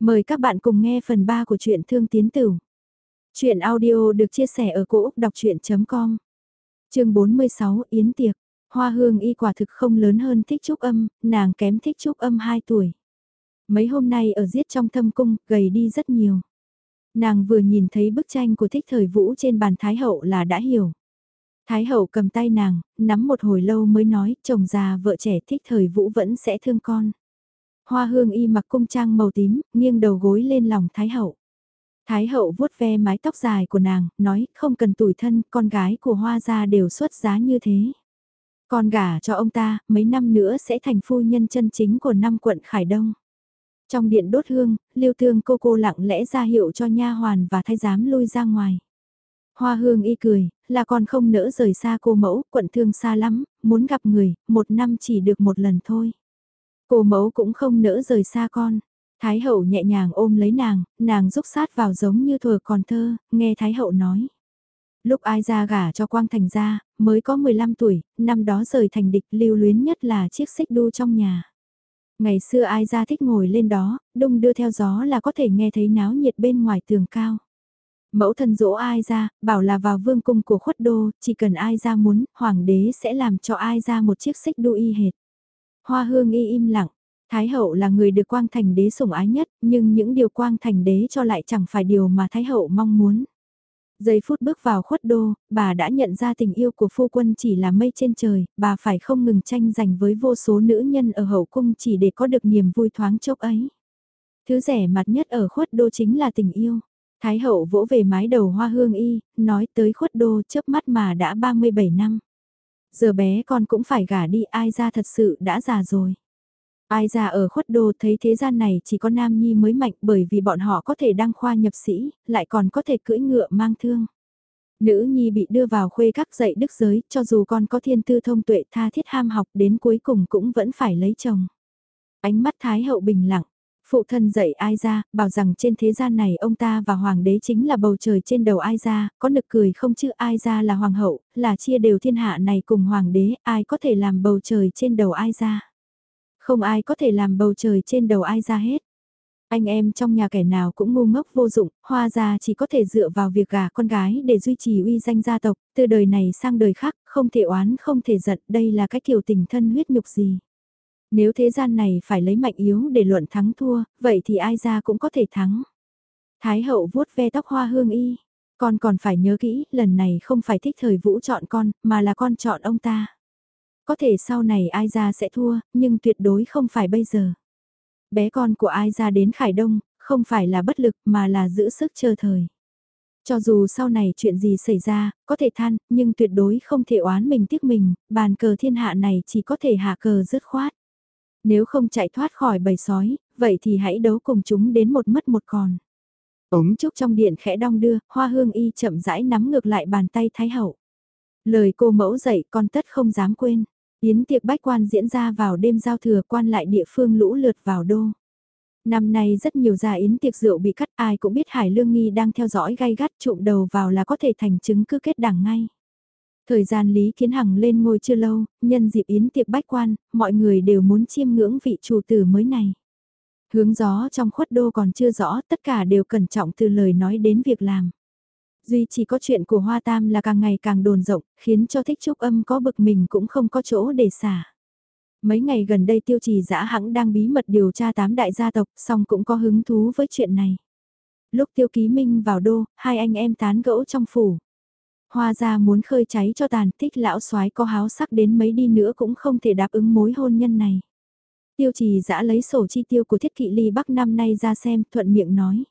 Mời các bạn cùng nghe phần 3 của truyện Thương Tiến Tử. Chuyện audio được chia sẻ ở cỗ đọc chuyện.com Trường 46 Yến Tiệc Hoa hương y quả thực không lớn hơn thích trúc âm, nàng kém thích trúc âm 2 tuổi. Mấy hôm nay ở giết trong thâm cung, gầy đi rất nhiều. Nàng vừa nhìn thấy bức tranh của thích thời vũ trên bàn Thái Hậu là đã hiểu. Thái Hậu cầm tay nàng, nắm một hồi lâu mới nói, chồng già vợ trẻ thích thời vũ vẫn sẽ thương con. Hoa hương y mặc cung trang màu tím, nghiêng đầu gối lên lòng Thái hậu. Thái hậu vuốt ve mái tóc dài của nàng, nói không cần tủi thân, con gái của hoa gia đều xuất giá như thế. Con gả cho ông ta, mấy năm nữa sẽ thành phu nhân chân chính của năm quận Khải Đông. Trong điện đốt hương, liêu thương cô cô lặng lẽ ra hiệu cho nha hoàn và thái giám lui ra ngoài. Hoa hương y cười, là con không nỡ rời xa cô mẫu, quận thương xa lắm, muốn gặp người, một năm chỉ được một lần thôi. Cô mẫu cũng không nỡ rời xa con. Thái hậu nhẹ nhàng ôm lấy nàng, nàng rúc sát vào giống như thừa còn thơ, nghe Thái hậu nói. Lúc ai ra gả cho Quang Thành ra, mới có 15 tuổi, năm đó rời thành địch lưu luyến nhất là chiếc xích đu trong nhà. Ngày xưa ai ra thích ngồi lên đó, đung đưa theo gió là có thể nghe thấy náo nhiệt bên ngoài tường cao. Mẫu thân dỗ ai ra, bảo là vào vương cung của khuất đô, chỉ cần ai ra muốn, hoàng đế sẽ làm cho ai ra một chiếc xích đu y hệt. Hoa hương y im lặng, Thái hậu là người được quang thành đế sủng ái nhất, nhưng những điều quang thành đế cho lại chẳng phải điều mà Thái hậu mong muốn. Giây phút bước vào khuất đô, bà đã nhận ra tình yêu của phu quân chỉ là mây trên trời, bà phải không ngừng tranh giành với vô số nữ nhân ở hậu cung chỉ để có được niềm vui thoáng chốc ấy. Thứ rẻ mặt nhất ở khuất đô chính là tình yêu. Thái hậu vỗ về mái đầu hoa hương y, nói tới khuất đô chớp mắt mà đã 37 năm. Giờ bé con cũng phải gả đi ai ra thật sự đã già rồi. Ai ra ở khuất đô thấy thế gian này chỉ có nam nhi mới mạnh bởi vì bọn họ có thể đăng khoa nhập sĩ, lại còn có thể cưỡi ngựa mang thương. Nữ nhi bị đưa vào khuê các dạy đức giới, cho dù con có thiên tư thông tuệ tha thiết ham học đến cuối cùng cũng vẫn phải lấy chồng. Ánh mắt Thái hậu bình lặng, Phụ thân dạy ai ra, bảo rằng trên thế gian này ông ta và hoàng đế chính là bầu trời trên đầu ai ra, có nực cười không chứ ai ra là hoàng hậu, là chia đều thiên hạ này cùng hoàng đế, ai có thể làm bầu trời trên đầu ai ra. Không ai có thể làm bầu trời trên đầu ai ra hết. Anh em trong nhà kẻ nào cũng ngu ngốc vô dụng, hoa ra chỉ có thể dựa vào việc gả con gái để duy trì uy danh gia tộc, từ đời này sang đời khác, không thể oán không thể giận, đây là cái kiểu tình thân huyết nhục gì. Nếu thế gian này phải lấy mạnh yếu để luận thắng thua, vậy thì ai ra cũng có thể thắng. Thái hậu vuốt ve tóc hoa hương y. Con còn phải nhớ kỹ, lần này không phải thích thời vũ chọn con, mà là con chọn ông ta. Có thể sau này ai ra sẽ thua, nhưng tuyệt đối không phải bây giờ. Bé con của ai ra đến Khải Đông, không phải là bất lực mà là giữ sức chờ thời. Cho dù sau này chuyện gì xảy ra, có thể than, nhưng tuyệt đối không thể oán mình tiếc mình, bàn cờ thiên hạ này chỉ có thể hạ cờ dứt khoát. Nếu không chạy thoát khỏi bầy sói, vậy thì hãy đấu cùng chúng đến một mất một còn. Ống trúc trong điện khẽ đong đưa, hoa hương y chậm rãi nắm ngược lại bàn tay thái hậu. Lời cô mẫu dạy con tất không dám quên. Yến tiệc bách quan diễn ra vào đêm giao thừa quan lại địa phương lũ lượt vào đô. Năm nay rất nhiều gia yến tiệc rượu bị cắt ai cũng biết Hải Lương Nghi đang theo dõi gay gắt trụm đầu vào là có thể thành chứng cứ kết đảng ngay. Thời gian Lý Kiến Hằng lên ngôi chưa lâu, nhân dịp yến tiệc bách quan, mọi người đều muốn chiêm ngưỡng vị chủ tử mới này. Hướng gió trong khuất đô còn chưa rõ, tất cả đều cẩn trọng từ lời nói đến việc làm. Duy chỉ có chuyện của Hoa Tam là càng ngày càng đồn rộng, khiến cho thích trúc âm có bực mình cũng không có chỗ để xả. Mấy ngày gần đây tiêu trì dã hãng đang bí mật điều tra tám đại gia tộc, song cũng có hứng thú với chuyện này. Lúc tiêu ký minh vào đô, hai anh em tán gẫu trong phủ. Hoa ra muốn khơi cháy cho tàn thích lão soái có háo sắc đến mấy đi nữa cũng không thể đáp ứng mối hôn nhân này. Tiêu trì giã lấy sổ chi tiêu của thiết kỵ ly bắc năm nay ra xem thuận miệng nói.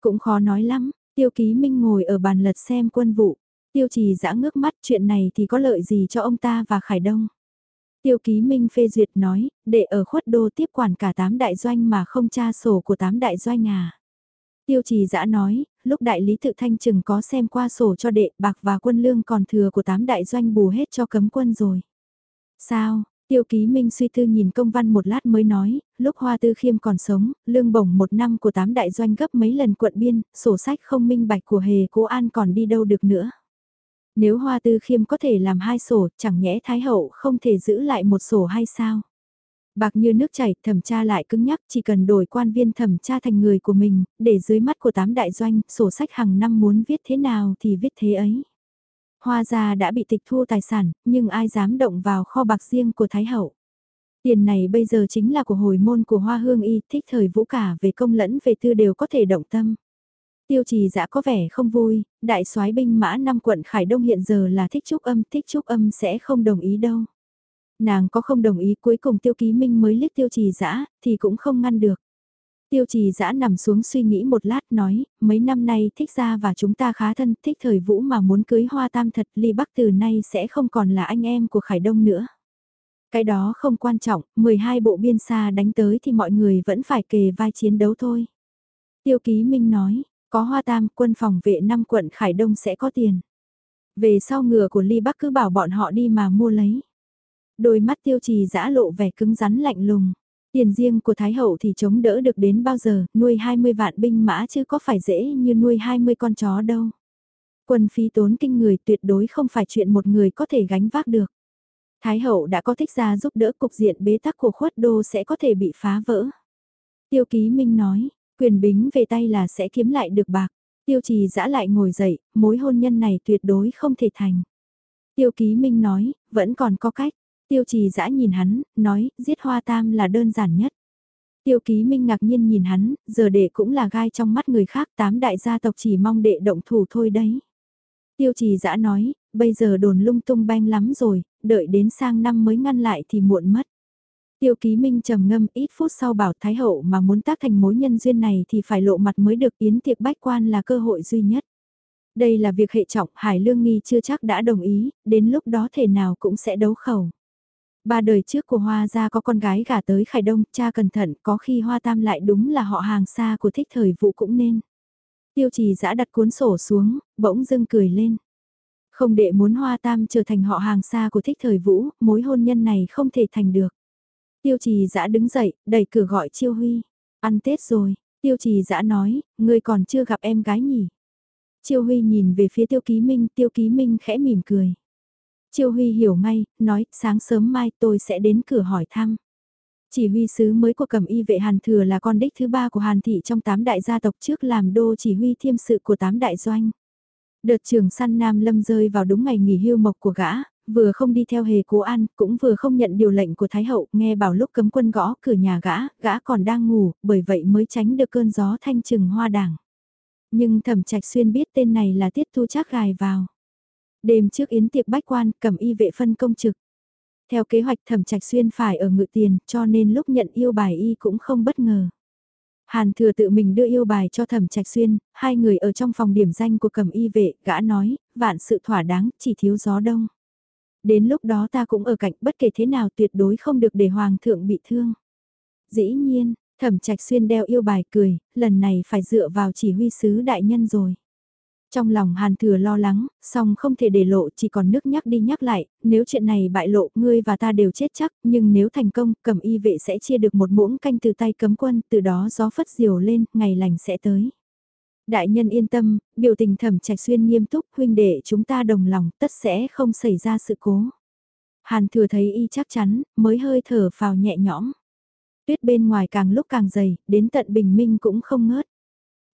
Cũng khó nói lắm, tiêu ký minh ngồi ở bàn lật xem quân vụ. Tiêu trì giã ngước mắt chuyện này thì có lợi gì cho ông ta và Khải Đông. Tiêu ký minh phê duyệt nói, để ở khuất đô tiếp quản cả tám đại doanh mà không tra sổ của tám đại doanh à. Tiêu trì dã nói, lúc đại lý tự thanh chừng có xem qua sổ cho đệ bạc và quân lương còn thừa của tám đại doanh bù hết cho cấm quân rồi. Sao, tiêu ký minh suy tư nhìn công văn một lát mới nói, lúc hoa tư khiêm còn sống, lương bổng một năm của tám đại doanh gấp mấy lần quận biên, sổ sách không minh bạch của hề cố an còn đi đâu được nữa. Nếu hoa tư khiêm có thể làm hai sổ, chẳng nhẽ thái hậu không thể giữ lại một sổ hay sao? Bạc như nước chảy, thẩm tra lại cứng nhắc, chỉ cần đổi quan viên thẩm tra thành người của mình, để dưới mắt của tám đại doanh, sổ sách hàng năm muốn viết thế nào thì viết thế ấy. Hoa gia đã bị tịch thu tài sản, nhưng ai dám động vào kho bạc riêng của Thái Hậu. Tiền này bây giờ chính là của hồi môn của Hoa Hương Y, thích thời vũ cả về công lẫn về tư đều có thể động tâm. Tiêu trì dã có vẻ không vui, đại soái binh mã năm quận Khải Đông hiện giờ là thích trúc âm, thích trúc âm sẽ không đồng ý đâu. Nàng có không đồng ý cuối cùng tiêu ký minh mới liếc tiêu trì dã thì cũng không ngăn được. Tiêu trì dã nằm xuống suy nghĩ một lát nói, mấy năm nay thích ra và chúng ta khá thân, thích thời vũ mà muốn cưới hoa tam thật, ly bắc từ nay sẽ không còn là anh em của Khải Đông nữa. Cái đó không quan trọng, 12 bộ biên xa đánh tới thì mọi người vẫn phải kề vai chiến đấu thôi. Tiêu ký minh nói, có hoa tam, quân phòng vệ năm quận Khải Đông sẽ có tiền. Về sau ngựa của Ly Bắc cứ bảo bọn họ đi mà mua lấy. Đôi mắt tiêu trì giã lộ vẻ cứng rắn lạnh lùng. Tiền riêng của Thái Hậu thì chống đỡ được đến bao giờ, nuôi 20 vạn binh mã chứ có phải dễ như nuôi 20 con chó đâu. Quân phí tốn kinh người tuyệt đối không phải chuyện một người có thể gánh vác được. Thái Hậu đã có thích ra giúp đỡ cục diện bế tắc của khuất đô sẽ có thể bị phá vỡ. Tiêu Ký Minh nói, quyền bính về tay là sẽ kiếm lại được bạc. Tiêu trì giã lại ngồi dậy, mối hôn nhân này tuyệt đối không thể thành. Tiêu Ký Minh nói, vẫn còn có cách. Tiêu trì dã nhìn hắn, nói, giết hoa tam là đơn giản nhất. Tiêu ký minh ngạc nhiên nhìn hắn, giờ đệ cũng là gai trong mắt người khác tám đại gia tộc chỉ mong đệ động thủ thôi đấy. Tiêu trì dã nói, bây giờ đồn lung tung banh lắm rồi, đợi đến sang năm mới ngăn lại thì muộn mất. Tiêu ký minh trầm ngâm ít phút sau bảo Thái Hậu mà muốn tác thành mối nhân duyên này thì phải lộ mặt mới được yến tiệc bách quan là cơ hội duy nhất. Đây là việc hệ trọng Hải Lương Nghi chưa chắc đã đồng ý, đến lúc đó thể nào cũng sẽ đấu khẩu. Ba đời trước của Hoa gia có con gái gả tới Khải Đông, cha cẩn thận, có khi Hoa Tam lại đúng là họ hàng xa của thích thời vụ cũng nên. Tiêu trì giã đặt cuốn sổ xuống, bỗng dưng cười lên. Không để muốn Hoa Tam trở thành họ hàng xa của thích thời vũ, mối hôn nhân này không thể thành được. Tiêu trì giã đứng dậy, đẩy cửa gọi Chiêu Huy. Ăn Tết rồi, Tiêu trì giã nói, ngươi còn chưa gặp em gái nhỉ. Chiêu Huy nhìn về phía Tiêu Ký Minh, Tiêu Ký Minh khẽ mỉm cười. Chiêu Huy hiểu ngay, nói, sáng sớm mai tôi sẽ đến cửa hỏi thăm. Chỉ huy sứ mới của cầm y vệ Hàn Thừa là con đích thứ ba của Hàn Thị trong tám đại gia tộc trước làm đô chỉ huy thiêm sự của tám đại doanh. Đợt trường săn Nam Lâm rơi vào đúng ngày nghỉ hưu mộc của gã, vừa không đi theo hề cố ăn, cũng vừa không nhận điều lệnh của Thái Hậu, nghe bảo lúc cấm quân gõ cửa nhà gã, gã còn đang ngủ, bởi vậy mới tránh được cơn gió thanh trừng hoa đảng. Nhưng thẩm trạch xuyên biết tên này là tiết thu chắc gài vào. Đêm trước yến tiệc bách quan, cầm y vệ phân công trực. Theo kế hoạch thẩm trạch xuyên phải ở ngự tiền, cho nên lúc nhận yêu bài y cũng không bất ngờ. Hàn thừa tự mình đưa yêu bài cho thẩm trạch xuyên, hai người ở trong phòng điểm danh của cầm y vệ, gã nói, vạn sự thỏa đáng, chỉ thiếu gió đông. Đến lúc đó ta cũng ở cạnh bất kể thế nào tuyệt đối không được để hoàng thượng bị thương. Dĩ nhiên, thẩm trạch xuyên đeo yêu bài cười, lần này phải dựa vào chỉ huy sứ đại nhân rồi. Trong lòng Hàn Thừa lo lắng, song không thể để lộ chỉ còn nước nhắc đi nhắc lại, nếu chuyện này bại lộ ngươi và ta đều chết chắc, nhưng nếu thành công, cầm y vệ sẽ chia được một muỗng canh từ tay cấm quân, từ đó gió phất diều lên, ngày lành sẽ tới. Đại nhân yên tâm, biểu tình thẩm trạch xuyên nghiêm túc, huynh đệ chúng ta đồng lòng, tất sẽ không xảy ra sự cố. Hàn Thừa thấy y chắc chắn, mới hơi thở phào nhẹ nhõm. Tuyết bên ngoài càng lúc càng dày, đến tận bình minh cũng không ngớt.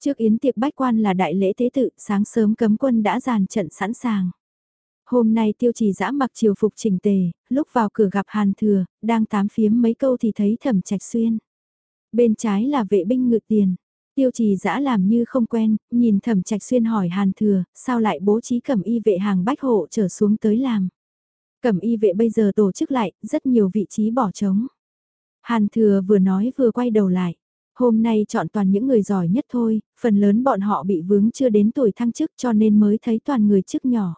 Trước yến tiệc bách quan là đại lễ tế tự, sáng sớm cấm quân đã dàn trận sẵn sàng. Hôm nay tiêu trì dã mặc triều phục trình tề, lúc vào cửa gặp Hàn Thừa, đang tám phiếm mấy câu thì thấy thẩm trạch xuyên. Bên trái là vệ binh ngự tiền. Tiêu trì dã làm như không quen, nhìn thẩm trạch xuyên hỏi Hàn Thừa, sao lại bố trí cẩm y vệ hàng bách hộ trở xuống tới làm. Cẩm y vệ bây giờ tổ chức lại, rất nhiều vị trí bỏ trống. Hàn Thừa vừa nói vừa quay đầu lại. Hôm nay chọn toàn những người giỏi nhất thôi, phần lớn bọn họ bị vướng chưa đến tuổi thăng chức cho nên mới thấy toàn người chức nhỏ.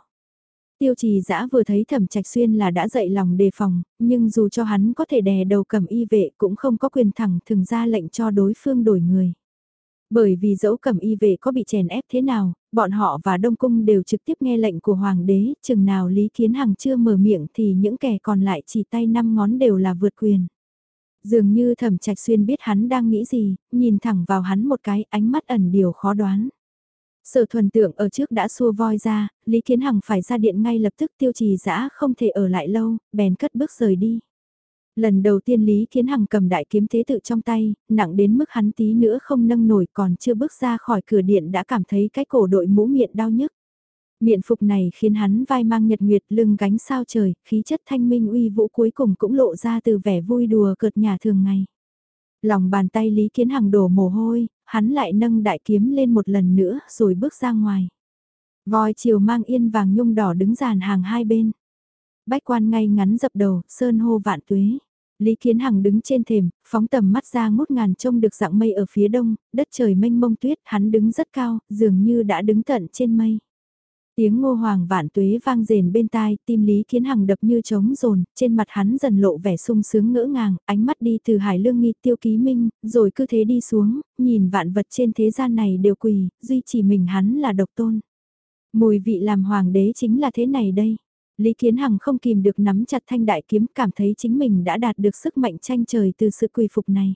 Tiêu trì dã vừa thấy thẩm trạch xuyên là đã dậy lòng đề phòng, nhưng dù cho hắn có thể đè đầu cầm y vệ cũng không có quyền thẳng thường ra lệnh cho đối phương đổi người. Bởi vì dẫu cầm y vệ có bị chèn ép thế nào, bọn họ và Đông Cung đều trực tiếp nghe lệnh của Hoàng đế, chừng nào Lý Kiến Hằng chưa mở miệng thì những kẻ còn lại chỉ tay năm ngón đều là vượt quyền. Dường như thẩm trạch xuyên biết hắn đang nghĩ gì, nhìn thẳng vào hắn một cái ánh mắt ẩn điều khó đoán. Sở thuần tượng ở trước đã xua voi ra, Lý Kiến Hằng phải ra điện ngay lập tức tiêu trì dã không thể ở lại lâu, bèn cất bước rời đi. Lần đầu tiên Lý Kiến Hằng cầm đại kiếm thế tự trong tay, nặng đến mức hắn tí nữa không nâng nổi còn chưa bước ra khỏi cửa điện đã cảm thấy cái cổ đội mũ miệng đau nhức. Miện phục này khiến hắn vai mang nhật nguyệt lưng gánh sao trời, khí chất thanh minh uy vũ cuối cùng cũng lộ ra từ vẻ vui đùa cợt nhà thường ngày. Lòng bàn tay Lý Kiến Hằng đổ mồ hôi, hắn lại nâng đại kiếm lên một lần nữa rồi bước ra ngoài. Voi chiều mang yên vàng nhung đỏ đứng dàn hàng hai bên. Bách quan ngay ngắn dập đầu, sơn hô vạn tuế. Lý Kiến Hằng đứng trên thềm, phóng tầm mắt ra ngút ngàn trông được dạng mây ở phía đông, đất trời mênh mông tuyết, hắn đứng rất cao, dường như đã đứng tận trên mây. Tiếng ngô hoàng vạn tuế vang rền bên tai, tim Lý Kiến Hằng đập như trống rồn, trên mặt hắn dần lộ vẻ sung sướng ngỡ ngàng, ánh mắt đi từ hải lương nghi tiêu ký minh, rồi cứ thế đi xuống, nhìn vạn vật trên thế gian này đều quỳ, duy chỉ mình hắn là độc tôn. Mùi vị làm hoàng đế chính là thế này đây. Lý Kiến Hằng không kìm được nắm chặt thanh đại kiếm cảm thấy chính mình đã đạt được sức mạnh tranh trời từ sự quỳ phục này.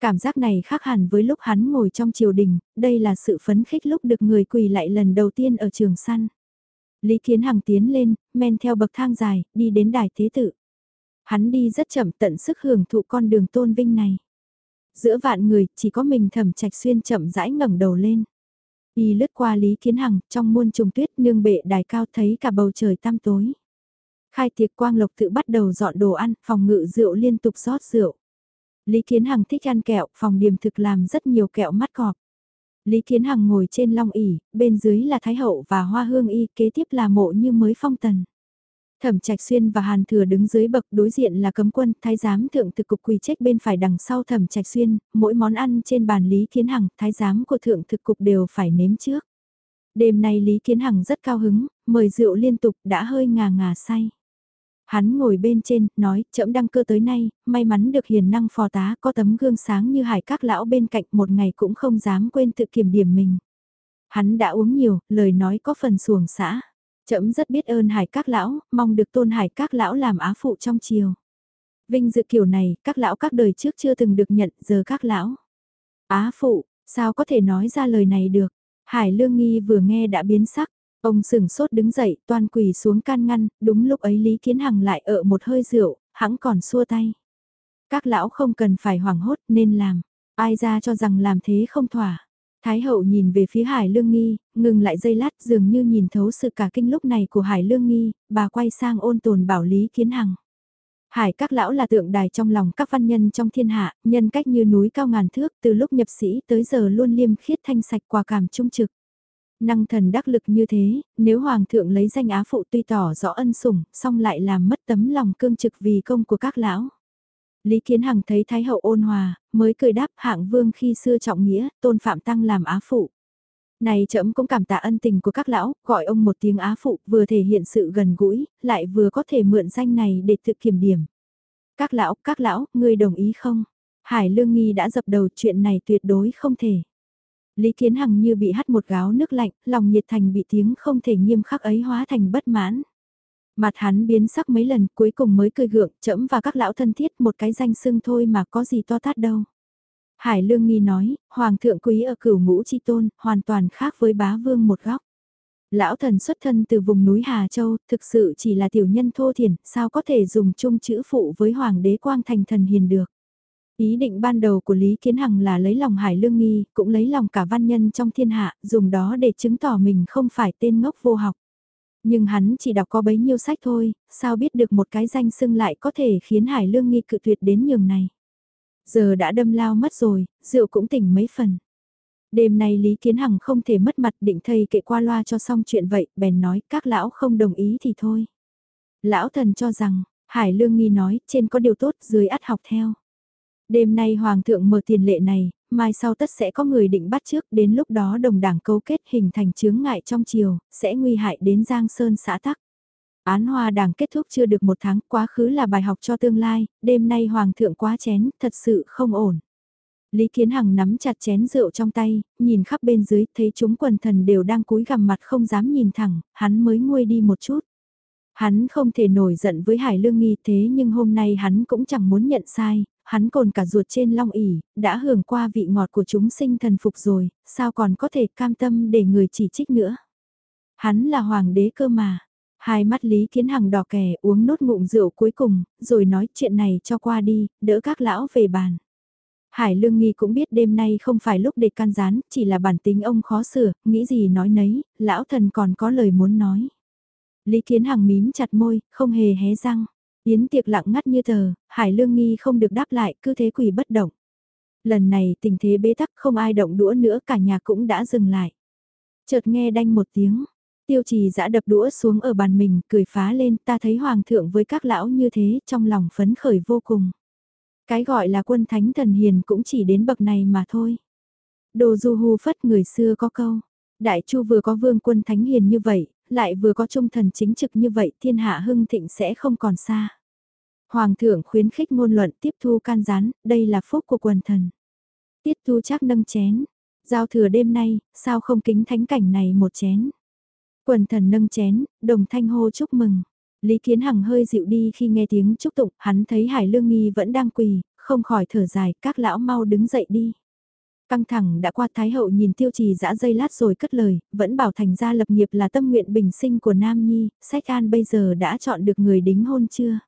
Cảm giác này khác hẳn với lúc hắn ngồi trong triều đình, đây là sự phấn khích lúc được người quỳ lại lần đầu tiên ở trường săn. Lý Kiến Hằng tiến lên, men theo bậc thang dài, đi đến đài thế tự. Hắn đi rất chậm tận sức hưởng thụ con đường tôn vinh này. Giữa vạn người, chỉ có mình thẩm trạch xuyên chậm rãi ngẩng đầu lên. Y lướt qua Lý Kiến Hằng, trong muôn trùng tuyết nương bệ đài cao thấy cả bầu trời tăm tối. Khai tiệc quang lộc tự bắt đầu dọn đồ ăn, phòng ngự rượu liên tục rót rượu. Lý Kiến Hằng thích ăn kẹo, phòng điểm thực làm rất nhiều kẹo mắt cọp. Lý Kiến Hằng ngồi trên long ỉ, bên dưới là Thái Hậu và Hoa Hương Y, kế tiếp là mộ như mới phong tần. Thẩm Trạch Xuyên và Hàn Thừa đứng dưới bậc đối diện là cấm quân, thái giám thượng thực cục quỳ trách bên phải đằng sau Thẩm Trạch Xuyên, mỗi món ăn trên bàn Lý Kiến Hằng, thái giám của thượng thực cục đều phải nếm trước. Đêm nay Lý Kiến Hằng rất cao hứng, mời rượu liên tục đã hơi ngà ngà say. Hắn ngồi bên trên, nói, chậm đăng cơ tới nay, may mắn được hiền năng phò tá có tấm gương sáng như hải các lão bên cạnh một ngày cũng không dám quên tự kiểm điểm mình. Hắn đã uống nhiều, lời nói có phần xuồng xã. Chậm rất biết ơn hải các lão, mong được tôn hải các lão làm á phụ trong chiều. Vinh dự kiểu này, các lão các đời trước chưa từng được nhận, giờ các lão. Á phụ, sao có thể nói ra lời này được? Hải lương nghi vừa nghe đã biến sắc, Ông sừng sốt đứng dậy, toan quỳ xuống can ngăn, đúng lúc ấy Lý Kiến Hằng lại ở một hơi rượu, hãng còn xua tay. Các lão không cần phải hoảng hốt nên làm, ai ra cho rằng làm thế không thỏa. Thái hậu nhìn về phía Hải Lương Nghi, ngừng lại giây lát dường như nhìn thấu sự cả kinh lúc này của Hải Lương Nghi, bà quay sang ôn tồn bảo Lý Kiến Hằng. Hải các lão là tượng đài trong lòng các văn nhân trong thiên hạ, nhân cách như núi cao ngàn thước từ lúc nhập sĩ tới giờ luôn liêm khiết thanh sạch quả cảm trung trực. Năng thần đắc lực như thế, nếu Hoàng thượng lấy danh á phụ tuy tỏ rõ ân sủng, song lại làm mất tấm lòng cương trực vì công của các lão. Lý Kiến Hằng thấy Thái hậu ôn hòa, mới cười đáp hạng vương khi xưa trọng nghĩa, tôn phạm tăng làm á phụ. Này trẫm cũng cảm tạ ân tình của các lão, gọi ông một tiếng á phụ, vừa thể hiện sự gần gũi, lại vừa có thể mượn danh này để tự kiểm điểm. Các lão, các lão, ngươi đồng ý không? Hải Lương Nghi đã dập đầu chuyện này tuyệt đối không thể. Lý Kiến Hằng như bị hắt một gáo nước lạnh, lòng nhiệt thành bị tiếng không thể nghiêm khắc ấy hóa thành bất mãn. Mặt hắn biến sắc mấy lần cuối cùng mới cười gượng, chẫm và các lão thân thiết một cái danh xưng thôi mà có gì to tát đâu. Hải Lương Nghi nói, Hoàng thượng quý ở cửu ngũ chi tôn, hoàn toàn khác với bá vương một góc. Lão thần xuất thân từ vùng núi Hà Châu, thực sự chỉ là tiểu nhân thô thiển, sao có thể dùng chung chữ phụ với Hoàng đế quang thành thần hiền được. Ý định ban đầu của Lý Kiến Hằng là lấy lòng Hải Lương Nghi, cũng lấy lòng cả văn nhân trong thiên hạ, dùng đó để chứng tỏ mình không phải tên ngốc vô học. Nhưng hắn chỉ đọc có bấy nhiêu sách thôi, sao biết được một cái danh xưng lại có thể khiến Hải Lương Nghi cự tuyệt đến nhường này. Giờ đã đâm lao mất rồi, rượu cũng tỉnh mấy phần. Đêm nay Lý Kiến Hằng không thể mất mặt định thầy kệ qua loa cho xong chuyện vậy, bèn nói các lão không đồng ý thì thôi. Lão thần cho rằng, Hải Lương Nghi nói trên có điều tốt dưới ắt học theo. Đêm nay Hoàng thượng mở tiền lệ này, mai sau tất sẽ có người định bắt trước đến lúc đó đồng đảng cấu kết hình thành chướng ngại trong chiều, sẽ nguy hại đến Giang Sơn xã tắc. Án hoa đảng kết thúc chưa được một tháng, quá khứ là bài học cho tương lai, đêm nay Hoàng thượng quá chén, thật sự không ổn. Lý Kiến Hằng nắm chặt chén rượu trong tay, nhìn khắp bên dưới, thấy chúng quần thần đều đang cúi gằm mặt không dám nhìn thẳng, hắn mới nguôi đi một chút. Hắn không thể nổi giận với Hải Lương Nghi thế nhưng hôm nay hắn cũng chẳng muốn nhận sai, hắn còn cả ruột trên long ỉ, đã hưởng qua vị ngọt của chúng sinh thần phục rồi, sao còn có thể cam tâm để người chỉ trích nữa. Hắn là hoàng đế cơ mà. Hai mắt Lý Kiến Hằng đỏ kẻ uống nốt ngụm rượu cuối cùng, rồi nói chuyện này cho qua đi, đỡ các lão về bàn. Hải Lương Nghi cũng biết đêm nay không phải lúc để can gián, chỉ là bản tính ông khó sửa, nghĩ gì nói nấy, lão thần còn có lời muốn nói. Lý Kiến Hằng mím chặt môi, không hề hé răng. Yến tiệc lặng ngắt như tờ, Hải Lương Nghi không được đáp lại, cứ thế quỳ bất động. Lần này tình thế bế tắc không ai động đũa nữa cả nhà cũng đã dừng lại. Chợt nghe đanh một tiếng, tiêu trì giã đập đũa xuống ở bàn mình, cười phá lên ta thấy hoàng thượng với các lão như thế trong lòng phấn khởi vô cùng. Cái gọi là quân thánh thần hiền cũng chỉ đến bậc này mà thôi. Đồ du hù phất người xưa có câu, đại chu vừa có vương quân thánh hiền như vậy, lại vừa có trung thần chính trực như vậy thiên hạ hưng thịnh sẽ không còn xa. Hoàng thượng khuyến khích ngôn luận tiếp thu can gián, đây là phúc của quần thần. Tiết thu chắc nâng chén, giao thừa đêm nay, sao không kính thánh cảnh này một chén. Quần thần nâng chén, đồng thanh hô chúc mừng. Lý Kiến Hằng hơi dịu đi khi nghe tiếng chúc tụng, hắn thấy Hải Lương Nghi vẫn đang quỳ, không khỏi thở dài, các lão mau đứng dậy đi. Căng thẳng đã qua Thái Hậu nhìn tiêu trì dã dây lát rồi cất lời, vẫn bảo thành ra lập nghiệp là tâm nguyện bình sinh của Nam Nhi, sách an bây giờ đã chọn được người đính hôn chưa?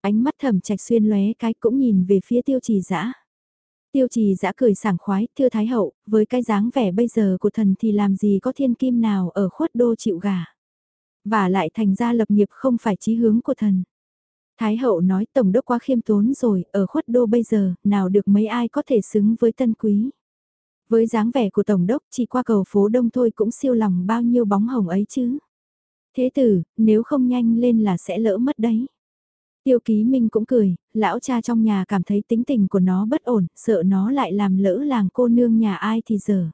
Ánh mắt thầm trạch xuyên lóe cái cũng nhìn về phía tiêu trì dã Tiêu trì dã cười sảng khoái, thưa Thái Hậu, với cái dáng vẻ bây giờ của thần thì làm gì có thiên kim nào ở khuất đô chịu gà. Và lại thành ra lập nghiệp không phải chí hướng của thần. Thái hậu nói tổng đốc quá khiêm tốn rồi, ở khuất đô bây giờ, nào được mấy ai có thể xứng với tân quý. Với dáng vẻ của tổng đốc chỉ qua cầu phố đông thôi cũng siêu lòng bao nhiêu bóng hồng ấy chứ. Thế tử, nếu không nhanh lên là sẽ lỡ mất đấy. Tiêu ký minh cũng cười, lão cha trong nhà cảm thấy tính tình của nó bất ổn, sợ nó lại làm lỡ làng cô nương nhà ai thì giờ.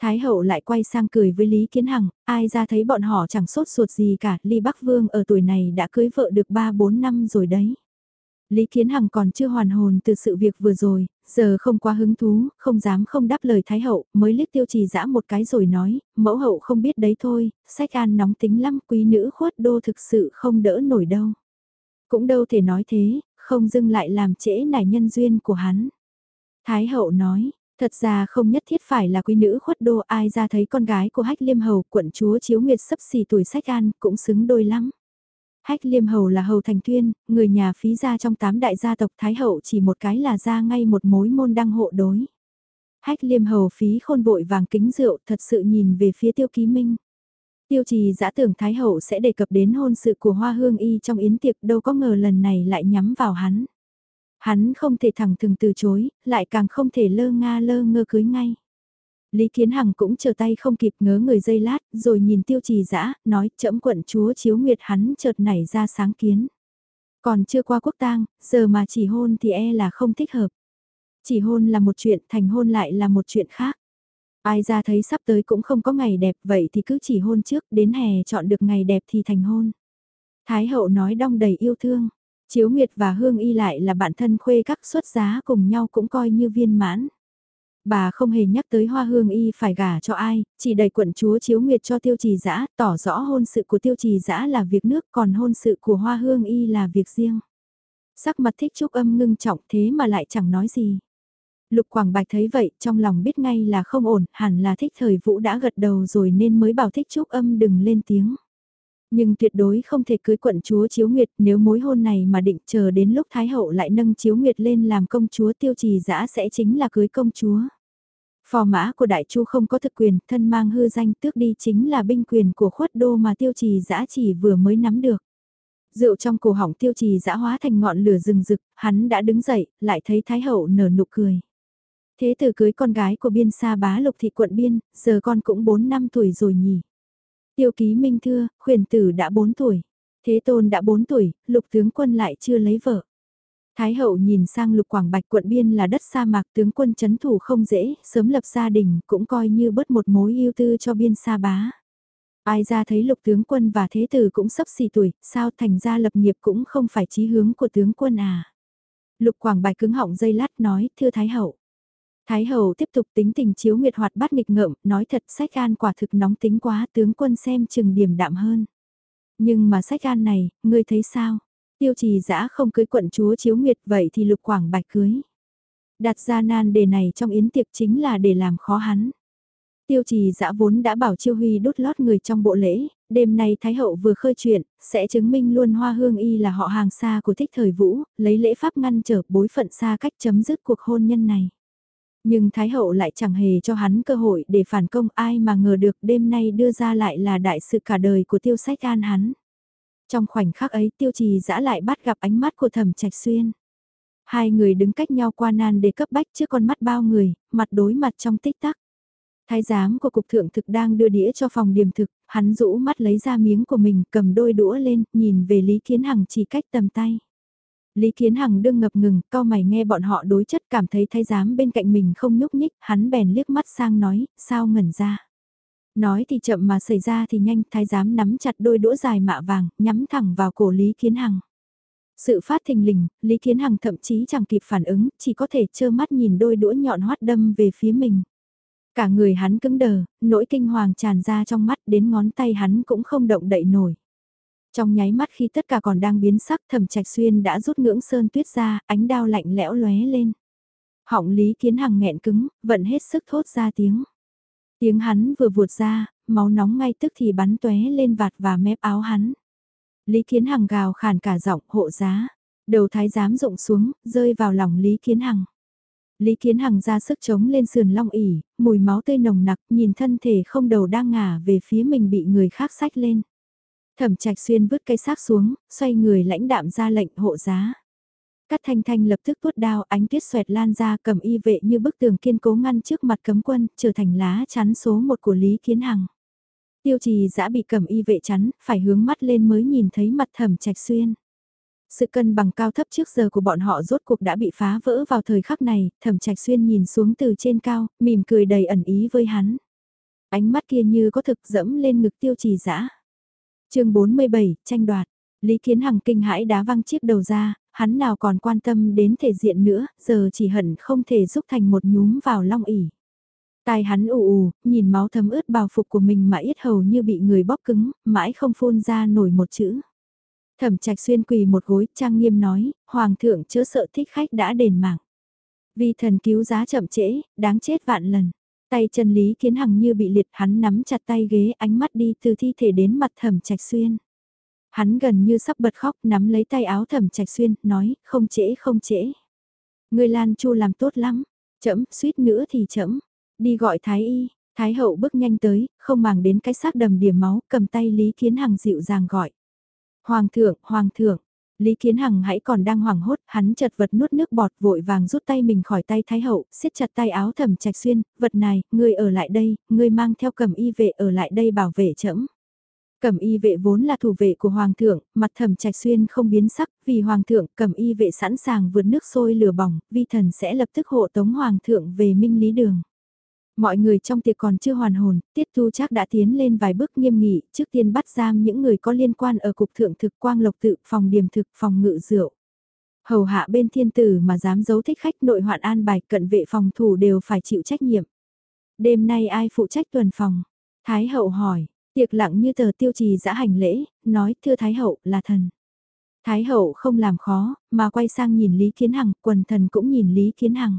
Thái hậu lại quay sang cười với Lý Kiến Hằng, ai ra thấy bọn họ chẳng sốt ruột gì cả, Lý Bắc Vương ở tuổi này đã cưới vợ được 3-4 năm rồi đấy. Lý Kiến Hằng còn chưa hoàn hồn từ sự việc vừa rồi, giờ không quá hứng thú, không dám không đáp lời Thái Hậu, mới liếc tiêu trì dã một cái rồi nói, mẫu hậu không biết đấy thôi, sách an nóng tính lắm, quý nữ khuất đô thực sự không đỡ nổi đâu. Cũng đâu thể nói thế, không dưng lại làm trễ nải nhân duyên của hắn. Thái Hậu nói, Thật ra không nhất thiết phải là quý nữ khuất đô ai ra thấy con gái của hách liêm hầu quận chúa chiếu nguyệt sấp xì tuổi sách an cũng xứng đôi lắm. Hách liêm hầu là hầu thành tuyên, người nhà phí gia trong tám đại gia tộc Thái hậu chỉ một cái là ra ngay một mối môn đăng hộ đối. Hách liêm hầu phí khôn vội vàng kính rượu thật sự nhìn về phía tiêu ký minh. Tiêu trì giã tưởng Thái hậu sẽ đề cập đến hôn sự của hoa hương y trong yến tiệc đâu có ngờ lần này lại nhắm vào hắn. Hắn không thể thẳng thừng từ chối, lại càng không thể lơ nga lơ ngơ cưới ngay. Lý Kiến Hằng cũng chờ tay không kịp ngớ người dây lát, rồi nhìn tiêu trì dã nói chậm quận chúa chiếu nguyệt hắn chợt nảy ra sáng kiến. Còn chưa qua quốc tang, giờ mà chỉ hôn thì e là không thích hợp. Chỉ hôn là một chuyện, thành hôn lại là một chuyện khác. Ai ra thấy sắp tới cũng không có ngày đẹp vậy thì cứ chỉ hôn trước, đến hè chọn được ngày đẹp thì thành hôn. Thái hậu nói đong đầy yêu thương, Chiếu Nguyệt và Hương Y lại là bạn thân khuê các xuất giá cùng nhau cũng coi như viên mãn. Bà không hề nhắc tới Hoa Hương Y phải gả cho ai, chỉ đẩy quận chúa Chiếu Nguyệt cho Tiêu Trì Dã, tỏ rõ hôn sự của Tiêu Trì Dã là việc nước, còn hôn sự của Hoa Hương Y là việc riêng. Sắc mặt thích trúc âm ngưng trọng thế mà lại chẳng nói gì. Lục Quảng Bạch thấy vậy, trong lòng biết ngay là không ổn, hẳn là thích thời vũ đã gật đầu rồi nên mới bảo thích trúc âm đừng lên tiếng. Nhưng tuyệt đối không thể cưới quận chúa Chiếu Nguyệt nếu mối hôn này mà định chờ đến lúc Thái Hậu lại nâng Chiếu Nguyệt lên làm công chúa tiêu trì dã sẽ chính là cưới công chúa. Phò mã của Đại Chu không có thực quyền, thân mang hư danh tước đi chính là binh quyền của khuất đô mà tiêu trì dã chỉ vừa mới nắm được. Rượu trong cổ họng tiêu trì dã hóa thành ngọn lửa rừng rực, hắn đã đứng dậy, lại thấy Thái Hậu nở nụ cười. Thế từ cưới con gái của biên xa bá lục thị quận biên, giờ con cũng 4 năm tuổi rồi nhỉ. Tiêu ký minh thưa, khuyển tử đã 4 tuổi. Thế tôn đã 4 tuổi, lục tướng quân lại chưa lấy vợ. Thái hậu nhìn sang lục quảng bạch quận biên là đất sa mạc tướng quân chấn thủ không dễ, sớm lập gia đình cũng coi như bớt một mối yêu tư cho biên sa bá. Ai ra thấy lục tướng quân và thế tử cũng sắp xì tuổi, sao thành ra lập nghiệp cũng không phải chí hướng của tướng quân à. Lục quảng bạch cứng họng dây lát nói, thưa Thái hậu. Thái hậu tiếp tục tính tình chiếu nguyệt hoạt bát nghịch ngợm, nói thật sách an quả thực nóng tính quá tướng quân xem chừng điểm đạm hơn. Nhưng mà sách an này, ngươi thấy sao? Tiêu trì dã không cưới quận chúa chiếu nguyệt vậy thì lục quảng bạch cưới. Đặt ra nan đề này trong yến tiệc chính là để làm khó hắn. Tiêu trì dã vốn đã bảo Chiêu Huy đốt lót người trong bộ lễ, đêm nay Thái Hậu vừa khơi chuyện, sẽ chứng minh luôn Hoa Hương Y là họ hàng xa của thích thời vũ, lấy lễ pháp ngăn trở bối phận xa cách chấm dứt cuộc hôn nhân này. Nhưng Thái Hậu lại chẳng hề cho hắn cơ hội để phản công ai mà ngờ được đêm nay đưa ra lại là đại sự cả đời của tiêu sách an hắn. Trong khoảnh khắc ấy tiêu trì dã lại bắt gặp ánh mắt của thẩm trạch xuyên. Hai người đứng cách nhau qua nan để cấp bách trước con mắt bao người, mặt đối mặt trong tích tắc. Thái giám của cục thượng thực đang đưa đĩa cho phòng điểm thực, hắn rũ mắt lấy ra miếng của mình cầm đôi đũa lên, nhìn về Lý Kiến Hằng chỉ cách tầm tay. Lý Kiến Hằng đương ngập ngừng, cao mày nghe bọn họ đối chất cảm thấy thái giám bên cạnh mình không nhúc nhích, hắn bèn liếc mắt sang nói, sao ngẩn ra. Nói thì chậm mà xảy ra thì nhanh, thái giám nắm chặt đôi đũa dài mạ vàng, nhắm thẳng vào cổ Lý Kiến Hằng. Sự phát thình lình, Lý Kiến Hằng thậm chí chẳng kịp phản ứng, chỉ có thể trơ mắt nhìn đôi đũa nhọn hoắt đâm về phía mình. Cả người hắn cứng đờ, nỗi kinh hoàng tràn ra trong mắt đến ngón tay hắn cũng không động đậy nổi. Trong nháy mắt khi tất cả còn đang biến sắc thẩm trạch xuyên đã rút ngưỡng sơn tuyết ra, ánh đao lạnh lẽo lóe lên. Họng Lý Kiến Hằng nghẹn cứng, vận hết sức thốt ra tiếng. Tiếng hắn vừa vụt ra, máu nóng ngay tức thì bắn tóe lên vạt và mép áo hắn. Lý Kiến Hằng gào khàn cả giọng hộ giá. Đầu thái giám rụng xuống, rơi vào lòng Lý Kiến Hằng. Lý Kiến Hằng ra sức chống lên sườn long ỉ, mùi máu tươi nồng nặc, nhìn thân thể không đầu đang ngả về phía mình bị người khác sách lên. Thẩm trạch xuyên vứt cây xác xuống, xoay người lãnh đạm ra lệnh hộ giá. Cát thanh thanh lập tức tuốt đao ánh tuyết xoẹt lan ra cầm y vệ như bức tường kiên cố ngăn trước mặt cấm quân, trở thành lá chắn số một của Lý Kiến Hằng. Tiêu trì dã bị cầm y vệ chắn, phải hướng mắt lên mới nhìn thấy mặt thẩm trạch xuyên. Sự cân bằng cao thấp trước giờ của bọn họ rốt cuộc đã bị phá vỡ vào thời khắc này, thẩm trạch xuyên nhìn xuống từ trên cao, mỉm cười đầy ẩn ý với hắn. Ánh mắt kia như có thực dẫm lên ngực tiêu trì dã chương 47, tranh đoạt. Lý Kiến Hằng kinh hãi đá văng chiếc đầu ra, hắn nào còn quan tâm đến thể diện nữa, giờ chỉ hận không thể giúp thành một nhúm vào long ỉ. Tai hắn ù ù, nhìn máu thấm ướt bào phục của mình mà yết hầu như bị người bóp cứng, mãi không phun ra nổi một chữ. Thẩm trạch xuyên quỳ một gối, trang nghiêm nói, Hoàng thượng chớ sợ thích khách đã đền mạng. Vì thần cứu giá chậm trễ, đáng chết vạn lần. Tay chân Lý Kiến Hằng như bị liệt hắn nắm chặt tay ghế ánh mắt đi từ thi thể đến mặt thẩm trạch xuyên. Hắn gần như sắp bật khóc nắm lấy tay áo thẩm trạch xuyên, nói, không trễ không trễ. Người Lan Chu làm tốt lắm, chậm, suýt nữa thì chậm. Đi gọi Thái Y, Thái Hậu bước nhanh tới, không màng đến cái xác đầm điểm máu, cầm tay Lý Kiến Hằng dịu dàng gọi. Hoàng thượng, Hoàng thượng, Lý Kiến Hằng hãy còn đang hoảng hốt, hắn chật vật nuốt nước bọt vội vàng rút tay mình khỏi tay Thái Hậu, siết chặt tay áo thẩm trạch xuyên, vật này, ngươi ở lại đây, ngươi mang theo cầm y vệ ở lại đây bảo vệ trẫm. Cẩm y vệ vốn là thủ vệ của Hoàng thượng, mặt thẩm trạch xuyên không biến sắc, vì Hoàng thượng cẩm y vệ sẵn sàng vượt nước sôi lửa bỏng, vi thần sẽ lập tức hộ tống Hoàng thượng về minh lý đường. Mọi người trong tiệc còn chưa hoàn hồn, Tiết Thu chắc đã tiến lên vài bước nghiêm nghị, trước tiên bắt giam những người có liên quan ở cục thượng thực quang lộc tự, phòng điểm thực, phòng ngự rượu. Hầu hạ bên thiên tử mà dám giấu thích khách nội hoạn an bài cận vệ phòng thủ đều phải chịu trách nhiệm. Đêm nay ai phụ trách tuần phòng? Thái hậu hỏi, tiệc lặng như tờ tiêu trì dã hành lễ, nói thưa Thái hậu là thần. Thái hậu không làm khó, mà quay sang nhìn Lý Kiến Hằng, quần thần cũng nhìn Lý Kiến Hằng.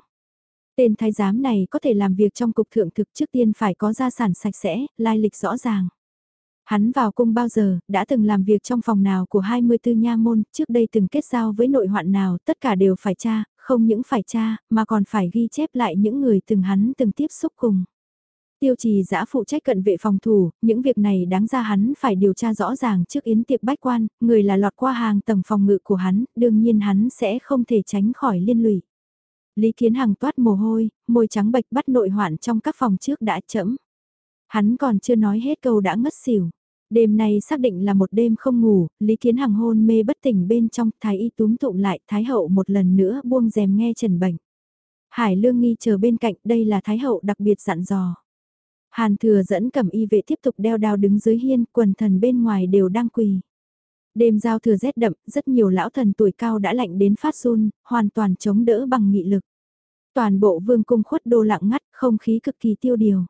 Tên thái giám này có thể làm việc trong cục thượng thực trước tiên phải có gia sản sạch sẽ, lai lịch rõ ràng. Hắn vào cung bao giờ, đã từng làm việc trong phòng nào của 24 nha môn, trước đây từng kết giao với nội hoạn nào, tất cả đều phải tra, không những phải tra, mà còn phải ghi chép lại những người từng hắn từng tiếp xúc cùng. Tiêu trì giã phụ trách cận vệ phòng thủ, những việc này đáng ra hắn phải điều tra rõ ràng trước yến tiệc bách quan, người là lọt qua hàng tầng phòng ngự của hắn, đương nhiên hắn sẽ không thể tránh khỏi liên lụy. Lý Kiến Hằng toát mồ hôi, môi trắng bệch bắt nội hoạn trong các phòng trước đã chẫm. Hắn còn chưa nói hết câu đã ngất xỉu. Đêm nay xác định là một đêm không ngủ, Lý Kiến Hằng hôn mê bất tỉnh bên trong, Thái Y túm tụm lại, Thái Hậu một lần nữa buông rèm nghe trần bệnh. Hải Lương Nghi chờ bên cạnh, đây là Thái Hậu đặc biệt dặn dò. Hàn thừa dẫn cầm y vệ tiếp tục đeo đao đứng dưới hiên, quần thần bên ngoài đều đang quỳ. Đêm giao thừa rét đậm, rất nhiều lão thần tuổi cao đã lạnh đến phát run, hoàn toàn chống đỡ bằng nghị lực. Toàn bộ vương cung khuất đô lặng ngắt, không khí cực kỳ tiêu điều.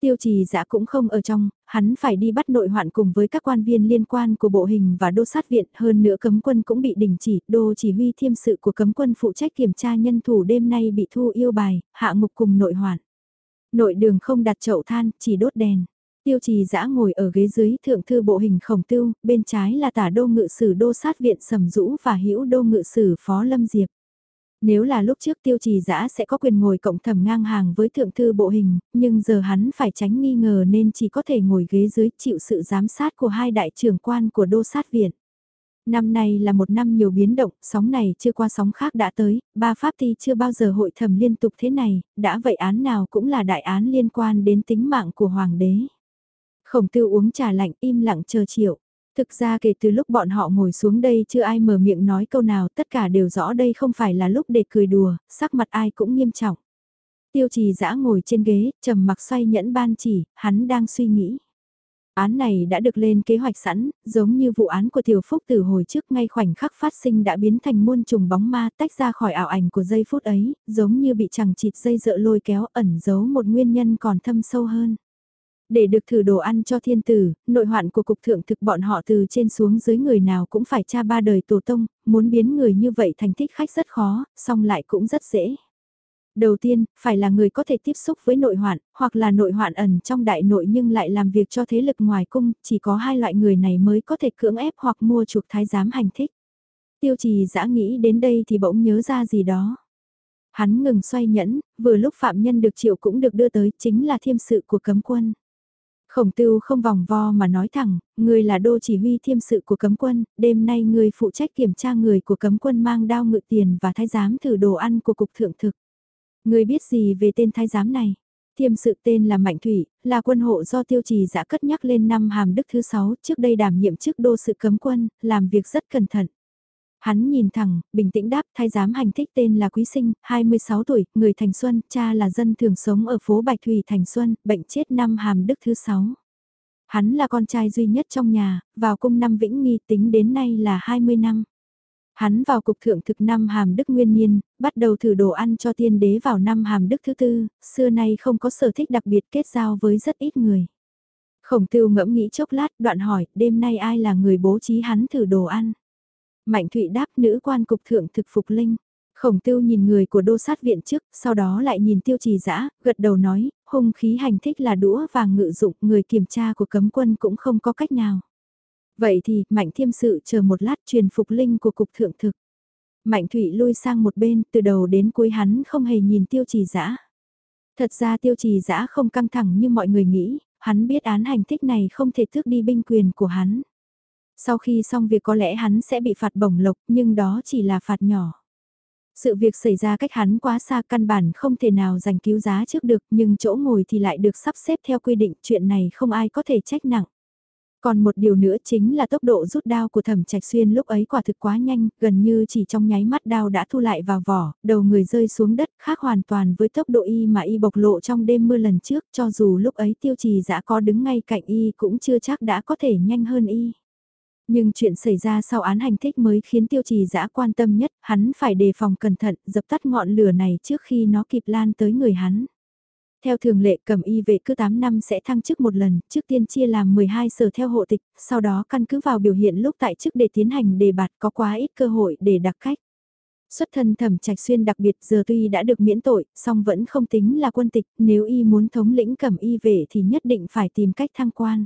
Tiêu trì giả cũng không ở trong, hắn phải đi bắt nội hoạn cùng với các quan viên liên quan của bộ hình và đô sát viện, hơn nữa cấm quân cũng bị đình chỉ, đô chỉ huy thiêm sự của cấm quân phụ trách kiểm tra nhân thủ đêm nay bị thu yêu bài, hạ ngục cùng nội hoạn. Nội đường không đặt chậu than, chỉ đốt đèn. Tiêu trì dã ngồi ở ghế dưới thượng thư bộ hình khổng tưu, bên trái là tả đô ngự sử đô sát viện sầm rũ và hữu đô ngự sử phó lâm diệp. Nếu là lúc trước tiêu trì dã sẽ có quyền ngồi cộng thẩm ngang hàng với thượng thư bộ hình, nhưng giờ hắn phải tránh nghi ngờ nên chỉ có thể ngồi ghế dưới chịu sự giám sát của hai đại trưởng quan của đô sát viện. Năm nay là một năm nhiều biến động, sóng này chưa qua sóng khác đã tới, ba pháp thi chưa bao giờ hội thẩm liên tục thế này, đã vậy án nào cũng là đại án liên quan đến tính mạng của hoàng đế. Khổng tiêu uống trà lạnh im lặng chờ chịu Thực ra kể từ lúc bọn họ ngồi xuống đây chưa ai mở miệng nói câu nào tất cả đều rõ đây không phải là lúc để cười đùa, sắc mặt ai cũng nghiêm trọng. Tiêu trì dã ngồi trên ghế, trầm mặc xoay nhẫn ban chỉ, hắn đang suy nghĩ. Án này đã được lên kế hoạch sẵn, giống như vụ án của Tiểu Phúc từ hồi trước ngay khoảnh khắc phát sinh đã biến thành muôn trùng bóng ma tách ra khỏi ảo ảnh của giây phút ấy, giống như bị chẳng chịt dây dợ lôi kéo ẩn giấu một nguyên nhân còn thâm sâu hơn. Để được thử đồ ăn cho thiên tử, nội hoạn của cục thượng thực bọn họ từ trên xuống dưới người nào cũng phải tra ba đời tổ tông, muốn biến người như vậy thành thích khách rất khó, song lại cũng rất dễ. Đầu tiên, phải là người có thể tiếp xúc với nội hoạn, hoặc là nội hoạn ẩn trong đại nội nhưng lại làm việc cho thế lực ngoài cung, chỉ có hai loại người này mới có thể cưỡng ép hoặc mua chuộc thái giám hành thích. Tiêu trì dã nghĩ đến đây thì bỗng nhớ ra gì đó. Hắn ngừng xoay nhẫn, vừa lúc phạm nhân được triệu cũng được đưa tới chính là thiêm sự của cấm quân. Khổng tưu không vòng vo mà nói thẳng, người là đô chỉ huy thiêm sự của cấm quân, đêm nay người phụ trách kiểm tra người của cấm quân mang đao ngự tiền và thái giám thử đồ ăn của cục thượng thực. Người biết gì về tên thái giám này? Thiêm sự tên là Mạnh Thủy, là quân hộ do tiêu trì giã cất nhắc lên năm hàm đức thứ 6, trước đây đảm nhiệm chức đô sự cấm quân, làm việc rất cẩn thận. Hắn nhìn thẳng, bình tĩnh đáp thái giám hành thích tên là Quý Sinh, 26 tuổi, người Thành Xuân, cha là dân thường sống ở phố Bạch Thủy Thành Xuân, bệnh chết năm hàm đức thứ 6. Hắn là con trai duy nhất trong nhà, vào cung năm Vĩnh Nghi tính đến nay là 20 năm. Hắn vào cục thượng thực năm hàm đức nguyên niên, bắt đầu thử đồ ăn cho tiên đế vào năm hàm đức thứ tư, xưa nay không có sở thích đặc biệt kết giao với rất ít người. Khổng tiêu ngẫm nghĩ chốc lát đoạn hỏi, đêm nay ai là người bố trí hắn thử đồ ăn? Mạnh Thụy đáp nữ quan cục thượng thực phục linh. Khổng tiêu nhìn người của đô sát viện trước, sau đó lại nhìn tiêu trì dã gật đầu nói, hung khí hành thích là đũa vàng ngự dụng, người kiểm tra của cấm quân cũng không có cách nào. Vậy thì, Mạnh Thiêm Sự chờ một lát truyền phục linh của cục thượng thực. Mạnh Thụy lui sang một bên, từ đầu đến cuối hắn không hề nhìn tiêu trì dã Thật ra tiêu trì dã không căng thẳng như mọi người nghĩ, hắn biết án hành thích này không thể tước đi binh quyền của hắn. Sau khi xong việc có lẽ hắn sẽ bị phạt bổng lộc, nhưng đó chỉ là phạt nhỏ. Sự việc xảy ra cách hắn quá xa căn bản không thể nào giành cứu giá trước được nhưng chỗ ngồi thì lại được sắp xếp theo quy định chuyện này không ai có thể trách nặng. Còn một điều nữa chính là tốc độ rút đao của thẩm trạch xuyên lúc ấy quả thực quá nhanh, gần như chỉ trong nháy mắt đao đã thu lại vào vỏ, đầu người rơi xuống đất khác hoàn toàn với tốc độ y mà y bộc lộ trong đêm mưa lần trước cho dù lúc ấy tiêu trì dã có đứng ngay cạnh y cũng chưa chắc đã có thể nhanh hơn y. Nhưng chuyện xảy ra sau án hành thích mới khiến tiêu trì dã quan tâm nhất, hắn phải đề phòng cẩn thận, dập tắt ngọn lửa này trước khi nó kịp lan tới người hắn. Theo thường lệ cầm y vệ cứ 8 năm sẽ thăng chức một lần, trước tiên chia làm 12 sở theo hộ tịch, sau đó căn cứ vào biểu hiện lúc tại chức để tiến hành đề bạt có quá ít cơ hội để đặc cách. Xuất thân thẩm trạch xuyên đặc biệt giờ tuy đã được miễn tội, song vẫn không tính là quân tịch, nếu y muốn thống lĩnh cầm y vệ thì nhất định phải tìm cách thăng quan.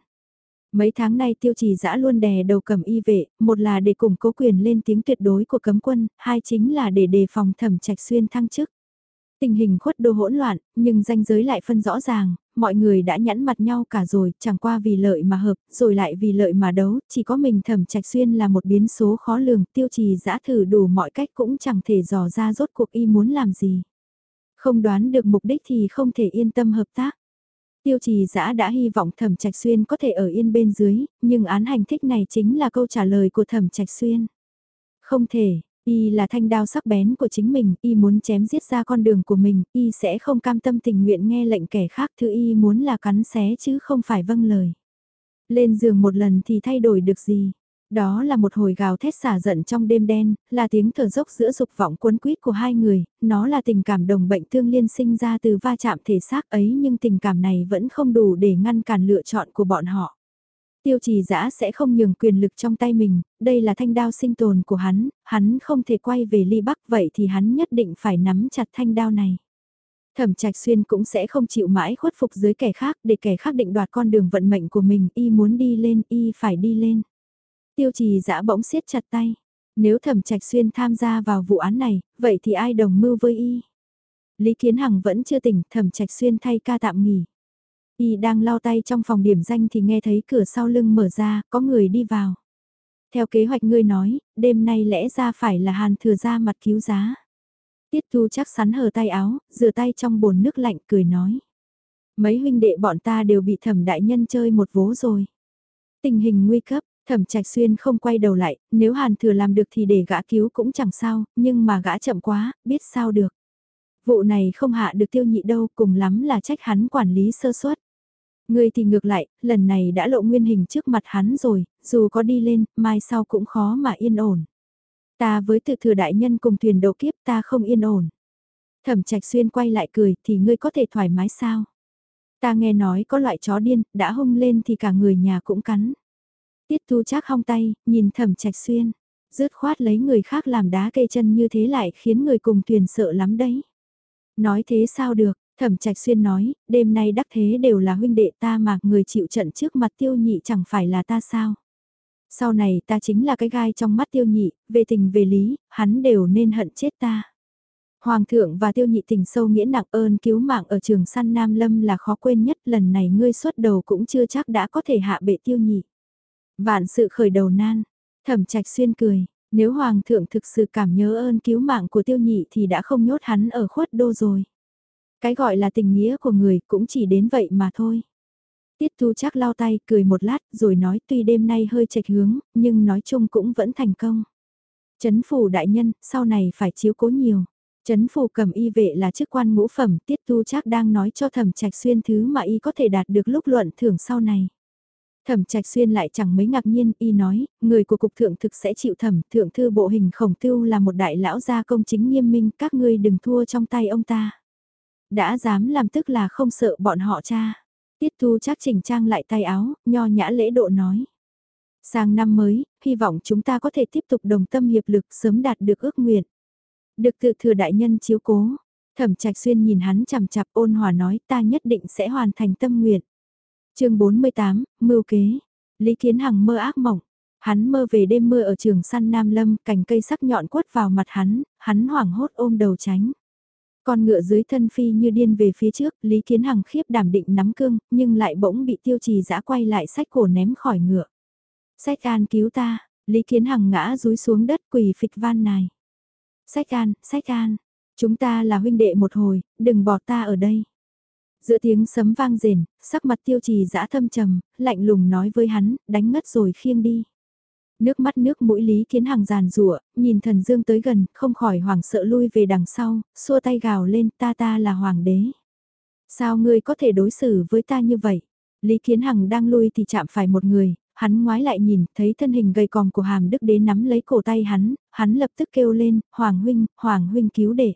Mấy tháng nay tiêu trì dã luôn đè đầu cầm y vệ, một là để củng cố quyền lên tiếng tuyệt đối của cấm quân, hai chính là để đề phòng thẩm trạch xuyên thăng chức. Tình hình khuất đô hỗn loạn, nhưng danh giới lại phân rõ ràng, mọi người đã nhẫn mặt nhau cả rồi, chẳng qua vì lợi mà hợp, rồi lại vì lợi mà đấu, chỉ có mình thẩm trạch xuyên là một biến số khó lường, tiêu trì dã thử đủ mọi cách cũng chẳng thể dò ra rốt cuộc y muốn làm gì. Không đoán được mục đích thì không thể yên tâm hợp tác. Tiêu trì giã đã hy vọng thẩm trạch xuyên có thể ở yên bên dưới, nhưng án hành thích này chính là câu trả lời của thẩm trạch xuyên. Không thể, y là thanh đao sắc bén của chính mình, y muốn chém giết ra con đường của mình, y sẽ không cam tâm tình nguyện nghe lệnh kẻ khác thứ y muốn là cắn xé chứ không phải vâng lời. Lên giường một lần thì thay đổi được gì, đó là một hồi gào thét xả giận trong đêm đen, là tiếng thở dốc giữa dục vọng cuốn quýt của hai người, nó là tình cảm đồng bệnh tương liên sinh ra từ va chạm thể xác ấy nhưng tình cảm này vẫn không đủ để ngăn cản lựa chọn của bọn họ. Tiêu trì giã sẽ không nhường quyền lực trong tay mình, đây là thanh đao sinh tồn của hắn, hắn không thể quay về ly bắc vậy thì hắn nhất định phải nắm chặt thanh đao này. Thẩm Trạch Xuyên cũng sẽ không chịu mãi khuất phục dưới kẻ khác để kẻ khác định đoạt con đường vận mệnh của mình, y muốn đi lên, y phải đi lên. Tiêu trì dã bỗng siết chặt tay. Nếu Thẩm Trạch Xuyên tham gia vào vụ án này, vậy thì ai đồng mưu với y? Lý Kiến Hằng vẫn chưa tỉnh, Thẩm Trạch Xuyên thay ca tạm nghỉ. Y đang lau tay trong phòng điểm danh thì nghe thấy cửa sau lưng mở ra, có người đi vào. Theo kế hoạch ngươi nói, đêm nay lẽ ra phải là Hàn thừa ra mặt cứu giá. Tiết Thu chắc sắn hờ tay áo, rửa tay trong bồn nước lạnh cười nói. Mấy huynh đệ bọn ta đều bị thẩm đại nhân chơi một vố rồi. Tình hình nguy cấp, thẩm trạch xuyên không quay đầu lại, nếu hàn thừa làm được thì để gã cứu cũng chẳng sao, nhưng mà gã chậm quá, biết sao được. Vụ này không hạ được tiêu nhị đâu, cùng lắm là trách hắn quản lý sơ suất. Người thì ngược lại, lần này đã lộ nguyên hình trước mặt hắn rồi, dù có đi lên, mai sau cũng khó mà yên ổn. Ta với tự thừa đại nhân cùng thuyền độ kiếp ta không yên ổn. Thẩm trạch xuyên quay lại cười thì ngươi có thể thoải mái sao? Ta nghe nói có loại chó điên, đã hung lên thì cả người nhà cũng cắn. Tiết thu chắc hong tay, nhìn thẩm trạch xuyên. Rứt khoát lấy người khác làm đá cây chân như thế lại khiến người cùng thuyền sợ lắm đấy. Nói thế sao được, thẩm trạch xuyên nói, đêm nay đắc thế đều là huynh đệ ta mà người chịu trận trước mặt tiêu nhị chẳng phải là ta sao. Sau này ta chính là cái gai trong mắt tiêu nhị, về tình về lý, hắn đều nên hận chết ta. Hoàng thượng và tiêu nhị tình sâu nghĩa nặng ơn cứu mạng ở trường săn Nam Lâm là khó quên nhất lần này ngươi xuất đầu cũng chưa chắc đã có thể hạ bệ tiêu nhị. Vạn sự khởi đầu nan, thẩm trạch xuyên cười, nếu Hoàng thượng thực sự cảm nhớ ơn cứu mạng của tiêu nhị thì đã không nhốt hắn ở khuất đô rồi. Cái gọi là tình nghĩa của người cũng chỉ đến vậy mà thôi. Tiết Thu chắc lau tay cười một lát rồi nói tuy đêm nay hơi chệch hướng, nhưng nói chung cũng vẫn thành công. Chấn phủ đại nhân, sau này phải chiếu cố nhiều. Chấn phủ cầm y vệ là chức quan ngũ phẩm, Tiết thu chắc đang nói cho thẩm trạch xuyên thứ mà y có thể đạt được lúc luận thưởng sau này. Thẩm trạch xuyên lại chẳng mấy ngạc nhiên, y nói, người của cục thượng thực sẽ chịu thẩm, thượng thư bộ hình khổng tưu là một đại lão gia công chính nghiêm minh, các ngươi đừng thua trong tay ông ta. Đã dám làm tức là không sợ bọn họ cha. Tiết Thu chắc chỉnh trang lại tay áo, nho nhã lễ độ nói. Sang năm mới, hy vọng chúng ta có thể tiếp tục đồng tâm hiệp lực sớm đạt được ước nguyện. Được tự thừa đại nhân chiếu cố, thẩm trạch xuyên nhìn hắn chằm chặp ôn hòa nói ta nhất định sẽ hoàn thành tâm nguyện chương 48, Mưu Kế, Lý Kiến Hằng mơ ác mộng. Hắn mơ về đêm mưa ở trường săn Nam Lâm, cành cây sắc nhọn quất vào mặt hắn, hắn hoảng hốt ôm đầu tránh. Con ngựa dưới thân phi như điên về phía trước, Lý Kiến Hằng khiếp đảm định nắm cương, nhưng lại bỗng bị tiêu trì giã quay lại sách cổ ném khỏi ngựa. Sách an cứu ta, Lý Kiến Hằng ngã rúi xuống đất quỳ phịch van này. Sách an, sách an, chúng ta là huynh đệ một hồi, đừng bỏ ta ở đây. Giữa tiếng sấm vang rền, sắc mặt tiêu trì dã thâm trầm, lạnh lùng nói với hắn, đánh ngất rồi khiêng đi. Nước mắt nước mũi Lý Kiến Hằng giàn rủa, nhìn thần dương tới gần, không khỏi hoảng sợ lui về đằng sau, xua tay gào lên ta ta là hoàng đế. Sao ngươi có thể đối xử với ta như vậy? Lý Kiến Hằng đang lui thì chạm phải một người, hắn ngoái lại nhìn, thấy thân hình gầy còm của hàm đức đế nắm lấy cổ tay hắn, hắn lập tức kêu lên, Hoàng huynh, Hoàng huynh cứu đệ.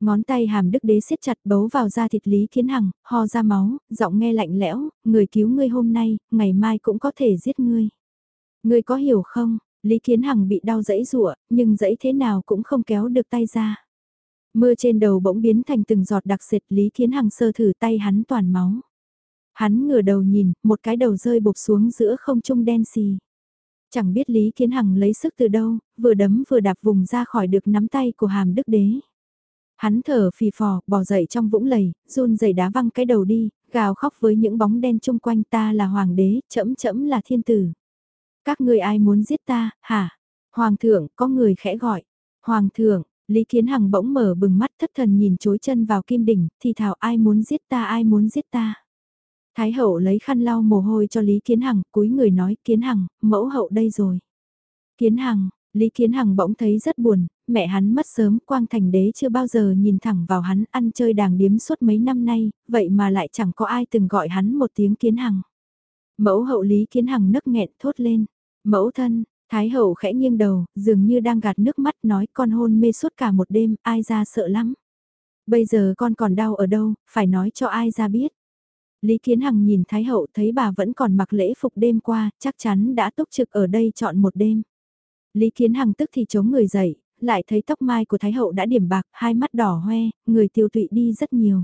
Ngón tay hàm đức đế siết chặt bấu vào da thịt Lý Kiến Hằng, ho ra máu, giọng nghe lạnh lẽo, người cứu ngươi hôm nay, ngày mai cũng có thể giết ngươi. Ngươi có hiểu không, Lý Kiến Hằng bị đau dẫy rụa, nhưng dẫy thế nào cũng không kéo được tay ra. Mưa trên đầu bỗng biến thành từng giọt đặc sệt Lý Kiến Hằng sơ thử tay hắn toàn máu. Hắn ngửa đầu nhìn, một cái đầu rơi bục xuống giữa không trung đen xì. Chẳng biết Lý Kiến Hằng lấy sức từ đâu, vừa đấm vừa đạp vùng ra khỏi được nắm tay của hàm đức đế. Hắn thở phì phò, bò dậy trong vũng lầy, run rẩy đá văng cái đầu đi, gào khóc với những bóng đen chung quanh ta là hoàng đế, chẫm chẫm là thiên tử. Các người ai muốn giết ta, hả? Hoàng thượng, có người khẽ gọi. Hoàng thượng, Lý Kiến Hằng bỗng mở bừng mắt thất thần nhìn chối chân vào kim đỉnh, thì thảo ai muốn giết ta ai muốn giết ta. Thái hậu lấy khăn lau mồ hôi cho Lý Kiến Hằng, cúi người nói, Kiến Hằng, mẫu hậu đây rồi. Kiến Hằng, Lý Kiến Hằng bỗng thấy rất buồn, mẹ hắn mất sớm, Quang Thành Đế chưa bao giờ nhìn thẳng vào hắn ăn chơi đàng điếm suốt mấy năm nay, vậy mà lại chẳng có ai từng gọi hắn một tiếng Kiến Hằng. Mẫu hậu Lý Kiến Hằng nấc nghẹn thốt lên. Mẫu thân, Thái hậu khẽ nghiêng đầu, dường như đang gạt nước mắt nói con hôn mê suốt cả một đêm, ai ra sợ lắm. Bây giờ con còn đau ở đâu, phải nói cho ai ra biết. Lý Kiến Hằng nhìn Thái hậu thấy bà vẫn còn mặc lễ phục đêm qua, chắc chắn đã túc trực ở đây chọn một đêm. Lý Kiến Hằng tức thì chống người dậy, lại thấy tóc mai của Thái Hậu đã điểm bạc, hai mắt đỏ hoe, người tiêu tụy đi rất nhiều.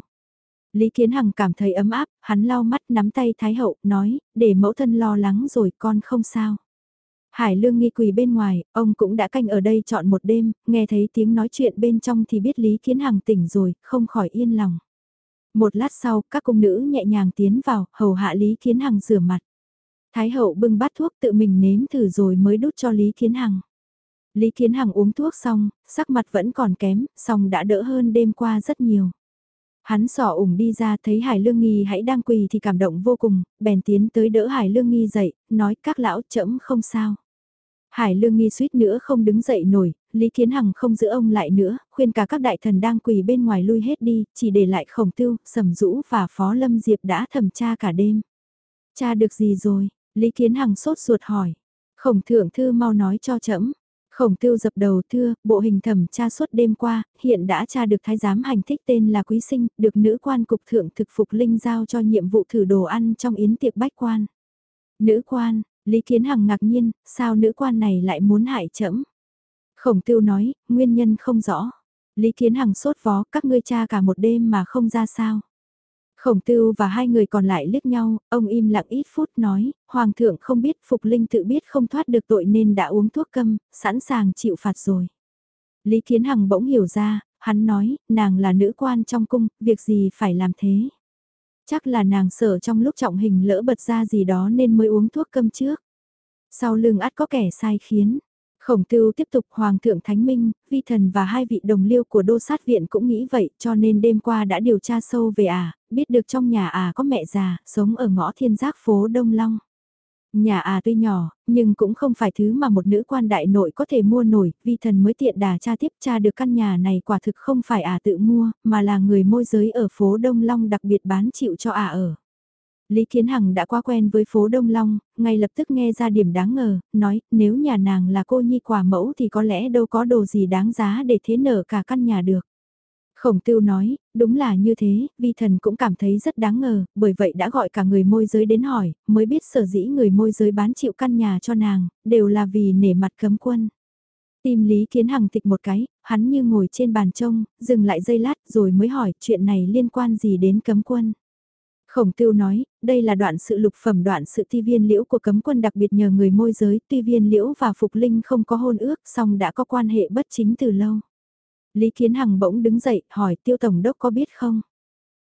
Lý Kiến Hằng cảm thấy ấm áp, hắn lau mắt nắm tay Thái Hậu, nói, để mẫu thân lo lắng rồi con không sao. Hải Lương nghi quỳ bên ngoài, ông cũng đã canh ở đây chọn một đêm, nghe thấy tiếng nói chuyện bên trong thì biết Lý Kiến Hằng tỉnh rồi, không khỏi yên lòng. Một lát sau, các cung nữ nhẹ nhàng tiến vào, hầu hạ Lý Kiến Hằng rửa mặt. Thái hậu bưng bát thuốc tự mình nếm thử rồi mới đút cho Lý Kiến Hằng. Lý Kiến Hằng uống thuốc xong, sắc mặt vẫn còn kém, song đã đỡ hơn đêm qua rất nhiều. Hắn sỏ ủng đi ra thấy Hải Lương Nghi hãy đang quỳ thì cảm động vô cùng, bèn tiến tới đỡ Hải Lương Nghi dậy, nói các lão chậm không sao. Hải Lương Nghi suýt nữa không đứng dậy nổi, Lý Kiến Hằng không giữ ông lại nữa, khuyên cả các đại thần đang quỳ bên ngoài lui hết đi, chỉ để lại khổng tiêu, sầm rũ và phó lâm diệp đã thẩm tra cả đêm. Cha được gì rồi? Lý Kiến Hằng sốt ruột hỏi. Khổng thượng thư mau nói cho trẫm. Khổng tiêu dập đầu thưa, bộ hình thẩm tra suốt đêm qua, hiện đã tra được thái giám hành thích tên là Quý Sinh, được nữ quan cục thượng thực phục linh giao cho nhiệm vụ thử đồ ăn trong yến tiệc bách quan. Nữ quan, Lý Kiến Hằng ngạc nhiên, sao nữ quan này lại muốn hại trẫm? Khổng tiêu nói, nguyên nhân không rõ. Lý Kiến Hằng sốt vó, các ngươi cha cả một đêm mà không ra sao. Khổng Tiêu và hai người còn lại liếc nhau, ông im lặng ít phút nói, Hoàng thượng không biết Phục Linh tự biết không thoát được tội nên đã uống thuốc câm, sẵn sàng chịu phạt rồi. Lý Kiến Hằng bỗng hiểu ra, hắn nói, nàng là nữ quan trong cung, việc gì phải làm thế. Chắc là nàng sợ trong lúc trọng hình lỡ bật ra gì đó nên mới uống thuốc câm trước. Sau lưng ắt có kẻ sai khiến, Khổng tưu tiếp tục Hoàng thượng Thánh Minh, vi thần và hai vị đồng liêu của đô sát viện cũng nghĩ vậy cho nên đêm qua đã điều tra sâu về à, biết được trong nhà à có mẹ già, sống ở ngõ thiên giác phố Đông Long. Nhà à tuy nhỏ, nhưng cũng không phải thứ mà một nữ quan đại nội có thể mua nổi, vi thần mới tiện đà cha tiếp cha được căn nhà này quả thực không phải à tự mua, mà là người môi giới ở phố Đông Long đặc biệt bán chịu cho à ở. Lý Kiến Hằng đã quá quen với phố Đông Long, ngay lập tức nghe ra điểm đáng ngờ, nói nếu nhà nàng là cô nhi quả mẫu thì có lẽ đâu có đồ gì đáng giá để thế nở cả căn nhà được. Khổng tiêu nói, đúng là như thế, vi thần cũng cảm thấy rất đáng ngờ, bởi vậy đã gọi cả người môi giới đến hỏi, mới biết sở dĩ người môi giới bán chịu căn nhà cho nàng, đều là vì nể mặt cấm quân. Tim Lý Kiến Hằng tịch một cái, hắn như ngồi trên bàn trông, dừng lại giây lát rồi mới hỏi chuyện này liên quan gì đến cấm quân. Khổng Tiêu nói, đây là đoạn sự lục phẩm đoạn sự ti viên liễu của cấm quân đặc biệt nhờ người môi giới, tuy viên liễu và Phục Linh không có hôn ước, song đã có quan hệ bất chính từ lâu. Lý Kiến Hằng bỗng đứng dậy, hỏi Tiêu Tổng Đốc có biết không?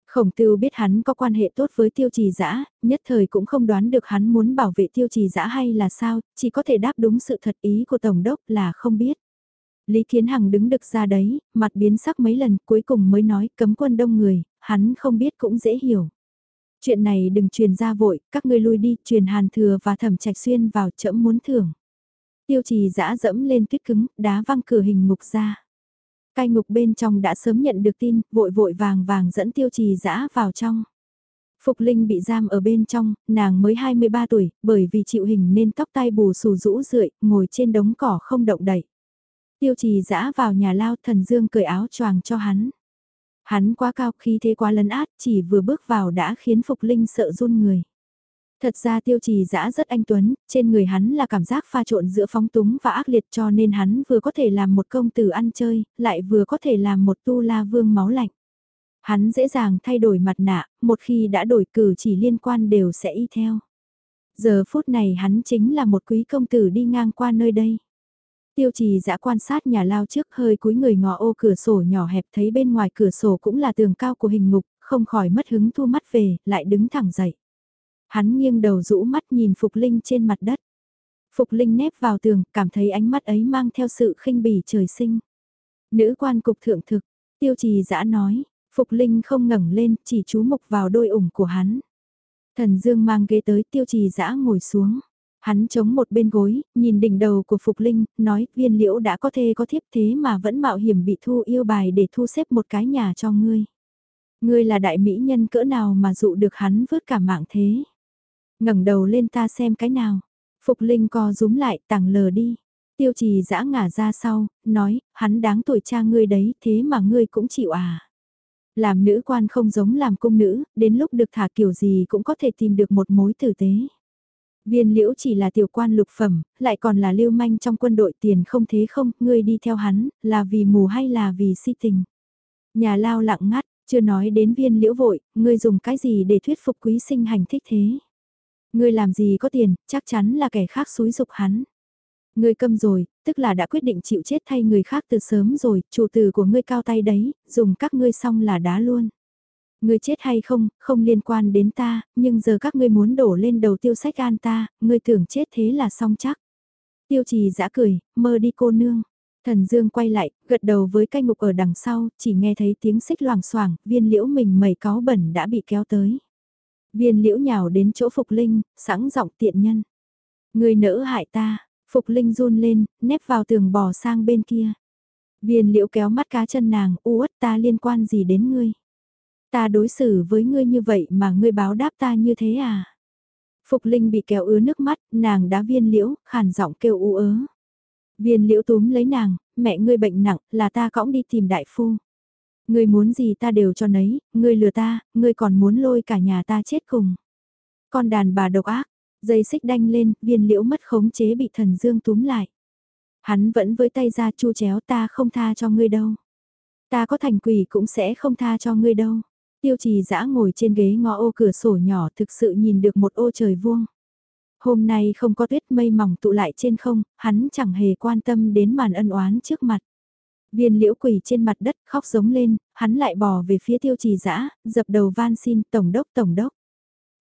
Khổng Tiêu biết hắn có quan hệ tốt với Tiêu Trì Dã, nhất thời cũng không đoán được hắn muốn bảo vệ Tiêu Trì Dã hay là sao, chỉ có thể đáp đúng sự thật ý của Tổng Đốc là không biết. Lý Kiến Hằng đứng được ra đấy, mặt biến sắc mấy lần cuối cùng mới nói cấm quân đông người, hắn không biết cũng dễ hiểu. Chuyện này đừng truyền ra vội, các ngươi lui đi, truyền hàn thừa và thẩm trạch xuyên vào chẫm muốn thưởng. Tiêu trì dã dẫm lên tuyết cứng, đá văng cửa hình ngục ra. Cai ngục bên trong đã sớm nhận được tin, vội vội vàng vàng dẫn tiêu trì dã vào trong. Phục Linh bị giam ở bên trong, nàng mới 23 tuổi, bởi vì chịu hình nên tóc tai bù xù rũ rượi, ngồi trên đống cỏ không động đậy. Tiêu trì dã vào nhà lao thần dương cởi áo choàng cho hắn. Hắn quá cao khi thế quá lấn át, chỉ vừa bước vào đã khiến Phục Linh sợ run người. Thật ra tiêu trì dã rất anh Tuấn, trên người hắn là cảm giác pha trộn giữa phóng túng và ác liệt cho nên hắn vừa có thể làm một công tử ăn chơi, lại vừa có thể làm một tu la vương máu lạnh. Hắn dễ dàng thay đổi mặt nạ, một khi đã đổi cử chỉ liên quan đều sẽ y theo. Giờ phút này hắn chính là một quý công tử đi ngang qua nơi đây. Tiêu trì dã quan sát nhà lao trước hơi cúi người ngò ô cửa sổ nhỏ hẹp thấy bên ngoài cửa sổ cũng là tường cao của hình ngục, không khỏi mất hứng thu mắt về, lại đứng thẳng dậy. Hắn nghiêng đầu rũ mắt nhìn Phục Linh trên mặt đất. Phục Linh nép vào tường, cảm thấy ánh mắt ấy mang theo sự khinh bỉ trời sinh. Nữ quan cục thượng thực, tiêu trì dã nói, Phục Linh không ngẩng lên, chỉ chú mục vào đôi ủng của hắn. Thần Dương mang ghế tới tiêu trì dã ngồi xuống. Hắn chống một bên gối, nhìn đỉnh đầu của Phục Linh, nói viên liễu đã có thê có thiếp thế mà vẫn mạo hiểm bị thu yêu bài để thu xếp một cái nhà cho ngươi. Ngươi là đại mỹ nhân cỡ nào mà dụ được hắn vớt cả mạng thế. ngẩng đầu lên ta xem cái nào. Phục Linh co rúm lại tàng lờ đi. Tiêu trì giã ngả ra sau, nói, hắn đáng tuổi cha ngươi đấy, thế mà ngươi cũng chịu à. Làm nữ quan không giống làm cung nữ, đến lúc được thả kiểu gì cũng có thể tìm được một mối tử tế. Viên liễu chỉ là tiểu quan lục phẩm, lại còn là lưu manh trong quân đội tiền không thế không, ngươi đi theo hắn, là vì mù hay là vì si tình. Nhà lao lặng ngắt, chưa nói đến viên liễu vội, ngươi dùng cái gì để thuyết phục quý sinh hành thích thế. Ngươi làm gì có tiền, chắc chắn là kẻ khác xúi dục hắn. Ngươi câm rồi, tức là đã quyết định chịu chết thay người khác từ sớm rồi, chủ tử của ngươi cao tay đấy, dùng các ngươi xong là đá luôn. Ngươi chết hay không, không liên quan đến ta, nhưng giờ các ngươi muốn đổ lên đầu tiêu sách an ta, ngươi tưởng chết thế là xong chắc. Tiêu trì giã cười, mơ đi cô nương. Thần Dương quay lại, gật đầu với canh ngục ở đằng sau, chỉ nghe thấy tiếng xích loảng xoảng, viên liễu mình mẩy cáo bẩn đã bị kéo tới. Viên liễu nhào đến chỗ Phục Linh, sẵn giọng tiện nhân. Người nỡ hại ta, Phục Linh run lên, nép vào tường bò sang bên kia. Viên liễu kéo mắt cá chân nàng, uất ta liên quan gì đến ngươi. Ta đối xử với ngươi như vậy mà ngươi báo đáp ta như thế à? Phục Linh bị kéo ứa nước mắt, nàng đã viên liễu, khàn giọng kêu u ớ. Viên liễu túm lấy nàng, mẹ ngươi bệnh nặng, là ta cõng đi tìm đại phu. Ngươi muốn gì ta đều cho nấy, ngươi lừa ta, ngươi còn muốn lôi cả nhà ta chết cùng. Con đàn bà độc ác, dây xích đanh lên, viên liễu mất khống chế bị thần dương túm lại. Hắn vẫn với tay ra chu chéo ta không tha cho ngươi đâu. Ta có thành quỷ cũng sẽ không tha cho ngươi đâu. Tiêu trì dã ngồi trên ghế ngõ ô cửa sổ nhỏ thực sự nhìn được một ô trời vuông. Hôm nay không có tuyết mây mỏng tụ lại trên không, hắn chẳng hề quan tâm đến màn ân oán trước mặt. Viên liễu quỳ trên mặt đất khóc giống lên, hắn lại bò về phía tiêu trì dã dập đầu van xin tổng đốc tổng đốc.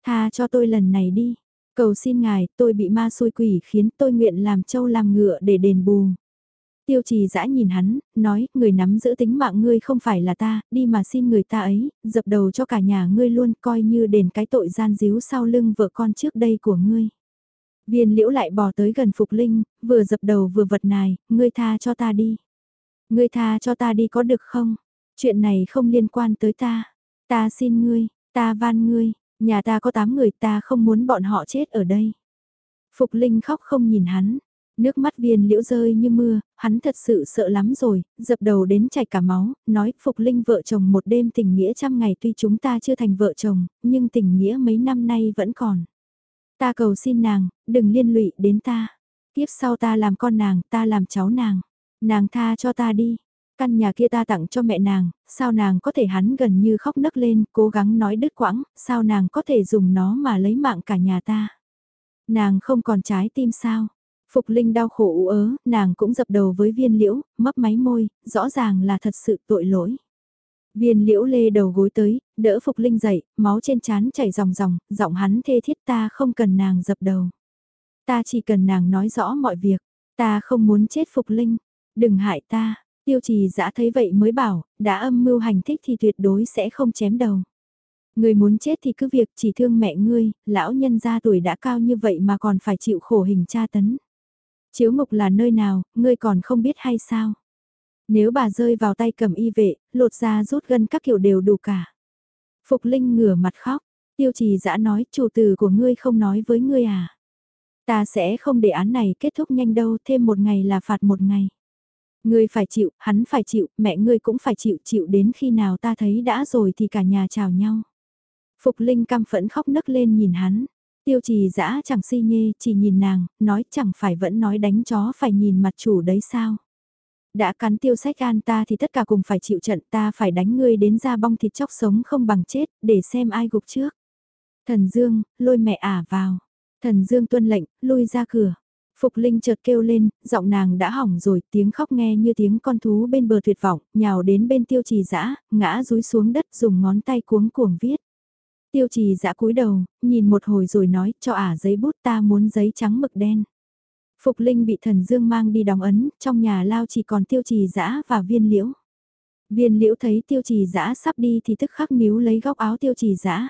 Tha cho tôi lần này đi. Cầu xin ngài, tôi bị ma xui quỷ khiến tôi nguyện làm trâu làm ngựa để đền bù. Tiêu trì dã nhìn hắn, nói, người nắm giữ tính mạng ngươi không phải là ta, đi mà xin người ta ấy, dập đầu cho cả nhà ngươi luôn coi như đền cái tội gian díu sau lưng vợ con trước đây của ngươi. Viên liễu lại bò tới gần Phục Linh, vừa dập đầu vừa vật nài, ngươi tha cho ta đi. Ngươi tha cho ta đi có được không? Chuyện này không liên quan tới ta. Ta xin ngươi, ta van ngươi, nhà ta có 8 người ta không muốn bọn họ chết ở đây. Phục Linh khóc không nhìn hắn, nước mắt viên liễu rơi như mưa, hắn thật sự sợ lắm rồi, dập đầu đến chảy cả máu, nói Phục Linh vợ chồng một đêm tình nghĩa trăm ngày tuy chúng ta chưa thành vợ chồng, nhưng tình nghĩa mấy năm nay vẫn còn. Ta cầu xin nàng, đừng liên lụy đến ta. Tiếp sau ta làm con nàng, ta làm cháu nàng. Nàng tha cho ta đi. Căn nhà kia ta tặng cho mẹ nàng, sao nàng có thể hắn gần như khóc nấc lên, cố gắng nói đứt quãng, sao nàng có thể dùng nó mà lấy mạng cả nhà ta. Nàng không còn trái tim sao. Phục Linh đau khổ ú ớ, nàng cũng dập đầu với viên liễu, mấp máy môi, rõ ràng là thật sự tội lỗi. Viên liễu lê đầu gối tới, đỡ Phục Linh dậy, máu trên trán chảy ròng ròng, giọng hắn thê thiết ta không cần nàng dập đầu. Ta chỉ cần nàng nói rõ mọi việc, ta không muốn chết Phục Linh, đừng hại ta. Tiêu trì dã thấy vậy mới bảo, đã âm mưu hành thích thì tuyệt đối sẽ không chém đầu. Người muốn chết thì cứ việc chỉ thương mẹ ngươi, lão nhân gia tuổi đã cao như vậy mà còn phải chịu khổ hình tra tấn. Chiếu ngục là nơi nào, ngươi còn không biết hay sao? Nếu bà rơi vào tay cầm y vệ, lột ra rút gân các kiểu đều đủ cả. Phục Linh ngửa mặt khóc, tiêu trì dã nói chủ tử của ngươi không nói với ngươi à. Ta sẽ không để án này kết thúc nhanh đâu, thêm một ngày là phạt một ngày. Ngươi phải chịu, hắn phải chịu, mẹ ngươi cũng phải chịu, chịu đến khi nào ta thấy đã rồi thì cả nhà chào nhau. Phục Linh căm phẫn khóc nấc lên nhìn hắn. Tiêu trì dã chẳng si nhê, chỉ nhìn nàng, nói chẳng phải vẫn nói đánh chó phải nhìn mặt chủ đấy sao. Đã cắn tiêu sách an ta thì tất cả cùng phải chịu trận ta phải đánh ngươi đến ra bong thịt chóc sống không bằng chết, để xem ai gục trước. Thần Dương, lôi mẹ ả vào. Thần Dương tuân lệnh, lui ra cửa. Phục Linh chợt kêu lên, giọng nàng đã hỏng rồi, tiếng khóc nghe như tiếng con thú bên bờ tuyệt vọng, nhào đến bên tiêu trì dã ngã rúi xuống đất dùng ngón tay cuống cuồng viết. Tiêu trì dã cúi đầu, nhìn một hồi rồi nói, cho ả giấy bút ta muốn giấy trắng mực đen. Phục Linh bị thần dương mang đi đóng ấn, trong nhà lao chỉ còn tiêu trì dã và viên liễu. Viên liễu thấy tiêu trì dã sắp đi thì tức khắc níu lấy góc áo tiêu trì dã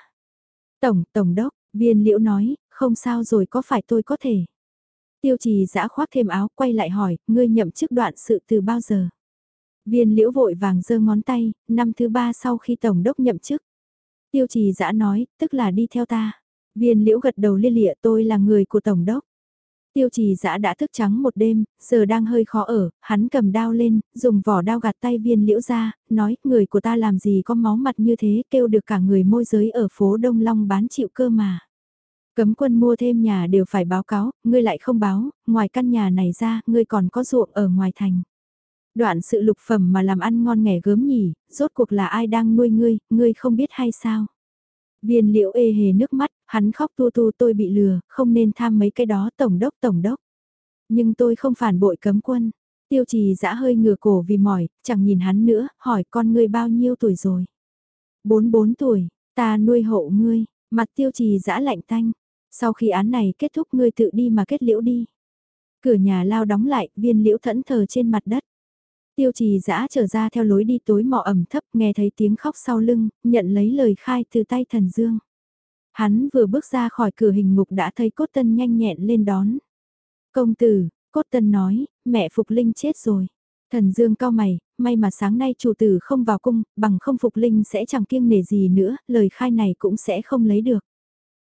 Tổng, tổng đốc, viên liễu nói, không sao rồi có phải tôi có thể. Tiêu trì dã khoác thêm áo quay lại hỏi, ngươi nhậm chức đoạn sự từ bao giờ? Viên liễu vội vàng giơ ngón tay, năm thứ ba sau khi tổng đốc nhậm chức. Tiêu trì dã nói, tức là đi theo ta. Viên liễu gật đầu lia lịa tôi là người của tổng đốc. Tiêu trì dã đã thức trắng một đêm, giờ đang hơi khó ở, hắn cầm đao lên, dùng vỏ đao gạt tay viên liễu ra, nói, người của ta làm gì có máu mặt như thế, kêu được cả người môi giới ở phố Đông Long bán chịu cơ mà. Cấm quân mua thêm nhà đều phải báo cáo, ngươi lại không báo, ngoài căn nhà này ra, ngươi còn có ruộng ở ngoài thành. Đoạn sự lục phẩm mà làm ăn ngon nghẻ gớm nhỉ, rốt cuộc là ai đang nuôi ngươi, ngươi không biết hay sao? Viên liễu ê hề nước mắt, hắn khóc tu tu tôi bị lừa, không nên tham mấy cái đó tổng đốc tổng đốc. Nhưng tôi không phản bội cấm quân. Tiêu trì dã hơi ngửa cổ vì mỏi, chẳng nhìn hắn nữa, hỏi con ngươi bao nhiêu tuổi rồi. Bốn bốn tuổi, ta nuôi hộ ngươi, mặt tiêu trì dã lạnh tanh. Sau khi án này kết thúc ngươi tự đi mà kết liễu đi. Cửa nhà lao đóng lại, viên liễu thẫn thờ trên mặt đất. Tiêu trì dã trở ra theo lối đi tối mò ẩm thấp nghe thấy tiếng khóc sau lưng, nhận lấy lời khai từ tay thần dương. Hắn vừa bước ra khỏi cửa hình ngục đã thấy cốt tân nhanh nhẹn lên đón. Công tử, cốt tân nói, mẹ Phục Linh chết rồi. Thần Dương cao mày, may mà sáng nay chủ tử không vào cung, bằng không Phục Linh sẽ chẳng kiêng nể gì nữa, lời khai này cũng sẽ không lấy được.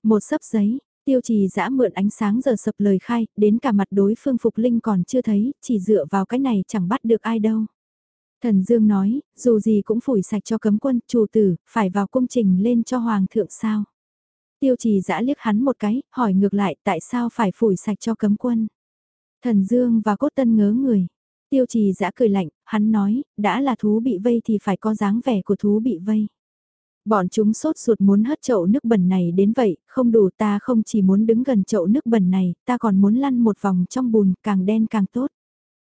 Một sấp giấy, tiêu trì dã mượn ánh sáng giờ sập lời khai, đến cả mặt đối phương Phục Linh còn chưa thấy, chỉ dựa vào cái này chẳng bắt được ai đâu. Thần Dương nói, dù gì cũng phủi sạch cho cấm quân, chủ tử, phải vào cung trình lên cho Hoàng thượng sao. Tiêu trì dã liếc hắn một cái, hỏi ngược lại tại sao phải phủi sạch cho cấm quân. Thần Dương và cốt tân ngớ người. Tiêu trì dã cười lạnh, hắn nói, đã là thú bị vây thì phải có dáng vẻ của thú bị vây. Bọn chúng sốt ruột muốn hất chậu nước bẩn này đến vậy, không đủ ta không chỉ muốn đứng gần chậu nước bẩn này, ta còn muốn lăn một vòng trong bùn, càng đen càng tốt.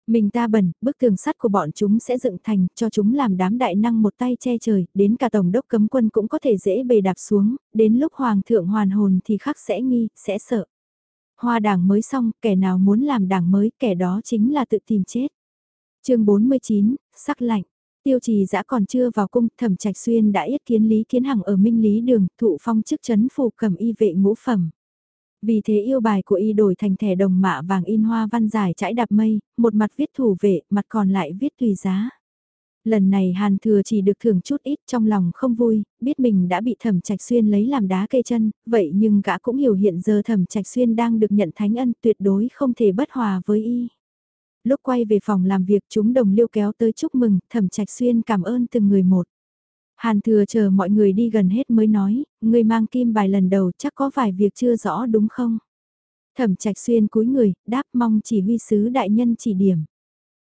Mình ta bẩn, bức tường sắt của bọn chúng sẽ dựng thành, cho chúng làm đám đại năng một tay che trời, đến cả tổng đốc cấm quân cũng có thể dễ bề đạp xuống, đến lúc hoàng thượng hoàn hồn thì khắc sẽ nghi, sẽ sợ. Hoa đảng mới xong, kẻ nào muốn làm đảng mới, kẻ đó chính là tự tìm chết. chương 49, sắc lạnh. Tiêu trì dã còn chưa vào cung, thẩm trạch xuyên đã yết kiến Lý Kiến Hằng ở Minh Lý Đường, thụ phong chức chấn phù cầm y vệ ngũ phẩm. Vì thế yêu bài của y đổi thành thẻ đồng mạ vàng in hoa văn giải trải đạp mây, một mặt viết thủ vệ, mặt còn lại viết tùy giá. Lần này Hàn Thừa chỉ được thưởng chút ít trong lòng không vui, biết mình đã bị Thẩm Trạch Xuyên lấy làm đá cây chân, vậy nhưng gã cũng hiểu hiện giờ Thẩm Trạch Xuyên đang được nhận thánh ân tuyệt đối không thể bất hòa với y. Lúc quay về phòng làm việc chúng đồng liêu kéo tới chúc mừng, Thẩm Trạch Xuyên cảm ơn từng người một. Hàn Thừa chờ mọi người đi gần hết mới nói, người mang kim bài lần đầu chắc có vài việc chưa rõ đúng không? Thẩm Trạch Xuyên cúi người, đáp mong chỉ huy sứ đại nhân chỉ điểm.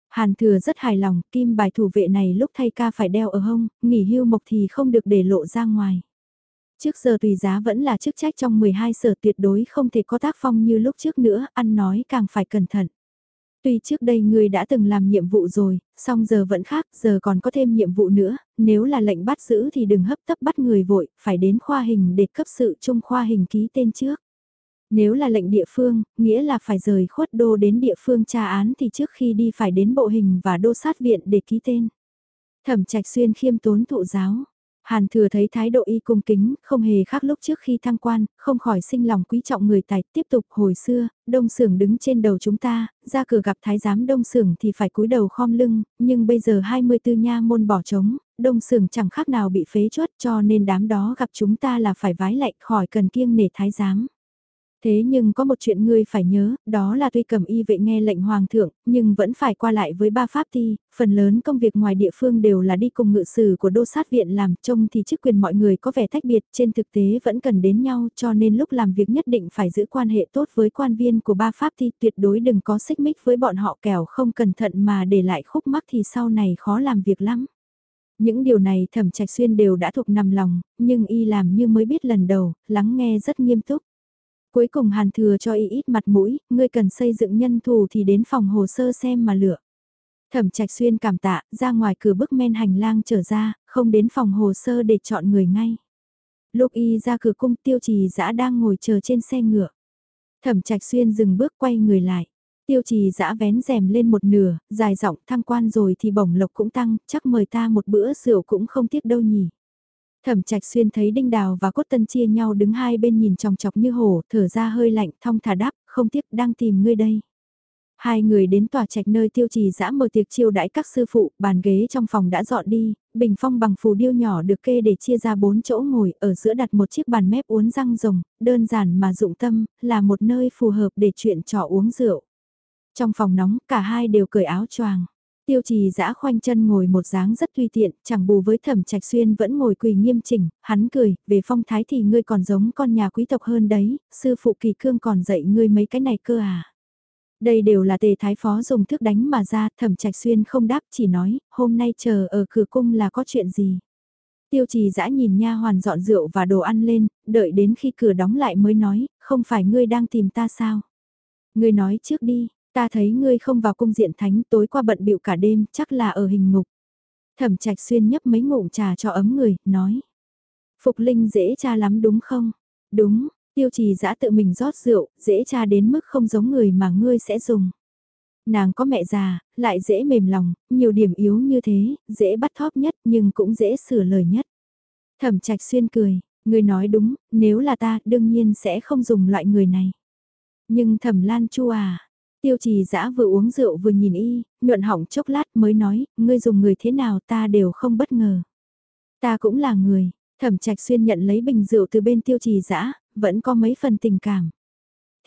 Hàn thừa rất hài lòng, kim bài thủ vệ này lúc thay ca phải đeo ở hông, nghỉ hưu mộc thì không được để lộ ra ngoài. Trước giờ tùy giá vẫn là chức trách trong 12 sở tuyệt đối không thể có tác phong như lúc trước nữa, ăn nói càng phải cẩn thận. Tuy trước đây người đã từng làm nhiệm vụ rồi, song giờ vẫn khác, giờ còn có thêm nhiệm vụ nữa, nếu là lệnh bắt giữ thì đừng hấp tấp bắt người vội, phải đến khoa hình để cấp sự trung khoa hình ký tên trước. Nếu là lệnh địa phương, nghĩa là phải rời khuất đô đến địa phương tra án thì trước khi đi phải đến bộ hình và đô sát viện để ký tên. Thẩm trạch xuyên khiêm tốn thụ giáo. Hàn thừa thấy thái độ y cung kính, không hề khác lúc trước khi thăng quan, không khỏi sinh lòng quý trọng người tài. Tiếp tục hồi xưa, đông sưởng đứng trên đầu chúng ta, ra cửa gặp thái giám đông sưởng thì phải cúi đầu khom lưng, nhưng bây giờ 24 nha môn bỏ trống, đông sưởng chẳng khác nào bị phế chuất cho nên đám đó gặp chúng ta là phải vái lạnh khỏi cần kiêng nể thái giám. Thế nhưng có một chuyện ngươi phải nhớ, đó là tuy cầm y vệ nghe lệnh hoàng thượng, nhưng vẫn phải qua lại với ba pháp thi phần lớn công việc ngoài địa phương đều là đi cùng ngự sử của đô sát viện làm, trông thì chức quyền mọi người có vẻ tách biệt, trên thực tế vẫn cần đến nhau, cho nên lúc làm việc nhất định phải giữ quan hệ tốt với quan viên của ba pháp thi tuyệt đối đừng có xích mích với bọn họ kẻo không cẩn thận mà để lại khúc mắc thì sau này khó làm việc lắm. Những điều này thẩm trạch xuyên đều đã thuộc nằm lòng, nhưng y làm như mới biết lần đầu, lắng nghe rất nghiêm túc. Cuối cùng hàn thừa cho y ít mặt mũi, ngươi cần xây dựng nhân thù thì đến phòng hồ sơ xem mà lựa. Thẩm trạch xuyên cảm tạ, ra ngoài cửa bức men hành lang trở ra, không đến phòng hồ sơ để chọn người ngay. Lúc y ra cửa cung tiêu trì dã đang ngồi chờ trên xe ngựa. Thẩm trạch xuyên dừng bước quay người lại. Tiêu trì dã vén rèm lên một nửa, dài giọng thăng quan rồi thì bổng lộc cũng tăng, chắc mời ta một bữa rượu cũng không tiếc đâu nhỉ. Thẩm trạch xuyên thấy đinh đào và cốt tân chia nhau đứng hai bên nhìn chòng chọc như hổ, thở ra hơi lạnh, thong thả đáp, không tiếc đang tìm ngươi đây. Hai người đến tòa trạch nơi tiêu trì dã mở tiệc chiêu đãi các sư phụ, bàn ghế trong phòng đã dọn đi, bình phong bằng phù điêu nhỏ được kê để chia ra bốn chỗ ngồi, ở giữa đặt một chiếc bàn mép uốn răng rồng, đơn giản mà dụng tâm, là một nơi phù hợp để chuyện trò uống rượu. Trong phòng nóng, cả hai đều cởi áo choàng. Tiêu trì dã khoanh chân ngồi một dáng rất tùy tiện, chẳng bù với thẩm trạch xuyên vẫn ngồi quỳ nghiêm chỉnh, hắn cười, về phong thái thì ngươi còn giống con nhà quý tộc hơn đấy, sư phụ kỳ cương còn dạy ngươi mấy cái này cơ à. Đây đều là tề thái phó dùng thức đánh mà ra, thẩm trạch xuyên không đáp chỉ nói, hôm nay chờ ở cửa cung là có chuyện gì. Tiêu trì dã nhìn nha hoàn dọn rượu và đồ ăn lên, đợi đến khi cửa đóng lại mới nói, không phải ngươi đang tìm ta sao? Ngươi nói trước đi, ta thấy ngươi không vào cung diện thánh tối qua bận bịu cả đêm, chắc là ở hình ngục. Thẩm trạch xuyên nhấp mấy ngụm trà cho ấm người, nói. Phục Linh dễ cha lắm đúng không? Đúng, tiêu trì giã tự mình rót rượu, dễ cha đến mức không giống người mà ngươi sẽ dùng. Nàng có mẹ già, lại dễ mềm lòng, nhiều điểm yếu như thế, dễ bắt thóp nhất nhưng cũng dễ sửa lời nhất. Thẩm trạch xuyên cười, người nói đúng, nếu là ta đương nhiên sẽ không dùng loại người này. Nhưng thẩm lan chu à, tiêu trì dã vừa uống rượu vừa nhìn y, nhuận hỏng chốc lát mới nói, ngươi dùng người thế nào ta đều không bất ngờ. Ta cũng là người, thẩm trạch xuyên nhận lấy bình rượu từ bên tiêu trì dã vẫn có mấy phần tình cảm.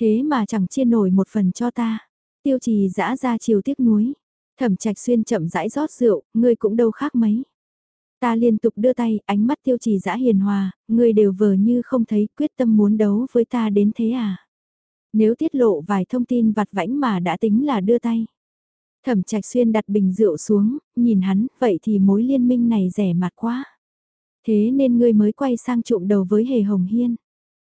Thế mà chẳng chia nổi một phần cho ta. Tiêu trì dã ra chiều tiếc nuối. Thẩm trạch xuyên chậm rãi rót rượu, ngươi cũng đâu khác mấy. Ta liên tục đưa tay, ánh mắt tiêu trì dã hiền hòa, ngươi đều vờ như không thấy quyết tâm muốn đấu với ta đến thế à. Nếu tiết lộ vài thông tin vặt vãnh mà đã tính là đưa tay. Thẩm trạch xuyên đặt bình rượu xuống, nhìn hắn, vậy thì mối liên minh này rẻ mặt quá. Thế nên ngươi mới quay sang trụm đầu với hề hồng hiên.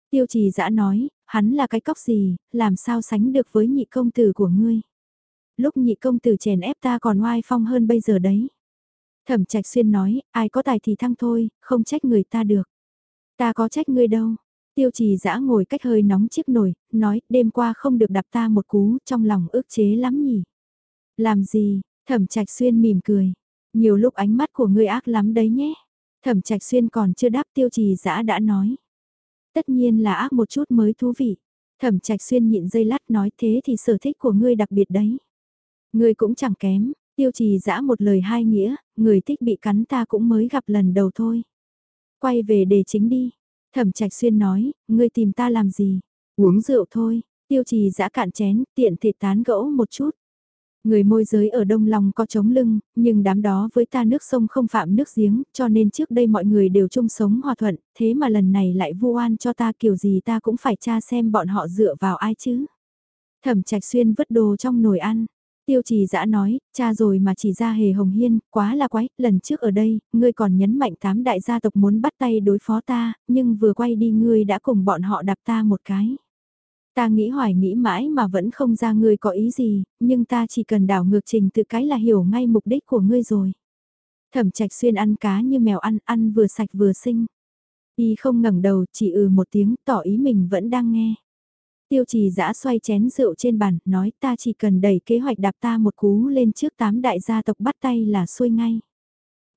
Tiêu trì dã nói, hắn là cái cóc gì, làm sao sánh được với nhị công tử của ngươi. Lúc nhị công tử chèn ép ta còn oai phong hơn bây giờ đấy. Thẩm trạch xuyên nói, ai có tài thì thăng thôi, không trách người ta được. Ta có trách ngươi đâu. Tiêu trì dã ngồi cách hơi nóng chiếc nồi, nói, đêm qua không được đạp ta một cú, trong lòng ước chế lắm nhỉ. Làm gì, thẩm trạch xuyên mỉm cười. Nhiều lúc ánh mắt của ngươi ác lắm đấy nhé. Thẩm trạch xuyên còn chưa đáp tiêu trì dã đã nói. Tất nhiên là ác một chút mới thú vị. Thẩm trạch xuyên nhịn dây lát nói thế thì sở thích của ngươi đặc biệt đấy. Ngươi cũng chẳng kém, tiêu trì dã một lời hai nghĩa, người thích bị cắn ta cũng mới gặp lần đầu thôi. Quay về đề chính đi. Thẩm trạch xuyên nói, ngươi tìm ta làm gì? Uống rượu thôi, tiêu trì dã cạn chén, tiện thể tán gẫu một chút. Người môi giới ở Đông Long có chống lưng, nhưng đám đó với ta nước sông không phạm nước giếng, cho nên trước đây mọi người đều chung sống hòa thuận, thế mà lần này lại vu oan cho ta kiểu gì ta cũng phải tra xem bọn họ dựa vào ai chứ. Thẩm trạch xuyên vứt đồ trong nồi ăn. Tiêu trì dã nói, cha rồi mà chỉ ra hề hồng hiên, quá là quái, lần trước ở đây, ngươi còn nhấn mạnh tám đại gia tộc muốn bắt tay đối phó ta, nhưng vừa quay đi ngươi đã cùng bọn họ đạp ta một cái. Ta nghĩ hoài nghĩ mãi mà vẫn không ra ngươi có ý gì, nhưng ta chỉ cần đảo ngược trình tự cái là hiểu ngay mục đích của ngươi rồi. Thẩm trạch xuyên ăn cá như mèo ăn, ăn vừa sạch vừa sinh. Y không ngẩng đầu, chỉ ừ một tiếng, tỏ ý mình vẫn đang nghe. Tiêu trì giã xoay chén rượu trên bàn, nói ta chỉ cần đẩy kế hoạch đạp ta một cú lên trước tám đại gia tộc bắt tay là xuôi ngay.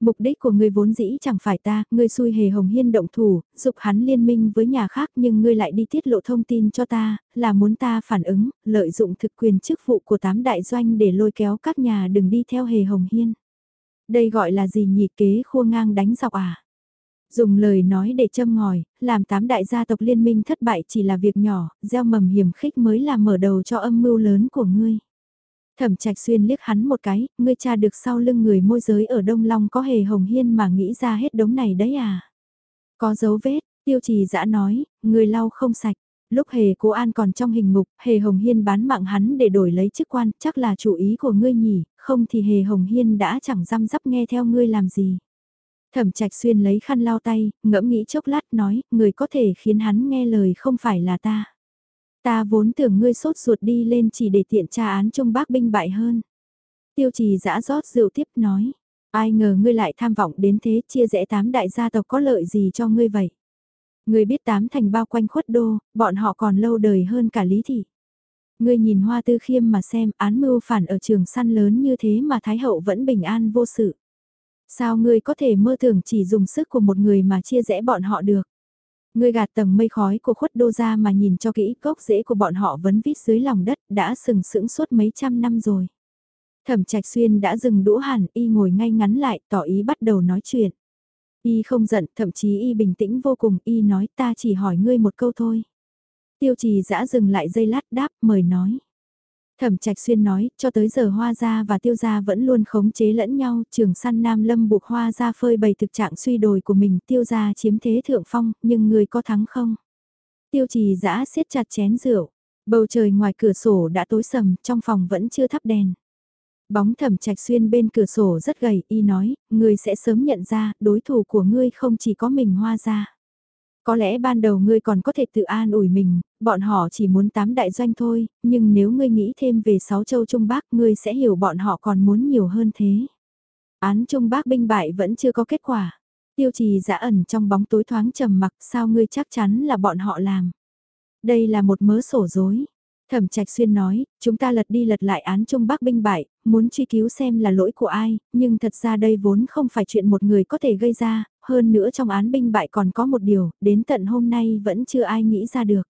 Mục đích của ngươi vốn dĩ chẳng phải ta, ngươi xui hề hồng hiên động thủ, dục hắn liên minh với nhà khác nhưng ngươi lại đi tiết lộ thông tin cho ta, là muốn ta phản ứng, lợi dụng thực quyền chức vụ của tám đại doanh để lôi kéo các nhà đừng đi theo hề hồng hiên. Đây gọi là gì nhị kế khua ngang đánh dọc à? Dùng lời nói để châm ngòi, làm tám đại gia tộc liên minh thất bại chỉ là việc nhỏ, gieo mầm hiểm khích mới là mở đầu cho âm mưu lớn của ngươi. Thẩm trạch xuyên liếc hắn một cái, ngươi cha được sau lưng người môi giới ở Đông Long có hề hồng hiên mà nghĩ ra hết đống này đấy à? Có dấu vết, tiêu trì dã nói, người lau không sạch. Lúc hề cố an còn trong hình ngục, hề hồng hiên bán mạng hắn để đổi lấy chức quan, chắc là chủ ý của ngươi nhỉ, không thì hề hồng hiên đã chẳng răm rắp nghe theo ngươi làm gì. Thẩm trạch xuyên lấy khăn lau tay, ngẫm nghĩ chốc lát nói, người có thể khiến hắn nghe lời không phải là ta. Ta vốn tưởng ngươi sốt ruột đi lên chỉ để tiện tra án trong bác binh bại hơn. Tiêu trì giã rót rượu tiếp nói. Ai ngờ ngươi lại tham vọng đến thế chia rẽ tám đại gia tộc có lợi gì cho ngươi vậy? Ngươi biết tám thành bao quanh khuất đô, bọn họ còn lâu đời hơn cả lý thị. Ngươi nhìn hoa tư khiêm mà xem án mưu phản ở trường săn lớn như thế mà Thái Hậu vẫn bình an vô sự. Sao ngươi có thể mơ tưởng chỉ dùng sức của một người mà chia rẽ bọn họ được? Ngươi gạt tầng mây khói của khuất đô ra mà nhìn cho kỹ gốc rễ của bọn họ vấn vít dưới lòng đất đã sừng sững suốt mấy trăm năm rồi. Thẩm trạch xuyên đã dừng đũa hẳn y ngồi ngay ngắn lại tỏ ý bắt đầu nói chuyện. Y không giận, thậm chí y bình tĩnh vô cùng, y nói ta chỉ hỏi ngươi một câu thôi. Tiêu trì giã dừng lại dây lát đáp, mời nói. Thẩm Trạch Xuyên nói, cho tới giờ Hoa Gia và Tiêu Gia vẫn luôn khống chế lẫn nhau, trường săn Nam Lâm buộc Hoa Gia phơi bày thực trạng suy đồi của mình, Tiêu Gia chiếm thế thượng phong, nhưng người có thắng không? Tiêu trì giã siết chặt chén rượu, bầu trời ngoài cửa sổ đã tối sầm, trong phòng vẫn chưa thắp đèn. Bóng thẩm trạch xuyên bên cửa sổ rất gầy, y nói, người sẽ sớm nhận ra, đối thủ của ngươi không chỉ có mình hoa gia có lẽ ban đầu ngươi còn có thể tự an ủi mình, bọn họ chỉ muốn tám đại doanh thôi, nhưng nếu ngươi nghĩ thêm về sáu châu Trung Bắc ngươi sẽ hiểu bọn họ còn muốn nhiều hơn thế. Án Trung Bắc binh bại vẫn chưa có kết quả. Tiêu trì giã ẩn trong bóng tối thoáng trầm mặc sao ngươi chắc chắn là bọn họ làm. Đây là một mớ sổ dối. Thẩm Trạch Xuyên nói, chúng ta lật đi lật lại án Trung Bắc binh bại, muốn truy cứu xem là lỗi của ai, nhưng thật ra đây vốn không phải chuyện một người có thể gây ra, hơn nữa trong án binh bại còn có một điều, đến tận hôm nay vẫn chưa ai nghĩ ra được.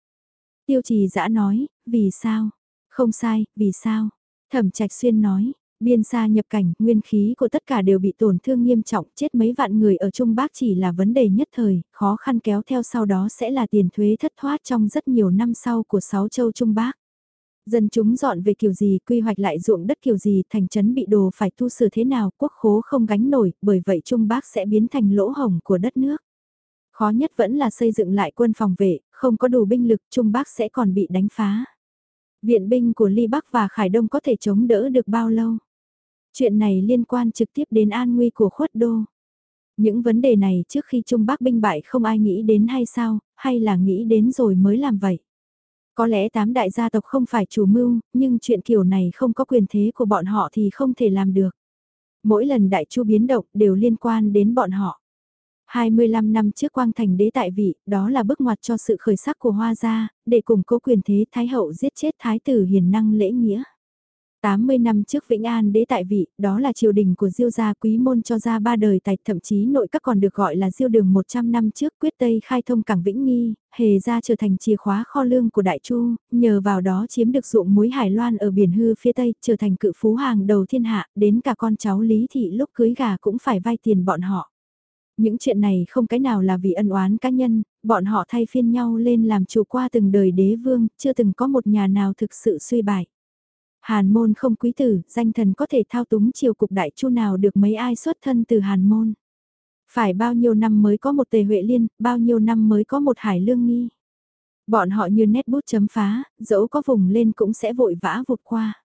Tiêu trì dã nói, vì sao? Không sai, vì sao? Thẩm Trạch Xuyên nói, biên xa nhập cảnh, nguyên khí của tất cả đều bị tổn thương nghiêm trọng, chết mấy vạn người ở Trung Bắc chỉ là vấn đề nhất thời, khó khăn kéo theo sau đó sẽ là tiền thuế thất thoát trong rất nhiều năm sau của sáu châu Trung Bắc. Dân chúng dọn về kiểu gì, quy hoạch lại ruộng đất kiểu gì, thành trấn bị đồ phải tu sửa thế nào, quốc khố không gánh nổi, bởi vậy Trung Bắc sẽ biến thành lỗ hồng của đất nước. Khó nhất vẫn là xây dựng lại quân phòng vệ, không có đủ binh lực, Trung Bắc sẽ còn bị đánh phá. Viện binh của Ly Bắc và Khải Đông có thể chống đỡ được bao lâu? Chuyện này liên quan trực tiếp đến an nguy của khuất đô. Những vấn đề này trước khi Trung Bắc binh bại không ai nghĩ đến hay sao, hay là nghĩ đến rồi mới làm vậy? Có lẽ tám đại gia tộc không phải chủ mưu, nhưng chuyện kiểu này không có quyền thế của bọn họ thì không thể làm được. Mỗi lần đại chu biến động đều liên quan đến bọn họ. 25 năm trước quang thành đế tại vị, đó là bước ngoặt cho sự khởi sắc của hoa gia, để củng cố quyền thế Thái hậu giết chết Thái tử hiền năng lễ nghĩa. 80 năm trước Vĩnh An đế tại vị, đó là triều đình của Diêu gia quý môn cho ra ba đời tài, thậm chí nội các còn được gọi là Diêu đường 100 năm trước quyết Tây khai thông cảng Vĩnh Nghi, hề ra trở thành chìa khóa kho lương của Đại Chu, nhờ vào đó chiếm được ruộng muối Hải Loan ở biển hư phía Tây, trở thành cự phú hàng đầu thiên hạ, đến cả con cháu Lý Thị lúc cưới gà cũng phải vay tiền bọn họ. Những chuyện này không cái nào là vì ân oán cá nhân, bọn họ thay phiên nhau lên làm chủ qua từng đời đế vương, chưa từng có một nhà nào thực sự suy bại. Hàn môn không quý tử, danh thần có thể thao túng triều cục đại chu nào được mấy ai xuất thân từ hàn môn. Phải bao nhiêu năm mới có một tề huệ liên, bao nhiêu năm mới có một hải lương nghi. Bọn họ như nét bút chấm phá, dẫu có vùng lên cũng sẽ vội vã vụt qua.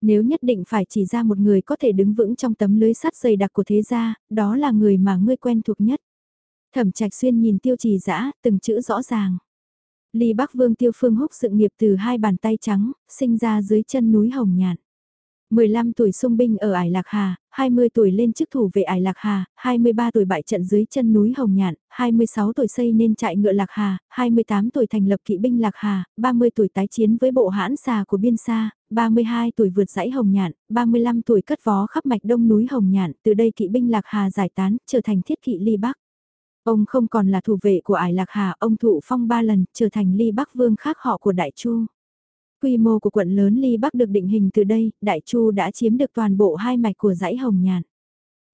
Nếu nhất định phải chỉ ra một người có thể đứng vững trong tấm lưới sắt dày đặc của thế gia, đó là người mà ngươi quen thuộc nhất. Thẩm trạch xuyên nhìn tiêu trì dã từng chữ rõ ràng. Ly Bắc Vương Tiêu Phương Húc sự nghiệp từ hai bàn tay trắng, sinh ra dưới chân núi Hồng Nhạn. 15 tuổi sung binh ở Ải Lạc Hà, 20 tuổi lên chức thủ vệ Ải Lạc Hà, 23 tuổi bại trận dưới chân núi Hồng Nhạn, 26 tuổi xây nên trại ngựa Lạc Hà, 28 tuổi thành lập kỵ binh Lạc Hà, 30 tuổi tái chiến với bộ hãn xà của biên xa, 32 tuổi vượt dãy Hồng Nhạn, 35 tuổi cất vó khắp mạch đông núi Hồng Nhạn, từ đây kỵ binh Lạc Hà giải tán, trở thành thiết kỵ ly Bắc. Ông không còn là thủ vệ của ải Lạc Hà, ông thụ phong ba lần, trở thành ly Bắc Vương khác họ của Đại Chu. Quy mô của quận lớn ly Bắc được định hình từ đây, Đại Chu đã chiếm được toàn bộ hai mạch của dãy Hồng nhàn.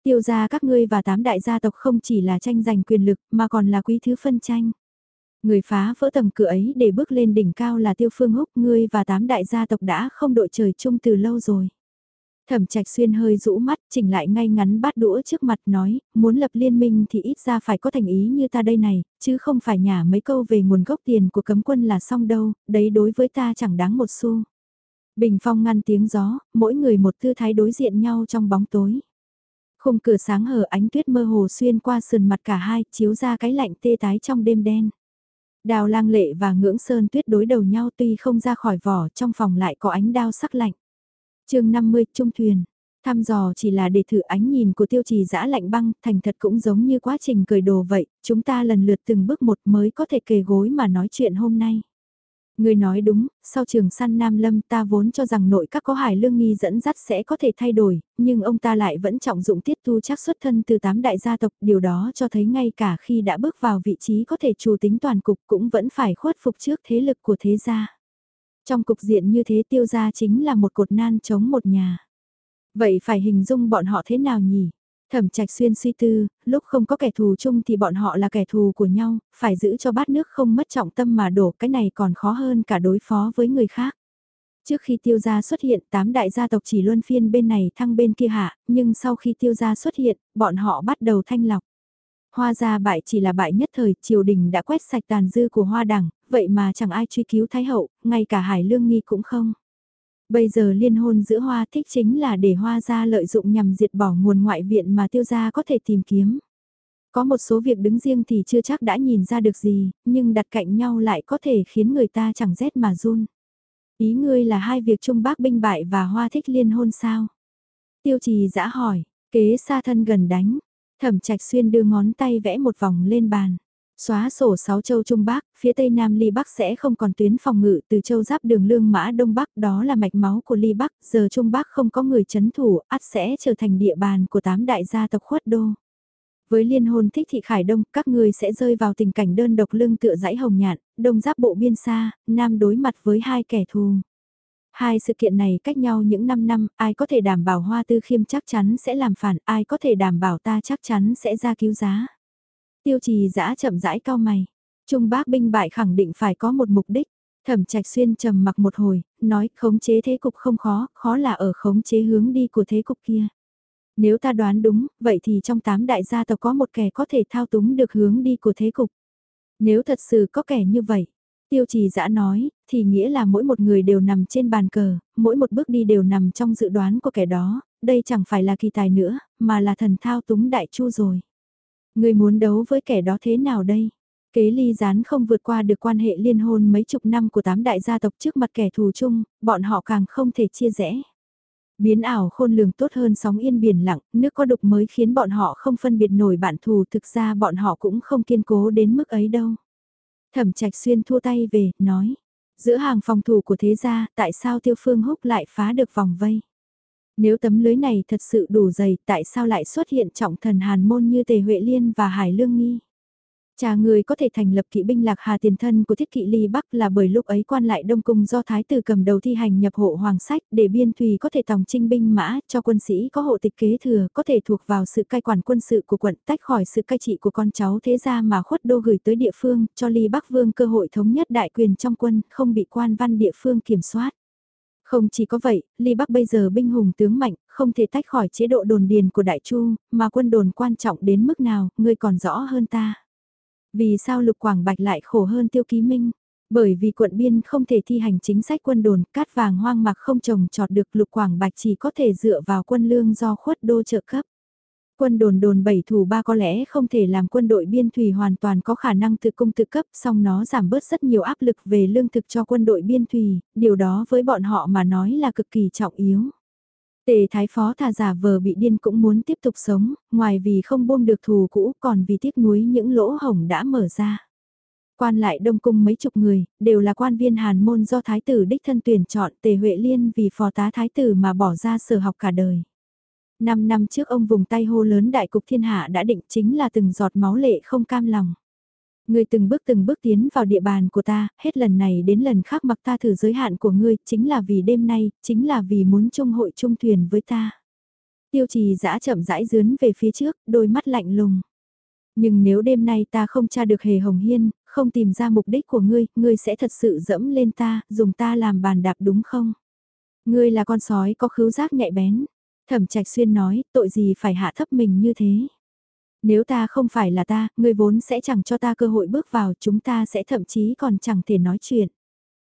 Tiêu gia các ngươi và tám đại gia tộc không chỉ là tranh giành quyền lực mà còn là quý thứ phân tranh. Người phá vỡ tầng cửa ấy để bước lên đỉnh cao là tiêu phương húc ngươi và tám đại gia tộc đã không đội trời chung từ lâu rồi. Thẩm trạch xuyên hơi rũ mắt, chỉnh lại ngay ngắn bát đũa trước mặt nói, muốn lập liên minh thì ít ra phải có thành ý như ta đây này, chứ không phải nhả mấy câu về nguồn gốc tiền của cấm quân là xong đâu, đấy đối với ta chẳng đáng một xu. Bình phong ngăn tiếng gió, mỗi người một tư thái đối diện nhau trong bóng tối. Khung cửa sáng hở ánh tuyết mơ hồ xuyên qua sườn mặt cả hai, chiếu ra cái lạnh tê tái trong đêm đen. Đào lang lệ và ngưỡng sơn tuyết đối đầu nhau tuy không ra khỏi vỏ trong phòng lại có ánh đao sắc lạnh chương 50 Trung Thuyền. Thăm dò chỉ là để thử ánh nhìn của tiêu trì dã lạnh băng, thành thật cũng giống như quá trình cười đồ vậy, chúng ta lần lượt từng bước một mới có thể kề gối mà nói chuyện hôm nay. Người nói đúng, sau trường săn Nam Lâm ta vốn cho rằng nội các có hải lương nghi dẫn dắt sẽ có thể thay đổi, nhưng ông ta lại vẫn trọng dụng tiết tu chắc xuất thân từ tám đại gia tộc, điều đó cho thấy ngay cả khi đã bước vào vị trí có thể chủ tính toàn cục cũng vẫn phải khuất phục trước thế lực của thế gia. Trong cục diện như thế tiêu gia chính là một cột nan chống một nhà. Vậy phải hình dung bọn họ thế nào nhỉ? Thẩm trạch xuyên suy tư, lúc không có kẻ thù chung thì bọn họ là kẻ thù của nhau, phải giữ cho bát nước không mất trọng tâm mà đổ cái này còn khó hơn cả đối phó với người khác. Trước khi tiêu gia xuất hiện, tám đại gia tộc chỉ luân phiên bên này thăng bên kia hạ, nhưng sau khi tiêu gia xuất hiện, bọn họ bắt đầu thanh lọc. Hoa gia bại chỉ là bại nhất thời, triều đình đã quét sạch tàn dư của hoa đẳng, vậy mà chẳng ai truy cứu thái hậu, ngay cả hải lương nghi cũng không. Bây giờ liên hôn giữa hoa thích chính là để hoa gia lợi dụng nhằm diệt bỏ nguồn ngoại viện mà tiêu gia có thể tìm kiếm. Có một số việc đứng riêng thì chưa chắc đã nhìn ra được gì, nhưng đặt cạnh nhau lại có thể khiến người ta chẳng rét mà run. Ý ngươi là hai việc Trung Bắc binh bại và hoa thích liên hôn sao? Tiêu trì dã hỏi, kế xa thân gần đánh, thẩm trạch xuyên đưa ngón tay vẽ một vòng lên bàn. Xóa sổ sáu châu Trung Bắc, phía Tây Nam Ly Bắc sẽ không còn tuyến phòng ngự từ châu giáp đường lương mã Đông Bắc đó là mạch máu của Ly Bắc, giờ Trung Bắc không có người chấn thủ, ắt sẽ trở thành địa bàn của tám đại gia tộc khuất đô. Với liên hôn thích thị Khải Đông, các người sẽ rơi vào tình cảnh đơn độc lưng tựa dãy hồng nhạn, đông giáp bộ biên xa, nam đối mặt với hai kẻ thù. Hai sự kiện này cách nhau những năm năm, ai có thể đảm bảo Hoa Tư Khiêm chắc chắn sẽ làm phản, ai có thể đảm bảo ta chắc chắn sẽ ra cứu giá. Tiêu trì dã chậm rãi cao mày. Trung bác binh bại khẳng định phải có một mục đích. Thẩm trạch xuyên trầm mặc một hồi, nói khống chế thế cục không khó, khó là ở khống chế hướng đi của thế cục kia. Nếu ta đoán đúng, vậy thì trong tám đại gia tộc có một kẻ có thể thao túng được hướng đi của thế cục. Nếu thật sự có kẻ như vậy, tiêu trì dã nói, thì nghĩa là mỗi một người đều nằm trên bàn cờ, mỗi một bước đi đều nằm trong dự đoán của kẻ đó, đây chẳng phải là kỳ tài nữa, mà là thần thao túng đại chu rồi. Người muốn đấu với kẻ đó thế nào đây? Kế ly gián không vượt qua được quan hệ liên hôn mấy chục năm của tám đại gia tộc trước mặt kẻ thù chung, bọn họ càng không thể chia rẽ. Biến ảo khôn lường tốt hơn sóng yên biển lặng, nước có đục mới khiến bọn họ không phân biệt nổi bạn thù thực ra bọn họ cũng không kiên cố đến mức ấy đâu. Thẩm trạch xuyên thua tay về, nói, giữa hàng phòng thủ của thế gia, tại sao tiêu phương húc lại phá được vòng vây? Nếu tấm lưới này thật sự đủ dày, tại sao lại xuất hiện trọng thần hàn môn như Tề Huệ Liên và Hải Lương Nghi? Cha người có thể thành lập kỵ binh lạc hà tiền thân của thiết kỵ ly Bắc là bởi lúc ấy quan lại Đông Cung do Thái tử cầm đầu thi hành nhập hộ hoàng sách để biên thùy có thể tòng trinh binh mã cho quân sĩ có hộ tịch kế thừa có thể thuộc vào sự cai quản quân sự của quận tách khỏi sự cai trị của con cháu thế gia mà khuất đô gửi tới địa phương cho ly Bắc Vương cơ hội thống nhất đại quyền trong quân không bị quan văn địa phương kiểm soát. Không chỉ có vậy, Ly Bắc bây giờ binh hùng tướng mạnh, không thể tách khỏi chế độ đồn điền của Đại Chu, mà quân đồn quan trọng đến mức nào, ngươi còn rõ hơn ta. Vì sao Lục Quảng Bạch lại khổ hơn Tiêu Ký Minh? Bởi vì quận biên không thể thi hành chính sách quân đồn, cát vàng hoang mạc không trồng trọt được Lục Quảng Bạch chỉ có thể dựa vào quân lương do khuất đô trợ cấp. Quân đồn đồn bảy thủ ba có lẽ không thể làm quân đội biên thủy hoàn toàn có khả năng tự cung tự cấp, song nó giảm bớt rất nhiều áp lực về lương thực cho quân đội biên thủy, điều đó với bọn họ mà nói là cực kỳ trọng yếu. Tề thái phó thà giả vờ bị điên cũng muốn tiếp tục sống, ngoài vì không buông được thù cũ còn vì tiếc nuối những lỗ hổng đã mở ra. Quan lại đông cung mấy chục người, đều là quan viên hàn môn do thái tử đích thân tuyển chọn tề Huệ Liên vì phò tá thái tử mà bỏ ra sở học cả đời. Năm năm trước ông vùng tay hô lớn đại cục thiên hạ đã định chính là từng giọt máu lệ không cam lòng. Ngươi từng bước từng bước tiến vào địa bàn của ta, hết lần này đến lần khác mặc ta thử giới hạn của ngươi, chính là vì đêm nay, chính là vì muốn chung hội chung thuyền với ta. Tiêu trì dã chậm rãi dướn về phía trước, đôi mắt lạnh lùng. Nhưng nếu đêm nay ta không tra được hề hồng hiên, không tìm ra mục đích của ngươi, ngươi sẽ thật sự dẫm lên ta, dùng ta làm bàn đạp đúng không? Ngươi là con sói có khứu giác nhạy bén. Thẩm trạch xuyên nói, tội gì phải hạ thấp mình như thế? Nếu ta không phải là ta, ngươi vốn sẽ chẳng cho ta cơ hội bước vào, chúng ta sẽ thậm chí còn chẳng thể nói chuyện.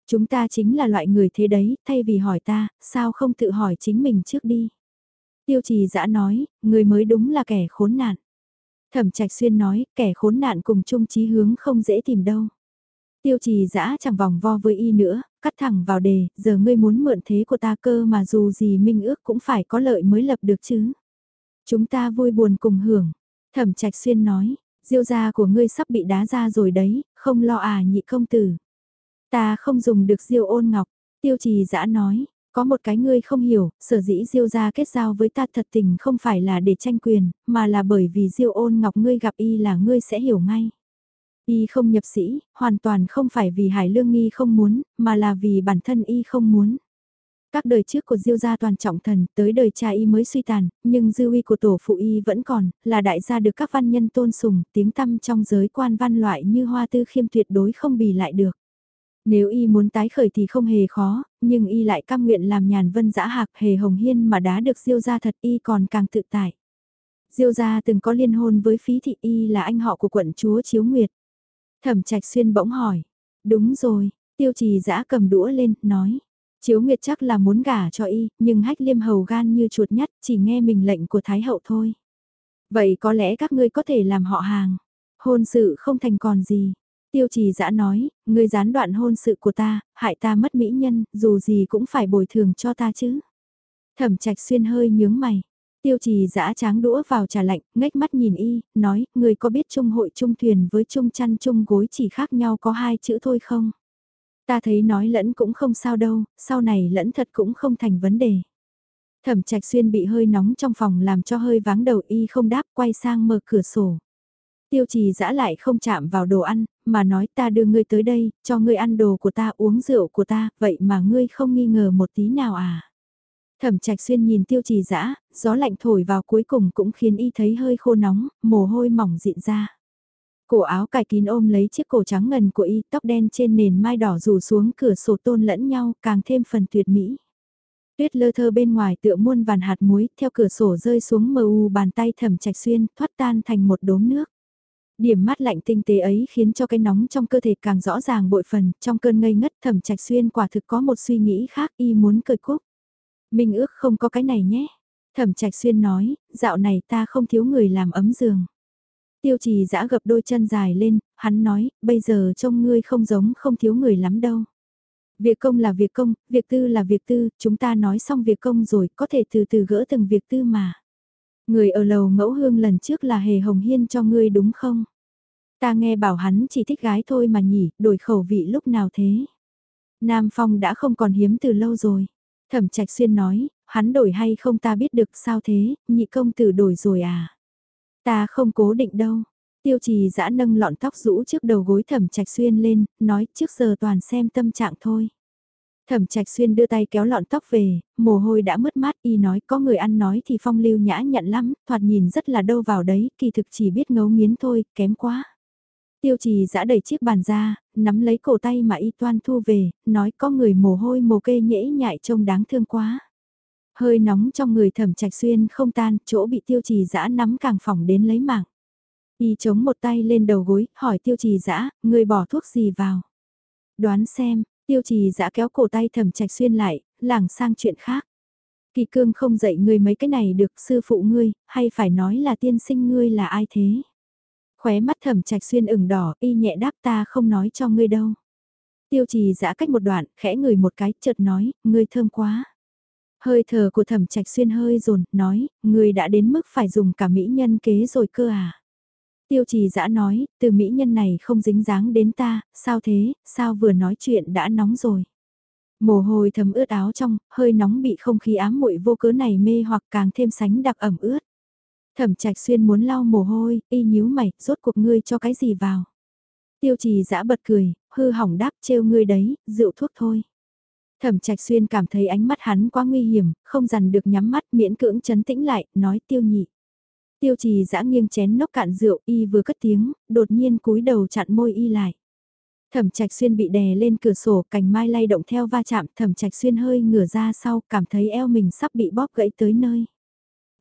Chúng ta chính là loại người thế đấy, thay vì hỏi ta, sao không tự hỏi chính mình trước đi. Tiêu trì dã nói, người mới đúng là kẻ khốn nạn. Thẩm trạch xuyên nói, kẻ khốn nạn cùng chung chí hướng không dễ tìm đâu. Tiêu trì dã chẳng vòng vo với y nữa, cắt thẳng vào đề, giờ ngươi muốn mượn thế của ta cơ mà dù gì minh ước cũng phải có lợi mới lập được chứ. Chúng ta vui buồn cùng hưởng. Thẩm trạch xuyên nói, diêu gia của ngươi sắp bị đá ra rồi đấy, không lo à nhị công tử. Ta không dùng được diêu ôn ngọc, tiêu trì dã nói, có một cái ngươi không hiểu, sở dĩ diêu gia kết giao với ta thật tình không phải là để tranh quyền, mà là bởi vì diêu ôn ngọc ngươi gặp y là ngươi sẽ hiểu ngay. Y không nhập sĩ, hoàn toàn không phải vì Hải Lương Nghi không muốn, mà là vì bản thân Y không muốn. Các đời trước của Diêu gia toàn trọng thần, tới đời cha Y mới suy tàn, nhưng dư uy của tổ phụ Y vẫn còn, là đại gia được các văn nhân tôn sùng, tiếng tăm trong giới quan văn loại như hoa tư khiêm tuyệt đối không bì lại được. Nếu y muốn tái khởi thì không hề khó, nhưng y lại cam nguyện làm nhàn vân dã hạc hề hồng hiên mà đá được diêu ra thật y còn càng tự tại. Diêu gia từng có liên hôn với phí thị y là anh họ của quận chúa Chiếu Nguyệt. Thẩm trạch xuyên bỗng hỏi. Đúng rồi, tiêu trì dã cầm đũa lên, nói. Chiếu Nguyệt chắc là muốn gả cho y, nhưng hách liêm hầu gan như chuột nhắt, chỉ nghe mình lệnh của Thái hậu thôi. Vậy có lẽ các ngươi có thể làm họ hàng. Hôn sự không thành còn gì. Tiêu trì dã nói, ngươi gián đoạn hôn sự của ta, hại ta mất mỹ nhân, dù gì cũng phải bồi thường cho ta chứ. Thẩm trạch xuyên hơi nhướng mày. Tiêu trì giã tráng đũa vào trà lạnh, ngách mắt nhìn y, nói, người có biết trung hội trung thuyền với trung chăn trung gối chỉ khác nhau có hai chữ thôi không? Ta thấy nói lẫn cũng không sao đâu, sau này lẫn thật cũng không thành vấn đề. Thẩm trạch xuyên bị hơi nóng trong phòng làm cho hơi váng đầu y không đáp quay sang mở cửa sổ. Tiêu trì dã lại không chạm vào đồ ăn, mà nói ta đưa ngươi tới đây, cho ngươi ăn đồ của ta uống rượu của ta, vậy mà ngươi không nghi ngờ một tí nào à. Thẩm trạch xuyên nhìn tiêu trì dã gió lạnh thổi vào cuối cùng cũng khiến y thấy hơi khô nóng, mồ hôi mỏng dịn ra. Cổ áo cài kín ôm lấy chiếc cổ trắng ngần của y, tóc đen trên nền mai đỏ rủ xuống cửa sổ tôn lẫn nhau, càng thêm phần tuyệt mỹ. Tuyết lơ thơ bên ngoài tựa muôn vàn hạt muối, theo cửa sổ rơi xuống mờ u bàn tay thẩm trạch xuyên, thoát tan thành một đốm nước. Điểm mắt lạnh tinh tế ấy khiến cho cái nóng trong cơ thể càng rõ ràng bội phần, trong cơn ngây ngất thẩm trạch xuyên quả thực có một suy nghĩ khác y muốn cười cúc. Minh ước không có cái này nhé. Thẩm trạch xuyên nói, dạo này ta không thiếu người làm ấm giường. Tiêu trì giã gập đôi chân dài lên, hắn nói, bây giờ trông ngươi không giống không thiếu người lắm đâu. Việc công là việc công, việc tư là việc tư, chúng ta nói xong việc công rồi, có thể từ từ gỡ từng việc tư mà. Người ở lầu ngẫu hương lần trước là hề hồng hiên cho ngươi đúng không? Ta nghe bảo hắn chỉ thích gái thôi mà nhỉ, đổi khẩu vị lúc nào thế? Nam Phong đã không còn hiếm từ lâu rồi. Thẩm Trạch Xuyên nói, hắn đổi hay không ta biết được sao thế, nhị công tử đổi rồi à? Ta không cố định đâu. Tiêu trì giã nâng lọn tóc rũ trước đầu gối thẩm trạch xuyên lên, nói trước giờ toàn xem tâm trạng thôi. Thẩm trạch xuyên đưa tay kéo lọn tóc về, mồ hôi đã mất mát y nói có người ăn nói thì phong lưu nhã nhận lắm, thoạt nhìn rất là đâu vào đấy, kỳ thực chỉ biết ngấu nghiến thôi, kém quá. Tiêu trì giã đẩy chiếc bàn ra, nắm lấy cổ tay mà y toan thu về, nói có người mồ hôi mồ kê nhễ nhại trông đáng thương quá. Hơi nóng trong người thẩm trạch xuyên không tan, chỗ bị tiêu trì giã nắm càng phỏng đến lấy mạng. Y chống một tay lên đầu gối, hỏi tiêu trì giã, người bỏ thuốc gì vào. Đoán xem, tiêu trì giã kéo cổ tay thẩm trạch xuyên lại, lảng sang chuyện khác. Kỳ cương không dạy ngươi mấy cái này được sư phụ ngươi, hay phải nói là tiên sinh ngươi là ai thế? Khóe mắt thẩm trạch xuyên ửng đỏ, y nhẹ đáp ta không nói cho ngươi đâu. Tiêu trì giã cách một đoạn, khẽ người một cái, chợt nói, ngươi thơm quá. Hơi thở của thẩm trạch xuyên hơi rồn, nói, ngươi đã đến mức phải dùng cả mỹ nhân kế rồi cơ à. Tiêu trì giã nói, từ mỹ nhân này không dính dáng đến ta, sao thế, sao vừa nói chuyện đã nóng rồi. Mồ hôi thấm ướt áo trong, hơi nóng bị không khí ám muội vô cớ này mê hoặc càng thêm sánh đặc ẩm ướt. Thẩm trạch xuyên muốn lau mồ hôi, y nhíu mày, rốt cuộc ngươi cho cái gì vào. Tiêu trì giã bật cười, hư hỏng đáp trêu ngươi đấy, rượu thuốc thôi. Thẩm trạch xuyên cảm thấy ánh mắt hắn quá nguy hiểm, không dằn được nhắm mắt miễn cưỡng chấn tĩnh lại, nói tiêu nhị. Tiêu trì giã nghiêng chén nốc cạn rượu y vừa cất tiếng, đột nhiên cúi đầu chặn môi y lại. Thẩm trạch xuyên bị đè lên cửa sổ cành mai lay động theo va chạm thẩm trạch xuyên hơi ngửa ra sau cảm thấy eo mình sắp bị bóp gãy tới nơi.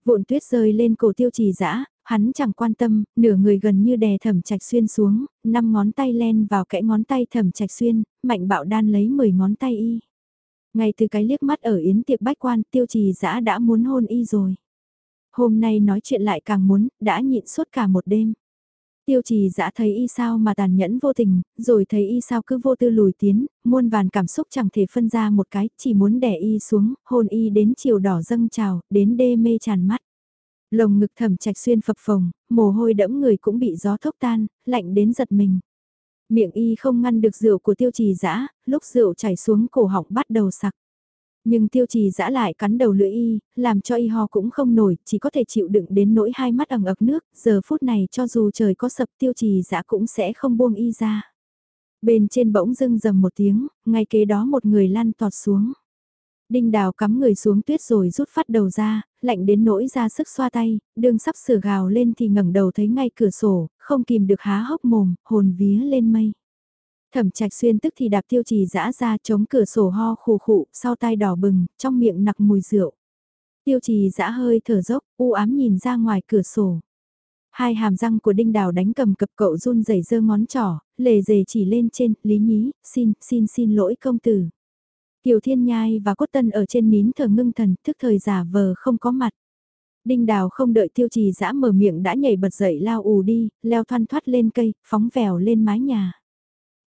Vụn tuyết rơi lên cổ tiêu trì dã hắn chẳng quan tâm, nửa người gần như đè thẩm trạch xuyên xuống, năm ngón tay len vào kẽ ngón tay thẩm trạch xuyên, mạnh bạo đan lấy 10 ngón tay y. Ngay từ cái liếc mắt ở yến tiệc bách quan tiêu trì dã đã muốn hôn y rồi. Hôm nay nói chuyện lại càng muốn, đã nhịn suốt cả một đêm. Tiêu trì dã thấy y sao mà tàn nhẫn vô tình, rồi thấy y sao cứ vô tư lùi tiến, muôn vàn cảm xúc chẳng thể phân ra một cái, chỉ muốn đè y xuống, hôn y đến chiều đỏ dâng trào, đến đê mê tràn mắt. Lồng ngực thầm trạch xuyên phập phồng, mồ hôi đẫm người cũng bị gió thốc tan, lạnh đến giật mình. Miệng y không ngăn được rượu của tiêu trì dã lúc rượu chảy xuống cổ họng bắt đầu sặc. Nhưng tiêu trì giã lại cắn đầu lưỡi y, làm cho y ho cũng không nổi, chỉ có thể chịu đựng đến nỗi hai mắt ẩn ực nước, giờ phút này cho dù trời có sập tiêu trì giã cũng sẽ không buông y ra. Bên trên bỗng dưng dầm một tiếng, ngay kế đó một người lăn tọt xuống. Đinh đào cắm người xuống tuyết rồi rút phát đầu ra, lạnh đến nỗi ra sức xoa tay, đường sắp sửa gào lên thì ngẩng đầu thấy ngay cửa sổ, không kìm được há hốc mồm, hồn vía lên mây. Thẩm trạch xuyên tức thì đạp tiêu trì dã ra chống cửa sổ ho khù khụ, sau tai đỏ bừng, trong miệng nặc mùi rượu. Tiêu trì dã hơi thở dốc, u ám nhìn ra ngoài cửa sổ. Hai hàm răng của đinh đào đánh cầm cập cậu run rẩy giơ ngón trỏ, lề dề chỉ lên trên, lý nhí, xin, xin xin lỗi công tử. Kiều Thiên Nhai và Cốt Tân ở trên nín thờ ngưng thần, thức thời giả vờ không có mặt. Đinh đào không đợi tiêu trì dã mở miệng đã nhảy bật dậy lao ù đi, leo thoăn thoát lên cây, phóng vèo lên mái nhà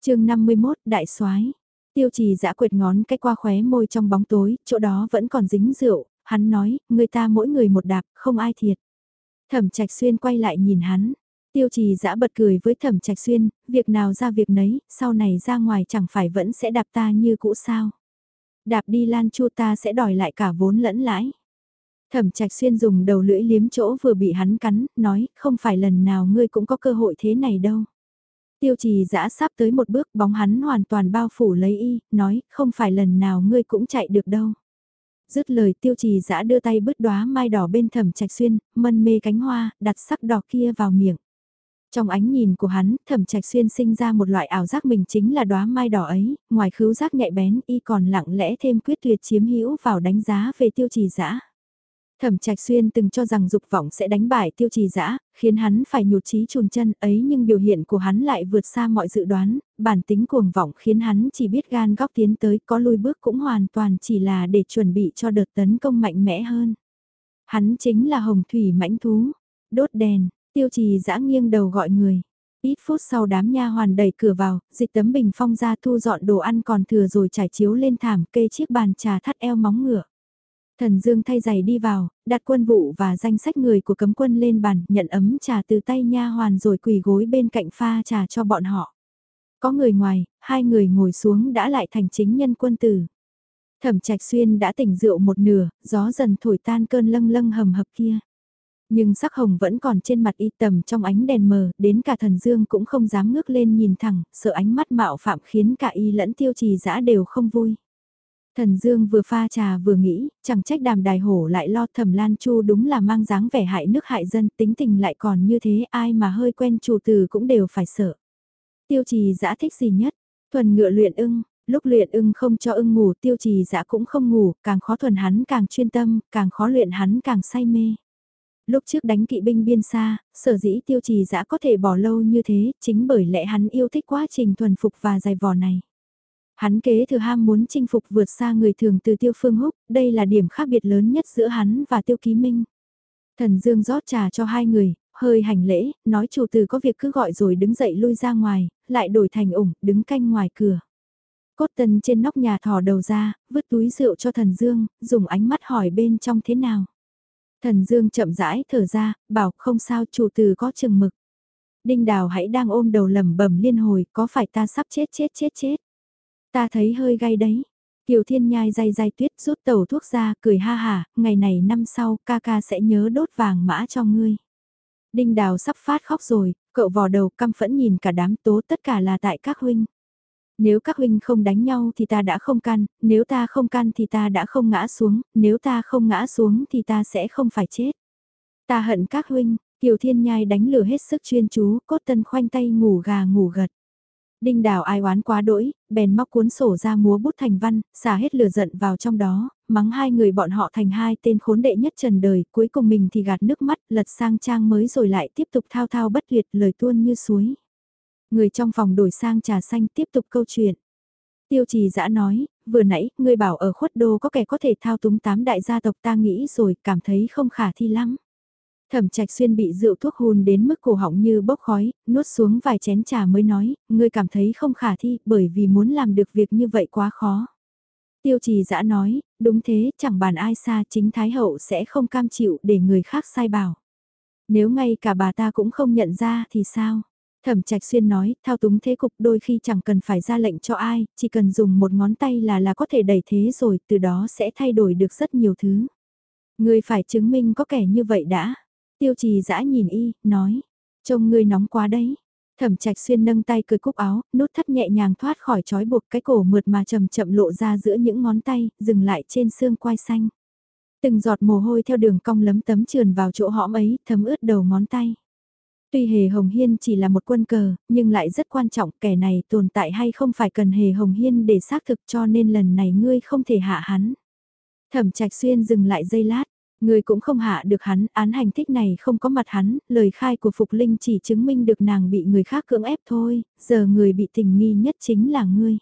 chương 51 Đại soái Tiêu trì dã quệt ngón cách qua khóe môi trong bóng tối, chỗ đó vẫn còn dính rượu, hắn nói, người ta mỗi người một đạp, không ai thiệt. Thẩm trạch xuyên quay lại nhìn hắn, tiêu trì dã bật cười với thẩm trạch xuyên, việc nào ra việc nấy, sau này ra ngoài chẳng phải vẫn sẽ đạp ta như cũ sao. Đạp đi lan chu ta sẽ đòi lại cả vốn lẫn lãi. Thẩm trạch xuyên dùng đầu lưỡi liếm chỗ vừa bị hắn cắn, nói, không phải lần nào ngươi cũng có cơ hội thế này đâu. Tiêu trì giã sắp tới một bước bóng hắn hoàn toàn bao phủ lấy y, nói, không phải lần nào ngươi cũng chạy được đâu. Dứt lời tiêu trì giã đưa tay bứt đóa mai đỏ bên thẩm trạch xuyên, mân mê cánh hoa, đặt sắc đỏ kia vào miệng. Trong ánh nhìn của hắn, thẩm trạch xuyên sinh ra một loại ảo giác mình chính là đóa mai đỏ ấy, ngoài khứu giác nhạy bén y còn lặng lẽ thêm quyết tuyệt chiếm hữu vào đánh giá về tiêu trì giã. Thẩm Trạch Xuyên từng cho rằng dục vọng sẽ đánh bại tiêu trì dã khiến hắn phải nhụt chí chùn chân ấy nhưng biểu hiện của hắn lại vượt xa mọi dự đoán, bản tính cuồng vọng khiến hắn chỉ biết gan góc tiến tới có lùi bước cũng hoàn toàn chỉ là để chuẩn bị cho đợt tấn công mạnh mẽ hơn. Hắn chính là hồng thủy mãnh thú, đốt đèn, tiêu trì dã nghiêng đầu gọi người. Ít phút sau đám nha hoàn đẩy cửa vào, dịch tấm bình phong ra thu dọn đồ ăn còn thừa rồi trải chiếu lên thảm kê chiếc bàn trà thắt eo móng ngựa. Thần Dương thay giày đi vào, đặt quân vụ và danh sách người của cấm quân lên bàn, nhận ấm trà từ tay nha hoàn rồi quỳ gối bên cạnh pha trà cho bọn họ. Có người ngoài, hai người ngồi xuống đã lại thành chính nhân quân tử. Thẩm Trạch Xuyên đã tỉnh rượu một nửa, gió dần thổi tan cơn lâng lâng hầm hập kia. Nhưng sắc hồng vẫn còn trên mặt y tầm trong ánh đèn mờ, đến cả thần dương cũng không dám ngước lên nhìn thẳng, sợ ánh mắt mạo phạm khiến cả y lẫn tiêu trì dã đều không vui. Thần Dương vừa pha trà vừa nghĩ, chẳng trách đàm đài hổ lại lo thẩm lan chu đúng là mang dáng vẻ hại nước hại dân, tính tình lại còn như thế, ai mà hơi quen chủ từ cũng đều phải sợ. Tiêu trì giã thích gì nhất? Thuần ngựa luyện ưng, lúc luyện ưng không cho ưng ngủ tiêu trì giã cũng không ngủ, càng khó thuần hắn càng chuyên tâm, càng khó luyện hắn càng say mê. Lúc trước đánh kỵ binh biên xa, sở dĩ tiêu trì giã có thể bỏ lâu như thế, chính bởi lẽ hắn yêu thích quá trình thuần phục và dài vò này. Hắn kế thừa ham muốn chinh phục vượt xa người thường từ tiêu phương húc, đây là điểm khác biệt lớn nhất giữa hắn và tiêu ký minh. Thần Dương rót trà cho hai người, hơi hành lễ, nói chủ tử có việc cứ gọi rồi đứng dậy lui ra ngoài, lại đổi thành ủng, đứng canh ngoài cửa. Cốt tần trên nóc nhà thò đầu ra, vứt túi rượu cho thần Dương, dùng ánh mắt hỏi bên trong thế nào. Thần Dương chậm rãi thở ra, bảo không sao chủ tử có chừng mực. Đinh Đào hãy đang ôm đầu lẩm bẩm liên hồi, có phải ta sắp chết chết chết chết. Ta thấy hơi gay đấy. Kiều Thiên Nhai dày dày tuyết rút tàu thuốc ra, cười ha hà, ngày này năm sau, ca ca sẽ nhớ đốt vàng mã cho ngươi. Đinh Đào sắp phát khóc rồi, cậu vò đầu căm phẫn nhìn cả đám tố tất cả là tại các huynh. Nếu các huynh không đánh nhau thì ta đã không can, nếu ta không can thì ta đã không ngã xuống, nếu ta không ngã xuống thì ta sẽ không phải chết. Ta hận các huynh, Kiều Thiên Nhai đánh lửa hết sức chuyên chú, cốt tân khoanh tay ngủ gà ngủ gật. Đinh đào ai oán quá đỗi, bèn móc cuốn sổ ra múa bút thành văn, xả hết lửa giận vào trong đó, mắng hai người bọn họ thành hai tên khốn đệ nhất trần đời, cuối cùng mình thì gạt nước mắt, lật sang trang mới rồi lại tiếp tục thao thao bất tuyệt lời tuôn như suối. Người trong phòng đổi sang trà xanh tiếp tục câu chuyện. Tiêu trì dã nói, vừa nãy, ngươi bảo ở khuất đô có kẻ có thể thao túng tám đại gia tộc ta nghĩ rồi, cảm thấy không khả thi lắm. Thẩm trạch xuyên bị rượu thuốc hùn đến mức cổ họng như bốc khói, nuốt xuống vài chén trà mới nói, ngươi cảm thấy không khả thi bởi vì muốn làm được việc như vậy quá khó. Tiêu trì dã nói, đúng thế, chẳng bàn ai xa chính Thái Hậu sẽ không cam chịu để người khác sai bảo. Nếu ngay cả bà ta cũng không nhận ra thì sao? Thẩm Trạch Xuyên nói, thao túng thế cục đôi khi chẳng cần phải ra lệnh cho ai, chỉ cần dùng một ngón tay là là có thể đẩy thế rồi, từ đó sẽ thay đổi được rất nhiều thứ. Người phải chứng minh có kẻ như vậy đã. Tiêu trì dã nhìn y, nói, trông ngươi nóng quá đấy. Thẩm trạch xuyên nâng tay cười cúc áo, nút thắt nhẹ nhàng thoát khỏi trói buộc cái cổ mượt mà chậm chậm lộ ra giữa những ngón tay, dừng lại trên xương quai xanh. Từng giọt mồ hôi theo đường cong lấm tấm trườn vào chỗ hõm ấy, thấm ướt đầu ngón tay. Tuy Hề Hồng Hiên chỉ là một quân cờ, nhưng lại rất quan trọng kẻ này tồn tại hay không phải cần Hề Hồng Hiên để xác thực cho nên lần này ngươi không thể hạ hắn. Thẩm Trạch Xuyên dừng lại giây lát, người cũng không hạ được hắn, án hành thích này không có mặt hắn, lời khai của Phục Linh chỉ chứng minh được nàng bị người khác cưỡng ép thôi, giờ người bị tình nghi nhất chính là ngươi.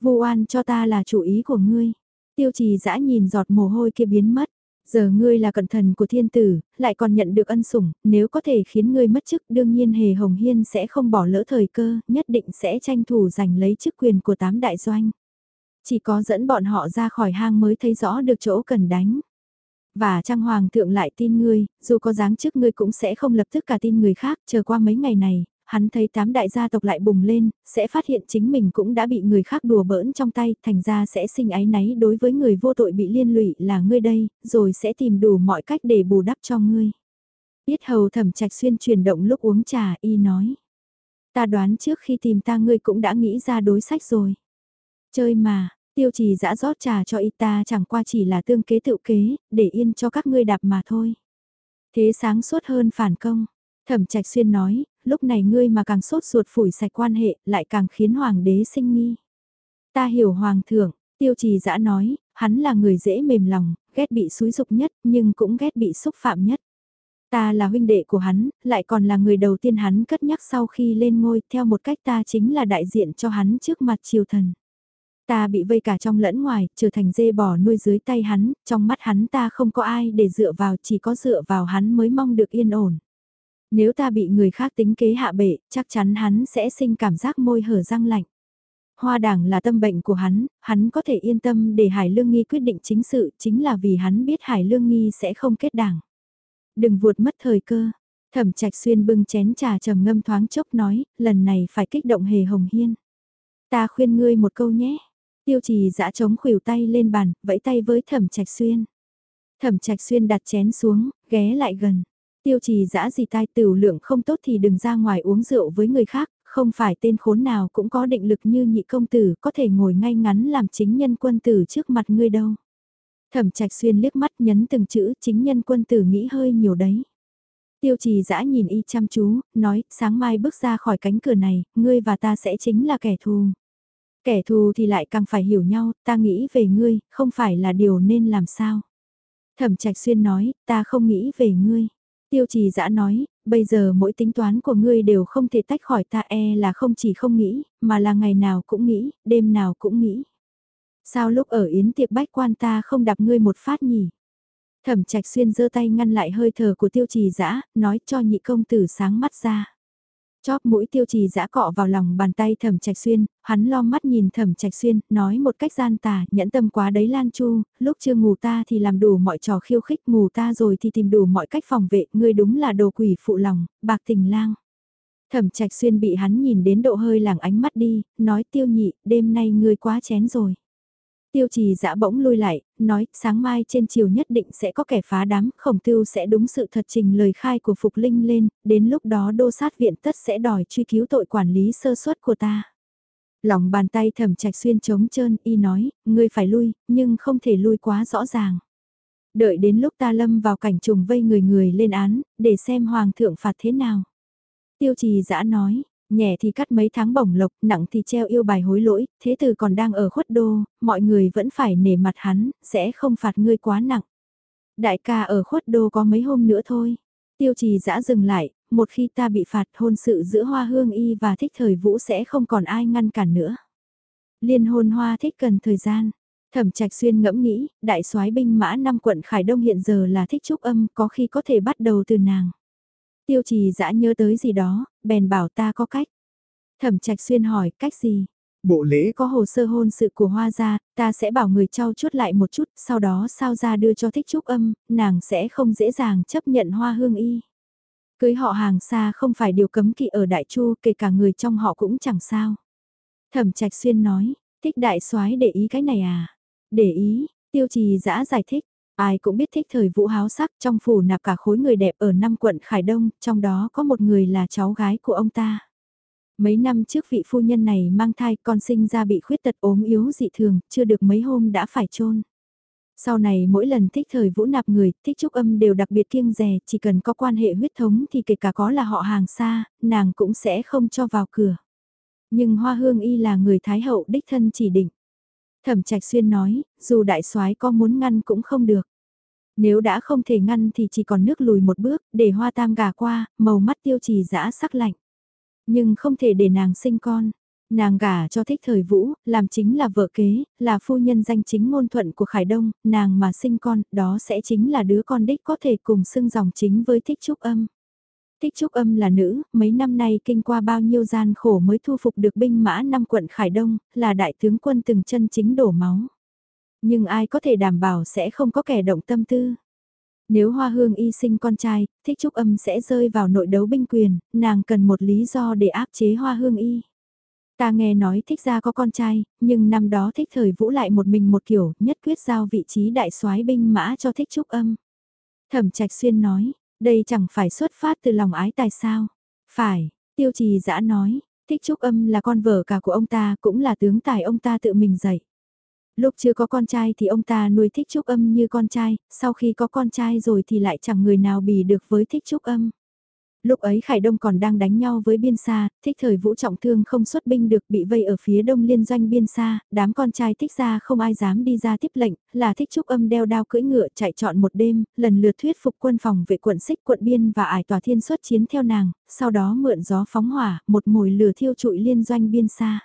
Vu oan cho ta là chủ ý của ngươi. Tiêu trì dã nhìn giọt mồ hôi kia biến mất. Giờ ngươi là cận thần của thiên tử, lại còn nhận được ân sủng, nếu có thể khiến ngươi mất chức đương nhiên Hề Hồng Hiên sẽ không bỏ lỡ thời cơ, nhất định sẽ tranh thủ giành lấy chức quyền của tám đại doanh. Chỉ có dẫn bọn họ ra khỏi hang mới thấy rõ được chỗ cần đánh. Và Trang Hoàng thượng lại tin ngươi, dù có dáng chức ngươi cũng sẽ không lập tức cả tin người khác, chờ qua mấy ngày này, hắn thấy tám đại gia tộc lại bùng lên, sẽ phát hiện chính mình cũng đã bị người khác đùa bỡn trong tay, thành ra sẽ sinh ái náy đối với người vô tội bị liên lụy là ngươi đây, rồi sẽ tìm đủ mọi cách để bù đắp cho ngươi. Biết hầu thẩm trạch xuyên chuyển động lúc uống trà y nói. Ta đoán trước khi tìm ta ngươi cũng đã nghĩ ra đối sách rồi. Chơi mà, tiêu trì dã rót trà cho y ta chẳng qua chỉ là tương kế tự kế, để yên cho các ngươi đạp mà thôi. Thế sáng suốt hơn phản công. Thẩm Trạch Xuyên nói, lúc này ngươi mà càng sốt ruột phủi sạch quan hệ, lại càng khiến hoàng đế sinh nghi. Ta hiểu hoàng thượng, tiêu trì dã nói, hắn là người dễ mềm lòng, ghét bị xúi dục nhất, nhưng cũng ghét bị xúc phạm nhất. Ta là huynh đệ của hắn, lại còn là người đầu tiên hắn cất nhắc sau khi lên ngôi, theo một cách ta chính là đại diện cho hắn trước mặt triều thần. Ta bị vây cả trong lẫn ngoài, trở thành dê bò nuôi dưới tay hắn, trong mắt hắn ta không có ai để dựa vào, chỉ có dựa vào hắn mới mong được yên ổn. Nếu ta bị người khác tính kế hạ bệ, chắc chắn hắn sẽ sinh cảm giác môi hở răng lạnh. Hoa đảng là tâm bệnh của hắn, hắn có thể yên tâm để Hải Lương Nghi quyết định chính sự, chính là vì hắn biết Hải Lương Nghi sẽ không kết đảng. Đừng vuột mất thời cơ. Thẩm Trạch Xuyên bưng chén trà trầm ngâm thoáng chốc nói, lần này phải kích động hề hồng hiên. Ta khuyên ngươi một câu nhé. Tiêu trì dã chống khuỷu tay lên bàn, vẫy tay với Thẩm Trạch Xuyên. Thẩm Trạch Xuyên đặt chén xuống, ghé lại gần. Tiêu trì dã gì tai tiểu lượng không tốt thì đừng ra ngoài uống rượu với người khác, không phải tên khốn nào cũng có định lực như nhị công tử có thể ngồi ngay ngắn làm chính nhân quân tử trước mặt ngươi đâu. Thẩm trạch xuyên liếc mắt nhấn từng chữ chính nhân quân tử nghĩ hơi nhiều đấy. Tiêu trì dã nhìn y chăm chú, nói, sáng mai bước ra khỏi cánh cửa này, ngươi và ta sẽ chính là kẻ thù. Kẻ thù thì lại càng phải hiểu nhau, ta nghĩ về ngươi, không phải là điều nên làm sao. Thẩm trạch xuyên nói, ta không nghĩ về ngươi. Tiêu trì dã nói, bây giờ mỗi tính toán của ngươi đều không thể tách khỏi ta e là không chỉ không nghĩ, mà là ngày nào cũng nghĩ, đêm nào cũng nghĩ. Sao lúc ở yến tiệc bách quan ta không đạp ngươi một phát nhỉ? Thẩm trạch xuyên giơ tay ngăn lại hơi thở của tiêu trì dã nói cho nhị công tử sáng mắt ra. Chóp mũi tiêu trì dã cọ vào lòng bàn tay thẩm trạch xuyên, hắn lo mắt nhìn thẩm trạch xuyên, nói một cách gian tà, nhẫn tâm quá đấy Lan Chu, lúc chưa ngủ ta thì làm đủ mọi trò khiêu khích, ngủ ta rồi thì tìm đủ mọi cách phòng vệ, ngươi đúng là đồ quỷ phụ lòng, bạc tình lang. Thẩm trạch xuyên bị hắn nhìn đến độ hơi làng ánh mắt đi, nói tiêu nhị, đêm nay ngươi quá chén rồi. Tiêu trì dã bỗng lui lại, nói sáng mai trên chiều nhất định sẽ có kẻ phá đám, khổng tiêu sẽ đúng sự thật trình lời khai của Phục Linh lên, đến lúc đó đô sát viện tất sẽ đòi truy cứu tội quản lý sơ suất của ta. Lòng bàn tay thẩm trạch xuyên trống trơn y nói, ngươi phải lui, nhưng không thể lui quá rõ ràng. Đợi đến lúc ta lâm vào cảnh trùng vây người người lên án, để xem hoàng thượng phạt thế nào. Tiêu trì dã nói, nhẹ thì cắt mấy tháng bổng lộc, nặng thì treo yêu bài hối lỗi, thế từ còn đang ở khuất đô, mọi người vẫn phải nể mặt hắn, sẽ không phạt ngươi quá nặng. Đại ca ở khuất đô có mấy hôm nữa thôi. Tiêu trì dã dừng lại, một khi ta bị phạt hôn sự giữa hoa hương y và thích thời vũ sẽ không còn ai ngăn cản nữa. Liên hôn hoa thích cần thời gian. Thẩm trạch xuyên ngẫm nghĩ, đại soái binh mã năm quận Khải Đông hiện giờ là thích trúc âm có khi có thể bắt đầu từ nàng. Tiêu trì dã nhớ tới gì đó, bèn bảo ta có cách. Thẩm trạch xuyên hỏi, cách gì? Bộ lễ có hồ sơ hôn sự của hoa gia, ta sẽ bảo người trao chút lại một chút, sau đó sao ra đưa cho thích trúc âm, nàng sẽ không dễ dàng chấp nhận hoa hương y. Cưới họ hàng xa không phải điều cấm kỵ ở đại chu, kể cả người trong họ cũng chẳng sao. Thẩm trạch xuyên nói, thích đại soái để ý cái này à? Để ý, tiêu trì dã giải thích, Ai cũng biết thích thời vũ háo sắc trong phủ nạp cả khối người đẹp ở năm quận Khải Đông, trong đó có một người là cháu gái của ông ta. Mấy năm trước vị phu nhân này mang thai con sinh ra bị khuyết tật ốm yếu dị thường, chưa được mấy hôm đã phải chôn Sau này mỗi lần thích thời vũ nạp người, thích trúc âm đều đặc biệt kiêng rè, chỉ cần có quan hệ huyết thống thì kể cả có là họ hàng xa, nàng cũng sẽ không cho vào cửa. Nhưng hoa hương y là người thái hậu đích thân chỉ định. Thẩm trạch xuyên nói, dù đại soái có muốn ngăn cũng không được. Nếu đã không thể ngăn thì chỉ còn nước lùi một bước, để hoa tam gà qua, màu mắt tiêu trì dã sắc lạnh. Nhưng không thể để nàng sinh con. Nàng gả cho thích thời vũ, làm chính là vợ kế, là phu nhân danh chính ngôn thuận của Khải Đông, nàng mà sinh con, đó sẽ chính là đứa con đích có thể cùng xưng dòng chính với thích trúc âm. Thích trúc âm là nữ, mấy năm nay kinh qua bao nhiêu gian khổ mới thu phục được binh mã năm quận Khải Đông, là đại tướng quân từng chân chính đổ máu. Nhưng ai có thể đảm bảo sẽ không có kẻ động tâm tư. Nếu Hoa Hương y sinh con trai, thích trúc âm sẽ rơi vào nội đấu binh quyền, nàng cần một lý do để áp chế Hoa Hương y. Ta nghe nói thích gia có con trai, nhưng năm đó thích thời vũ lại một mình một kiểu, nhất quyết giao vị trí đại soái binh mã cho thích trúc âm. Thẩm trạch xuyên nói, đây chẳng phải xuất phát từ lòng ái tài sao. Phải, tiêu trì dã nói, thích trúc âm là con vợ cả của ông ta cũng là tướng tài ông ta tự mình dạy. Lúc chưa có con trai thì ông ta nuôi thích trúc âm như con trai, sau khi có con trai rồi thì lại chẳng người nào bì được với thích trúc âm. Lúc ấy Khải Đông còn đang đánh nhau với biên xa, thích thời vũ trọng thương không xuất binh được bị vây ở phía đông liên doanh biên xa, đám con trai thích ra không ai dám đi ra tiếp lệnh, là thích trúc âm đeo đao cưỡi ngựa chạy trọn một đêm, lần lượt thuyết phục quân phòng vệ quận xích quận biên và ải tòa thiên xuất chiến theo nàng, sau đó mượn gió phóng hỏa, một mồi lửa thiêu trụi liên doanh biên xa.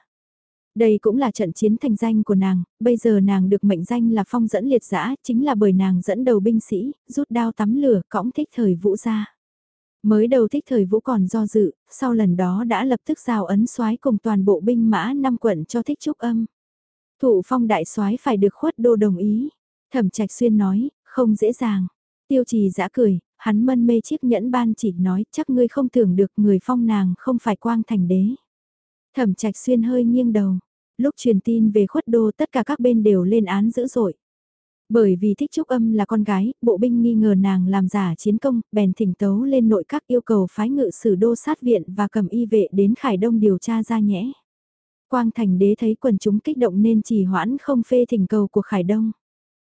Đây cũng là trận chiến thành danh của nàng, bây giờ nàng được mệnh danh là phong dẫn liệt giã, chính là bởi nàng dẫn đầu binh sĩ, rút đao tắm lửa, cõng thích thời vũ ra. Mới đầu thích thời vũ còn do dự, sau lần đó đã lập tức giao ấn soái cùng toàn bộ binh mã năm quận cho thích trúc âm. Thụ phong đại soái phải được khuất đô đồng ý. Thẩm trạch xuyên nói, không dễ dàng. Tiêu trì giã cười, hắn mân mê chiếc nhẫn ban chỉ nói chắc ngươi không tưởng được người phong nàng không phải quang thành đế. Thẩm trạch xuyên hơi nghiêng đầu. Lúc truyền tin về khuất đô tất cả các bên đều lên án dữ dội. Bởi vì thích trúc âm là con gái, bộ binh nghi ngờ nàng làm giả chiến công, bèn thỉnh tấu lên nội các yêu cầu phái ngự sử đô sát viện và cầm y vệ đến Khải Đông điều tra ra nhẽ. Quang Thành đế thấy quần chúng kích động nên chỉ hoãn không phê thỉnh cầu của Khải Đông.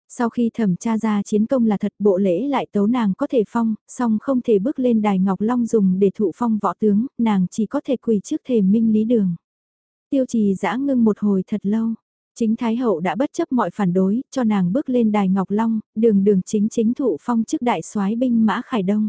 Sau khi thẩm tra ra chiến công là thật bộ lễ lại tấu nàng có thể phong, song không thể bước lên đài Ngọc Long dùng để thụ phong võ tướng, nàng chỉ có thể quỳ trước thềm minh lý đường. Tiêu trì giã ngưng một hồi thật lâu. Chính Thái Hậu đã bất chấp mọi phản đối, cho nàng bước lên đài Ngọc Long, đường đường chính chính thụ phong chức đại soái binh mã Khải Đông.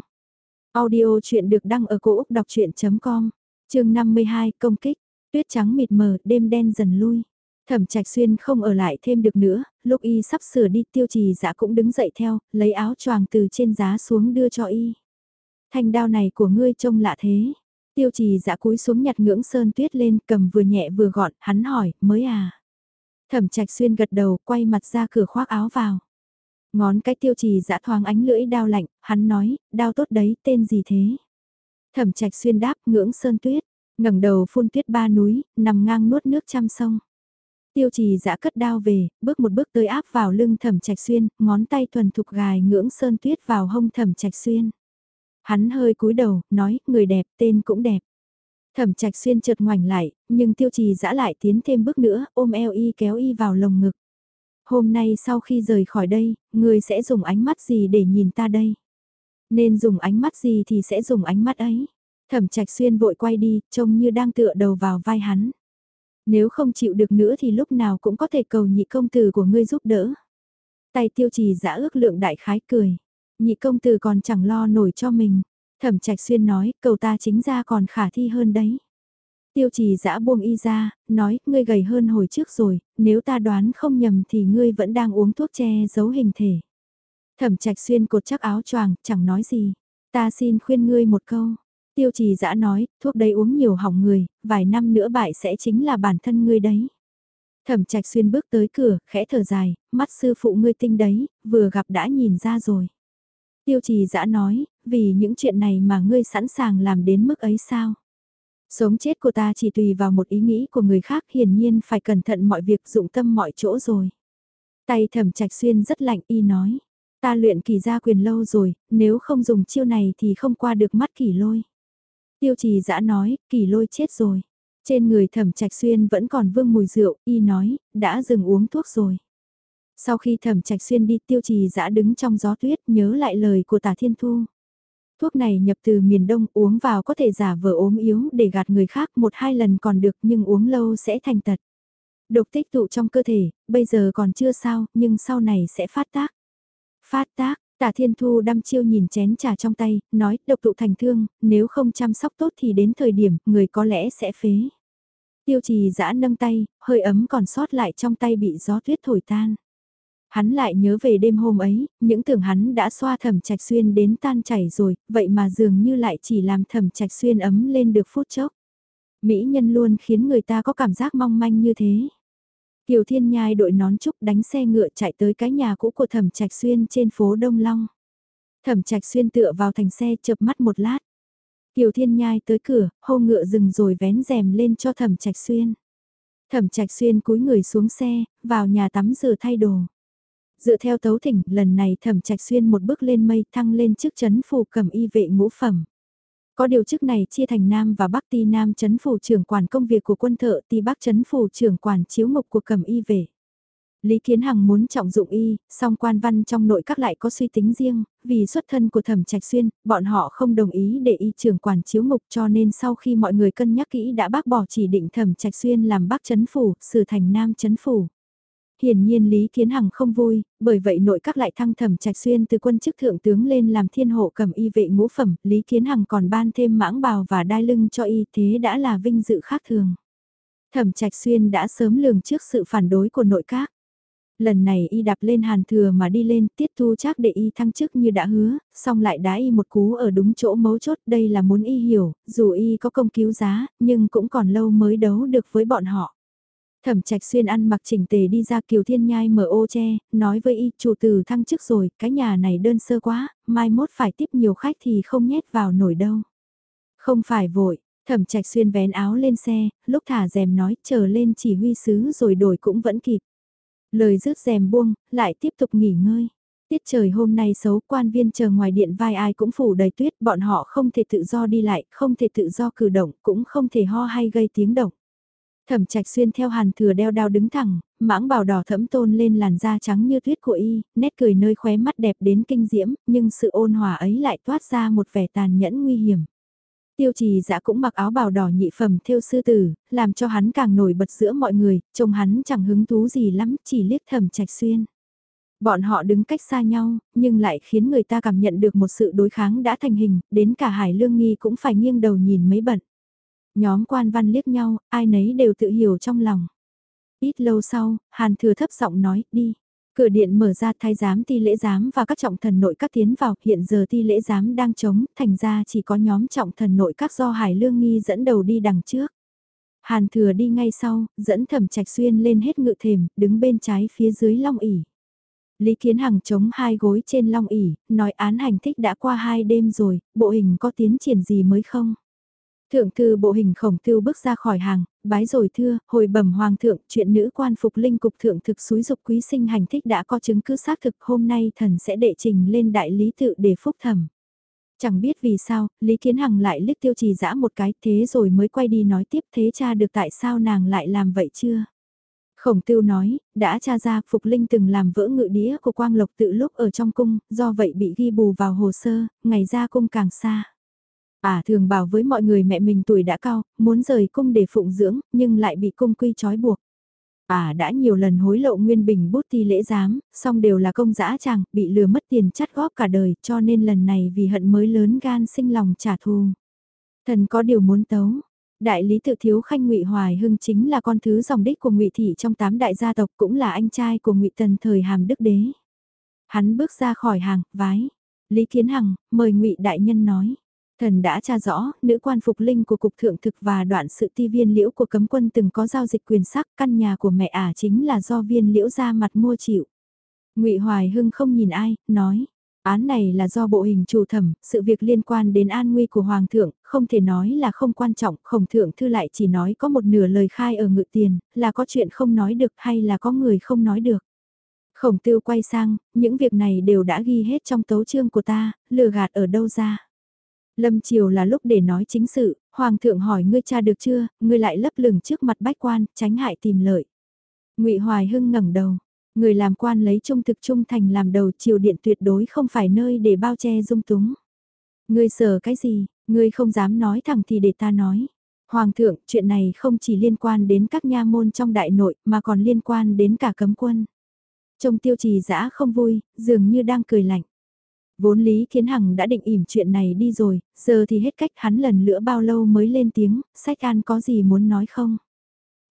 Audio chuyện được đăng ở cổ Úc đọc chuyện.com, chương 52 công kích, tuyết trắng mịt mờ, đêm đen dần lui. Thẩm Trạch Xuyên không ở lại thêm được nữa, lúc y sắp sửa đi tiêu trì dã cũng đứng dậy theo, lấy áo choàng từ trên giá xuống đưa cho y. Thanh đao này của ngươi trông lạ thế. Tiêu trì dã cúi xuống nhặt ngưỡng sơn tuyết lên cầm vừa nhẹ vừa gọn, hắn hỏi, mới à. Thẩm trạch xuyên gật đầu, quay mặt ra cửa khoác áo vào. Ngón cái tiêu trì dã thoáng ánh lưỡi đao lạnh, hắn nói, đao tốt đấy, tên gì thế? Thẩm trạch xuyên đáp, ngưỡng sơn tuyết, ngẩng đầu phun tuyết ba núi, nằm ngang nuốt nước trăm sông. Tiêu trì dã cất đao về, bước một bước tới áp vào lưng thẩm trạch xuyên, ngón tay thuần thục gài ngưỡng sơn tuyết vào hông thẩm trạch xuyên. Hắn hơi cúi đầu, nói, người đẹp, tên cũng đẹp. Thẩm trạch xuyên chợt ngoảnh lại, nhưng tiêu trì dã lại tiến thêm bước nữa, ôm eo y kéo y vào lồng ngực. Hôm nay sau khi rời khỏi đây, người sẽ dùng ánh mắt gì để nhìn ta đây? Nên dùng ánh mắt gì thì sẽ dùng ánh mắt ấy. Thẩm trạch xuyên vội quay đi, trông như đang tựa đầu vào vai hắn. Nếu không chịu được nữa thì lúc nào cũng có thể cầu nhị công tử của ngươi giúp đỡ. Tay tiêu trì giã ước lượng đại khái cười. Nhị công tử còn chẳng lo nổi cho mình. Thẩm trạch xuyên nói, cầu ta chính ra còn khả thi hơn đấy. Tiêu trì dã buông y ra, nói, ngươi gầy hơn hồi trước rồi, nếu ta đoán không nhầm thì ngươi vẫn đang uống thuốc che giấu hình thể. Thẩm trạch xuyên cột chắc áo choàng, chẳng nói gì. Ta xin khuyên ngươi một câu. Tiêu trì dã nói, thuốc đấy uống nhiều hỏng người, vài năm nữa bại sẽ chính là bản thân ngươi đấy. Thẩm trạch xuyên bước tới cửa, khẽ thở dài, mắt sư phụ ngươi tinh đấy, vừa gặp đã nhìn ra rồi. Tiêu trì dã nói, vì những chuyện này mà ngươi sẵn sàng làm đến mức ấy sao? Sống chết của ta chỉ tùy vào một ý nghĩ của người khác hiển nhiên phải cẩn thận mọi việc dụng tâm mọi chỗ rồi. Tay thẩm trạch xuyên rất lạnh y nói. Ta luyện kỳ gia quyền lâu rồi, nếu không dùng chiêu này thì không qua được mắt kỳ lôi. Tiêu trì dã nói, kỳ lôi chết rồi. Trên người thẩm trạch xuyên vẫn còn vương mùi rượu, y nói, đã dừng uống thuốc rồi. Sau khi thẩm trạch xuyên đi tiêu trì dã đứng trong gió tuyết nhớ lại lời của tả thiên thu. Thuốc này nhập từ miền Đông uống vào có thể giả vờ ốm yếu để gạt người khác một hai lần còn được nhưng uống lâu sẽ thành tật. Độc tích tụ trong cơ thể, bây giờ còn chưa sao, nhưng sau này sẽ phát tác. Phát tác, tả thiên thu đăm chiêu nhìn chén trà trong tay, nói độc tụ thành thương, nếu không chăm sóc tốt thì đến thời điểm người có lẽ sẽ phế. Tiêu trì giã nâng tay, hơi ấm còn sót lại trong tay bị gió tuyết thổi tan. Hắn lại nhớ về đêm hôm ấy, những tưởng hắn đã xoa thẩm trạch xuyên đến tan chảy rồi, vậy mà dường như lại chỉ làm thẩm trạch xuyên ấm lên được phút chốc. Mỹ nhân luôn khiến người ta có cảm giác mong manh như thế. Kiều Thiên Nhai đội nón trúc đánh xe ngựa chạy tới cái nhà cũ của Thẩm Trạch Xuyên trên phố Đông Long. Thẩm Trạch Xuyên tựa vào thành xe chợp mắt một lát. Kiều Thiên Nhai tới cửa, hô ngựa dừng rồi vén rèm lên cho Thẩm Trạch Xuyên. Thẩm Trạch Xuyên cúi người xuống xe, vào nhà tắm rửa thay đồ. Dựa theo tấu thỉnh, lần này Thẩm Trạch Xuyên một bước lên mây thăng lên chức chấn phù cầm y vệ ngũ phẩm. Có điều chức này chia thành Nam và Bắc ti Nam chấn phủ trưởng quản công việc của quân thợ ti Bắc chấn phủ trưởng quản chiếu mục của cầm y vệ Lý Kiến Hằng muốn trọng dụng y, song quan văn trong nội các lại có suy tính riêng, vì xuất thân của thẩm trạch xuyên, bọn họ không đồng ý để y trưởng quản chiếu mục cho nên sau khi mọi người cân nhắc kỹ đã bác bỏ chỉ định thẩm trạch xuyên làm bắc chấn phủ, xử thành nam chấn phủ. Hiển nhiên Lý Kiến Hằng không vui, bởi vậy nội các lại thăng thẩm trạch xuyên từ quân chức thượng tướng lên làm thiên hộ cầm y vệ ngũ phẩm, Lý Kiến Hằng còn ban thêm mãng bào và đai lưng cho y thế đã là vinh dự khác thường. Thẩm trạch xuyên đã sớm lường trước sự phản đối của nội các. Lần này y đạp lên hàn thừa mà đi lên tiết thu chắc để y thăng chức như đã hứa, xong lại đá y một cú ở đúng chỗ mấu chốt đây là muốn y hiểu, dù y có công cứu giá, nhưng cũng còn lâu mới đấu được với bọn họ. Thẩm trạch xuyên ăn mặc chỉnh tề đi ra kiều thiên nhai mở ô che, nói với y chủ tử thăng chức rồi, cái nhà này đơn sơ quá, mai mốt phải tiếp nhiều khách thì không nhét vào nổi đâu. Không phải vội, thẩm trạch xuyên vén áo lên xe, lúc thả rèm nói chờ lên chỉ huy sứ rồi đổi cũng vẫn kịp. Lời rước rèm buông, lại tiếp tục nghỉ ngơi. Tiết trời hôm nay xấu, quan viên chờ ngoài điện vai ai cũng phủ đầy tuyết, bọn họ không thể tự do đi lại, không thể tự do cử động, cũng không thể ho hay gây tiếng động. Thẩm trạch xuyên theo hàn thừa đeo đao đứng thẳng, mãng bào đỏ thẫm tôn lên làn da trắng như tuyết của y, nét cười nơi khóe mắt đẹp đến kinh diễm, nhưng sự ôn hòa ấy lại toát ra một vẻ tàn nhẫn nguy hiểm. Tiêu trì dã cũng mặc áo bào đỏ nhị phẩm theo sư tử, làm cho hắn càng nổi bật giữa mọi người, trông hắn chẳng hứng thú gì lắm, chỉ liếc thẩm trạch xuyên. Bọn họ đứng cách xa nhau, nhưng lại khiến người ta cảm nhận được một sự đối kháng đã thành hình, đến cả Hải Lương Nghi cũng phải nghiêng đầu nhìn mấy bận. Nhóm quan văn liếc nhau, ai nấy đều tự hiểu trong lòng. Ít lâu sau, Hàn Thừa thấp giọng nói, đi. Cửa điện mở ra thái giám ti lễ giám và các trọng thần nội các tiến vào, hiện giờ ti lễ giám đang chống thành ra chỉ có nhóm trọng thần nội các do Hải Lương Nghi dẫn đầu đi đằng trước. Hàn thừa đi ngay sau, dẫn thẩm trạch xuyên lên hết ngự thềm, đứng bên trái phía dưới long ỉ. Lý Kiến Hằng chống hai gối trên long ỉ, nói án hành thích đã qua hai đêm rồi, bộ hình có tiến triển gì mới không? Thượng thư bộ hình khổng tiêu bước ra khỏi hàng, bái rồi thưa, hồi bẩm hoàng thượng, chuyện nữ quan phục linh cục thượng thực suối dục quý sinh hành thích đã có chứng cứ xác thực hôm nay thần sẽ đệ trình lên đại lý tự để phúc thẩm. Chẳng biết vì sao, Lý Kiến Hằng lại liếc tiêu trì dã một cái thế rồi mới quay đi nói tiếp thế cha được tại sao nàng lại làm vậy chưa? Khổng tiêu nói, đã tra ra Phục Linh từng làm vỡ ngự đĩa của Quang Lộc tự lúc ở trong cung, do vậy bị ghi bù vào hồ sơ, ngày ra cung càng xa. À thường bảo với mọi người mẹ mình tuổi đã cao, muốn rời cung để phụng dưỡng, nhưng lại bị cung quy trói buộc. À đã nhiều lần hối lộ Nguyên Bình bút thi lễ giám, song đều là công dã chàng, bị lừa mất tiền chắt góp cả đời, cho nên lần này vì hận mới lớn gan sinh lòng trả thù. Thần có điều muốn tấu. Đại lý tự thiếu khanh ngụy Hoài Hưng chính là con thứ dòng đích của ngụy Thị trong tám đại gia tộc cũng là anh trai của ngụy Tần thời hàm đức đế. Hắn bước ra khỏi hàng, vái. Lý Kiến Hằng, mời ngụy Đại Nhân nói. Thần đã tra rõ, nữ quan phục linh của Cục Thượng Thực và đoạn sự ti viên liễu của cấm quân từng có giao dịch quyền sắc, căn nhà của mẹ ả chính là do viên liễu ra mặt mua chịu. ngụy Hoài Hưng không nhìn ai, nói, án này là do bộ hình chủ thẩm, sự việc liên quan đến an nguy của Hoàng thượng, không thể nói là không quan trọng, khổng thượng thư lại chỉ nói có một nửa lời khai ở ngự tiền, là có chuyện không nói được hay là có người không nói được. Khổng tiêu quay sang, những việc này đều đã ghi hết trong tấu chương của ta, lừa gạt ở đâu ra. Lâm chiều là lúc để nói chính sự, hoàng thượng hỏi ngươi cha được chưa, ngươi lại lấp lửng trước mặt bách quan, tránh hại tìm lợi. Ngụy Hoài Hưng ngẩng đầu, Người làm quan lấy trung thực trung thành làm đầu triều điện tuyệt đối không phải nơi để bao che dung túng. Ngươi sợ cái gì, ngươi không dám nói thẳng thì để ta nói. Hoàng thượng, chuyện này không chỉ liên quan đến các nha môn trong đại nội mà còn liên quan đến cả cấm quân. Trông tiêu trì dã không vui, dường như đang cười lạnh. Vốn Lý Kiến Hằng đã định ỉm chuyện này đi rồi, giờ thì hết cách hắn lần nữa bao lâu mới lên tiếng, sách an có gì muốn nói không?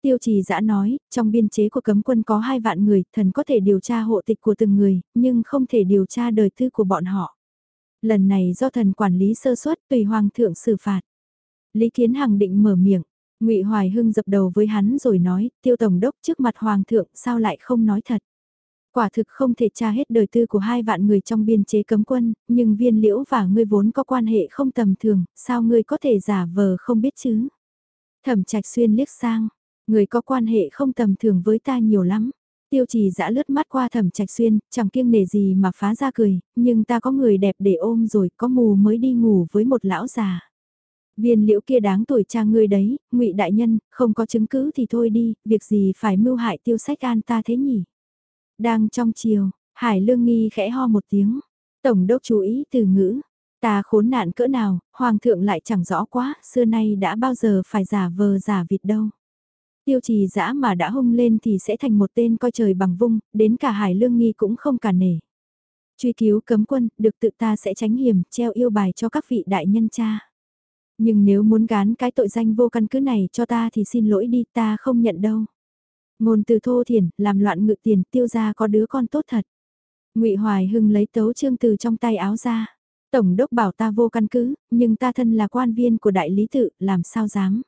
Tiêu trì giã nói, trong biên chế của cấm quân có hai vạn người, thần có thể điều tra hộ tịch của từng người, nhưng không thể điều tra đời tư của bọn họ. Lần này do thần quản lý sơ suất tùy hoàng thượng xử phạt. Lý Kiến Hằng định mở miệng, Ngụy Hoài Hưng dập đầu với hắn rồi nói, tiêu tổng đốc trước mặt hoàng thượng sao lại không nói thật. Quả thực không thể tra hết đời tư của hai vạn người trong biên chế cấm quân, nhưng viên liễu và ngươi vốn có quan hệ không tầm thường, sao ngươi có thể giả vờ không biết chứ? Thẩm trạch xuyên liếc sang, người có quan hệ không tầm thường với ta nhiều lắm. Tiêu trì dã lướt mắt qua thẩm trạch xuyên, chẳng kiêng nể gì mà phá ra cười, nhưng ta có người đẹp để ôm rồi, có mù mới đi ngủ với một lão già. Viên liễu kia đáng tuổi cha ngươi đấy, ngụy đại nhân, không có chứng cứ thì thôi đi, việc gì phải mưu hại tiêu sách an ta thế nhỉ? Đang trong chiều, Hải Lương Nghi khẽ ho một tiếng. Tổng đốc chú ý từ ngữ. Ta khốn nạn cỡ nào, Hoàng thượng lại chẳng rõ quá, xưa nay đã bao giờ phải giả vờ giả vịt đâu. Tiêu trì dã mà đã hung lên thì sẽ thành một tên coi trời bằng vung, đến cả Hải Lương Nghi cũng không cả nể. Truy cứu cấm quân, được tự ta sẽ tránh hiểm, treo yêu bài cho các vị đại nhân cha. Nhưng nếu muốn gán cái tội danh vô căn cứ này cho ta thì xin lỗi đi, ta không nhận đâu. Ngôn từ thô thiển, làm loạn ngự tiền, tiêu ra có đứa con tốt thật. ngụy Hoài Hưng lấy tấu trương từ trong tay áo ra. Tổng đốc bảo ta vô căn cứ, nhưng ta thân là quan viên của đại lý tự, làm sao dám.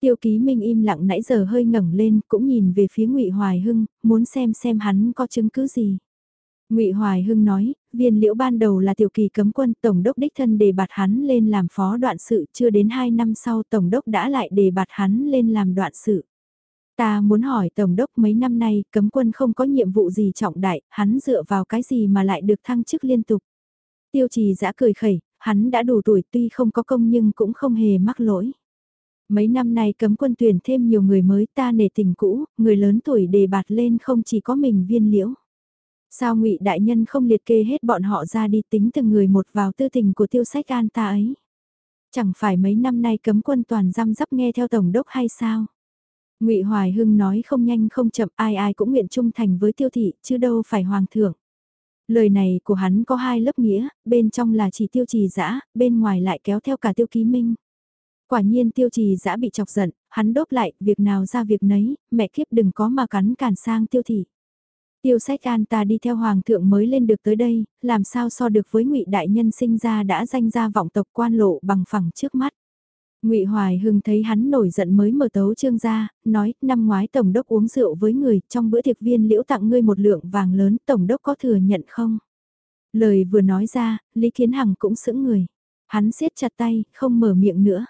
Tiêu ký minh im lặng nãy giờ hơi ngẩng lên, cũng nhìn về phía ngụy Hoài Hưng, muốn xem xem hắn có chứng cứ gì. Ngụy Hoài Hưng nói, viên liễu ban đầu là tiểu kỳ cấm quân, tổng đốc đích thân đề bạt hắn lên làm phó đoạn sự, chưa đến 2 năm sau tổng đốc đã lại đề bạt hắn lên làm đoạn sự. Ta muốn hỏi Tổng đốc mấy năm nay cấm quân không có nhiệm vụ gì trọng đại, hắn dựa vào cái gì mà lại được thăng chức liên tục. Tiêu trì giã cười khẩy, hắn đã đủ tuổi tuy không có công nhưng cũng không hề mắc lỗi. Mấy năm nay cấm quân tuyển thêm nhiều người mới ta nể tình cũ, người lớn tuổi đề bạt lên không chỉ có mình viên liễu. Sao ngụy đại nhân không liệt kê hết bọn họ ra đi tính từng người một vào tư tình của tiêu sách an ta ấy? Chẳng phải mấy năm nay cấm quân toàn răm rắp nghe theo tổng đốc hay sao? Ngụy Hoài Hưng nói không nhanh không chậm ai ai cũng nguyện trung thành với tiêu thị chứ đâu phải hoàng thượng. Lời này của hắn có hai lớp nghĩa, bên trong là chỉ tiêu trì dã bên ngoài lại kéo theo cả tiêu ký minh. Quả nhiên tiêu trì dã bị chọc giận, hắn đốt lại, việc nào ra việc nấy, mẹ kiếp đừng có mà cắn cản sang tiêu thị. Tiêu sách an ta đi theo hoàng thượng mới lên được tới đây, làm sao so được với ngụy đại nhân sinh ra đã danh ra vọng tộc quan lộ bằng phẳng trước mắt. Ngụy Hoài Hưng thấy hắn nổi giận mới mở tấu trương ra, nói, năm ngoái tổng đốc uống rượu với người, trong bữa tiệc viên liễu tặng ngươi một lượng vàng lớn, tổng đốc có thừa nhận không? Lời vừa nói ra, Lý Kiến Hằng cũng sững người. Hắn siết chặt tay, không mở miệng nữa.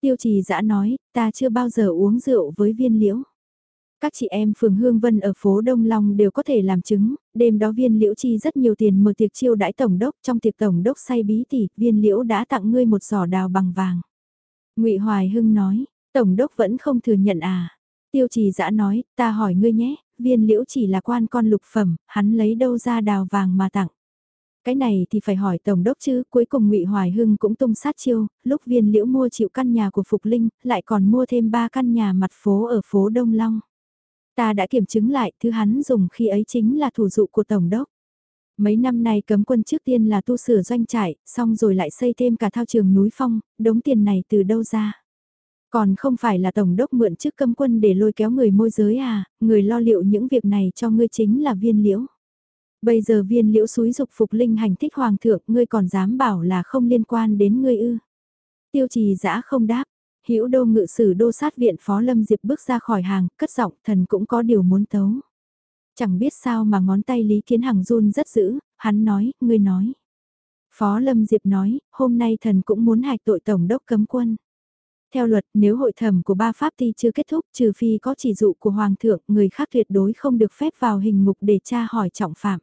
Tiêu trì dã nói, ta chưa bao giờ uống rượu với viên liễu. Các chị em phường Hương Vân ở phố Đông Long đều có thể làm chứng, đêm đó viên liễu chi rất nhiều tiền mở tiệc chiêu đãi tổng đốc, trong tiệc tổng đốc say bí tỉ, viên liễu đã tặng ngươi một giỏ đào bằng vàng. Ngụy Hoài Hưng nói, Tổng đốc vẫn không thừa nhận à. Tiêu trì dã nói, ta hỏi ngươi nhé, viên liễu chỉ là quan con lục phẩm, hắn lấy đâu ra đào vàng mà tặng. Cái này thì phải hỏi Tổng đốc chứ, cuối cùng ngụy Hoài Hưng cũng tung sát chiêu, lúc viên liễu mua chịu căn nhà của Phục Linh, lại còn mua thêm ba căn nhà mặt phố ở phố Đông Long. Ta đã kiểm chứng lại, thứ hắn dùng khi ấy chính là thủ dụ của Tổng đốc. Mấy năm nay cấm quân trước tiên là tu sửa doanh trại, xong rồi lại xây thêm cả thao trường núi phong, đống tiền này từ đâu ra? Còn không phải là tổng đốc mượn chức cấm quân để lôi kéo người môi giới à, người lo liệu những việc này cho ngươi chính là viên liễu. Bây giờ viên liễu suối dục phục linh hành thích hoàng thượng, ngươi còn dám bảo là không liên quan đến ngươi ư. Tiêu trì giã không đáp, hữu đô ngự sử đô sát viện phó lâm diệp bước ra khỏi hàng, cất giọng thần cũng có điều muốn tấu. Chẳng biết sao mà ngón tay Lý Kiến Hằng run rất dữ, hắn nói, ngươi nói. Phó Lâm Diệp nói, hôm nay thần cũng muốn hạch tội Tổng đốc cấm quân. Theo luật, nếu hội thẩm của ba pháp ti chưa kết thúc trừ phi có chỉ dụ của Hoàng thượng, người khác tuyệt đối không được phép vào hình ngục để tra hỏi trọng phạm.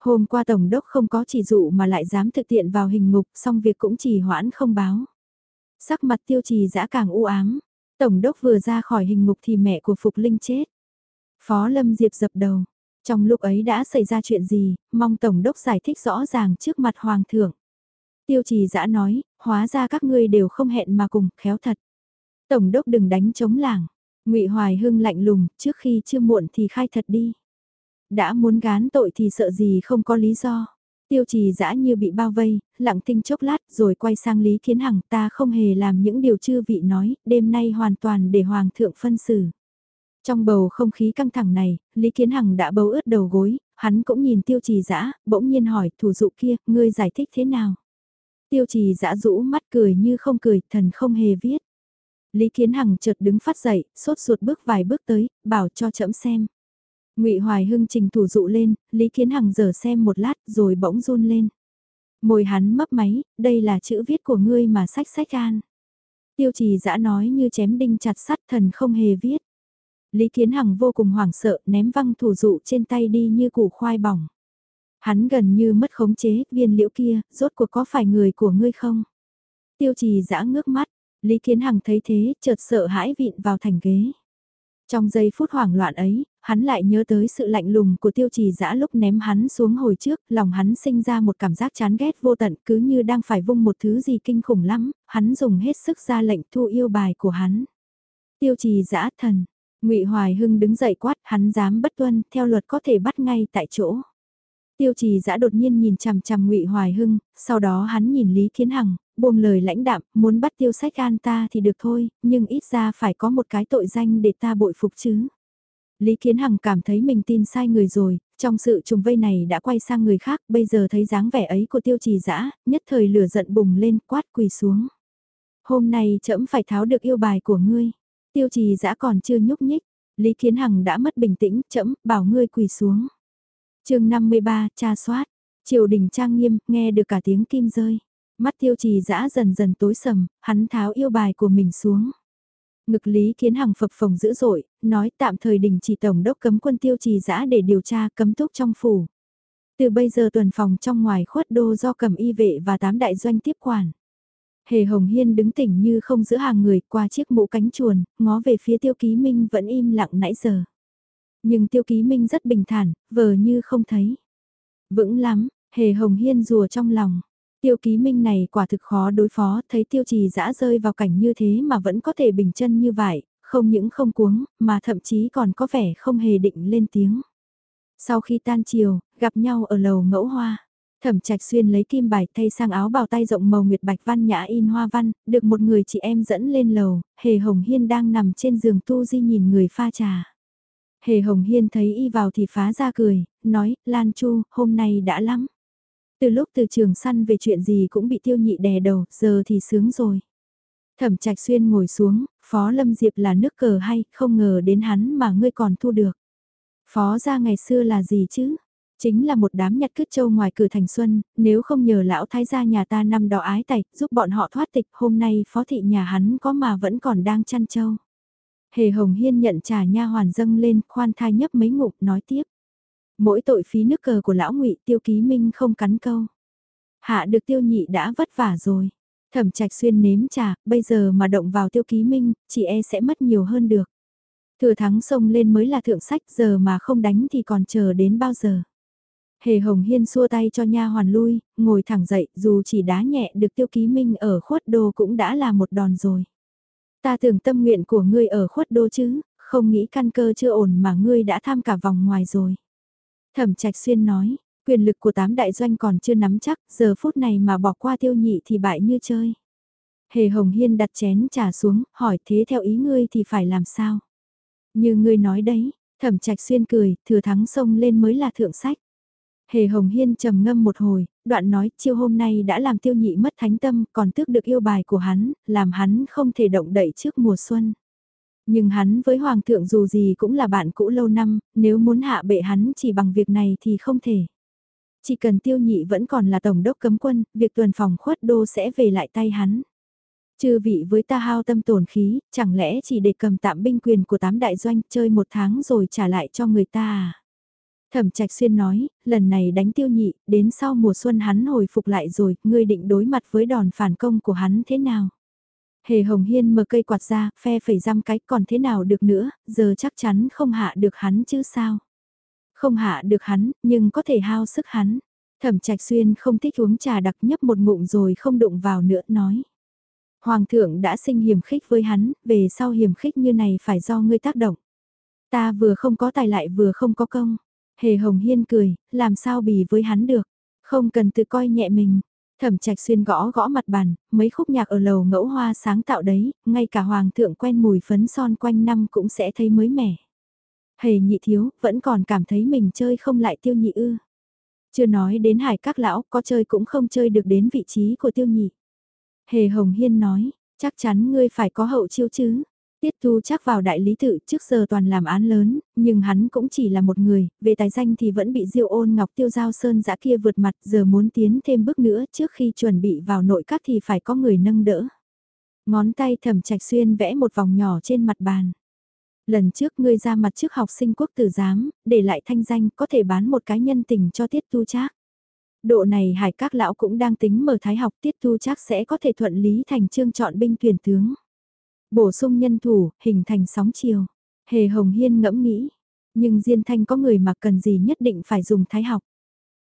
Hôm qua Tổng đốc không có chỉ dụ mà lại dám thực tiện vào hình ngục, xong việc cũng chỉ hoãn không báo. Sắc mặt tiêu trì dã càng u ám. Tổng đốc vừa ra khỏi hình ngục thì mẹ của Phục Linh chết. Phó Lâm Diệp dập đầu. Trong lúc ấy đã xảy ra chuyện gì, mong Tổng đốc giải thích rõ ràng trước mặt Hoàng thượng. Tiêu trì dã nói, hóa ra các ngươi đều không hẹn mà cùng, khéo thật. Tổng đốc đừng đánh chống làng. ngụy Hoài Hưng lạnh lùng, trước khi chưa muộn thì khai thật đi. Đã muốn gán tội thì sợ gì không có lý do. Tiêu trì dã như bị bao vây, lặng tinh chốc lát rồi quay sang Lý Kiến Hằng ta không hề làm những điều chư vị nói, đêm nay hoàn toàn để Hoàng thượng phân xử. Trong bầu không khí căng thẳng này, Lý Kiến Hằng đã bấu ướt đầu gối, hắn cũng nhìn tiêu trì dã bỗng nhiên hỏi thủ dụ kia, ngươi giải thích thế nào? Tiêu trì dã rũ mắt cười như không cười, thần không hề viết. Lý Kiến Hằng chợt đứng phát dậy, sốt ruột bước vài bước tới, bảo cho chậm xem. Ngụy Hoài Hưng trình thủ dụ lên, Lý Kiến Hằng dở xem một lát rồi bỗng run lên. Môi hắn mấp máy, đây là chữ viết của ngươi mà sách sách an. Tiêu trì dã nói như chém đinh chặt sắt thần không hề viết. Lý Kiến Hằng vô cùng hoảng sợ ném văng thủ dụ trên tay đi như củ khoai bỏng. Hắn gần như mất khống chế, viên liễu kia, rốt cuộc có phải người của ngươi không? Tiêu trì dã ngước mắt, Lý Kiến Hằng thấy thế, chợt sợ hãi vịn vào thành ghế. Trong giây phút hoảng loạn ấy, hắn lại nhớ tới sự lạnh lùng của tiêu trì dã lúc ném hắn xuống hồi trước, lòng hắn sinh ra một cảm giác chán ghét vô tận cứ như đang phải vung một thứ gì kinh khủng lắm, hắn dùng hết sức ra lệnh thu yêu bài của hắn. Tiêu trì dã thần, ngụy Hoài Hưng đứng dậy quát hắn dám bất tuân, theo luật có thể bắt ngay tại chỗ. Tiêu trì dã đột nhiên nhìn chằm chằm ngụy Hoài Hưng, sau đó hắn nhìn Lý Kiến Hằng, buông lời lãnh đạm, muốn bắt tiêu sách an ta thì được thôi, nhưng ít ra phải có một cái tội danh để ta bội phục chứ. Lý Kiến Hằng cảm thấy mình tin sai người rồi, trong sự trùng vây này đã quay sang người khác, bây giờ thấy dáng vẻ ấy của tiêu trì dã nhất thời lửa giận bùng lên quát quỳ xuống. Hôm nay trẫm phải tháo được yêu bài của ngươi. Tiêu trì dã còn chưa nhúc nhích, Lý Kiến Hằng đã mất bình tĩnh, chậm bảo ngươi quỳ xuống. chương 53, tra soát, triều đình trang nghiêm, nghe được cả tiếng kim rơi. Mắt tiêu trì dã dần dần tối sầm, hắn tháo yêu bài của mình xuống. Ngực Lý Kiến Hằng phập phồng dữ dội, nói tạm thời đình chỉ tổng đốc cấm quân tiêu trì dã để điều tra cấm túc trong phủ. Từ bây giờ tuần phòng trong ngoài khuất đô do cầm y vệ và tám đại doanh tiếp quản. Hề Hồng Hiên đứng tỉnh như không giữa hàng người qua chiếc mũ cánh chuồn, ngó về phía tiêu ký minh vẫn im lặng nãy giờ. Nhưng tiêu ký minh rất bình thản, vờ như không thấy. Vững lắm, Hề Hồng Hiên rùa trong lòng. Tiêu ký minh này quả thực khó đối phó, thấy tiêu trì dã rơi vào cảnh như thế mà vẫn có thể bình chân như vậy, không những không cuống, mà thậm chí còn có vẻ không hề định lên tiếng. Sau khi tan chiều, gặp nhau ở lầu ngẫu hoa. Thẩm trạch xuyên lấy kim bài thay sang áo bào tay rộng màu nguyệt bạch văn nhã in hoa văn, được một người chị em dẫn lên lầu, hề hồng hiên đang nằm trên giường tu di nhìn người pha trà. Hề hồng hiên thấy y vào thì phá ra cười, nói, Lan Chu, hôm nay đã lắm. Từ lúc từ trường săn về chuyện gì cũng bị tiêu nhị đè đầu, giờ thì sướng rồi. Thẩm trạch xuyên ngồi xuống, Phó Lâm Diệp là nước cờ hay, không ngờ đến hắn mà ngươi còn thu được. Phó ra ngày xưa là gì chứ? Chính là một đám nhặt cướp châu ngoài cửa thành xuân, nếu không nhờ lão thái gia nhà ta năm đó ái tẩy, giúp bọn họ thoát tịch, hôm nay phó thị nhà hắn có mà vẫn còn đang chăn châu. Hề Hồng Hiên nhận trà nha hoàn dâng lên, khoan thai nhấp mấy ngụm nói tiếp. Mỗi tội phí nước cờ của lão ngụy tiêu ký minh không cắn câu. Hạ được tiêu nhị đã vất vả rồi. Thẩm trạch xuyên nếm trà, bây giờ mà động vào tiêu ký minh, chị e sẽ mất nhiều hơn được. Thừa thắng sông lên mới là thượng sách, giờ mà không đánh thì còn chờ đến bao giờ. Hề Hồng Hiên xua tay cho nha hoàn lui, ngồi thẳng dậy, dù chỉ đá nhẹ được tiêu ký minh ở khuất đô cũng đã là một đòn rồi. Ta tưởng tâm nguyện của ngươi ở khuất đô chứ, không nghĩ căn cơ chưa ổn mà ngươi đã tham cả vòng ngoài rồi. Thẩm Trạch Xuyên nói, quyền lực của tám đại doanh còn chưa nắm chắc, giờ phút này mà bỏ qua tiêu nhị thì bại như chơi. Hề Hồng Hiên đặt chén trà xuống, hỏi thế theo ý ngươi thì phải làm sao? Như ngươi nói đấy, Thẩm Trạch Xuyên cười, thừa thắng sông lên mới là thượng sách. Hề Hồng Hiên trầm ngâm một hồi, đoạn nói chiêu hôm nay đã làm tiêu nhị mất thánh tâm, còn tước được yêu bài của hắn, làm hắn không thể động đậy trước mùa xuân. Nhưng hắn với Hoàng thượng dù gì cũng là bạn cũ lâu năm, nếu muốn hạ bệ hắn chỉ bằng việc này thì không thể. Chỉ cần tiêu nhị vẫn còn là tổng đốc cấm quân, việc tuần phòng khuất đô sẽ về lại tay hắn. Chư vị với ta hao tâm tổn khí, chẳng lẽ chỉ để cầm tạm binh quyền của tám đại doanh chơi một tháng rồi trả lại cho người ta à? Thẩm Trạch Xuyên nói, lần này đánh tiêu nhị, đến sau mùa xuân hắn hồi phục lại rồi, ngươi định đối mặt với đòn phản công của hắn thế nào? Hề Hồng Hiên mở cây quạt ra, phe phẩy răm cái còn thế nào được nữa, giờ chắc chắn không hạ được hắn chứ sao? Không hạ được hắn, nhưng có thể hao sức hắn. Thẩm trạch xuyên không thích uống trà đặc nhấp một ngụm rồi không đụng vào nữa, nói. Hoàng thượng đã sinh hiểm khích với hắn, về sau hiểm khích như này phải do ngươi tác động. Ta vừa không có tài lại vừa không có công. Hề Hồng Hiên cười, làm sao bì với hắn được. Không cần tự coi nhẹ mình. Thẩm trạch xuyên gõ gõ mặt bàn, mấy khúc nhạc ở lầu ngẫu hoa sáng tạo đấy, ngay cả hoàng thượng quen mùi phấn son quanh năm cũng sẽ thấy mới mẻ. Hề nhị thiếu, vẫn còn cảm thấy mình chơi không lại tiêu nhị ư. Chưa nói đến hải các lão, có chơi cũng không chơi được đến vị trí của tiêu nhị. Hề Hồng Hiên nói, chắc chắn ngươi phải có hậu chiêu chứ. Tiết Thu chắc vào đại lý tự trước giờ toàn làm án lớn, nhưng hắn cũng chỉ là một người, về tài danh thì vẫn bị Diêu ôn ngọc tiêu giao sơn dã kia vượt mặt giờ muốn tiến thêm bước nữa trước khi chuẩn bị vào nội các thì phải có người nâng đỡ. Ngón tay thẩm trạch xuyên vẽ một vòng nhỏ trên mặt bàn. Lần trước ngươi ra mặt trước học sinh quốc tử giám, để lại thanh danh có thể bán một cái nhân tình cho Tiết Tu Trác. Độ này hải các lão cũng đang tính mở thái học Tiết Tu Trác sẽ có thể thuận lý thành trương chọn binh tuyển tướng. Bổ sung nhân thủ, hình thành sóng chiều. Hề Hồng Hiên ngẫm nghĩ. Nhưng Diên Thanh có người mà cần gì nhất định phải dùng thái học.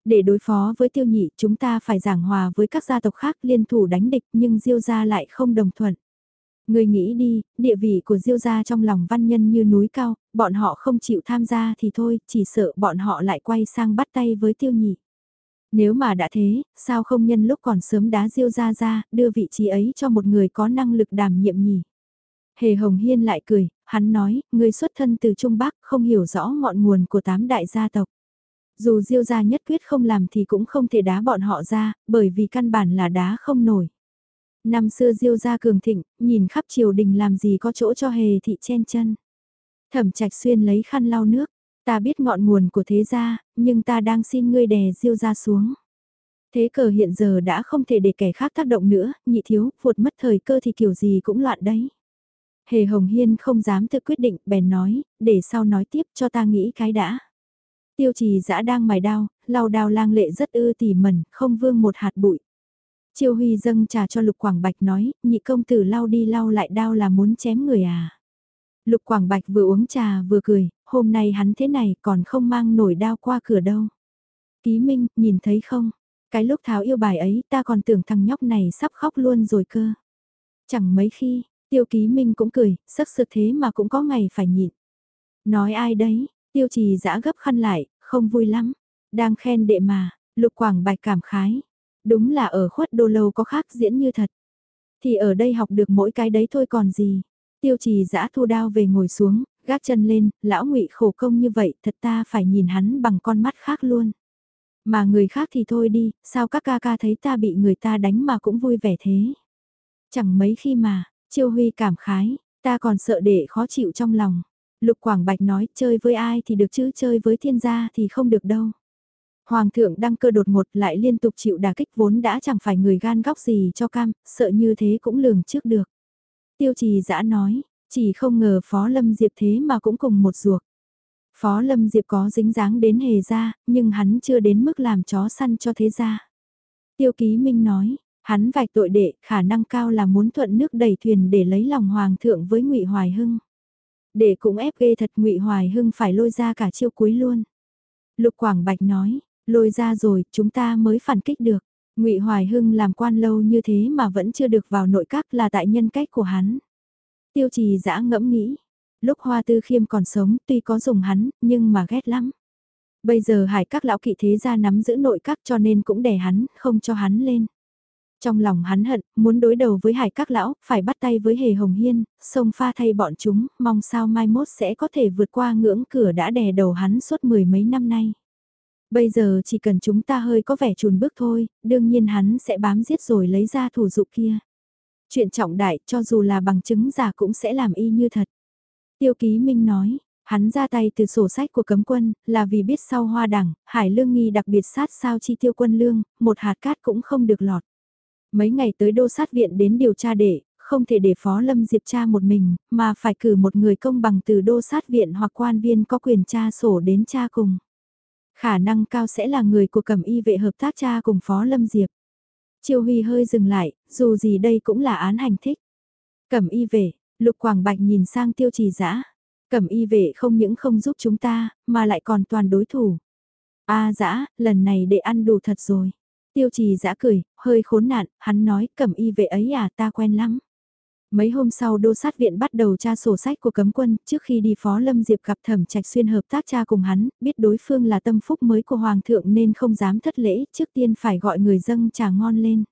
Để đối phó với tiêu nhị chúng ta phải giảng hòa với các gia tộc khác liên thủ đánh địch nhưng diêu gia lại không đồng thuận. Người nghĩ đi, địa vị của diêu gia trong lòng văn nhân như núi cao, bọn họ không chịu tham gia thì thôi, chỉ sợ bọn họ lại quay sang bắt tay với tiêu nhị. Nếu mà đã thế, sao không nhân lúc còn sớm đá diêu gia ra, đưa vị trí ấy cho một người có năng lực đảm nhiệm nhỉ? Hề Hồng Hiên lại cười, hắn nói, Ngươi xuất thân từ Trung Bắc không hiểu rõ ngọn nguồn của tám đại gia tộc. Dù diêu gia nhất quyết không làm thì cũng không thể đá bọn họ ra, bởi vì căn bản là đá không nổi. Năm xưa diêu gia cường thịnh, nhìn khắp triều đình làm gì có chỗ cho hề thị chen chân. Thẩm trạch xuyên lấy khăn lau nước, ta biết ngọn nguồn của thế gia, nhưng ta đang xin ngươi đè diêu gia xuống. Thế cờ hiện giờ đã không thể để kẻ khác tác động nữa, nhị thiếu, vụt mất thời cơ thì kiểu gì cũng loạn đấy. Hề Hồng Hiên không dám tự quyết định, bèn nói, để sau nói tiếp cho ta nghĩ cái đã. Tiêu trì dã đang mài đao, lau đao lang lệ rất ư tỉ mẩn, không vương một hạt bụi. Chiêu Huy dâng trà cho Lục Quảng Bạch nói, nhị công tử lau đi lau lại đao là muốn chém người à. Lục Quảng Bạch vừa uống trà vừa cười, hôm nay hắn thế này còn không mang nổi đao qua cửa đâu. Ký Minh, nhìn thấy không? Cái lúc tháo yêu bài ấy ta còn tưởng thằng nhóc này sắp khóc luôn rồi cơ. Chẳng mấy khi, Tiêu ký minh cũng cười, sắc sực thế mà cũng có ngày phải nhịn. Nói ai đấy, tiêu trì giã gấp khăn lại, không vui lắm. Đang khen đệ mà, lục quảng bạch cảm khái. Đúng là ở khuất đô lâu có khác diễn như thật. Thì ở đây học được mỗi cái đấy thôi còn gì. Tiêu trì giã thu đao về ngồi xuống, gác chân lên, lão ngụy khổ công như vậy thật ta phải nhìn hắn bằng con mắt khác luôn. Mà người khác thì thôi đi, sao các ca ca thấy ta bị người ta đánh mà cũng vui vẻ thế. Chẳng mấy khi mà, Chiêu Huy cảm khái, ta còn sợ để khó chịu trong lòng. Lục Quảng Bạch nói chơi với ai thì được chứ chơi với thiên gia thì không được đâu. Hoàng thượng đăng cơ đột ngột lại liên tục chịu đà kích vốn đã chẳng phải người gan góc gì cho cam, sợ như thế cũng lường trước được. Tiêu trì dã nói, chỉ không ngờ Phó Lâm Diệp thế mà cũng cùng một ruột. Phó Lâm Diệp có dính dáng đến hề gia, nhưng hắn chưa đến mức làm chó săn cho thế gia. Tiêu ký minh nói, Hắn vạch tội đệ, khả năng cao là muốn thuận nước đầy thuyền để lấy lòng hoàng thượng với Ngụy Hoài Hưng. Đệ cũng ép ghê thật Ngụy Hoài Hưng phải lôi ra cả chiêu cuối luôn. Lục Quảng Bạch nói, lôi ra rồi, chúng ta mới phản kích được. Ngụy Hoài Hưng làm quan lâu như thế mà vẫn chưa được vào nội các là tại nhân cách của hắn. Tiêu trì dã ngẫm nghĩ, lúc Hoa Tư Khiêm còn sống tuy có dùng hắn, nhưng mà ghét lắm. Bây giờ hải các lão kỵ thế gia nắm giữ nội các cho nên cũng đè hắn, không cho hắn lên. Trong lòng hắn hận, muốn đối đầu với hải các lão, phải bắt tay với hề hồng hiên, sông pha thay bọn chúng, mong sao mai mốt sẽ có thể vượt qua ngưỡng cửa đã đè đầu hắn suốt mười mấy năm nay. Bây giờ chỉ cần chúng ta hơi có vẻ chùn bước thôi, đương nhiên hắn sẽ bám giết rồi lấy ra thủ dụ kia. Chuyện trọng đại cho dù là bằng chứng giả cũng sẽ làm y như thật. Tiêu ký Minh nói, hắn ra tay từ sổ sách của cấm quân, là vì biết sau hoa đẳng, hải lương nghi đặc biệt sát sao chi tiêu quân lương, một hạt cát cũng không được lọt. Mấy ngày tới đô sát viện đến điều tra để, không thể để Phó Lâm Diệp tra một mình, mà phải cử một người công bằng từ đô sát viện hoặc quan viên có quyền tra sổ đến tra cùng. Khả năng cao sẽ là người của cẩm y vệ hợp tác tra cùng Phó Lâm Diệp. Chiêu Huy hơi dừng lại, dù gì đây cũng là án hành thích. Cẩm y vệ, Lục Quảng Bạch nhìn sang tiêu trì dã Cẩm y vệ không những không giúp chúng ta, mà lại còn toàn đối thủ. A dã, lần này để ăn đủ thật rồi. Tiêu trì giã cười, hơi khốn nạn, hắn nói cẩm y vệ ấy à ta quen lắm. Mấy hôm sau đô sát viện bắt đầu tra sổ sách của cấm quân, trước khi đi phó Lâm Diệp gặp thẩm trạch xuyên hợp tác tra cùng hắn, biết đối phương là tâm phúc mới của Hoàng thượng nên không dám thất lễ, trước tiên phải gọi người dâng trà ngon lên.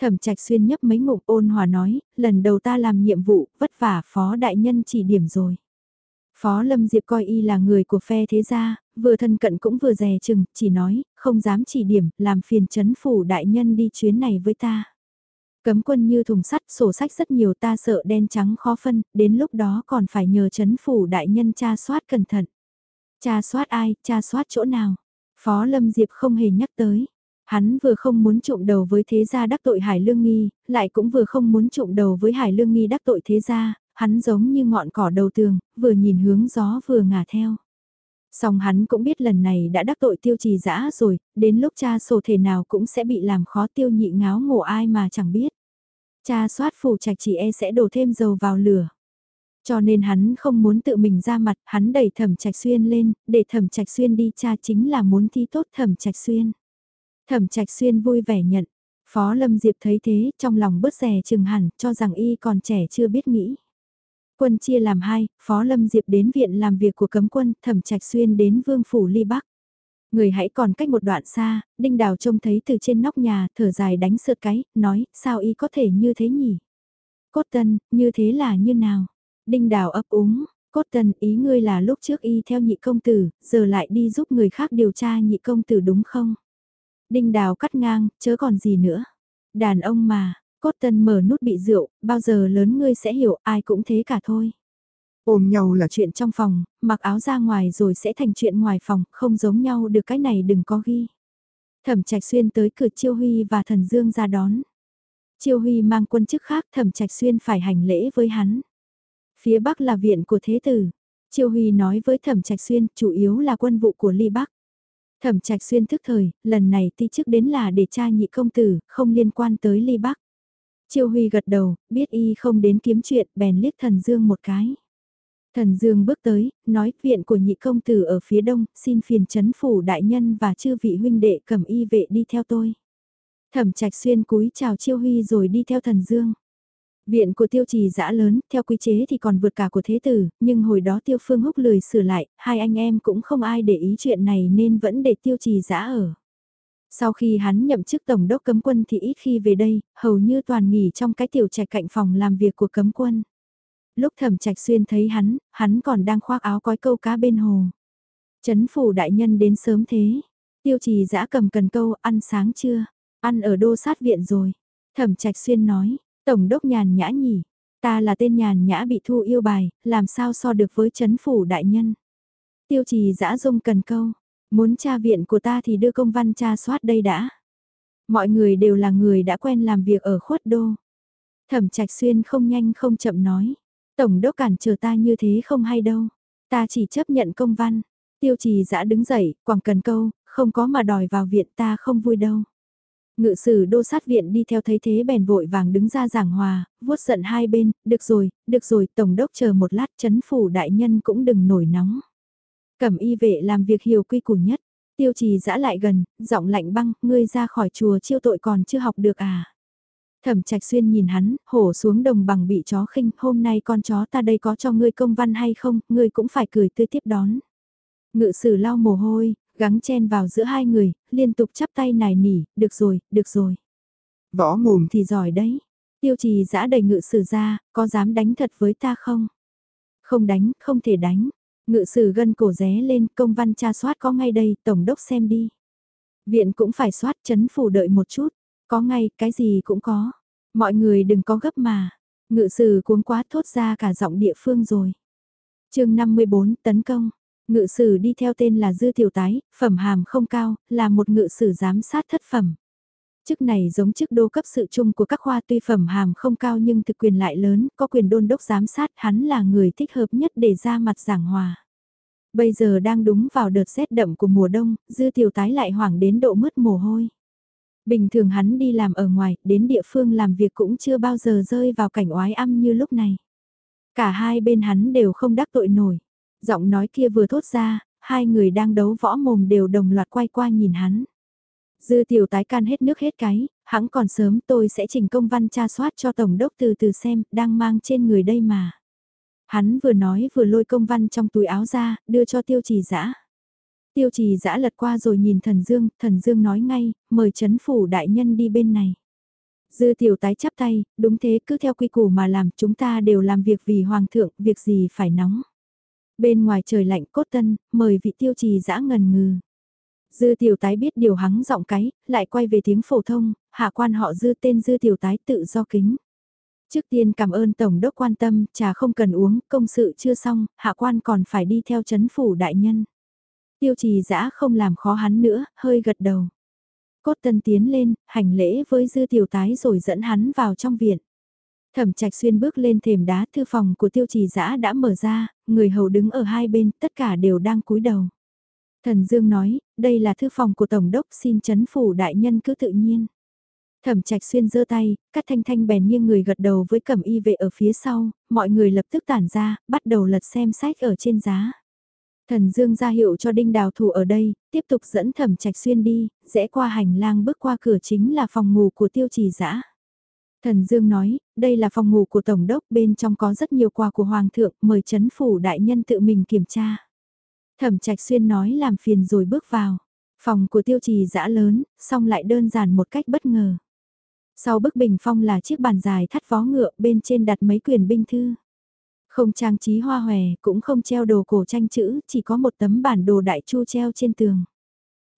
Thẩm trạch xuyên nhấp mấy ngụm ôn hòa nói, lần đầu ta làm nhiệm vụ, vất vả phó đại nhân chỉ điểm rồi. Phó Lâm Diệp coi y là người của phe thế gia, vừa thân cận cũng vừa dè chừng, chỉ nói, không dám chỉ điểm, làm phiền chấn phủ đại nhân đi chuyến này với ta. Cấm quân như thùng sắt, sổ sách rất nhiều ta sợ đen trắng khó phân, đến lúc đó còn phải nhờ chấn phủ đại nhân tra soát cẩn thận. Tra soát ai, tra soát chỗ nào? Phó Lâm Diệp không hề nhắc tới. Hắn vừa không muốn trụng đầu với thế gia đắc tội Hải Lương Nghi, lại cũng vừa không muốn trụng đầu với Hải Lương Nghi đắc tội thế gia, hắn giống như ngọn cỏ đầu tường, vừa nhìn hướng gió vừa ngả theo. Song hắn cũng biết lần này đã đắc tội tiêu trì dã rồi, đến lúc cha sổ thể nào cũng sẽ bị làm khó tiêu nhị ngáo ngộ ai mà chẳng biết. Cha soát phủ trạch chỉ e sẽ đổ thêm dầu vào lửa. Cho nên hắn không muốn tự mình ra mặt, hắn đẩy thẩm trạch xuyên lên, để thẩm trạch xuyên đi cha chính là muốn thi tốt thẩm trạch xuyên. Thẩm trạch xuyên vui vẻ nhận, Phó Lâm Diệp thấy thế, trong lòng bớt rè chừng hẳn, cho rằng y còn trẻ chưa biết nghĩ. Quân chia làm hai, Phó Lâm Diệp đến viện làm việc của cấm quân, Thẩm Trạch Xuyên đến Vương Phủ Ly Bắc. Người hãy còn cách một đoạn xa, Đinh Đào trông thấy từ trên nóc nhà, thở dài đánh sượt cái, nói, sao y có thể như thế nhỉ? Cốt tân, như thế là như nào? Đinh Đào ấp úng, cốt tân ý ngươi là lúc trước y theo nhị công tử, giờ lại đi giúp người khác điều tra nhị công tử đúng không? Đinh Đào cắt ngang, chớ còn gì nữa. Đàn ông mà, Cốt tân mở nút bị rượu, bao giờ lớn ngươi sẽ hiểu ai cũng thế cả thôi. Ôm nhau là chuyện trong phòng, mặc áo ra ngoài rồi sẽ thành chuyện ngoài phòng, không giống nhau được cái này đừng có ghi. Thẩm Trạch Xuyên tới cửa Chiêu Huy và Thần Dương ra đón. Chiêu Huy mang quân chức khác, Thẩm Trạch Xuyên phải hành lễ với hắn. Phía Bắc là viện của Thế Tử. Chiêu Huy nói với Thẩm Trạch Xuyên, chủ yếu là quân vụ của Ly Bắc. Thẩm Trạch Xuyên thức thời, lần này ti chức đến là để tra nhị công tử, không liên quan tới Ly Bắc. Chiêu Huy gật đầu, biết y không đến kiếm chuyện, bèn liếc Thần Dương một cái. Thần Dương bước tới, nói viện của nhị công tử ở phía đông, xin phiền chấn phủ đại nhân và chư vị huynh đệ cầm y vệ đi theo tôi. Thẩm trạch xuyên cúi chào Chiêu Huy rồi đi theo Thần Dương. Viện của tiêu trì dã lớn, theo quy chế thì còn vượt cả của thế tử, nhưng hồi đó tiêu phương húc lười sửa lại, hai anh em cũng không ai để ý chuyện này nên vẫn để tiêu trì dã ở. Sau khi hắn nhậm chức tổng đốc cấm quân thì ít khi về đây, hầu như toàn nghỉ trong cái tiểu trạch cạnh phòng làm việc của cấm quân. Lúc thẩm trạch xuyên thấy hắn, hắn còn đang khoác áo cói câu cá bên hồ. Chấn phủ đại nhân đến sớm thế. Tiêu trì giã cầm cần câu ăn sáng chưa? Ăn ở đô sát viện rồi. Thẩm trạch xuyên nói, tổng đốc nhàn nhã nhỉ. Ta là tên nhàn nhã bị thu yêu bài, làm sao so được với chấn phủ đại nhân. Tiêu trì giã dung cần câu, Muốn tra viện của ta thì đưa công văn tra soát đây đã. Mọi người đều là người đã quen làm việc ở khuất đô. Thẩm trạch xuyên không nhanh không chậm nói. Tổng đốc cản trở ta như thế không hay đâu. Ta chỉ chấp nhận công văn. Tiêu trì giã đứng dậy, quảng cần câu, không có mà đòi vào viện ta không vui đâu. Ngự sử đô sát viện đi theo thấy thế bèn vội vàng đứng ra giảng hòa, vuốt giận hai bên, được rồi, được rồi, tổng đốc chờ một lát chấn phủ đại nhân cũng đừng nổi nóng. Cẩm y vệ làm việc hiểu quy củ nhất. Tiêu trì dã lại gần, giọng lạnh băng, ngươi ra khỏi chùa chiêu tội còn chưa học được à. Thẩm trạch xuyên nhìn hắn, hổ xuống đồng bằng bị chó khinh, hôm nay con chó ta đây có cho ngươi công văn hay không, ngươi cũng phải cười tươi tiếp đón. Ngự sử lau mồ hôi, gắng chen vào giữa hai người, liên tục chắp tay nài nỉ, được rồi, được rồi. Võ mồm thì giỏi đấy. Tiêu trì giã đầy ngự sử ra, có dám đánh thật với ta không? Không đánh, không thể đánh. Ngự sử gân cổ ré lên, công văn tra soát có ngay đây, tổng đốc xem đi. Viện cũng phải soát chấn phủ đợi một chút, có ngay, cái gì cũng có. Mọi người đừng có gấp mà. Ngự sử cuống quá thốt ra cả giọng địa phương rồi. chương 54 tấn công. Ngự sử đi theo tên là Dư Tiểu Tái, phẩm hàm không cao, là một ngự sử giám sát thất phẩm. Chức này giống chức đô cấp sự chung của các khoa tuy phẩm hàm không cao nhưng thực quyền lại lớn, có quyền đôn đốc giám sát hắn là người thích hợp nhất để ra mặt giảng hòa. Bây giờ đang đúng vào đợt rét đậm của mùa đông, dư tiểu tái lại hoảng đến độ mất mồ hôi. Bình thường hắn đi làm ở ngoài, đến địa phương làm việc cũng chưa bao giờ rơi vào cảnh oái âm như lúc này. Cả hai bên hắn đều không đắc tội nổi. Giọng nói kia vừa thốt ra, hai người đang đấu võ mồm đều đồng loạt quay qua nhìn hắn. Dư tiểu tái can hết nước hết cái, hãng còn sớm tôi sẽ trình công văn tra soát cho Tổng đốc từ từ xem, đang mang trên người đây mà. Hắn vừa nói vừa lôi công văn trong túi áo ra, đưa cho tiêu trì dã Tiêu trì dã lật qua rồi nhìn thần dương, thần dương nói ngay, mời chấn phủ đại nhân đi bên này. Dư tiểu tái chắp tay, đúng thế cứ theo quy củ mà làm, chúng ta đều làm việc vì hoàng thượng, việc gì phải nóng. Bên ngoài trời lạnh cốt tân, mời vị tiêu trì dã ngần ngừ. Dư tiểu tái biết điều hắng giọng cái, lại quay về tiếng phổ thông, hạ quan họ dư tên dư tiểu tái tự do kính. Trước tiên cảm ơn Tổng đốc quan tâm, trà không cần uống, công sự chưa xong, hạ quan còn phải đi theo chấn phủ đại nhân. Tiêu trì dã không làm khó hắn nữa, hơi gật đầu. Cốt tân tiến lên, hành lễ với dư tiểu tái rồi dẫn hắn vào trong viện. Thẩm trạch xuyên bước lên thềm đá thư phòng của tiêu trì dã đã mở ra, người hầu đứng ở hai bên, tất cả đều đang cúi đầu. Thần Dương nói, đây là thư phòng của Tổng đốc xin chấn phủ đại nhân cứ tự nhiên. Thẩm trạch xuyên giơ tay, cắt thanh thanh bèn nghiêng người gật đầu với cẩm y vệ ở phía sau, mọi người lập tức tản ra, bắt đầu lật xem sách ở trên giá. Thần Dương ra hiệu cho đinh đào thủ ở đây, tiếp tục dẫn thẩm trạch xuyên đi, rẽ qua hành lang bước qua cửa chính là phòng ngủ của tiêu trì dã Thần Dương nói, đây là phòng ngủ của Tổng đốc, bên trong có rất nhiều quà của Hoàng thượng, mời chấn phủ đại nhân tự mình kiểm tra. Thẩm Trạch Xuyên nói làm phiền rồi bước vào. Phòng của tiêu trì dã lớn, song lại đơn giản một cách bất ngờ. Sau bức bình phong là chiếc bàn dài thắt vó ngựa bên trên đặt mấy quyển binh thư. Không trang trí hoa hòe, cũng không treo đồ cổ tranh chữ, chỉ có một tấm bản đồ đại chu treo trên tường.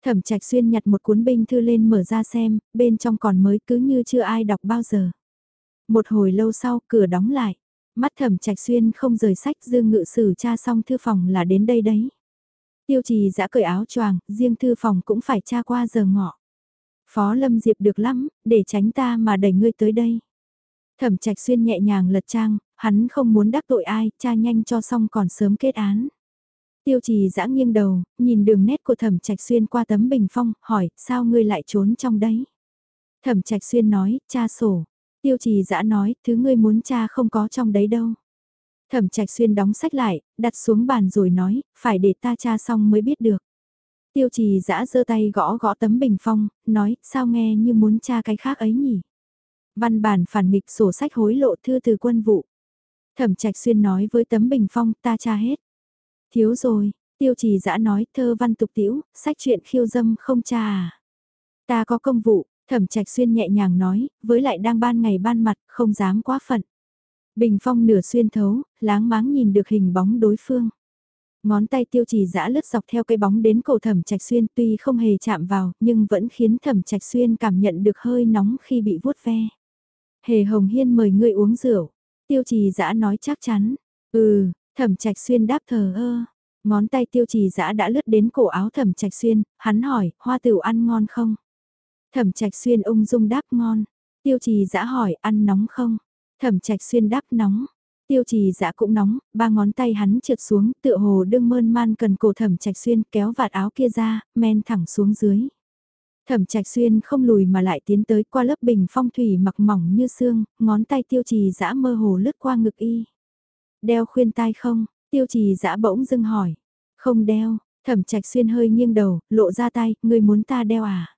Thẩm Trạch Xuyên nhặt một cuốn binh thư lên mở ra xem, bên trong còn mới cứ như chưa ai đọc bao giờ. Một hồi lâu sau, cửa đóng lại. Mắt Thẩm Trạch Xuyên không rời sách Dương Ngự Sử tra xong thư phòng là đến đây đấy. Tiêu trì giã cởi áo choàng, riêng thư phòng cũng phải tra qua giờ ngọ. Phó Lâm Diệp được lắm, để tránh ta mà đẩy ngươi tới đây. Thẩm Trạch Xuyên nhẹ nhàng lật trang, hắn không muốn đắc tội ai, cha nhanh cho xong còn sớm kết án. Tiêu trì giã nghiêng đầu, nhìn đường nét của thẩm trạch xuyên qua tấm bình phong, hỏi, sao ngươi lại trốn trong đấy? Thẩm trạch xuyên nói, cha sổ. Tiêu trì giã nói, thứ ngươi muốn cha không có trong đấy đâu. Thẩm trạch xuyên đóng sách lại, đặt xuống bàn rồi nói, phải để ta tra xong mới biết được. Tiêu trì dã giơ tay gõ gõ tấm bình phong, nói, sao nghe như muốn tra cái khác ấy nhỉ? Văn bản phản nghịch sổ sách hối lộ thư từ quân vụ. Thẩm trạch xuyên nói với tấm bình phong, ta tra hết. Thiếu rồi, tiêu trì dã nói thơ văn tục tiễu, sách chuyện khiêu dâm không tra à. Ta có công vụ, thẩm trạch xuyên nhẹ nhàng nói, với lại đang ban ngày ban mặt, không dám quá phận. Bình phong nửa xuyên thấu, láng máng nhìn được hình bóng đối phương. Ngón tay tiêu trì giã lướt dọc theo cây bóng đến cổ thẩm trạch xuyên tuy không hề chạm vào, nhưng vẫn khiến thẩm trạch xuyên cảm nhận được hơi nóng khi bị vuốt ve. Hề Hồng Hiên mời ngươi uống rượu. Tiêu trì giã nói chắc chắn. Ừ, Thẩm Trạch Xuyên đáp thờ ơ. Ngón tay tiêu trì giã đã lướt đến cổ áo Thẩm Trạch Xuyên, hắn hỏi, hoa tửu ăn ngon không? Thẩm Trạch Xuyên ung dung đáp ngon. Tiêu trì giã hỏi, ăn nóng không? Thẩm Trạch Xuyên đáp nóng. Tiêu trì dã cũng nóng, ba ngón tay hắn trượt xuống, tựa hồ đương mơn man cần cổ Thẩm Trạch Xuyên kéo vạt áo kia ra, men thẳng xuống dưới. Thẩm Trạch Xuyên không lùi mà lại tiến tới qua lớp bình phong thủy mặc mỏng như xương, ngón tay tiêu trì dã mơ hồ lướt qua ngực y. Đeo khuyên tai không? Tiêu trì dã bỗng dưng hỏi. Không đeo, thẩm trạch xuyên hơi nghiêng đầu, lộ ra tay, ngươi muốn ta đeo à?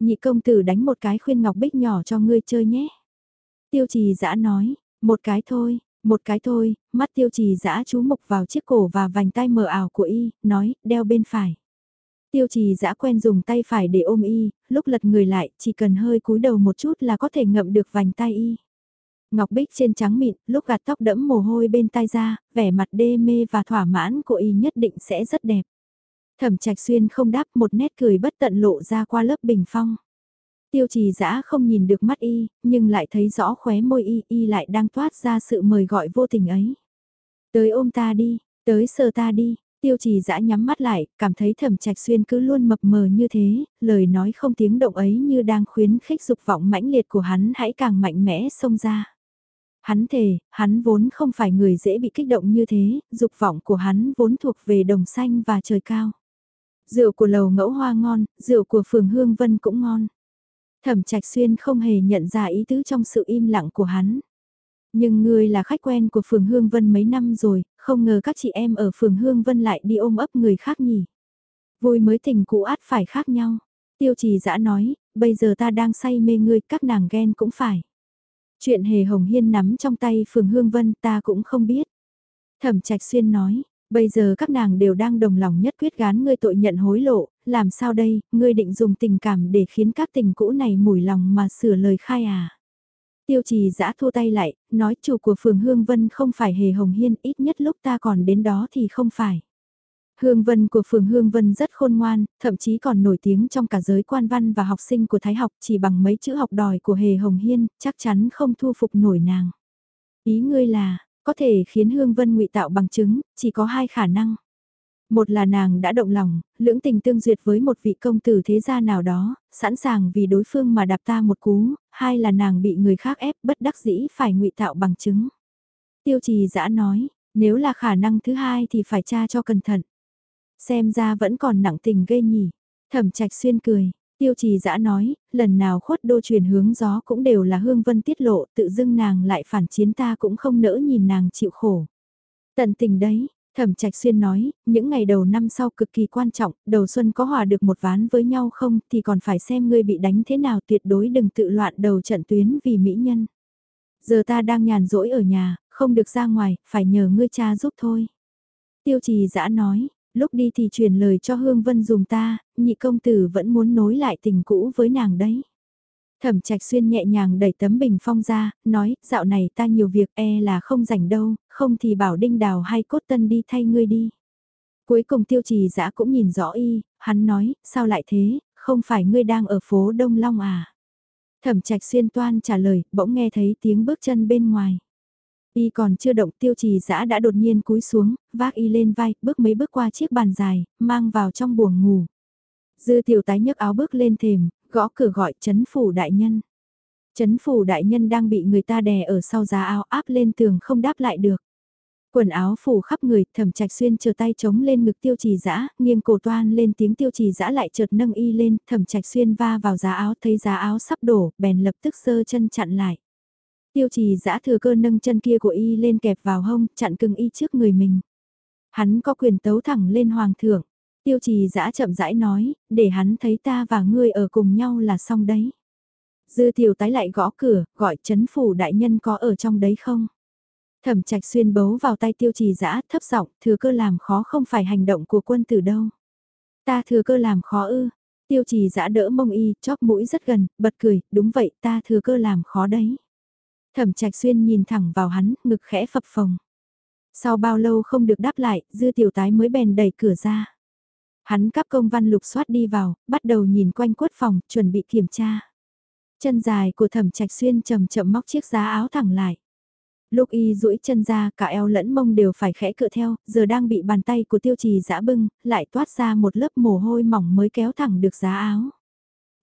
Nhị công tử đánh một cái khuyên ngọc bích nhỏ cho ngươi chơi nhé. Tiêu trì dã nói, một cái thôi, một cái thôi, mắt tiêu trì dã chú mục vào chiếc cổ và vành tay mờ ảo của y, nói, đeo bên phải. Tiêu trì dã quen dùng tay phải để ôm y, lúc lật người lại, chỉ cần hơi cúi đầu một chút là có thể ngậm được vành tay y. Ngọc Bích trên trắng mịn, lúc gạt tóc đẫm mồ hôi bên tai ra, vẻ mặt đê mê và thỏa mãn của y nhất định sẽ rất đẹp. Thẩm Trạch Xuyên không đáp một nét cười bất tận lộ ra qua lớp bình phong. Tiêu trì dã không nhìn được mắt y, nhưng lại thấy rõ khóe môi y, y lại đang toát ra sự mời gọi vô tình ấy. Tới ôm ta đi, tới sờ ta đi, tiêu trì dã nhắm mắt lại, cảm thấy thẩm trạch xuyên cứ luôn mập mờ như thế, lời nói không tiếng động ấy như đang khuyến khích dục vọng mãnh liệt của hắn hãy càng mạnh mẽ xông ra. Hắn thề, hắn vốn không phải người dễ bị kích động như thế, dục vọng của hắn vốn thuộc về đồng xanh và trời cao. Rượu của lầu ngẫu hoa ngon, rượu của phường Hương Vân cũng ngon. Thẩm Trạch Xuyên không hề nhận ra ý tứ trong sự im lặng của hắn. Nhưng ngươi là khách quen của phường Hương Vân mấy năm rồi, không ngờ các chị em ở phường Hương Vân lại đi ôm ấp người khác nhỉ. Vui mới tình cũ át phải khác nhau. Tiêu trì dã nói, bây giờ ta đang say mê ngươi, các nàng ghen cũng phải. Chuyện hề hồng hiên nắm trong tay phường Hương Vân ta cũng không biết. Thẩm trạch xuyên nói, bây giờ các nàng đều đang đồng lòng nhất quyết gán ngươi tội nhận hối lộ, làm sao đây, ngươi định dùng tình cảm để khiến các tình cũ này mủi lòng mà sửa lời khai à. Tiêu trì giã thua tay lại, nói chủ của phường Hương Vân không phải hề hồng hiên, ít nhất lúc ta còn đến đó thì không phải. Hương Vân của phường Hương Vân rất khôn ngoan, thậm chí còn nổi tiếng trong cả giới quan văn và học sinh của Thái học chỉ bằng mấy chữ học đòi của Hề Hồng Hiên, chắc chắn không thu phục nổi nàng. Ý ngươi là, có thể khiến Hương Vân ngụy tạo bằng chứng, chỉ có hai khả năng. Một là nàng đã động lòng, lưỡng tình tương duyệt với một vị công tử thế gia nào đó, sẵn sàng vì đối phương mà đạp ta một cú, hai là nàng bị người khác ép bất đắc dĩ phải ngụy tạo bằng chứng. Tiêu trì giã nói, nếu là khả năng thứ hai thì phải tra cho cẩn thận. Xem ra vẫn còn nặng tình gây nhỉ. Thẩm trạch xuyên cười, tiêu trì giã nói, lần nào khuất đô truyền hướng gió cũng đều là hương vân tiết lộ, tự dưng nàng lại phản chiến ta cũng không nỡ nhìn nàng chịu khổ. Tận tình đấy, Thẩm Trạch Xuyên nói, những ngày đầu năm sau cực kỳ quan trọng, đầu xuân có hòa được một ván với nhau không thì còn phải xem ngươi bị đánh thế nào tuyệt đối đừng tự loạn đầu trận tuyến vì mỹ nhân. Giờ ta đang nhàn rỗi ở nhà, không được ra ngoài, phải nhờ ngươi cha giúp thôi. Tiêu trì dã nói, lúc đi thì truyền lời cho Hương Vân dùng ta, nhị công tử vẫn muốn nối lại tình cũ với nàng đấy. Thẩm trạch xuyên nhẹ nhàng đẩy tấm bình phong ra, nói, dạo này ta nhiều việc e là không rảnh đâu, không thì bảo đinh đào hay cốt tân đi thay ngươi đi. Cuối cùng tiêu trì dã cũng nhìn rõ y, hắn nói, sao lại thế, không phải ngươi đang ở phố Đông Long à? Thẩm trạch xuyên toan trả lời, bỗng nghe thấy tiếng bước chân bên ngoài. Y còn chưa động tiêu trì dã đã đột nhiên cúi xuống, vác y lên vai, bước mấy bước qua chiếc bàn dài, mang vào trong buồng ngủ. Dư tiểu tái nhấc áo bước lên thềm, gõ cửa gọi chấn phủ đại nhân. Chấn phủ đại nhân đang bị người ta đè ở sau giá áo áp lên tường không đáp lại được. Quần áo phủ khắp người, thẩm trạch xuyên chờ tay chống lên ngực tiêu trì dã nghiêng cổ toan lên tiếng tiêu trì dã lại chợt nâng y lên, thẩm trạch xuyên va vào giá áo thấy giá áo sắp đổ, bèn lập tức sơ chân chặn lại. Tiêu trì dã thừa cơ nâng chân kia của y lên kẹp vào hông, chặn cưng y trước người mình. Hắn có quyền tấu thẳng lên hoàng thượng. Tiêu trì dã chậm rãi nói, để hắn thấy ta và ngươi ở cùng nhau là xong đấy. Dư tiểu tái lại gõ cửa, gọi chấn phủ đại nhân có ở trong đấy không? Thẩm trạch xuyên bấu vào tay tiêu trì dã thấp giọng thừa cơ làm khó không phải hành động của quân tử đâu. Ta thừa cơ làm khó ư. Tiêu trì dã đỡ mông y, chóp mũi rất gần, bật cười, đúng vậy ta thừa cơ làm khó đấy. Thẩm trạch xuyên nhìn thẳng vào hắn, ngực khẽ phập phồng. Sau bao lâu không được đáp lại, dư tiểu tái mới bèn đẩy cửa ra. Hắn cắp công văn lục soát đi vào, bắt đầu nhìn quanh quất phòng, chuẩn bị kiểm tra. Chân dài của thẩm trạch xuyên chậm chậm móc chiếc giá áo thẳng lại. Lúc y duỗi chân ra cả eo lẫn mông đều phải khẽ cựa theo, giờ đang bị bàn tay của tiêu trì giã bưng, lại toát ra một lớp mồ hôi mỏng mới kéo thẳng được giá áo.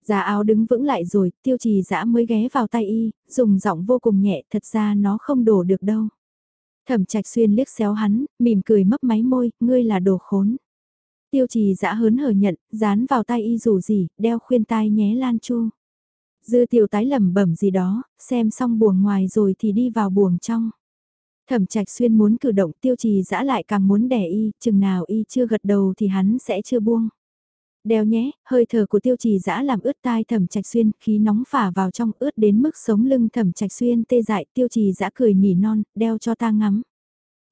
Giá áo đứng vững lại rồi, tiêu trì giã mới ghé vào tay y, dùng giọng vô cùng nhẹ, thật ra nó không đổ được đâu. Thẩm trạch xuyên liếc xéo hắn, mỉm cười mấp máy môi, ngươi là đồ khốn. Tiêu trì dã hớn hở nhận, dán vào tay y rủ gì, đeo khuyên tai nhé Lan Chu. Dư tiểu tái lẩm bẩm gì đó, xem xong buồng ngoài rồi thì đi vào buồng trong. Thẩm trạch xuyên muốn cử động tiêu trì dã lại càng muốn đẻ y, chừng nào y chưa gật đầu thì hắn sẽ chưa buông. Đeo nhé, hơi thở của tiêu trì dã làm ướt tai thẩm trạch xuyên, khí nóng phả vào trong ướt đến mức sống lưng thẩm trạch xuyên tê dại tiêu trì dã cười nỉ non, đeo cho ta ngắm.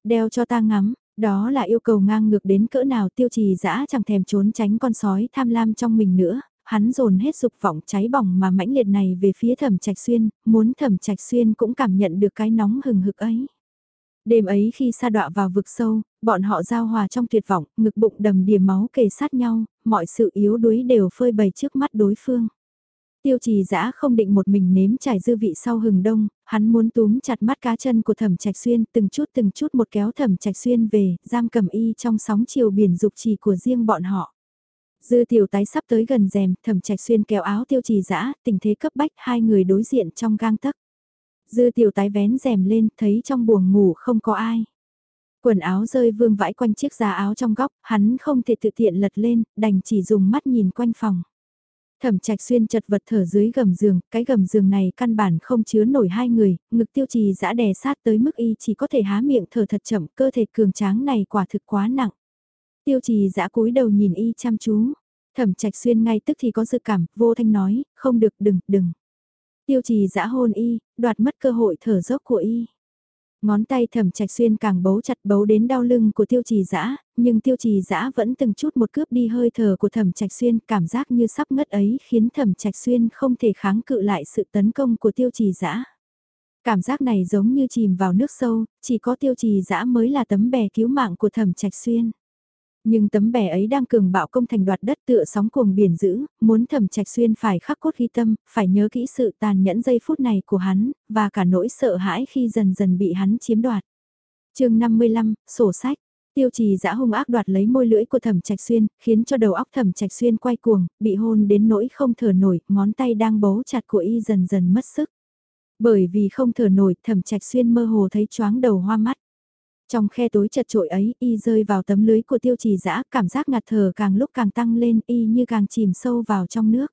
Đeo cho ta ngắm, đó là yêu cầu ngang ngược đến cỡ nào tiêu trì dã chẳng thèm trốn tránh con sói tham lam trong mình nữa, hắn dồn hết dục vọng cháy bỏng mà mãnh liệt này về phía thẩm trạch xuyên, muốn thẩm trạch xuyên cũng cảm nhận được cái nóng hừng hực ấy. Đêm ấy khi sa đọa vào vực sâu, bọn họ giao hòa trong tuyệt vọng, ngực bụng đầm đìa máu kề sát nhau, mọi sự yếu đuối đều phơi bày trước mắt đối phương. Tiêu trì dã không định một mình nếm trải dư vị sau hừng đông, hắn muốn túm chặt mắt cá chân của thẩm trạch xuyên từng chút từng chút một kéo thẩm trạch xuyên về, giam cầm y trong sóng chiều biển dục trì của riêng bọn họ. Dư tiểu tái sắp tới gần rèm, thẩm trạch xuyên kéo áo tiêu trì dã tình thế cấp bách hai người đối diện trong gang tấc. Dư tiểu tái vén rèm lên, thấy trong buồng ngủ không có ai. Quần áo rơi vương vãi quanh chiếc giá áo trong góc, hắn không thể tự tiện lật lên, đành chỉ dùng mắt nhìn quanh phòng. Thẩm trạch xuyên chật vật thở dưới gầm giường, cái gầm giường này căn bản không chứa nổi hai người, ngực tiêu trì dã đè sát tới mức y chỉ có thể há miệng thở thật chậm, cơ thể cường tráng này quả thực quá nặng. Tiêu trì dã cúi đầu nhìn y chăm chú, thẩm trạch xuyên ngay tức thì có dự cảm, vô thanh nói, không được đừng, đừng. Tiêu trì dã hôn y, đoạt mất cơ hội thở dốc của y. Ngón tay thẩm trạch xuyên càng bấu chặt bấu đến đau lưng của tiêu trì dã nhưng tiêu trì dã vẫn từng chút một cướp đi hơi thở của thẩm trạch xuyên, cảm giác như sắp ngất ấy khiến thẩm trạch xuyên không thể kháng cự lại sự tấn công của tiêu trì dã Cảm giác này giống như chìm vào nước sâu, chỉ có tiêu trì dã mới là tấm bè cứu mạng của thẩm trạch xuyên. Nhưng tấm bè ấy đang cường bạo công thành đoạt đất tựa sóng cuồng biển dữ, muốn thẩm trạch xuyên phải khắc cốt ghi tâm, phải nhớ kỹ sự tàn nhẫn giây phút này của hắn, và cả nỗi sợ hãi khi dần dần bị hắn chiếm đoạt. chương 55, sổ sách. Tiêu trì dã hung ác đoạt lấy môi lưỡi của thẩm trạch xuyên, khiến cho đầu óc thẩm trạch xuyên quay cuồng, bị hôn đến nỗi không thở nổi, ngón tay đang bấu chặt của y dần dần mất sức. Bởi vì không thở nổi, thẩm trạch xuyên mơ hồ thấy choáng đầu hoa mắt. Trong khe tối chật trội ấy, y rơi vào tấm lưới của tiêu trì dã cảm giác ngạt thở càng lúc càng tăng lên, y như càng chìm sâu vào trong nước.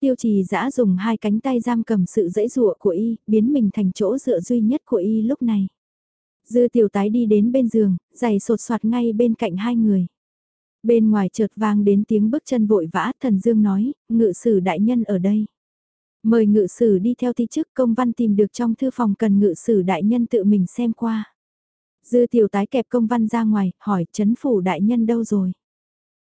Tiêu trì dã dùng hai cánh tay giam cầm sự dãy dụa của y, biến mình thành chỗ dựa duy nhất của y lúc này. Dư tiểu tái đi đến bên giường, giày sột soạt ngay bên cạnh hai người. Bên ngoài chợt vang đến tiếng bước chân vội vã, thần dương nói, ngự sử đại nhân ở đây. Mời ngự sử đi theo thi chức công văn tìm được trong thư phòng cần ngự sử đại nhân tự mình xem qua. Dư tiểu tái kẹp công văn ra ngoài, hỏi chấn phủ đại nhân đâu rồi?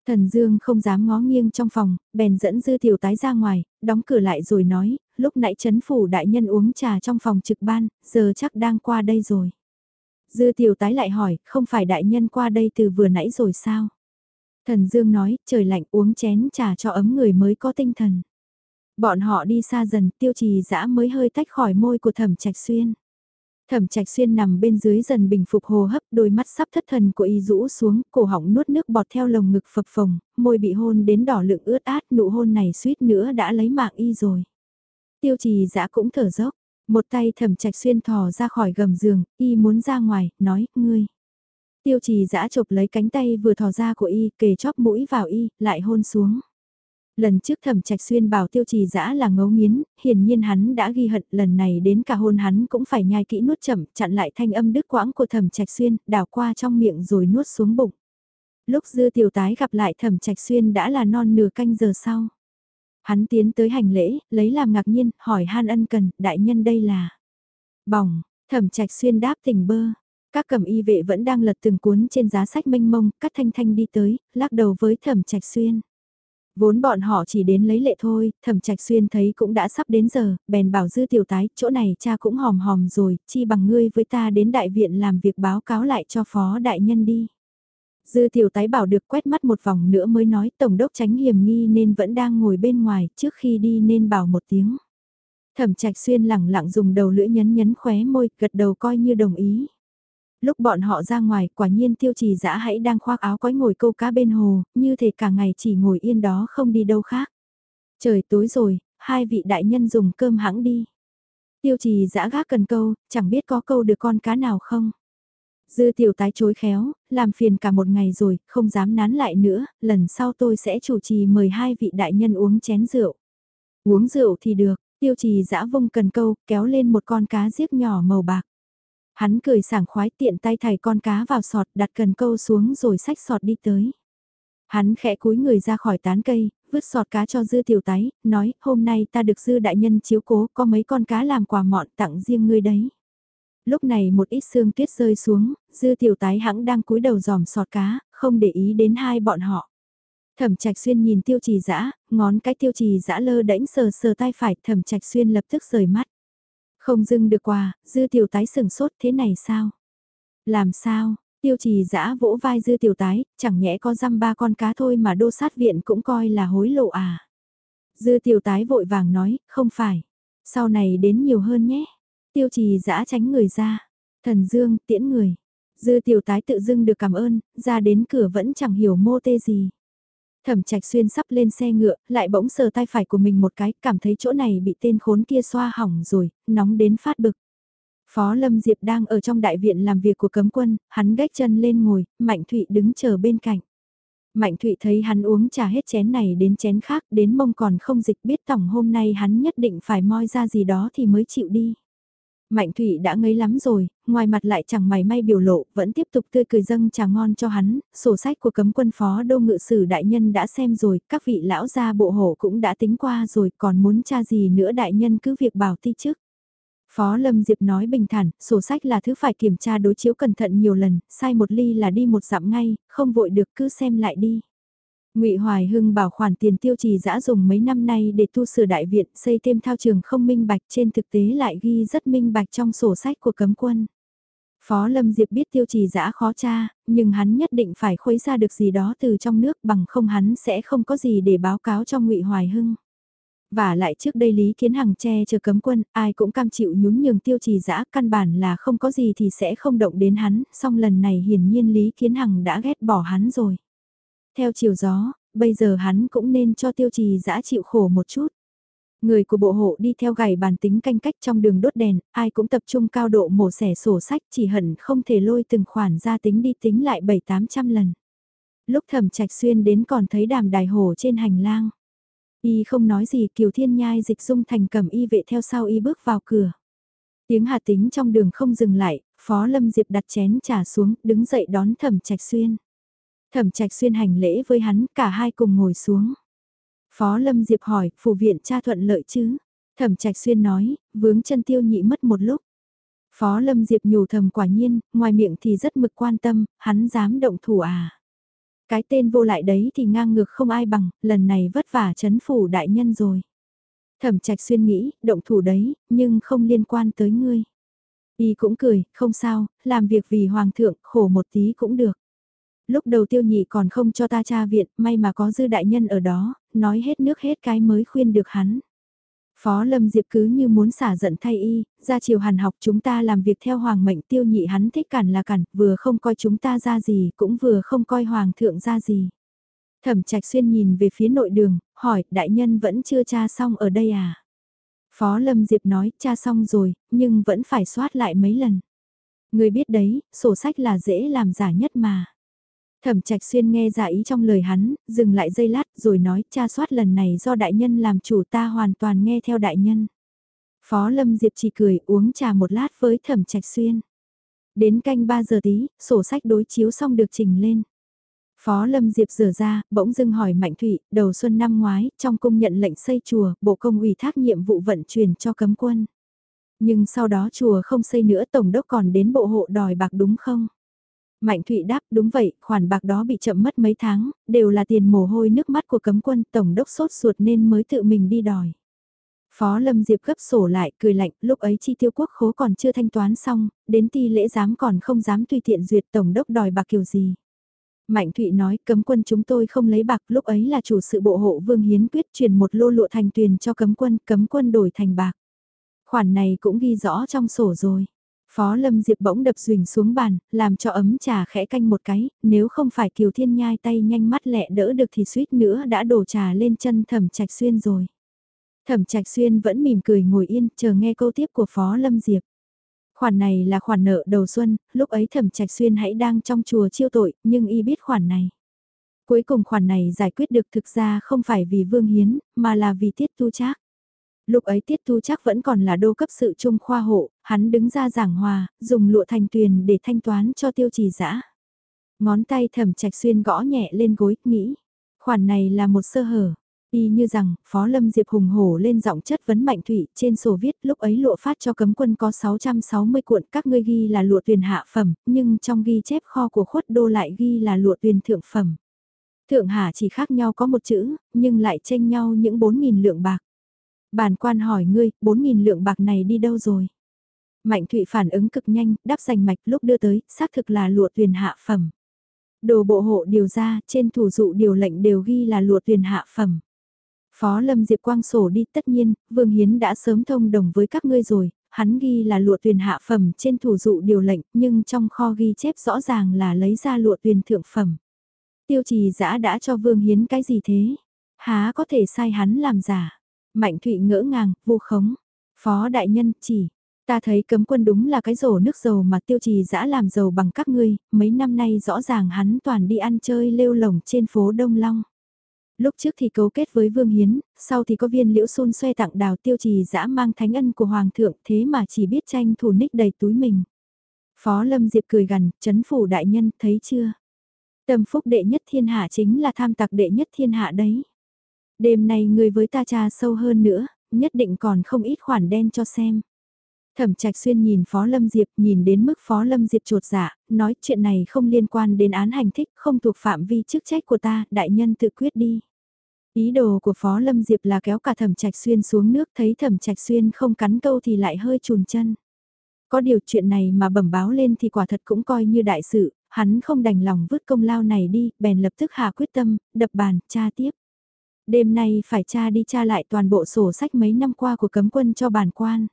Thần Dương không dám ngó nghiêng trong phòng, bèn dẫn dư tiểu tái ra ngoài, đóng cửa lại rồi nói, lúc nãy chấn phủ đại nhân uống trà trong phòng trực ban, giờ chắc đang qua đây rồi. Dư tiểu tái lại hỏi, không phải đại nhân qua đây từ vừa nãy rồi sao? Thần Dương nói, trời lạnh uống chén trà cho ấm người mới có tinh thần. Bọn họ đi xa dần, tiêu trì dã mới hơi tách khỏi môi của thẩm trạch xuyên. Thẩm trạch xuyên nằm bên dưới dần bình phục hồ hấp, đôi mắt sắp thất thần của y rũ xuống, cổ họng nuốt nước bọt theo lồng ngực phập phồng, môi bị hôn đến đỏ lượng ướt át, nụ hôn này suýt nữa đã lấy mạng y rồi. Tiêu trì dã cũng thở dốc, một tay thẩm trạch xuyên thò ra khỏi gầm giường, y muốn ra ngoài, nói, ngươi. Tiêu trì dã chụp lấy cánh tay vừa thò ra của y, kề chóp mũi vào y, lại hôn xuống. Lần trước thẩm trạch xuyên bảo tiêu trì dã là ngấu nghiến, hiển nhiên hắn đã ghi hận lần này đến cả hôn hắn cũng phải nhai kỹ nuốt chậm chặn lại thanh âm đứt quãng của thẩm trạch xuyên, đảo qua trong miệng rồi nuốt xuống bụng. Lúc dư tiểu tái gặp lại thẩm trạch xuyên đã là non nửa canh giờ sau. Hắn tiến tới hành lễ, lấy làm ngạc nhiên, hỏi han ân cần, đại nhân đây là. Bỏng, thẩm trạch xuyên đáp tình bơ. Các cầm y vệ vẫn đang lật từng cuốn trên giá sách mênh mông, cắt thanh thanh đi tới, lắc đầu với thẩm trạch xuyên. Vốn bọn họ chỉ đến lấy lệ thôi, thẩm trạch xuyên thấy cũng đã sắp đến giờ, bèn bảo dư tiểu tái, chỗ này cha cũng hòm hòm rồi, chi bằng ngươi với ta đến đại viện làm việc báo cáo lại cho phó đại nhân đi. Dư tiểu tái bảo được quét mắt một vòng nữa mới nói tổng đốc tránh hiểm nghi nên vẫn đang ngồi bên ngoài, trước khi đi nên bảo một tiếng. Thẩm trạch xuyên lẳng lặng dùng đầu lưỡi nhấn nhấn khóe môi, gật đầu coi như đồng ý lúc bọn họ ra ngoài quả nhiên tiêu trì dã hãy đang khoác áo quái ngồi câu cá bên hồ, như thể cả ngày chỉ ngồi yên đó không đi đâu khác. Trời tối rồi, hai vị đại nhân dùng cơm hãng đi. Tiêu trì dã gác cần câu, chẳng biết có câu được con cá nào không. Dư tiểu tái chối khéo, làm phiền cả một ngày rồi, không dám nán lại nữa, lần sau tôi sẽ chủ trì mời hai vị đại nhân uống chén rượu. Uống rượu thì được, tiêu trì dã vung cần câu, kéo lên một con cá giết nhỏ màu bạc. Hắn cười sảng khoái tiện tay thảy con cá vào sọt đặt cần câu xuống rồi xách sọt đi tới. Hắn khẽ cúi người ra khỏi tán cây, vứt sọt cá cho dư tiểu tái, nói hôm nay ta được dư đại nhân chiếu cố có mấy con cá làm quà mọn tặng riêng ngươi đấy. Lúc này một ít xương tuyết rơi xuống, dư tiểu tái hãng đang cúi đầu dòm sọt cá, không để ý đến hai bọn họ. Thẩm trạch xuyên nhìn tiêu trì dã ngón cái tiêu trì dã lơ đễnh sờ sờ tay phải thẩm trạch xuyên lập tức rời mắt. Không dưng được quà, dư tiểu tái sừng sốt thế này sao? Làm sao? Tiêu trì giã vỗ vai dư tiểu tái, chẳng nhẽ có dăm ba con cá thôi mà đô sát viện cũng coi là hối lộ à? Dư tiểu tái vội vàng nói, không phải. Sau này đến nhiều hơn nhé. Tiêu trì giã tránh người ra. Thần dương, tiễn người. Dư tiểu tái tự dưng được cảm ơn, ra đến cửa vẫn chẳng hiểu mô tê gì. Thẩm trạch xuyên sắp lên xe ngựa, lại bỗng sờ tay phải của mình một cái, cảm thấy chỗ này bị tên khốn kia xoa hỏng rồi, nóng đến phát bực. Phó Lâm Diệp đang ở trong đại viện làm việc của cấm quân, hắn gách chân lên ngồi, Mạnh Thụy đứng chờ bên cạnh. Mạnh Thụy thấy hắn uống trà hết chén này đến chén khác, đến mông còn không dịch biết tổng hôm nay hắn nhất định phải moi ra gì đó thì mới chịu đi. Mạnh Thụy đã ngấy lắm rồi, ngoài mặt lại chẳng mày may biểu lộ, vẫn tiếp tục tươi cười dâng trà ngon cho hắn, sổ sách của cấm quân phó đô ngự sử đại nhân đã xem rồi, các vị lão gia bộ hộ cũng đã tính qua rồi, còn muốn tra gì nữa đại nhân cứ việc bảo ti trước. Phó Lâm Diệp nói bình thản, sổ sách là thứ phải kiểm tra đối chiếu cẩn thận nhiều lần, sai một ly là đi một dặm ngay, không vội được cứ xem lại đi. Ngụy Hoài Hưng bảo khoản tiền tiêu trì dã dùng mấy năm nay để tu sửa đại viện, xây thêm thao trường không minh bạch trên thực tế lại ghi rất minh bạch trong sổ sách của cấm quân. Phó Lâm Diệp biết tiêu trì dã khó tra, nhưng hắn nhất định phải khuấy ra được gì đó từ trong nước bằng không hắn sẽ không có gì để báo cáo cho Ngụy Hoài Hưng. Và lại trước đây Lý Kiến Hằng che chờ cấm quân, ai cũng cam chịu nhún nhường tiêu trì dã căn bản là không có gì thì sẽ không động đến hắn, song lần này hiển nhiên Lý Kiến Hằng đã ghét bỏ hắn rồi. Theo chiều gió, bây giờ hắn cũng nên cho tiêu trì dã chịu khổ một chút. Người của bộ hộ đi theo gảy bàn tính canh cách trong đường đốt đèn, ai cũng tập trung cao độ mổ xẻ sổ sách chỉ hận không thể lôi từng khoản ra tính đi tính lại 7-800 lần. Lúc thẩm trạch xuyên đến còn thấy đàm đài hồ trên hành lang. Y không nói gì Kiều Thiên Nhai dịch dung thành cầm y vệ theo sau y bước vào cửa. Tiếng hà tính trong đường không dừng lại, Phó Lâm Diệp đặt chén trà xuống, đứng dậy đón Thẩm Trạch Xuyên. Thẩm Trạch Xuyên hành lễ với hắn, cả hai cùng ngồi xuống. Phó Lâm Diệp hỏi, phủ viện cha thuận lợi chứ? Thẩm Trạch Xuyên nói, vướng chân tiêu nhị mất một lúc. Phó Lâm Diệp nhủ thầm quả nhiên, ngoài miệng thì rất mực quan tâm, hắn dám động thủ à? Cái tên vô lại đấy thì ngang ngược không ai bằng, lần này vất vả chấn phủ đại nhân rồi. Thẩm trạch xuyên nghĩ, động thủ đấy, nhưng không liên quan tới ngươi. Y cũng cười, không sao, làm việc vì hoàng thượng, khổ một tí cũng được. Lúc đầu tiêu nhị còn không cho ta tra viện, may mà có dư đại nhân ở đó, nói hết nước hết cái mới khuyên được hắn. Phó Lâm Diệp cứ như muốn xả giận thay y, ra chiều hàn học chúng ta làm việc theo hoàng mệnh tiêu nhị hắn thích cản là cản, vừa không coi chúng ta ra gì, cũng vừa không coi hoàng thượng ra gì. Thẩm trạch xuyên nhìn về phía nội đường, hỏi, đại nhân vẫn chưa tra xong ở đây à? Phó Lâm Diệp nói, tra xong rồi, nhưng vẫn phải soát lại mấy lần. Người biết đấy, sổ sách là dễ làm giả nhất mà. Thẩm trạch xuyên nghe giả ý trong lời hắn, dừng lại giây lát rồi nói cha soát lần này do đại nhân làm chủ ta hoàn toàn nghe theo đại nhân. Phó Lâm Diệp chỉ cười uống trà một lát với thẩm trạch xuyên. Đến canh 3 giờ tí, sổ sách đối chiếu xong được trình lên. Phó Lâm Diệp rửa ra, bỗng dưng hỏi Mạnh Thụy, đầu xuân năm ngoái, trong cung nhận lệnh xây chùa, bộ công ủy thác nhiệm vụ vận chuyển cho cấm quân. Nhưng sau đó chùa không xây nữa tổng đốc còn đến bộ hộ đòi bạc đúng không? Mạnh Thụy đáp đúng vậy, khoản bạc đó bị chậm mất mấy tháng, đều là tiền mồ hôi nước mắt của cấm quân tổng đốc sốt ruột nên mới tự mình đi đòi. Phó Lâm Diệp gấp sổ lại, cười lạnh, lúc ấy chi tiêu quốc khố còn chưa thanh toán xong, đến ti lễ giám còn không dám tùy tiện duyệt tổng đốc đòi bạc kiểu gì. Mạnh Thụy nói cấm quân chúng tôi không lấy bạc lúc ấy là chủ sự bộ hộ Vương Hiến quyết truyền một lô lụa thành tuyền cho cấm quân, cấm quân đổi thành bạc. Khoản này cũng ghi rõ trong sổ rồi. Phó Lâm Diệp bỗng đập rình xuống bàn, làm cho ấm trà khẽ canh một cái, nếu không phải Kiều Thiên nhai tay nhanh mắt lẹ đỡ được thì suýt nữa đã đổ trà lên chân Thẩm Trạch Xuyên rồi. Thẩm Trạch Xuyên vẫn mỉm cười ngồi yên, chờ nghe câu tiếp của Phó Lâm Diệp. Khoản này là khoản nợ đầu xuân, lúc ấy Thẩm Trạch Xuyên hãy đang trong chùa chiêu tội, nhưng y biết khoản này. Cuối cùng khoản này giải quyết được thực ra không phải vì Vương Hiến, mà là vì Tiết Tu Trác. Lúc ấy Tiết thu chắc vẫn còn là đô cấp sự trung khoa hộ, hắn đứng ra giảng hòa, dùng lụa thành tuyền để thanh toán cho tiêu trì giã. Ngón tay thẩm trạch xuyên gõ nhẹ lên gối, nghĩ. Khoản này là một sơ hở. Y như rằng, Phó Lâm Diệp hùng hổ lên giọng chất vấn mạnh thủy, trên sổ viết lúc ấy lụa phát cho cấm quân có 660 cuộn các ngươi ghi là lụa tuyền hạ phẩm, nhưng trong ghi chép kho của khuất đô lại ghi là lụa tuyền thượng phẩm. Thượng hạ chỉ khác nhau có một chữ, nhưng lại tranh nhau những 4.000 lượng bạc. Bản quan hỏi ngươi, 4.000 lượng bạc này đi đâu rồi? Mạnh Thụy phản ứng cực nhanh, đáp giành mạch lúc đưa tới, xác thực là lụa tuyền hạ phẩm. Đồ bộ hộ điều ra, trên thủ dụ điều lệnh đều ghi là lụa tuyền hạ phẩm. Phó Lâm Diệp Quang sổ đi tất nhiên, Vương Hiến đã sớm thông đồng với các ngươi rồi, hắn ghi là lụa tuyền hạ phẩm trên thủ dụ điều lệnh, nhưng trong kho ghi chép rõ ràng là lấy ra lụa tuyền thượng phẩm. Tiêu trì giã đã cho Vương Hiến cái gì thế? Há có thể sai hắn làm giả? Mạnh Thụy ngỡ ngàng, vô khống. Phó đại nhân chỉ, Ta thấy cấm quân đúng là cái rổ nước dầu mà tiêu trì dã làm giàu bằng các ngươi, mấy năm nay rõ ràng hắn toàn đi ăn chơi lêu lồng trên phố Đông Long. Lúc trước thì cấu kết với Vương Hiến, sau thì có viên liễu xôn xoe tặng đào tiêu trì dã mang thánh ân của Hoàng thượng thế mà chỉ biết tranh thủ ních đầy túi mình. Phó Lâm Diệp cười gần, chấn phủ đại nhân, thấy chưa? Tâm phúc đệ nhất thiên hạ chính là tham tặc đệ nhất thiên hạ đấy. Đêm nay người với ta cha sâu hơn nữa, nhất định còn không ít khoản đen cho xem. Thẩm Trạch Xuyên nhìn Phó Lâm Diệp, nhìn đến mức Phó Lâm Diệp trột dạ, nói chuyện này không liên quan đến án hành thích, không thuộc phạm vi chức trách của ta, đại nhân tự quyết đi. Ý đồ của Phó Lâm Diệp là kéo cả Thẩm Trạch Xuyên xuống nước, thấy Thẩm Trạch Xuyên không cắn câu thì lại hơi chùn chân. Có điều chuyện này mà bẩm báo lên thì quả thật cũng coi như đại sự, hắn không đành lòng vứt công lao này đi, bèn lập tức hạ quyết tâm, đập bàn, tra tiếp. Đêm nay phải tra đi tra lại toàn bộ sổ sách mấy năm qua của cấm quân cho bản quan.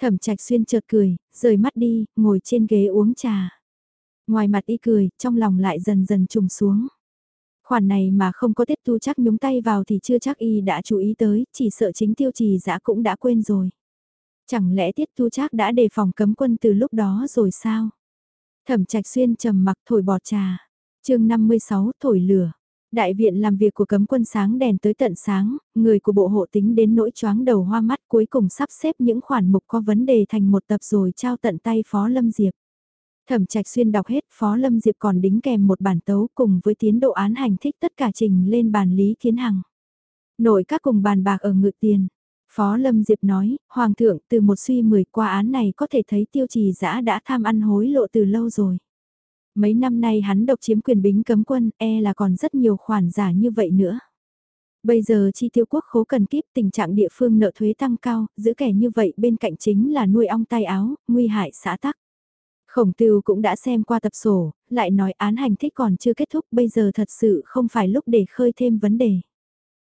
Thẩm trạch xuyên chợt cười, rời mắt đi, ngồi trên ghế uống trà. Ngoài mặt y cười, trong lòng lại dần dần trùng xuống. Khoản này mà không có tiết tu chắc nhúng tay vào thì chưa chắc y đã chú ý tới, chỉ sợ chính tiêu trì giã cũng đã quên rồi. Chẳng lẽ tiết tu chắc đã đề phòng cấm quân từ lúc đó rồi sao? Thẩm trạch xuyên trầm mặc thổi bọt trà. chương 56 thổi lửa. Đại viện làm việc của cấm quân sáng đèn tới tận sáng, người của bộ hộ tính đến nỗi choáng đầu hoa mắt cuối cùng sắp xếp những khoản mục có vấn đề thành một tập rồi trao tận tay Phó Lâm Diệp. Thẩm Trạch Xuyên đọc hết Phó Lâm Diệp còn đính kèm một bản tấu cùng với tiến độ án hành thích tất cả trình lên bàn Lý Kiến Hằng. Nội các cùng bàn bạc ở ngự tiền. Phó Lâm Diệp nói, Hoàng thượng từ một suy mười qua án này có thể thấy tiêu trì giã đã tham ăn hối lộ từ lâu rồi. Mấy năm nay hắn độc chiếm quyền bính cấm quân, e là còn rất nhiều khoản giả như vậy nữa. Bây giờ chi tiêu quốc khố cần kíp tình trạng địa phương nợ thuế tăng cao, giữ kẻ như vậy bên cạnh chính là nuôi ong tay áo, nguy hại xã tắc. Khổng tưu cũng đã xem qua tập sổ, lại nói án hành thích còn chưa kết thúc bây giờ thật sự không phải lúc để khơi thêm vấn đề.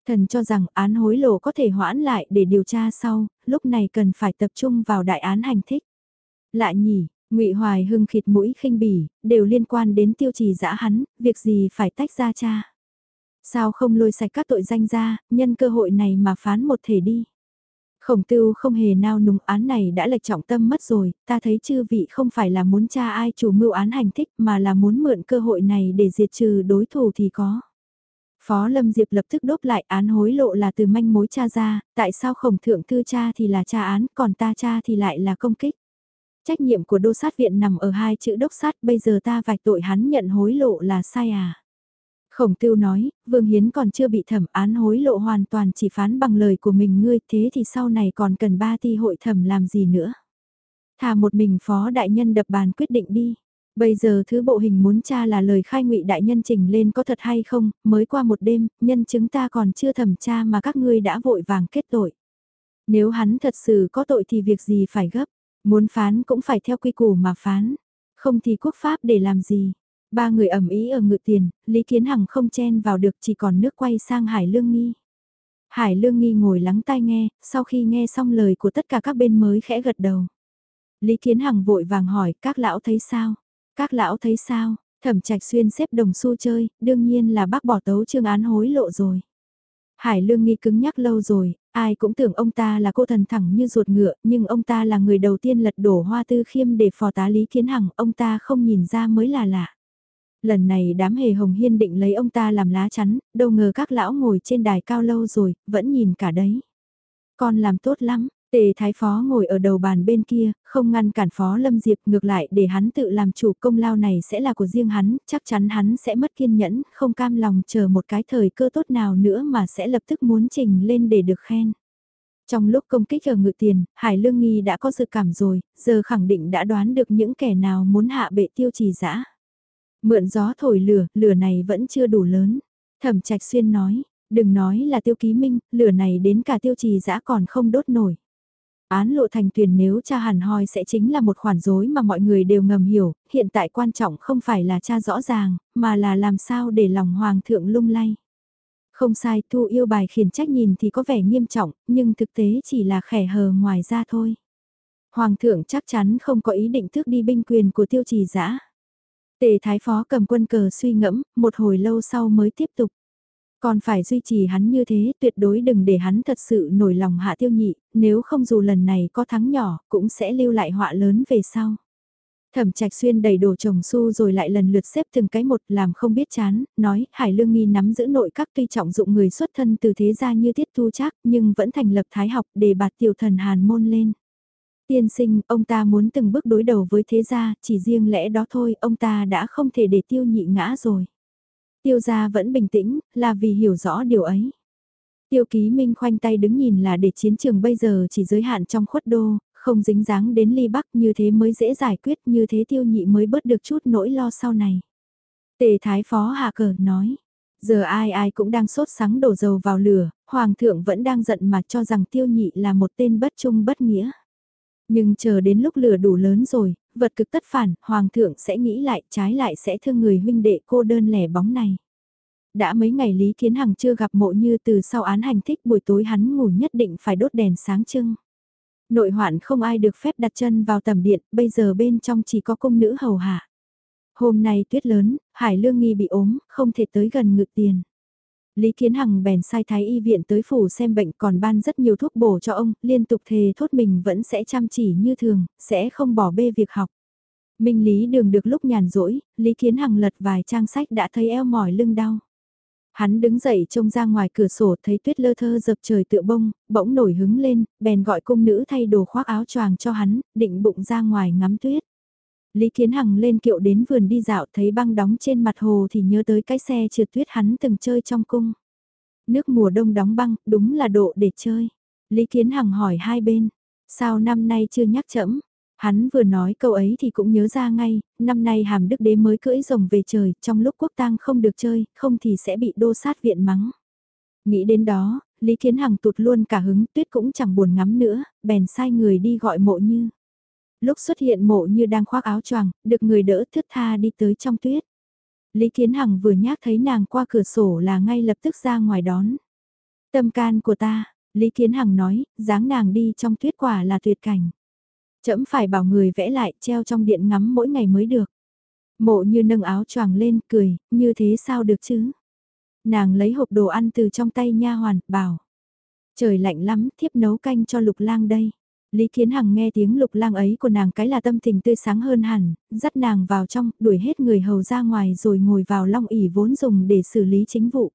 Thần cho rằng án hối lộ có thể hoãn lại để điều tra sau, lúc này cần phải tập trung vào đại án hành thích. Lại nhỉ, ngụy Hoài Hưng khịt mũi khinh bỉ, đều liên quan đến tiêu trì dã hắn, việc gì phải tách ra cha. Sao không lôi sạch các tội danh ra, nhân cơ hội này mà phán một thể đi. Khổng tưu không hề nao núng án này đã lệch trọng tâm mất rồi, ta thấy chư vị không phải là muốn cha ai chủ mưu án hành thích mà là muốn mượn cơ hội này để diệt trừ đối thủ thì có. Phó Lâm Diệp lập tức đốt lại án hối lộ là từ manh mối cha ra, tại sao khổng thượng thư cha thì là cha án, còn ta cha thì lại là công kích. Trách nhiệm của đô sát viện nằm ở hai chữ đốc sát, bây giờ ta vạch tội hắn nhận hối lộ là sai à. Khổng tiêu nói, Vương Hiến còn chưa bị thẩm án hối lộ hoàn toàn chỉ phán bằng lời của mình ngươi thế thì sau này còn cần ba thi hội thẩm làm gì nữa. Thà một mình phó đại nhân đập bàn quyết định đi. Bây giờ thứ bộ hình muốn tra là lời khai ngụy đại nhân trình lên có thật hay không, mới qua một đêm, nhân chứng ta còn chưa thẩm tra mà các ngươi đã vội vàng kết tội. Nếu hắn thật sự có tội thì việc gì phải gấp, muốn phán cũng phải theo quy củ mà phán, không thì quốc pháp để làm gì. Ba người ẩm ý ở ngự tiền, Lý Kiến Hằng không chen vào được chỉ còn nước quay sang Hải Lương Nghi. Hải Lương Nghi ngồi lắng tai nghe, sau khi nghe xong lời của tất cả các bên mới khẽ gật đầu. Lý Kiến Hằng vội vàng hỏi các lão thấy sao? Các lão thấy sao, thẩm trạch xuyên xếp đồng xu chơi, đương nhiên là bác bỏ tấu trương án hối lộ rồi. Hải lương nghi cứng nhắc lâu rồi, ai cũng tưởng ông ta là cô thần thẳng như ruột ngựa, nhưng ông ta là người đầu tiên lật đổ hoa tư khiêm để phò tá lý kiến hằng, ông ta không nhìn ra mới là lạ. Lần này đám hề hồng hiên định lấy ông ta làm lá chắn, đâu ngờ các lão ngồi trên đài cao lâu rồi, vẫn nhìn cả đấy. Con làm tốt lắm, Tề Thái Phó ngồi ở đầu bàn bên kia, không ngăn cản Phó Lâm Diệp ngược lại để hắn tự làm chủ công lao này sẽ là của riêng hắn, chắc chắn hắn sẽ mất kiên nhẫn, không cam lòng chờ một cái thời cơ tốt nào nữa mà sẽ lập tức muốn trình lên để được khen. Trong lúc công kích ở ngự tiền, Hải Lương Nghi đã có dự cảm rồi, giờ khẳng định đã đoán được những kẻ nào muốn hạ bệ tiêu trì dã Mượn gió thổi lửa, lửa này vẫn chưa đủ lớn. Thẩm Trạch Xuyên nói, đừng nói là tiêu ký minh, lửa này đến cả tiêu trì dã còn không đốt nổi. Án lộ thành tuyển nếu cha hẳn hoi sẽ chính là một khoản dối mà mọi người đều ngầm hiểu, hiện tại quan trọng không phải là cha rõ ràng, mà là làm sao để lòng hoàng thượng lung lay. Không sai, thu yêu bài khiển trách nhìn thì có vẻ nghiêm trọng, nhưng thực tế chỉ là khẻ hờ ngoài ra thôi. Hoàng thượng chắc chắn không có ý định tước đi binh quyền của tiêu trì giã. Tề thái phó cầm quân cờ suy ngẫm, một hồi lâu sau mới tiếp tục. Còn phải duy trì hắn như thế, tuyệt đối đừng để hắn thật sự nổi lòng hạ tiêu nhị, nếu không dù lần này có thắng nhỏ, cũng sẽ lưu lại họa lớn về sau. Thẩm trạch xuyên đầy đồ trồng su rồi lại lần lượt xếp từng cái một làm không biết chán, nói Hải Lương Nghi nắm giữ nội các tuy trọng dụng người xuất thân từ thế gia như tiết tu chắc nhưng vẫn thành lập thái học để bạt tiểu thần hàn môn lên. Tiên sinh, ông ta muốn từng bước đối đầu với thế gia, chỉ riêng lẽ đó thôi, ông ta đã không thể để tiêu nhị ngã rồi. Tiêu gia vẫn bình tĩnh, là vì hiểu rõ điều ấy. Tiêu ký minh khoanh tay đứng nhìn là để chiến trường bây giờ chỉ giới hạn trong khuất đô, không dính dáng đến ly bắc như thế mới dễ giải quyết như thế tiêu nhị mới bớt được chút nỗi lo sau này. Tề thái phó hạ cờ nói, giờ ai ai cũng đang sốt sắng đổ dầu vào lửa, hoàng thượng vẫn đang giận mà cho rằng tiêu nhị là một tên bất trung bất nghĩa. Nhưng chờ đến lúc lửa đủ lớn rồi, vật cực tất phản, hoàng thượng sẽ nghĩ lại, trái lại sẽ thương người huynh đệ cô đơn lẻ bóng này. Đã mấy ngày Lý Kiến Hằng chưa gặp mộ như từ sau án hành thích buổi tối hắn ngủ nhất định phải đốt đèn sáng trưng. Nội hoạn không ai được phép đặt chân vào tầm điện, bây giờ bên trong chỉ có cung nữ hầu hạ. Hôm nay tuyết lớn, Hải Lương Nghi bị ốm, không thể tới gần ngự tiền. Lý Kiến Hằng bèn sai thái y viện tới phủ xem bệnh còn ban rất nhiều thuốc bổ cho ông, liên tục thề thốt mình vẫn sẽ chăm chỉ như thường, sẽ không bỏ bê việc học. Minh Lý đường được lúc nhàn rỗi, Lý Kiến Hằng lật vài trang sách đã thấy eo mỏi lưng đau. Hắn đứng dậy trông ra ngoài cửa sổ thấy tuyết lơ thơ dập trời tựa bông, bỗng nổi hứng lên, bèn gọi cung nữ thay đồ khoác áo choàng cho hắn, định bụng ra ngoài ngắm tuyết. Lý Kiến Hằng lên kiệu đến vườn đi dạo thấy băng đóng trên mặt hồ thì nhớ tới cái xe trượt tuyết hắn từng chơi trong cung. Nước mùa đông đóng băng, đúng là độ để chơi. Lý Kiến Hằng hỏi hai bên, sao năm nay chưa nhắc chẫm? Hắn vừa nói câu ấy thì cũng nhớ ra ngay, năm nay hàm đức đế mới cưỡi rồng về trời, trong lúc quốc tang không được chơi, không thì sẽ bị đô sát viện mắng. Nghĩ đến đó, Lý Kiến Hằng tụt luôn cả hứng, tuyết cũng chẳng buồn ngắm nữa, bèn sai người đi gọi mộ như lúc xuất hiện mộ như đang khoác áo choàng, được người đỡ thướt tha đi tới trong tuyết. Lý Kiến Hằng vừa nhác thấy nàng qua cửa sổ là ngay lập tức ra ngoài đón. Tâm can của ta, Lý Kiến Hằng nói, dáng nàng đi trong tuyết quả là tuyệt cảnh. Chấm phải bảo người vẽ lại treo trong điện ngắm mỗi ngày mới được. Mộ như nâng áo choàng lên cười, như thế sao được chứ? Nàng lấy hộp đồ ăn từ trong tay nha hoàn, bảo. Trời lạnh lắm, thiếp nấu canh cho lục lang đây. Lý Kiến Hằng nghe tiếng lục lang ấy của nàng cái là tâm tình tươi sáng hơn hẳn, dắt nàng vào trong, đuổi hết người hầu ra ngoài rồi ngồi vào long ỉ vốn dùng để xử lý chính vụ.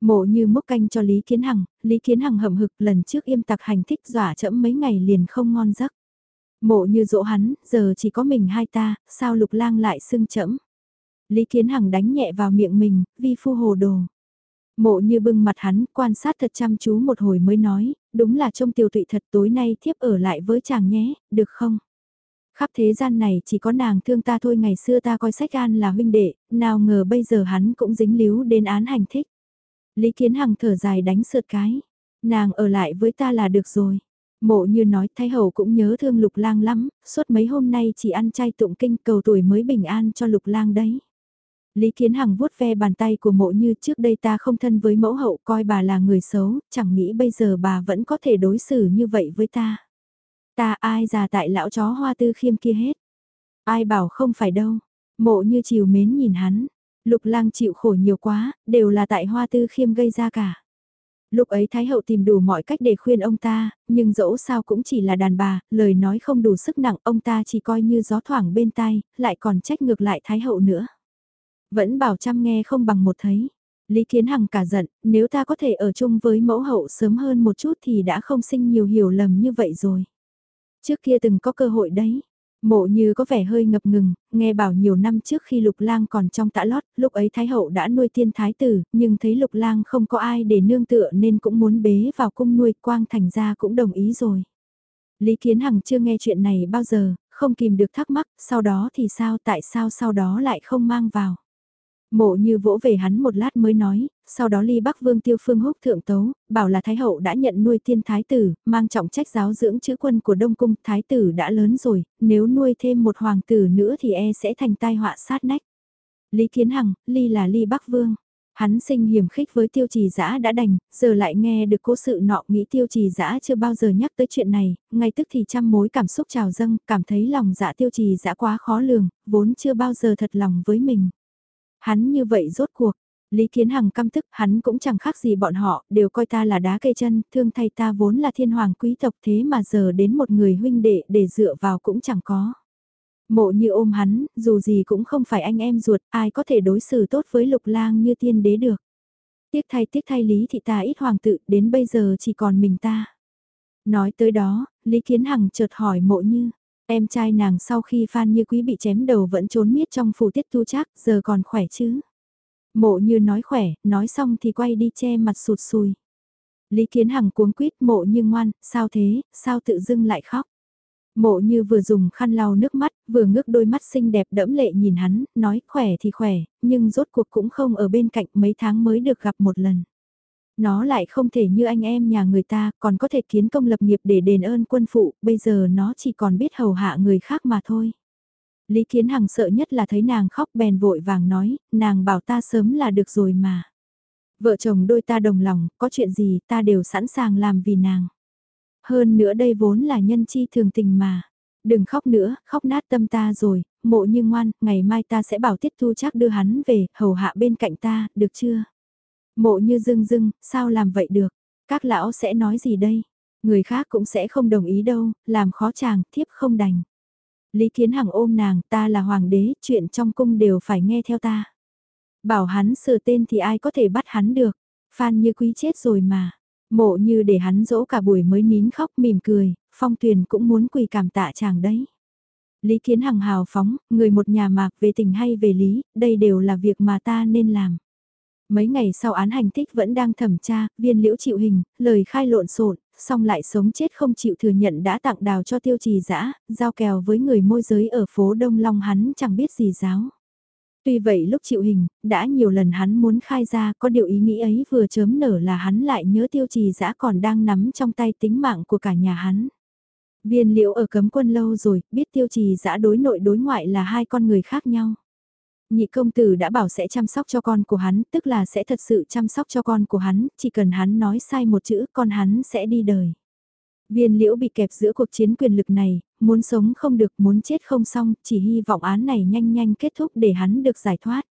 Mộ như mốc canh cho Lý Kiến Hằng, Lý Kiến Hằng hậm hực lần trước im tặc hành thích dọa chậm mấy ngày liền không ngon giấc. Mộ như dỗ hắn, giờ chỉ có mình hai ta, sao lục lang lại sưng chẫm. Lý Kiến Hằng đánh nhẹ vào miệng mình, vi phu hồ đồ. Mộ như bưng mặt hắn, quan sát thật chăm chú một hồi mới nói, đúng là trông tiểu tụy thật tối nay thiếp ở lại với chàng nhé, được không? Khắp thế gian này chỉ có nàng thương ta thôi ngày xưa ta coi sách an là huynh đệ, nào ngờ bây giờ hắn cũng dính líu đến án hành thích. Lý Kiến Hằng thở dài đánh sượt cái, nàng ở lại với ta là được rồi. Mộ như nói Thái Hậu cũng nhớ thương Lục Lang lắm, suốt mấy hôm nay chỉ ăn chay tụng kinh cầu tuổi mới bình an cho Lục Lang đấy. Lý Kiến Hằng vuốt ve bàn tay của mộ như trước đây ta không thân với mẫu hậu coi bà là người xấu, chẳng nghĩ bây giờ bà vẫn có thể đối xử như vậy với ta. Ta ai già tại lão chó hoa tư khiêm kia hết. Ai bảo không phải đâu. Mộ như chiều mến nhìn hắn. Lục lang chịu khổ nhiều quá, đều là tại hoa tư khiêm gây ra cả. Lúc ấy Thái Hậu tìm đủ mọi cách để khuyên ông ta, nhưng dẫu sao cũng chỉ là đàn bà, lời nói không đủ sức nặng, ông ta chỉ coi như gió thoảng bên tai, lại còn trách ngược lại Thái Hậu nữa. Vẫn bảo chăm nghe không bằng một thấy. Lý Kiến Hằng cả giận, nếu ta có thể ở chung với mẫu hậu sớm hơn một chút thì đã không sinh nhiều hiểu lầm như vậy rồi. Trước kia từng có cơ hội đấy. Mộ như có vẻ hơi ngập ngừng, nghe bảo nhiều năm trước khi lục lang còn trong tã lót, lúc ấy Thái Hậu đã nuôi tiên thái tử, nhưng thấy lục lang không có ai để nương tựa nên cũng muốn bế vào cung nuôi, quang thành ra cũng đồng ý rồi. Lý Kiến Hằng chưa nghe chuyện này bao giờ, không kìm được thắc mắc, sau đó thì sao tại sao sau đó lại không mang vào. Mộ như vỗ về hắn một lát mới nói, sau đó ly bắc vương tiêu phương húc thượng tấu, bảo là thái hậu đã nhận nuôi tiên thái tử, mang trọng trách giáo dưỡng chữ quân của đông cung, thái tử đã lớn rồi, nếu nuôi thêm một hoàng tử nữa thì e sẽ thành tai họa sát nách. Lý Kiến Hằng, ly là ly bắc vương. Hắn sinh hiểm khích với tiêu trì dã đã đành, giờ lại nghe được cố sự nọ nghĩ tiêu trì dã chưa bao giờ nhắc tới chuyện này, ngay tức thì trăm mối cảm xúc trào dâng, cảm thấy lòng dạ tiêu trì dã quá khó lường, vốn chưa bao giờ thật lòng với mình. Hắn như vậy rốt cuộc, Lý Kiến Hằng căm tức, hắn cũng chẳng khác gì bọn họ, đều coi ta là đá cây chân, thương thay ta vốn là thiên hoàng quý tộc thế mà giờ đến một người huynh đệ để dựa vào cũng chẳng có. Mộ như ôm hắn, dù gì cũng không phải anh em ruột, ai có thể đối xử tốt với lục lang như tiên đế được. Tiếc thay tiếc thay Lý thị ta ít hoàng tự, đến bây giờ chỉ còn mình ta. Nói tới đó, Lý Kiến Hằng chợt hỏi mộ như, em trai nàng sau khi Phan Như Quý bị chém đầu vẫn trốn miết trong phủ tiết tu chắc, giờ còn khỏe chứ. Mộ như nói khỏe, nói xong thì quay đi che mặt sụt sùi. Lý Kiến Hằng cuống quýt mộ như ngoan, sao thế, sao tự dưng lại khóc. Mộ như vừa dùng khăn lau nước mắt, vừa ngước đôi mắt xinh đẹp đẫm lệ nhìn hắn, nói khỏe thì khỏe, nhưng rốt cuộc cũng không ở bên cạnh mấy tháng mới được gặp một lần. Nó lại không thể như anh em nhà người ta, còn có thể kiến công lập nghiệp để đền ơn quân phụ, bây giờ nó chỉ còn biết hầu hạ người khác mà thôi. Lý Kiến Hằng sợ nhất là thấy nàng khóc bèn vội vàng nói, nàng bảo ta sớm là được rồi mà. Vợ chồng đôi ta đồng lòng, có chuyện gì ta đều sẵn sàng làm vì nàng. Hơn nữa đây vốn là nhân chi thường tình mà. Đừng khóc nữa, khóc nát tâm ta rồi, mộ như ngoan, ngày mai ta sẽ bảo tiết thu chắc đưa hắn về, hầu hạ bên cạnh ta, được chưa? Mộ như dưng dưng, sao làm vậy được? Các lão sẽ nói gì đây? Người khác cũng sẽ không đồng ý đâu, làm khó chàng, thiếp không đành. Lý Kiến Hằng ôm nàng, ta là hoàng đế, chuyện trong cung đều phải nghe theo ta. Bảo hắn sửa tên thì ai có thể bắt hắn được. Phan như quý chết rồi mà. Mộ như để hắn dỗ cả buổi mới nín khóc mỉm cười, phong tuyền cũng muốn quỳ cảm tạ chàng đấy. Lý Kiến Hằng hào phóng, người một nhà mạc về tình hay về lý, đây đều là việc mà ta nên làm. Mấy ngày sau án hành tích vẫn đang thẩm tra, viên liễu chịu hình, lời khai lộn xộn, xong lại sống chết không chịu thừa nhận đã tặng đào cho tiêu trì dã giao kèo với người môi giới ở phố Đông Long hắn chẳng biết gì giáo. Tuy vậy lúc chịu hình, đã nhiều lần hắn muốn khai ra có điều ý nghĩ ấy vừa chớm nở là hắn lại nhớ tiêu trì dã còn đang nắm trong tay tính mạng của cả nhà hắn. Viên liễu ở cấm quân lâu rồi, biết tiêu trì dã đối nội đối ngoại là hai con người khác nhau. Nhị công tử đã bảo sẽ chăm sóc cho con của hắn, tức là sẽ thật sự chăm sóc cho con của hắn, chỉ cần hắn nói sai một chữ con hắn sẽ đi đời. Viên liễu bị kẹp giữa cuộc chiến quyền lực này, muốn sống không được, muốn chết không xong, chỉ hy vọng án này nhanh nhanh kết thúc để hắn được giải thoát.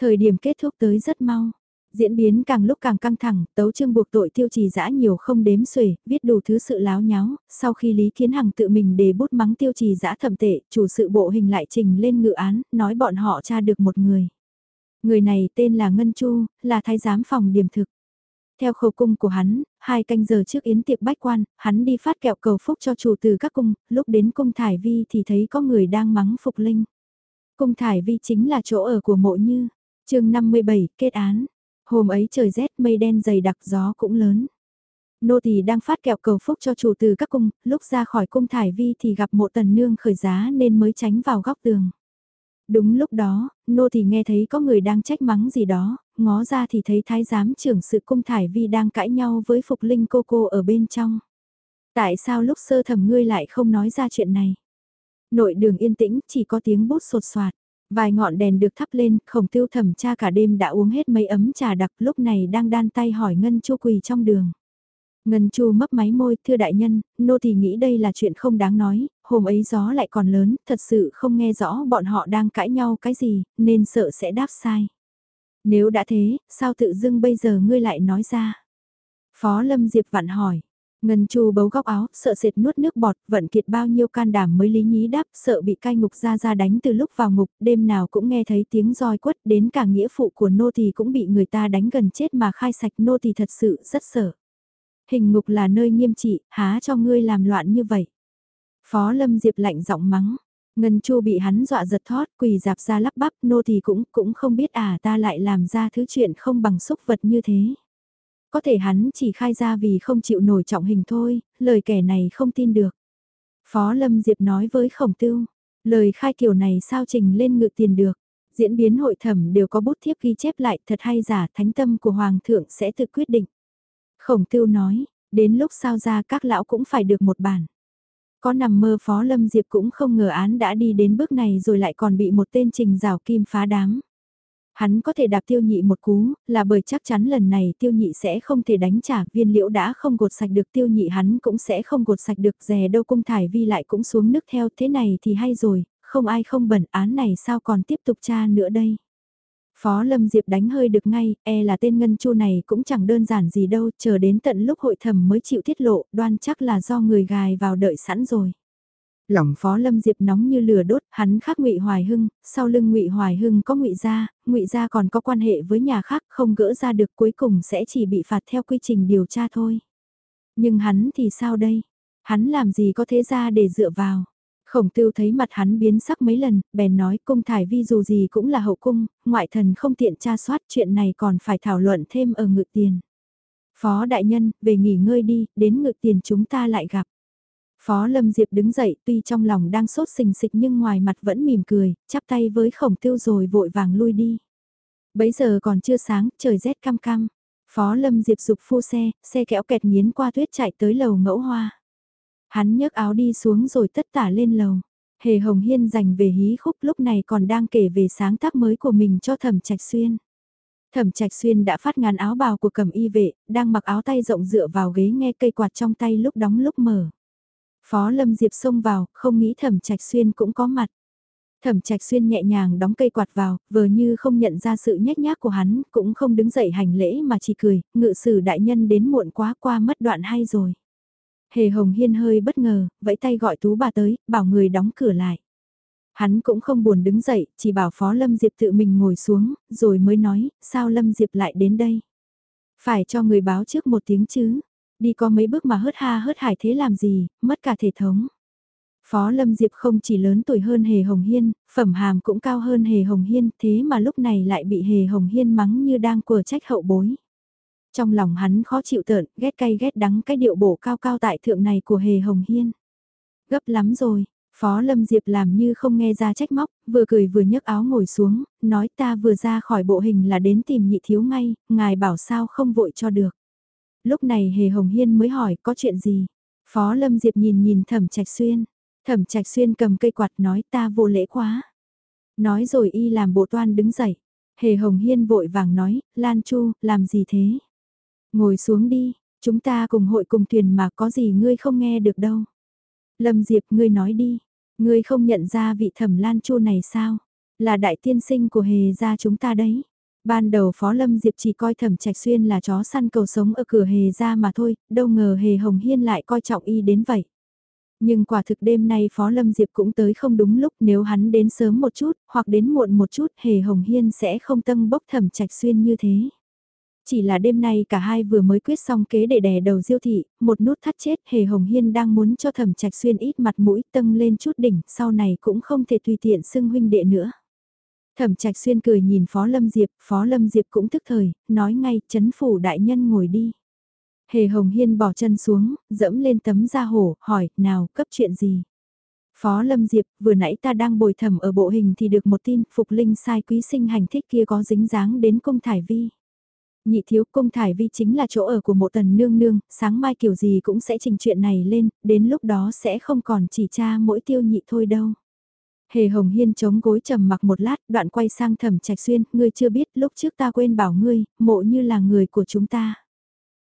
Thời điểm kết thúc tới rất mau. Diễn biến càng lúc càng căng thẳng, tấu chương buộc tội tiêu trì dã nhiều không đếm xuể, viết đủ thứ sự láo nháo, sau khi Lý Kiến Hằng tự mình đề bút mắng tiêu trì dã thẩm tệ, chủ sự bộ hình lại trình lên ngự án, nói bọn họ tra được một người. Người này tên là Ngân Chu, là thái giám phòng điểm thực. Theo khẩu cung của hắn, hai canh giờ trước yến tiệc bách quan, hắn đi phát kẹo cầu phúc cho chủ từ các cung, lúc đến cung Thải Vi thì thấy có người đang mắng Phục Linh. Cung Thải Vi chính là chỗ ở của mộ như. chương 57, kết án. Hôm ấy trời rét mây đen dày đặc gió cũng lớn. Nô tỳ đang phát kẹo cầu phúc cho chủ từ các cung, lúc ra khỏi cung thải vi thì gặp mộ tần nương khởi giá nên mới tránh vào góc tường. Đúng lúc đó, nô tỳ nghe thấy có người đang trách mắng gì đó, ngó ra thì thấy thái giám trưởng sự cung thải vi đang cãi nhau với phục linh cô cô ở bên trong. Tại sao lúc sơ thẩm ngươi lại không nói ra chuyện này? Nội đường yên tĩnh chỉ có tiếng bút sột soạt. Vài ngọn đèn được thắp lên, khổng tiêu thẩm cha cả đêm đã uống hết mấy ấm trà đặc lúc này đang đan tay hỏi Ngân Chu quỳ trong đường. Ngân Chu mấp máy môi, thưa đại nhân, nô thì nghĩ đây là chuyện không đáng nói, hôm ấy gió lại còn lớn, thật sự không nghe rõ bọn họ đang cãi nhau cái gì, nên sợ sẽ đáp sai. Nếu đã thế, sao tự dưng bây giờ ngươi lại nói ra? Phó Lâm Diệp vặn hỏi, Ngân Chu bấu góc áo, sợ sệt nuốt nước bọt, vận kiệt bao nhiêu can đảm mới lý nhí đáp, sợ bị cai ngục ra ra đánh từ lúc vào ngục, đêm nào cũng nghe thấy tiếng roi quất, đến cả nghĩa phụ của nô thì cũng bị người ta đánh gần chết mà khai sạch nô thì thật sự rất sợ. Hình ngục là nơi nghiêm trị, há cho ngươi làm loạn như vậy. Phó Lâm Diệp lạnh giọng mắng, Ngân Chu bị hắn dọa giật thót, quỳ dạp ra lắp bắp, nô thì cũng cũng không biết à ta lại làm ra thứ chuyện không bằng xúc vật như thế. Có thể hắn chỉ khai ra vì không chịu nổi trọng hình thôi, lời kẻ này không tin được. Phó Lâm Diệp nói với khổng tưu, lời khai kiểu này sao trình lên ngự tiền được. Diễn biến hội thẩm đều có bút thiếp ghi chép lại thật hay giả thánh tâm của Hoàng thượng sẽ tự quyết định. Khổng tưu nói, đến lúc sao ra các lão cũng phải được một bản. Có nằm mơ Phó Lâm Diệp cũng không ngờ án đã đi đến bước này rồi lại còn bị một tên trình rào kim phá đám. Hắn có thể đạp tiêu nhị một cú, là bởi chắc chắn lần này tiêu nhị sẽ không thể đánh trả, viên liễu đã không gột sạch được tiêu nhị hắn cũng sẽ không gột sạch được rè đâu cung thải vi lại cũng xuống nước theo thế này thì hay rồi, không ai không bẩn án này sao còn tiếp tục tra nữa đây. Phó Lâm Diệp đánh hơi được ngay, e là tên Ngân Chu này cũng chẳng đơn giản gì đâu, chờ đến tận lúc hội thẩm mới chịu tiết lộ, đoan chắc là do người gài vào đợi sẵn rồi. Lòng Phó Lâm Diệp nóng như lửa đốt, hắn khác Ngụy Hoài Hưng, sau lưng Ngụy Hoài Hưng có Ngụy gia, Ngụy gia còn có quan hệ với nhà khác, không gỡ ra được cuối cùng sẽ chỉ bị phạt theo quy trình điều tra thôi. Nhưng hắn thì sao đây? Hắn làm gì có thế ra để dựa vào? Khổng tưu thấy mặt hắn biến sắc mấy lần, bèn nói cung thải vi dù gì cũng là hậu cung, ngoại thần không tiện tra soát chuyện này còn phải thảo luận thêm ở ngự tiền. Phó đại nhân, về nghỉ ngơi đi, đến ngự tiền chúng ta lại gặp. Phó Lâm Diệp đứng dậy tuy trong lòng đang sốt sình sịch nhưng ngoài mặt vẫn mỉm cười, chắp tay với khổng tiêu rồi vội vàng lui đi. Bấy giờ còn chưa sáng, trời rét cam cam. Phó Lâm Diệp dục phu xe, xe kéo kẹt nghiến qua tuyết chạy tới lầu ngẫu hoa. Hắn nhấc áo đi xuống rồi tất tả lên lầu. Hề Hồng Hiên dành về hí khúc lúc này còn đang kể về sáng tác mới của mình cho Thẩm Trạch Xuyên. Thẩm Trạch Xuyên đã phát ngàn áo bào của cầm y vệ, đang mặc áo tay rộng dựa vào ghế nghe cây quạt trong tay lúc đóng lúc mở. Phó Lâm Diệp xông vào, không nghĩ Thẩm Trạch Xuyên cũng có mặt. Thẩm Trạch Xuyên nhẹ nhàng đóng cây quạt vào, vờ như không nhận ra sự nhếch nhác của hắn, cũng không đứng dậy hành lễ mà chỉ cười, ngự sử đại nhân đến muộn quá qua mất đoạn hay rồi. Hề Hồng Hiên hơi bất ngờ, vẫy tay gọi tú bà tới, bảo người đóng cửa lại. Hắn cũng không buồn đứng dậy, chỉ bảo Phó Lâm Diệp tự mình ngồi xuống, rồi mới nói, sao Lâm Diệp lại đến đây? Phải cho người báo trước một tiếng chứ, đi có mấy bước mà hớt ha hớt hải thế làm gì, mất cả thể thống. Phó Lâm Diệp không chỉ lớn tuổi hơn Hề Hồng Hiên, phẩm hàm cũng cao hơn Hề Hồng Hiên, thế mà lúc này lại bị Hề Hồng Hiên mắng như đang quở trách hậu bối. Trong lòng hắn khó chịu tợn, ghét cay ghét đắng cái điệu bổ cao cao tại thượng này của Hề Hồng Hiên. Gấp lắm rồi, Phó Lâm Diệp làm như không nghe ra trách móc, vừa cười vừa nhấc áo ngồi xuống, nói ta vừa ra khỏi bộ hình là đến tìm nhị thiếu ngay, ngài bảo sao không vội cho được. Lúc này Hề Hồng Hiên mới hỏi có chuyện gì. Phó Lâm Diệp nhìn nhìn thẩm trạch xuyên. Thẩm trạch xuyên cầm cây quạt nói ta vô lễ quá. Nói rồi y làm bộ toan đứng dậy. Hề Hồng Hiên vội vàng nói, Lan Chu, làm gì thế? Ngồi xuống đi, chúng ta cùng hội cùng thuyền mà có gì ngươi không nghe được đâu. Lâm Diệp ngươi nói đi, ngươi không nhận ra vị thẩm Lan Chu này sao? Là đại tiên sinh của hề gia chúng ta đấy. Ban đầu Phó Lâm Diệp chỉ coi thẩm trạch xuyên là chó săn cầu sống ở cửa hề ra mà thôi, đâu ngờ hề Hồng Hiên lại coi trọng y đến vậy. Nhưng quả thực đêm nay Phó Lâm Diệp cũng tới không đúng lúc nếu hắn đến sớm một chút, hoặc đến muộn một chút, hề Hồng Hiên sẽ không tâm bốc thẩm trạch xuyên như thế. Chỉ là đêm nay cả hai vừa mới quyết xong kế để đè đầu diêu thị, một nút thắt chết hề hồng hiên đang muốn cho thẩm trạch xuyên ít mặt mũi tâng lên chút đỉnh, sau này cũng không thể tùy tiện xưng huynh đệ nữa. Thẩm trạch xuyên cười nhìn Phó Lâm Diệp, Phó Lâm Diệp cũng thức thời, nói ngay, chấn phủ đại nhân ngồi đi. Hề Hồng Hiên bỏ chân xuống, dẫm lên tấm da hổ, hỏi, nào, cấp chuyện gì? Phó Lâm Diệp, vừa nãy ta đang bồi thẩm ở bộ hình thì được một tin, Phục Linh sai quý sinh hành thích kia có dính dáng đến công thải vi. Nhị thiếu cung thải vi chính là chỗ ở của mộ tần nương nương, sáng mai kiểu gì cũng sẽ trình chuyện này lên, đến lúc đó sẽ không còn chỉ cha mỗi tiêu nhị thôi đâu. Hề Hồng Hiên chống gối trầm mặc một lát, đoạn quay sang thẩm trạch xuyên, ngươi chưa biết lúc trước ta quên bảo ngươi, mộ như là người của chúng ta.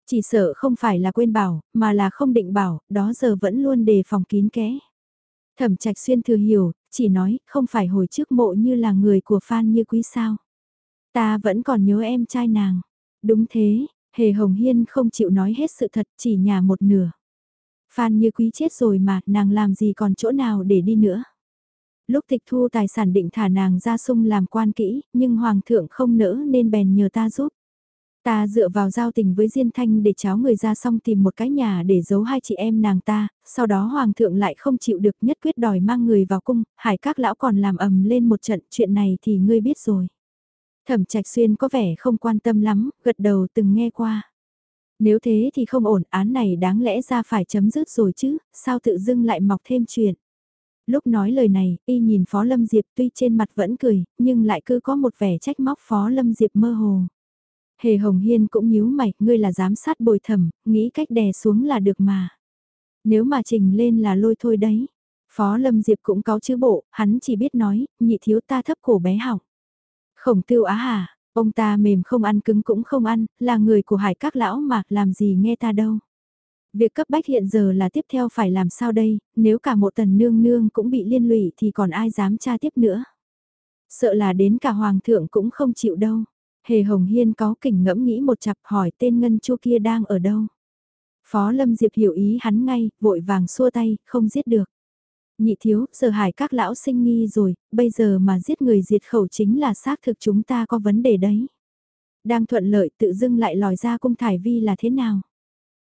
Chỉ sợ không phải là quên bảo, mà là không định bảo, đó giờ vẫn luôn đề phòng kín kẽ. Thẩm trạch xuyên thừa hiểu, chỉ nói, không phải hồi trước mộ như là người của Phan như quý sao. Ta vẫn còn nhớ em trai nàng. Đúng thế, Hề Hồng Hiên không chịu nói hết sự thật chỉ nhà một nửa. Phan như quý chết rồi mà nàng làm gì còn chỗ nào để đi nữa. Lúc tịch thu tài sản định thả nàng ra sung làm quan kỹ, nhưng hoàng thượng không nỡ nên bèn nhờ ta giúp. Ta dựa vào giao tình với Diên Thanh để cháu người ra xong tìm một cái nhà để giấu hai chị em nàng ta, sau đó Hoàng thượng lại không chịu được nhất quyết đòi mang người vào cung, hải các lão còn làm ầm lên một trận chuyện này thì ngươi biết rồi. Thẩm Trạch Xuyên có vẻ không quan tâm lắm, gật đầu từng nghe qua. Nếu thế thì không ổn, án này đáng lẽ ra phải chấm dứt rồi chứ, sao tự dưng lại mọc thêm chuyện. Lúc nói lời này, y nhìn Phó Lâm Diệp tuy trên mặt vẫn cười, nhưng lại cứ có một vẻ trách móc Phó Lâm Diệp mơ hồ. Hề Hồng Hiên cũng nhíu mày, ngươi là giám sát bồi thẩm, nghĩ cách đè xuống là được mà. Nếu mà trình lên là lôi thôi đấy. Phó Lâm Diệp cũng có chữ bộ, hắn chỉ biết nói, nhị thiếu ta thấp cổ bé hỏng. Khổng tiêu á hà, ông ta mềm không ăn cứng cũng không ăn, là người của hải các lão mà, làm gì nghe ta đâu. Việc cấp bách hiện giờ là tiếp theo phải làm sao đây, nếu cả một tần nương nương cũng bị liên lụy thì còn ai dám tra tiếp nữa. Sợ là đến cả hoàng thượng cũng không chịu đâu. Hề Hồng Hiên có kỉnh ngẫm nghĩ một chặp hỏi tên ngân chua kia đang ở đâu. Phó Lâm Diệp hiểu ý hắn ngay, vội vàng xua tay, không giết được. Nhị thiếu, giờ hải các lão sinh nghi rồi, bây giờ mà giết người diệt khẩu chính là xác thực chúng ta có vấn đề đấy. Đang thuận lợi tự dưng lại lòi ra cung thải vi là thế nào?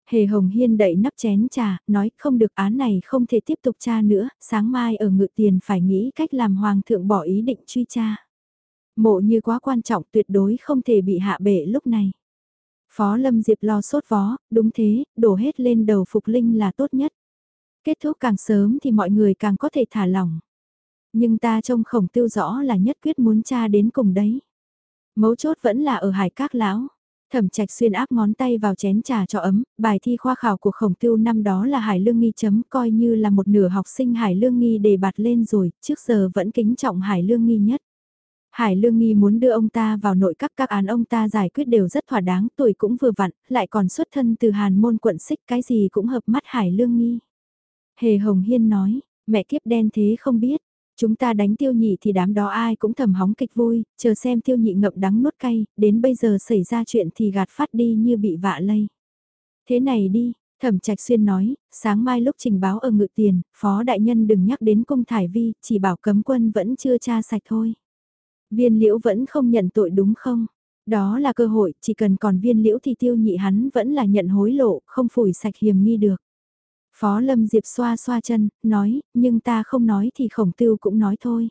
Hề Hồng Hiên đậy nắp chén trà, nói không được án này không thể tiếp tục tra nữa, sáng mai ở ngự tiền phải nghĩ cách làm hoàng thượng bỏ ý định truy tra. Mộ như quá quan trọng tuyệt đối không thể bị hạ bệ lúc này. Phó Lâm Diệp lo sốt vó, đúng thế, đổ hết lên đầu Phục Linh là tốt nhất. Kết thúc càng sớm thì mọi người càng có thể thả lỏng. Nhưng ta trông khổng tiêu rõ là nhất quyết muốn tra đến cùng đấy. Mấu chốt vẫn là ở hải các lão. Thẩm trạch xuyên áp ngón tay vào chén trà cho ấm, bài thi khoa khảo của khổng tiêu năm đó là Hải Lương Nghi chấm coi như là một nửa học sinh Hải Lương Nghi đề bạt lên rồi, trước giờ vẫn kính trọng Hải Lương Nghi nhất. Hải Lương Nghi muốn đưa ông ta vào nội các các án ông ta giải quyết đều rất thỏa đáng, tuổi cũng vừa vặn, lại còn xuất thân từ Hàn môn quận xích cái gì cũng hợp mắt Hải Lương Nghi. Hề Hồng Hiên nói, mẹ kiếp đen thế không biết, chúng ta đánh tiêu nhị thì đám đó ai cũng thầm hóng kịch vui, chờ xem tiêu nhị ngậm đắng nuốt cay, đến bây giờ xảy ra chuyện thì gạt phát đi như bị vạ lây. Thế này đi, Thẩm Trạch Xuyên nói, sáng mai lúc trình báo ở ngự tiền, Phó Đại Nhân đừng nhắc đến cung thải vi, chỉ bảo cấm quân vẫn chưa tra sạch thôi. Viên liễu vẫn không nhận tội đúng không? Đó là cơ hội, chỉ cần còn viên liễu thì tiêu nhị hắn vẫn là nhận hối lộ, không phủi sạch hiểm nghi được. Phó Lâm Diệp xoa xoa chân, nói, nhưng ta không nói thì khổng tiêu cũng nói thôi.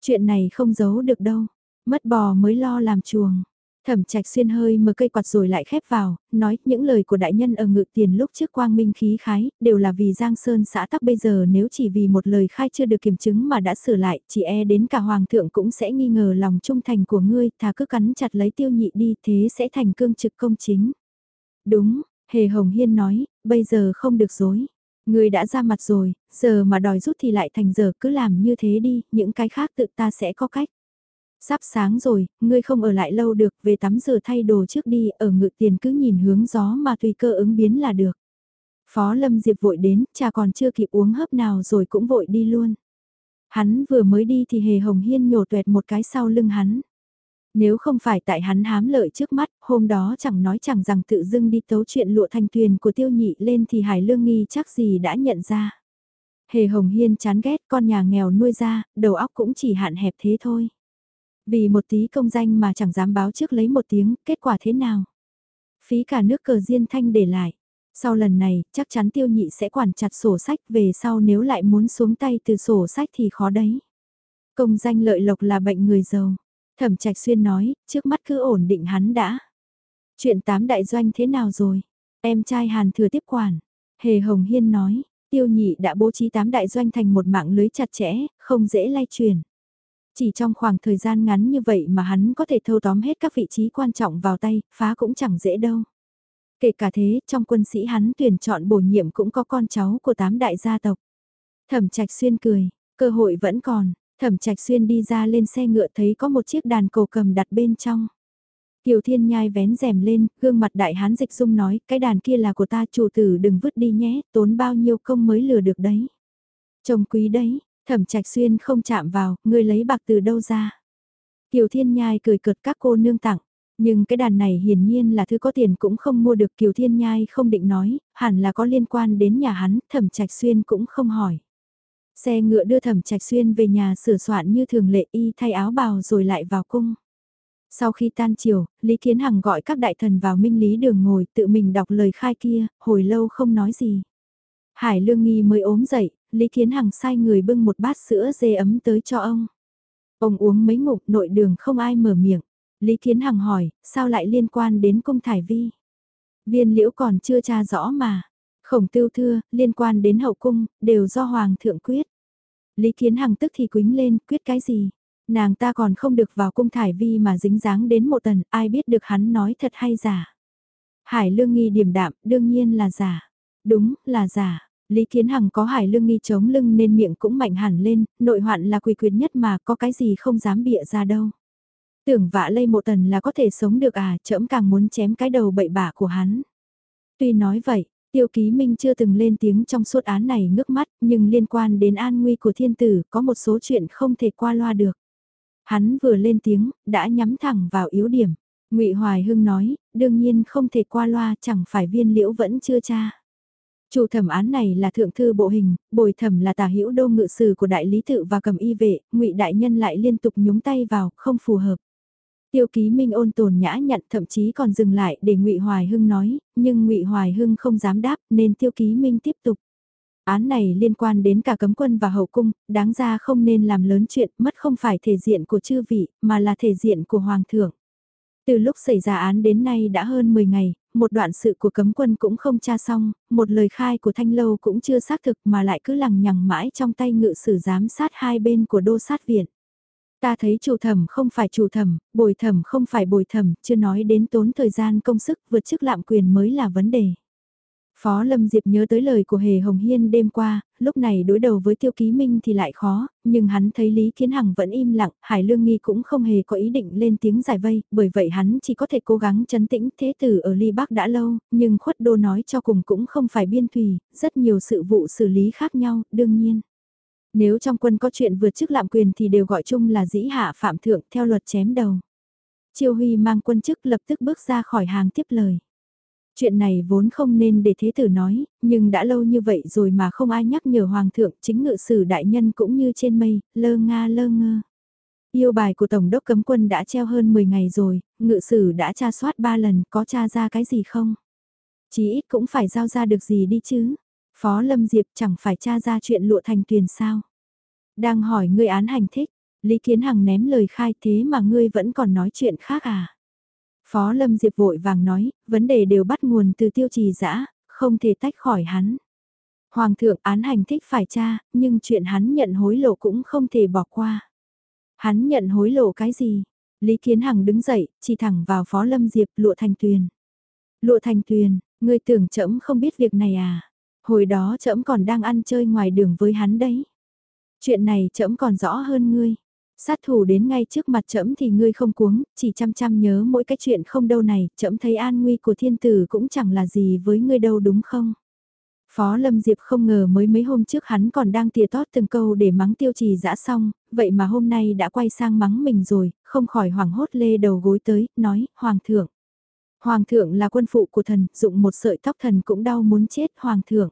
Chuyện này không giấu được đâu, mất bò mới lo làm chuồng. Thẩm trạch xuyên hơi mở cây quạt rồi lại khép vào, nói những lời của đại nhân ở ngự tiền lúc trước quang minh khí khái, đều là vì Giang Sơn xã tắc bây giờ nếu chỉ vì một lời khai chưa được kiểm chứng mà đã sửa lại, chỉ e đến cả hoàng thượng cũng sẽ nghi ngờ lòng trung thành của ngươi, thà cứ cắn chặt lấy tiêu nhị đi thế sẽ thành cương trực công chính. Đúng, Hề Hồng Hiên nói, bây giờ không được dối. Ngươi đã ra mặt rồi, giờ mà đòi rút thì lại thành giờ cứ làm như thế đi, những cái khác tự ta sẽ có cách. Sắp sáng rồi, ngươi không ở lại lâu được, về tắm rửa thay đồ trước đi, ở ngự tiền cứ nhìn hướng gió mà tùy cơ ứng biến là được. Phó Lâm Diệp vội đến, cha còn chưa kịp uống hấp nào rồi cũng vội đi luôn. Hắn vừa mới đi thì Hề Hồng Hiên nhổ tuẹt một cái sau lưng hắn. Nếu không phải tại hắn hám lợi trước mắt, hôm đó chẳng nói chẳng rằng tự dưng đi tấu chuyện lụa thành tuyền của tiêu nhị lên thì Hải Lương nghi chắc gì đã nhận ra. Hề Hồng Hiên chán ghét con nhà nghèo nuôi ra, đầu óc cũng chỉ hạn hẹp thế thôi. Vì một tí công danh mà chẳng dám báo trước lấy một tiếng, kết quả thế nào? Phí cả nước cờ diên thanh để lại. Sau lần này, chắc chắn tiêu nhị sẽ quản chặt sổ sách về sau nếu lại muốn xuống tay từ sổ sách thì khó đấy. Công danh lợi lộc là bệnh người giàu. Thẩm Trạch Xuyên nói, trước mắt cứ ổn định hắn đã. Chuyện tám đại doanh thế nào rồi? Em trai Hàn thừa tiếp quản. Hề Hồng Hiên nói, tiêu nhị đã bố trí tám đại doanh thành một mạng lưới chặt chẽ, không dễ lay truyền. Chỉ trong khoảng thời gian ngắn như vậy mà hắn có thể thâu tóm hết các vị trí quan trọng vào tay, phá cũng chẳng dễ đâu. Kể cả thế, trong quân sĩ hắn tuyển chọn bổ nhiệm cũng có con cháu của tám đại gia tộc. Thẩm Trạch Xuyên cười, cơ hội vẫn còn, Thẩm Trạch Xuyên đi ra lên xe ngựa thấy có một chiếc đàn cầu cầm đặt bên trong. Kiều Thiên Nhai vén rèm lên, gương mặt đại hán dịch dung nói, cái đàn kia là của ta chủ tử đừng vứt đi nhé, tốn bao nhiêu công mới lừa được đấy. Chồng quý đấy, thẩm trạch xuyên không chạm vào, ngươi lấy bạc từ đâu ra. Kiều Thiên Nhai cười cợt các cô nương tặng, nhưng cái đàn này hiển nhiên là thứ có tiền cũng không mua được Kiều Thiên Nhai không định nói, hẳn là có liên quan đến nhà hắn, thẩm trạch xuyên cũng không hỏi. Xe ngựa đưa thẩm trạch xuyên về nhà sửa soạn như thường lệ y thay áo bào rồi lại vào cung. Sau khi tan chiều, Lý Kiến Hằng gọi các đại thần vào minh lý đường ngồi tự mình đọc lời khai kia, hồi lâu không nói gì. Hải Lương Nghi mới ốm dậy, Lý Kiến Hằng sai người bưng một bát sữa dê ấm tới cho ông. Ông uống mấy ngụm nội đường không ai mở miệng. Lý Kiến Hằng hỏi, sao lại liên quan đến cung thải vi? Viên liễu còn chưa tra rõ mà. Khổng tiêu thưa, liên quan đến hậu cung, đều do Hoàng thượng quyết. Lý Kiến Hằng tức thì quính lên, quyết cái gì? Nàng ta còn không được vào cung thải vi mà dính dáng đến một tần, ai biết được hắn nói thật hay giả. Hải lương nghi điểm đạm, đương nhiên là giả. Đúng, là giả. Lý Kiến Hằng có hải lương nghi chống lưng nên miệng cũng mạnh hẳn lên, nội hoạn là quỷ quyệt nhất mà có cái gì không dám bịa ra đâu. Tưởng vạ lây một tần là có thể sống được à, trẫm càng muốn chém cái đầu bậy bạ của hắn. Tuy nói vậy, Tiêu Ký Minh chưa từng lên tiếng trong suốt án này ngước mắt, nhưng liên quan đến an nguy của thiên tử có một số chuyện không thể qua loa được. Hắn vừa lên tiếng, đã nhắm thẳng vào yếu điểm. Ngụy Hoài Hưng nói, đương nhiên không thể qua loa, chẳng phải viên liễu vẫn chưa tra. Chủ thẩm án này là thượng thư bộ hình, bồi thẩm là tả hữu đô ngự sử của đại lý tự và cầm y vệ, ngụy đại nhân lại liên tục nhúng tay vào, không phù hợp. Tiêu ký minh ôn tồn nhã nhận thậm chí còn dừng lại để ngụy Hoài Hưng nói, nhưng ngụy Hoài Hưng không dám đáp nên tiêu ký minh tiếp tục. Án này liên quan đến cả cấm quân và hậu cung, đáng ra không nên làm lớn chuyện, mất không phải thể diện của chư vị, mà là thể diện của hoàng thượng. Từ lúc xảy ra án đến nay đã hơn 10 ngày, một đoạn sự của cấm quân cũng không tra xong, một lời khai của Thanh Lâu cũng chưa xác thực mà lại cứ lằng nhằng mãi trong tay ngự sử giám sát hai bên của đô sát viện. Ta thấy chủ thẩm không phải chủ thẩm, bồi thẩm không phải bồi thẩm, chưa nói đến tốn thời gian công sức vượt chức lạm quyền mới là vấn đề. Phó Lâm Diệp nhớ tới lời của Hề Hồng Hiên đêm qua, lúc này đối đầu với Tiêu Ký Minh thì lại khó, nhưng hắn thấy Lý Kiến Hằng vẫn im lặng, Hải Lương Nghi cũng không hề có ý định lên tiếng giải vây, bởi vậy hắn chỉ có thể cố gắng chấn tĩnh thế tử ở Ly Bắc đã lâu, nhưng khuất đô nói cho cùng cũng không phải biên thùy, rất nhiều sự vụ xử lý khác nhau, đương nhiên. Nếu trong quân có chuyện vượt chức lạm quyền thì đều gọi chung là dĩ hạ phạm thượng theo luật chém đầu. Chiêu Huy mang quân chức lập tức bước ra khỏi hàng tiếp lời. Chuyện này vốn không nên để thế tử nói, nhưng đã lâu như vậy rồi mà không ai nhắc nhở hoàng thượng chính ngự sử đại nhân cũng như trên mây, lơ nga lơ ngơ. Yêu bài của Tổng đốc cấm quân đã treo hơn 10 ngày rồi, ngự sử đã tra soát 3 lần, có tra ra cái gì không? Chí ít cũng phải giao ra được gì đi chứ. Phó Lâm Diệp chẳng phải tra ra chuyện lụa thành tuyền sao. Đang hỏi ngươi án hành thích, Lý Kiến Hằng ném lời khai thế mà ngươi vẫn còn nói chuyện khác à? Phó Lâm Diệp vội vàng nói, vấn đề đều bắt nguồn từ tiêu trì dã không thể tách khỏi hắn. Hoàng thượng án hành thích phải tra, nhưng chuyện hắn nhận hối lộ cũng không thể bỏ qua. Hắn nhận hối lộ cái gì? Lý Kiến Hằng đứng dậy, chỉ thẳng vào Phó Lâm Diệp lụa thành tuyền. Lụa thành tuyền, ngươi tưởng trẫm không biết việc này à? Hồi đó trẫm còn đang ăn chơi ngoài đường với hắn đấy. Chuyện này trẫm còn rõ hơn ngươi. Sát thủ đến ngay trước mặt trẫm thì ngươi không cuống, chỉ chăm chăm nhớ mỗi cái chuyện không đâu này, trẫm thấy an nguy của thiên tử cũng chẳng là gì với ngươi đâu đúng không? Phó Lâm Diệp không ngờ mới mấy hôm trước hắn còn đang tìa tót từng câu để mắng tiêu trì dã xong, vậy mà hôm nay đã quay sang mắng mình rồi, không khỏi hoảng hốt lê đầu gối tới, nói, Hoàng thượng. Hoàng thượng là quân phụ của thần, dụng một sợi tóc thần cũng đau muốn chết Hoàng thượng.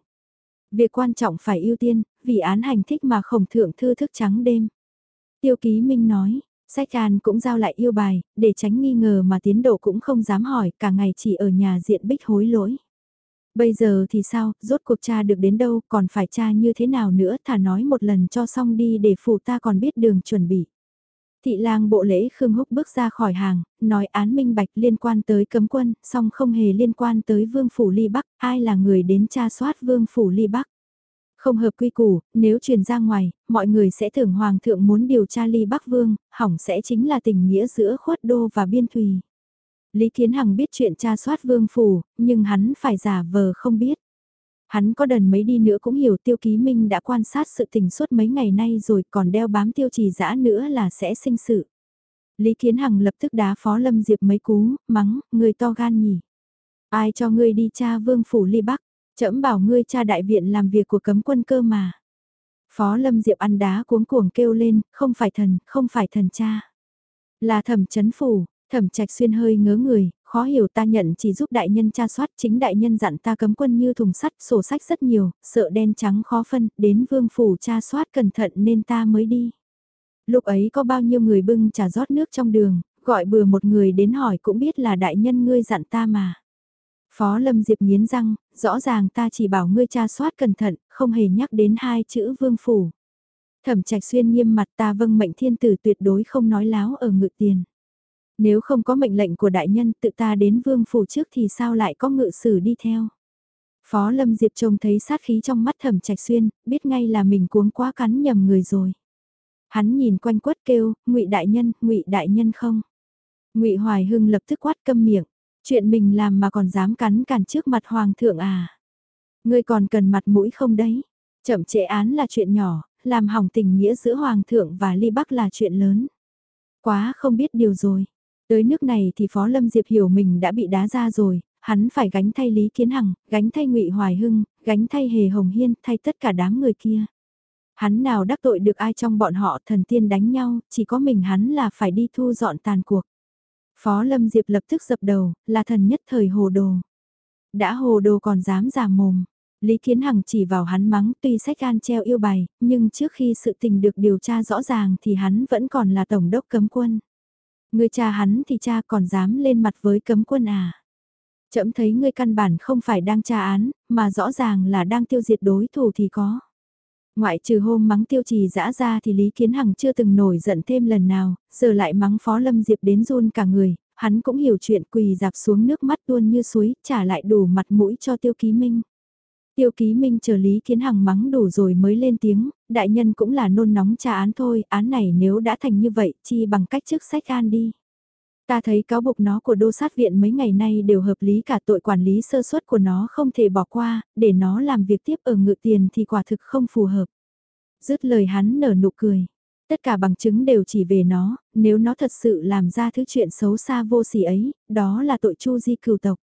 Việc quan trọng phải ưu tiên, vì án hành thích mà khổng thượng thư thức trắng đêm. Tiêu ký minh nói, sách an cũng giao lại yêu bài, để tránh nghi ngờ mà tiến độ cũng không dám hỏi, cả ngày chỉ ở nhà diện bích hối lỗi. Bây giờ thì sao, rốt cuộc cha được đến đâu, còn phải cha như thế nào nữa, thả nói một lần cho xong đi để phụ ta còn biết đường chuẩn bị. Thị lang bộ lễ Khương Húc bước ra khỏi hàng, nói án minh bạch liên quan tới cấm quân, song không hề liên quan tới vương phủ ly bắc, ai là người đến tra soát vương phủ ly bắc. Không hợp quy củ, nếu truyền ra ngoài, mọi người sẽ tưởng Hoàng thượng muốn điều tra ly Bắc Vương, hỏng sẽ chính là tình nghĩa giữa khuất đô và biên thùy. Lý Kiến Hằng biết chuyện tra soát Vương Phủ, nhưng hắn phải giả vờ không biết. Hắn có đần mấy đi nữa cũng hiểu tiêu ký minh đã quan sát sự tình suốt mấy ngày nay rồi còn đeo bám tiêu trì dã nữa là sẽ sinh sự. Lý Kiến Hằng lập tức đá Phó Lâm Diệp mấy cú, mắng, người to gan nhỉ. Ai cho ngươi đi tra vương phủ ly bắc, trẫm bảo ngươi cha đại viện làm việc của cấm quân cơ mà. Phó Lâm Diệp ăn đá cuống cuồng kêu lên, không phải thần, không phải thần cha. Là thẩm chấn phủ, thẩm trạch xuyên hơi ngớ người, khó hiểu ta nhận chỉ giúp đại nhân tra soát chính đại nhân dặn ta cấm quân như thùng sắt, sổ sách rất nhiều, sợ đen trắng khó phân, đến vương phủ tra soát cẩn thận nên ta mới đi. Lúc ấy có bao nhiêu người bưng trà rót nước trong đường, gọi bừa một người đến hỏi cũng biết là đại nhân ngươi dặn ta mà. Phó Lâm Diệp nghiến răng, rõ ràng ta chỉ bảo ngươi tra soát cẩn thận, không hề nhắc đến hai chữ vương phủ. Thẩm trạch xuyên nghiêm mặt ta vâng mệnh thiên tử tuyệt đối không nói láo ở ngự tiền. Nếu không có mệnh lệnh của đại nhân tự ta đến vương phủ trước thì sao lại có ngự sử đi theo. Phó Lâm Diệp trông thấy sát khí trong mắt thẩm trạch xuyên, biết ngay là mình cuống quá cắn nhầm người rồi. Hắn nhìn quanh quất kêu, ngụy đại nhân, ngụy đại nhân không. ngụy Hoài Hưng lập tức quát câm miệng. Chuyện mình làm mà còn dám cắn cản trước mặt hoàng thượng à? Ngươi còn cần mặt mũi không đấy? Chậm trễ án là chuyện nhỏ, làm hỏng tình nghĩa giữa hoàng thượng và ly bắc là chuyện lớn. Quá không biết điều rồi. Tới nước này thì Phó Lâm Diệp hiểu mình đã bị đá ra rồi, hắn phải gánh thay Lý Kiến Hằng, gánh thay Ngụy Hoài Hưng, gánh thay Hề Hồng Hiên, thay tất cả đám người kia. Hắn nào đắc tội được ai trong bọn họ thần tiên đánh nhau, chỉ có mình hắn là phải đi thu dọn tàn cuộc. Phó Lâm Diệp lập tức dập đầu, là thần nhất thời hồ đồ. Đã hồ đồ còn dám giả mồm. Lý Kiến Hằng chỉ vào hắn mắng tuy sách gan treo yêu bài, nhưng trước khi sự tình được điều tra rõ ràng thì hắn vẫn còn là tổng đốc cấm quân. Người cha hắn thì cha còn dám lên mặt với cấm quân à. Chậm thấy ngươi căn bản không phải đang tra án, mà rõ ràng là đang tiêu diệt đối thủ thì có. Ngoại trừ hôm mắng tiêu trì dã ra thì Lý Kiến Hằng chưa từng nổi giận thêm lần nào, giờ lại mắng Phó Lâm Diệp đến run cả người, hắn cũng hiểu chuyện quỳ dạp xuống nước mắt tuôn như suối, trả lại đủ mặt mũi cho tiêu ký minh. Tiêu ký minh chờ Lý Kiến Hằng mắng đủ rồi mới lên tiếng, đại nhân cũng là nôn nóng tra án thôi, án này nếu đã thành như vậy, chi bằng cách trước sách an đi. Ta thấy cáo buộc nó của đô sát viện mấy ngày nay đều hợp lý cả tội quản lý sơ suất của nó không thể bỏ qua, để nó làm việc tiếp ở ngự tiền thì quả thực không phù hợp. Dứt lời hắn nở nụ cười. Tất cả bằng chứng đều chỉ về nó, nếu nó thật sự làm ra thứ chuyện xấu xa vô sỉ ấy, đó là tội chu di cửu tộc.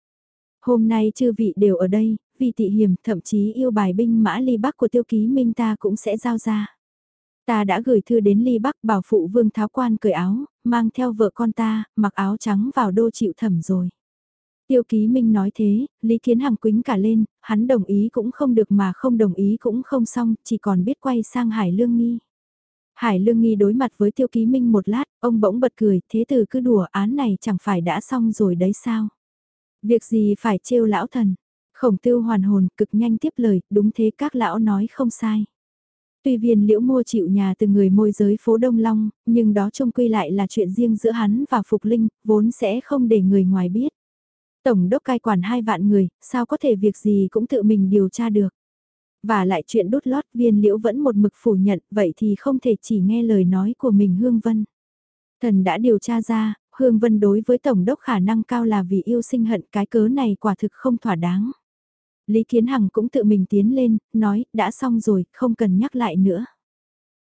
Hôm nay chư vị đều ở đây, vì tị hiểm thậm chí yêu bài binh mã ly bắc của tiêu ký minh ta cũng sẽ giao ra. Ta đã gửi thư đến ly bắc bảo phụ vương tháo quan cởi áo, mang theo vợ con ta, mặc áo trắng vào đô chịu thẩm rồi. Tiêu ký minh nói thế, Lý Kiến Hằng quính cả lên, hắn đồng ý cũng không được mà không đồng ý cũng không xong, chỉ còn biết quay sang Hải Lương Nghi. Hải Lương Nghi đối mặt với Tiêu Ký Minh một lát, ông bỗng bật cười, thế từ cứ đùa án này chẳng phải đã xong rồi đấy sao? Việc gì phải trêu lão thần? Khổng tiêu hoàn hồn cực nhanh tiếp lời, đúng thế các lão nói không sai. Tuy viên liễu mua chịu nhà từ người môi giới phố Đông Long, nhưng đó trông quy lại là chuyện riêng giữa hắn và Phục Linh, vốn sẽ không để người ngoài biết. Tổng đốc cai quản hai vạn người, sao có thể việc gì cũng tự mình điều tra được. Và lại chuyện đút lót viên liễu vẫn một mực phủ nhận, vậy thì không thể chỉ nghe lời nói của mình Hương Vân. Thần đã điều tra ra, Hương Vân đối với Tổng đốc khả năng cao là vì yêu sinh hận cái cớ này quả thực không thỏa đáng. Lý Kiến Hằng cũng tự mình tiến lên, nói, đã xong rồi, không cần nhắc lại nữa.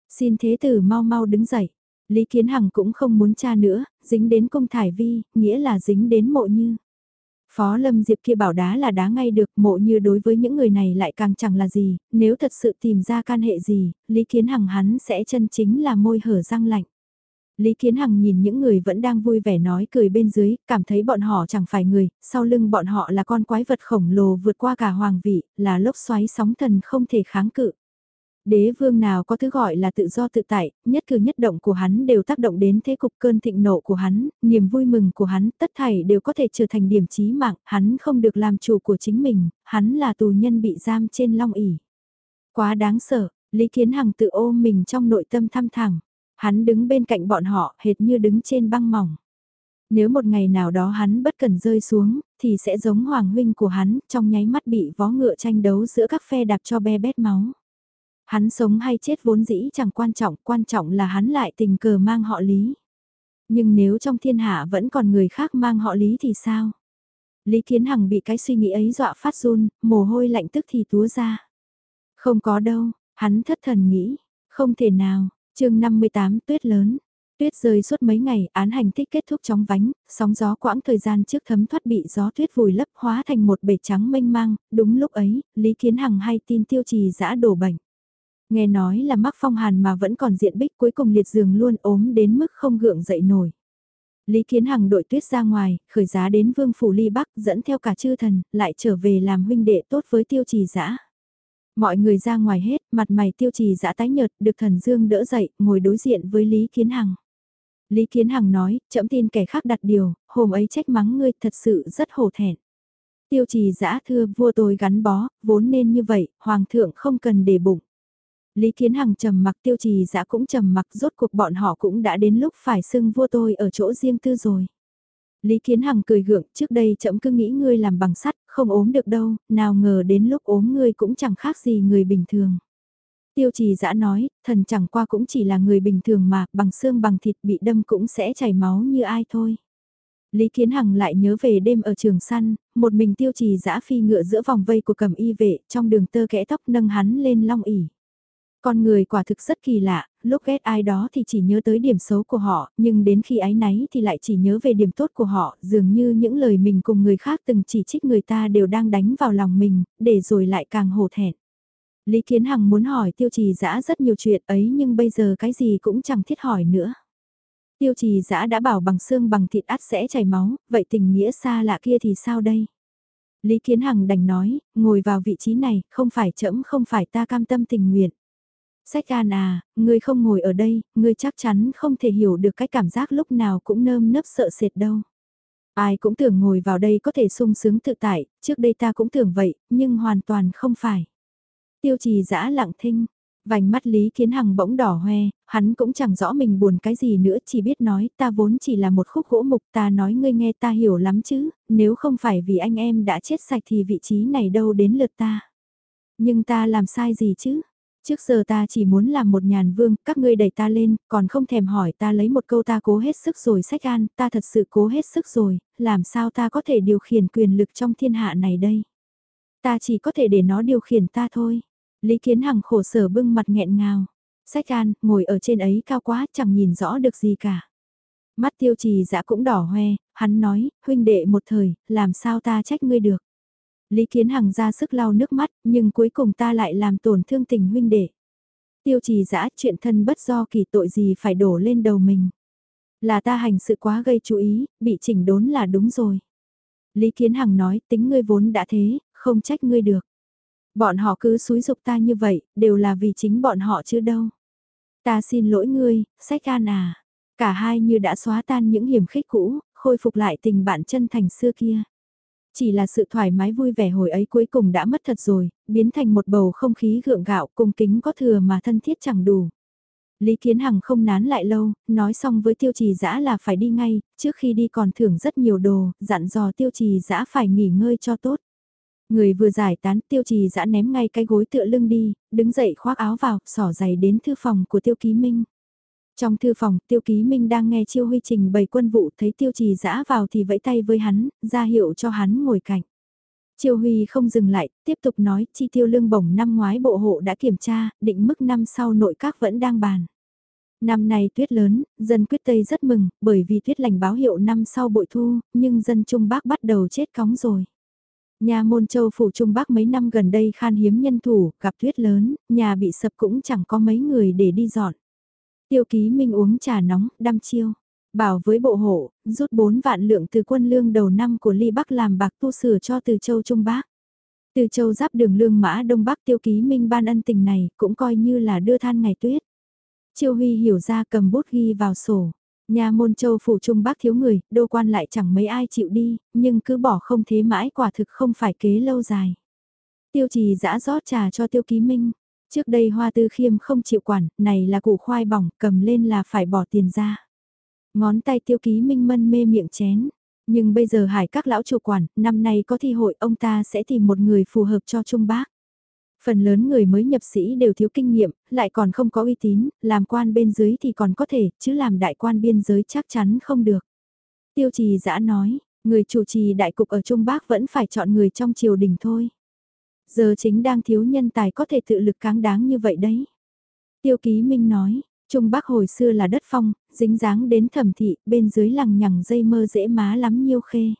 Xin thế tử mau mau đứng dậy. Lý Kiến Hằng cũng không muốn cha nữa, dính đến công thải vi, nghĩa là dính đến mộ như. Phó Lâm Diệp kia bảo đá là đá ngay được, mộ như đối với những người này lại càng chẳng là gì, nếu thật sự tìm ra can hệ gì, Lý Kiến Hằng hắn sẽ chân chính là môi hở răng lạnh. Lý Kiến Hằng nhìn những người vẫn đang vui vẻ nói cười bên dưới, cảm thấy bọn họ chẳng phải người, sau lưng bọn họ là con quái vật khổng lồ vượt qua cả hoàng vị, là lốc xoáy sóng thần không thể kháng cự. Đế vương nào có thứ gọi là tự do tự tại, nhất cử nhất động của hắn đều tác động đến thế cục cơn thịnh nộ của hắn, niềm vui mừng của hắn, tất thảy đều có thể trở thành điểm chí mạng, hắn không được làm chủ của chính mình, hắn là tù nhân bị giam trên long ỉ. Quá đáng sợ, Lý Kiến Hằng tự ôm mình trong nội tâm thăm thẳng. Hắn đứng bên cạnh bọn họ hệt như đứng trên băng mỏng. Nếu một ngày nào đó hắn bất cần rơi xuống, thì sẽ giống hoàng huynh của hắn, trong nháy mắt bị vó ngựa tranh đấu giữa các phe đạp cho be bét máu. Hắn sống hay chết vốn dĩ chẳng quan trọng, quan trọng là hắn lại tình cờ mang họ lý. Nhưng nếu trong thiên hạ vẫn còn người khác mang họ lý thì sao? Lý Kiến Hằng bị cái suy nghĩ ấy dọa phát run, mồ hôi lạnh tức thì túa ra. Không có đâu, hắn thất thần nghĩ, không thể nào, chương 58 tuyết lớn. Tuyết rơi suốt mấy ngày, án hành tích kết thúc chóng vánh, sóng gió quãng thời gian trước thấm thoát bị gió tuyết vùi lấp hóa thành một bể trắng mênh mang, đúng lúc ấy, Lý Kiến Hằng hay tin tiêu trì dã đổ bệnh. Nghe nói là mắc phong hàn mà vẫn còn diện bích cuối cùng liệt giường luôn ốm đến mức không gượng dậy nổi. Lý Kiến Hằng đội tuyết ra ngoài, khởi giá đến vương phủ ly bắc dẫn theo cả chư thần, lại trở về làm huynh đệ tốt với tiêu trì dã Mọi người ra ngoài hết, mặt mày tiêu trì dã tái nhợt, được thần dương đỡ dậy, ngồi đối diện với Lý Kiến Hằng. Lý Kiến Hằng nói, chậm tin kẻ khác đặt điều, hôm ấy trách mắng ngươi thật sự rất hổ thẹn. Tiêu trì dã thưa vua tôi gắn bó, vốn nên như vậy, hoàng thượng không cần để bụng. Lý Kiến Hằng trầm mặc tiêu trì dã cũng trầm mặc rốt cuộc bọn họ cũng đã đến lúc phải xưng vua tôi ở chỗ riêng tư rồi. Lý Kiến Hằng cười gượng, trước đây chậm cứ nghĩ ngươi làm bằng sắt, không ốm được đâu, nào ngờ đến lúc ốm ngươi cũng chẳng khác gì người bình thường. Tiêu trì dã nói, thần chẳng qua cũng chỉ là người bình thường mà, bằng xương bằng thịt bị đâm cũng sẽ chảy máu như ai thôi. Lý Kiến Hằng lại nhớ về đêm ở trường săn, một mình tiêu trì dã phi ngựa giữa vòng vây của cầm y vệ, trong đường tơ kẽ tóc nâng hắn lên long ỉ. Con người quả thực rất kỳ lạ, lúc ghét ai đó thì chỉ nhớ tới điểm xấu của họ, nhưng đến khi ái náy thì lại chỉ nhớ về điểm tốt của họ, dường như những lời mình cùng người khác từng chỉ trích người ta đều đang đánh vào lòng mình, để rồi lại càng hổ thẹn. Lý Kiến Hằng muốn hỏi tiêu trì dã rất nhiều chuyện ấy nhưng bây giờ cái gì cũng chẳng thiết hỏi nữa. Tiêu trì dã đã bảo bằng xương bằng thịt ắt sẽ chảy máu, vậy tình nghĩa xa lạ kia thì sao đây? Lý Kiến Hằng đành nói, ngồi vào vị trí này, không phải chậm không phải ta cam tâm tình nguyện. Sách An à, ngươi không ngồi ở đây, ngươi chắc chắn không thể hiểu được cái cảm giác lúc nào cũng nơm nớp sợ sệt đâu. Ai cũng tưởng ngồi vào đây có thể sung sướng tự tại, trước đây ta cũng tưởng vậy, nhưng hoàn toàn không phải. Tiêu trì dã lặng thinh, vành mắt Lý Kiến Hằng bỗng đỏ hoe, hắn cũng chẳng rõ mình buồn cái gì nữa, chỉ biết nói ta vốn chỉ là một khúc gỗ mục ta nói ngươi nghe ta hiểu lắm chứ, nếu không phải vì anh em đã chết sạch thì vị trí này đâu đến lượt ta. Nhưng ta làm sai gì chứ? Trước giờ ta chỉ muốn làm một nhàn vương, các ngươi đẩy ta lên, còn không thèm hỏi ta lấy một câu ta cố hết sức rồi sách an, ta thật sự cố hết sức rồi, làm sao ta có thể điều khiển quyền lực trong thiên hạ này đây? Ta chỉ có thể để nó điều khiển ta thôi. Lý Kiến Hằng khổ sở bưng mặt nghẹn ngào. Sách an, ngồi ở trên ấy cao quá, chẳng nhìn rõ được gì cả. Mắt tiêu trì dã cũng đỏ hoe, hắn nói, huynh đệ một thời, làm sao ta trách ngươi được. Lý Kiến Hằng ra sức lau nước mắt, nhưng cuối cùng ta lại làm tổn thương tình huynh đệ. Tiêu trì dã chuyện thân bất do kỳ tội gì phải đổ lên đầu mình. Là ta hành sự quá gây chú ý, bị chỉnh đốn là đúng rồi. Lý Kiến Hằng nói tính ngươi vốn đã thế, không trách ngươi được. Bọn họ cứ xúi dục ta như vậy, đều là vì chính bọn họ chứ đâu. Ta xin lỗi ngươi, sách an à. Cả hai như đã xóa tan những hiểm khích cũ, khôi phục lại tình bạn chân thành xưa kia. Chỉ là sự thoải mái vui vẻ hồi ấy cuối cùng đã mất thật rồi, biến thành một bầu không khí gượng gạo cung kính có thừa mà thân thiết chẳng đủ. Lý Kiến Hằng không nán lại lâu, nói xong với tiêu trì dã là phải đi ngay, trước khi đi còn thưởng rất nhiều đồ, dặn dò tiêu trì dã phải nghỉ ngơi cho tốt. Người vừa giải tán tiêu trì dã ném ngay cái gối tựa lưng đi, đứng dậy khoác áo vào, sỏ giày đến thư phòng của tiêu ký minh. Trong thư phòng, tiêu ký minh đang nghe chiêu huy trình bày quân vụ thấy tiêu trì dã vào thì vẫy tay với hắn, ra hiệu cho hắn ngồi cạnh. Chiêu Huy không dừng lại, tiếp tục nói chi tiêu lương bổng năm ngoái bộ hộ đã kiểm tra, định mức năm sau nội các vẫn đang bàn. Năm nay tuyết lớn, dân quyết Tây rất mừng, bởi vì tuyết lành báo hiệu năm sau bội thu, nhưng dân Trung Bắc bắt đầu chết cóng rồi. Nhà môn châu phủ Trung Bắc mấy năm gần đây khan hiếm nhân thủ, gặp tuyết lớn, nhà bị sập cũng chẳng có mấy người để đi dọn. Tiêu ký minh uống trà nóng, đăm chiêu. Bảo với bộ hộ, rút 4 vạn lượng từ quân lương đầu năm của Ly Bắc làm bạc tu sửa cho từ châu Trung Bắc. Từ châu giáp đường lương mã Đông Bắc tiêu ký minh ban ân tình này cũng coi như là đưa than ngày tuyết. Chiêu Huy hiểu ra cầm bút ghi vào sổ. Nhà môn châu phủ Trung Bắc thiếu người, đô quan lại chẳng mấy ai chịu đi, nhưng cứ bỏ không thế mãi quả thực không phải kế lâu dài. Tiêu trì giã rót trà cho tiêu ký minh. Trước đây hoa tư khiêm không chịu quản, này là củ khoai bỏng, cầm lên là phải bỏ tiền ra. Ngón tay tiêu ký minh mân mê miệng chén. Nhưng bây giờ hải các lão chủ quản, năm nay có thi hội ông ta sẽ tìm một người phù hợp cho Trung Bác. Phần lớn người mới nhập sĩ đều thiếu kinh nghiệm, lại còn không có uy tín, làm quan bên dưới thì còn có thể, chứ làm đại quan biên giới chắc chắn không được. Tiêu trì giã nói, người chủ trì đại cục ở Trung Bắc vẫn phải chọn người trong triều đình thôi. Giờ chính đang thiếu nhân tài có thể tự lực cáng đáng như vậy đấy. Tiêu ký Minh nói, Trung Bắc hồi xưa là đất phong, dính dáng đến thẩm thị, bên dưới lằng nhằng dây mơ dễ má lắm nhiêu khê.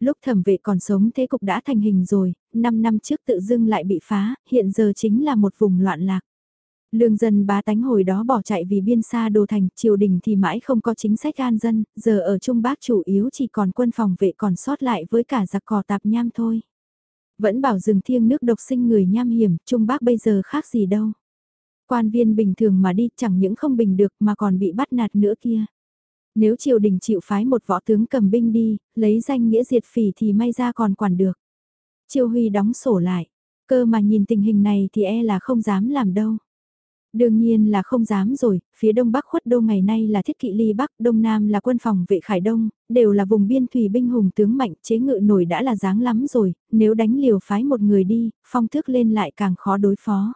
Lúc thẩm vệ còn sống thế cục đã thành hình rồi, 5 năm trước tự dưng lại bị phá, hiện giờ chính là một vùng loạn lạc. Lương dân bá tánh hồi đó bỏ chạy vì biên xa đồ thành, triều đình thì mãi không có chính sách an dân, giờ ở Trung Bắc chủ yếu chỉ còn quân phòng vệ còn sót lại với cả giặc cò tạp nham thôi. Vẫn bảo rừng thiêng nước độc sinh người nham hiểm, Trung Bắc bây giờ khác gì đâu. Quan viên bình thường mà đi chẳng những không bình được mà còn bị bắt nạt nữa kia. Nếu triều đình chịu phái một võ tướng cầm binh đi, lấy danh nghĩa diệt phỉ thì may ra còn quản được. Triều Huy đóng sổ lại, cơ mà nhìn tình hình này thì e là không dám làm đâu. Đương nhiên là không dám rồi, phía đông bắc khuất đô ngày nay là thiết kỵ ly bắc, đông nam là quân phòng vệ khải đông, đều là vùng biên thủy binh hùng tướng mạnh chế ngự nổi đã là dáng lắm rồi, nếu đánh liều phái một người đi, phong thước lên lại càng khó đối phó.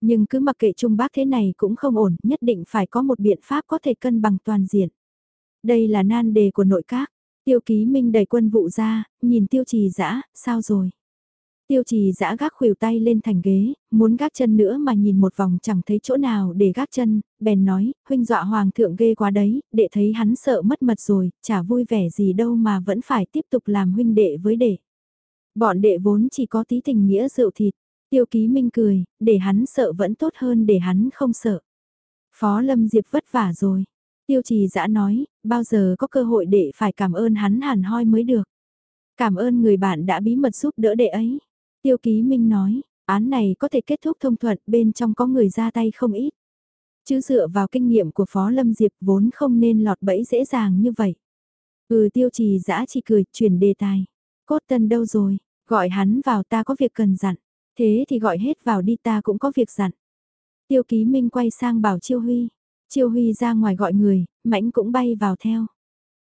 Nhưng cứ mặc kệ Trung Bắc thế này cũng không ổn, nhất định phải có một biện pháp có thể cân bằng toàn diện. Đây là nan đề của nội các. Tiêu ký minh đẩy quân vụ ra, nhìn tiêu trì dã sao rồi? Tiêu trì dã gác khuỷu tay lên thành ghế, muốn gác chân nữa mà nhìn một vòng chẳng thấy chỗ nào để gác chân, bèn nói, huynh dọa hoàng thượng ghê quá đấy, để thấy hắn sợ mất mật rồi, chả vui vẻ gì đâu mà vẫn phải tiếp tục làm huynh đệ với đệ. Bọn đệ vốn chỉ có tí tình nghĩa rượu thịt, Tiêu ký minh cười, để hắn sợ vẫn tốt hơn để hắn không sợ. Phó Lâm Diệp vất vả rồi. Tiêu trì dã nói, bao giờ có cơ hội đệ phải cảm ơn hắn hàn hoi mới được. Cảm ơn người bạn đã bí mật giúp đỡ đệ ấy. Tiêu ký minh nói, án này có thể kết thúc thông thuận bên trong có người ra tay không ít. Chứ dựa vào kinh nghiệm của Phó Lâm Diệp vốn không nên lọt bẫy dễ dàng như vậy. Ừ tiêu trì dã chỉ cười, chuyển đề tài. Cốt tân đâu rồi, gọi hắn vào ta có việc cần dặn. Thế thì gọi hết vào đi ta cũng có việc dặn. Tiêu ký minh quay sang bảo Chiêu Huy. Chiêu Huy ra ngoài gọi người, mãnh cũng bay vào theo.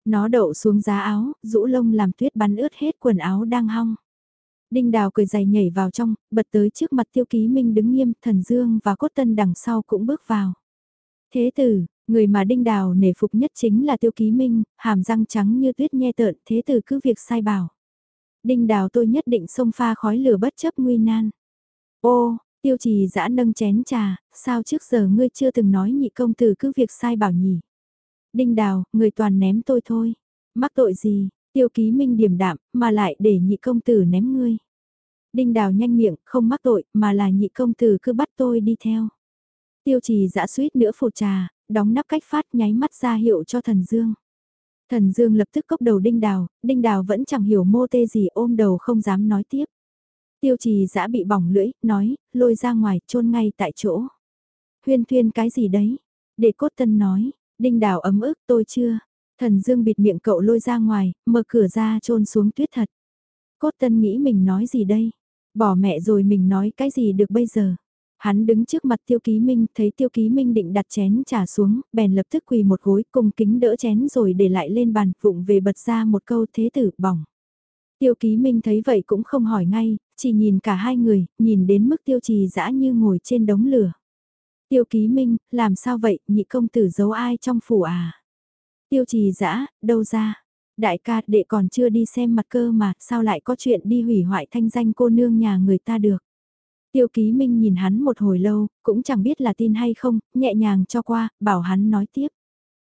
Nó đậu xuống giá áo, rũ lông làm tuyết bắn ướt hết quần áo đang hong. Đinh Đào cười dày nhảy vào trong, bật tới trước mặt Tiêu Ký Minh đứng nghiêm, Thần Dương và Cốt Tân đằng sau cũng bước vào. Thế tử, người mà Đinh Đào nể phục nhất chính là Tiêu Ký Minh, hàm răng trắng như tuyết nhe tợn, thế tử cứ việc sai bảo. Đinh Đào tôi nhất định xông pha khói lửa bất chấp nguy nan. Ô, Tiêu trì dã nâng chén trà, sao trước giờ ngươi chưa từng nói nhị công tử cứ việc sai bảo nhỉ. Đinh đào, người toàn ném tôi thôi. Mắc tội gì, tiêu ký minh điểm đạm, mà lại để nhị công tử ném ngươi. Đinh đào nhanh miệng, không mắc tội, mà là nhị công tử cứ bắt tôi đi theo. Tiêu trì dã suýt nữa phụt trà, đóng nắp cách phát nháy mắt ra hiệu cho thần dương. Thần dương lập tức cốc đầu đinh đào, đinh đào vẫn chẳng hiểu mô tê gì ôm đầu không dám nói tiếp. Tiêu trì dã bị bỏng lưỡi, nói, lôi ra ngoài, chôn ngay tại chỗ. Huyên thuyên cái gì đấy? Để cốt tân nói, đinh đào ấm ức tôi chưa. Thần dương bịt miệng cậu lôi ra ngoài, mở cửa ra chôn xuống tuyết thật. Cốt tân nghĩ mình nói gì đây? Bỏ mẹ rồi mình nói cái gì được bây giờ? Hắn đứng trước mặt tiêu ký minh, thấy tiêu ký minh định đặt chén trà xuống, bèn lập tức quỳ một gối, cùng kính đỡ chén rồi để lại lên bàn, vụng về bật ra một câu thế tử, bỏng. Tiêu ký minh thấy vậy cũng không hỏi ngay, chỉ nhìn cả hai người, nhìn đến mức tiêu trì dã như ngồi trên đống lửa. Tiêu ký minh, làm sao vậy, nhị công tử giấu ai trong phủ à? Tiêu trì dã đâu ra? Đại ca, đệ còn chưa đi xem mặt cơ mà, sao lại có chuyện đi hủy hoại thanh danh cô nương nhà người ta được? Tiêu ký minh nhìn hắn một hồi lâu, cũng chẳng biết là tin hay không, nhẹ nhàng cho qua, bảo hắn nói tiếp.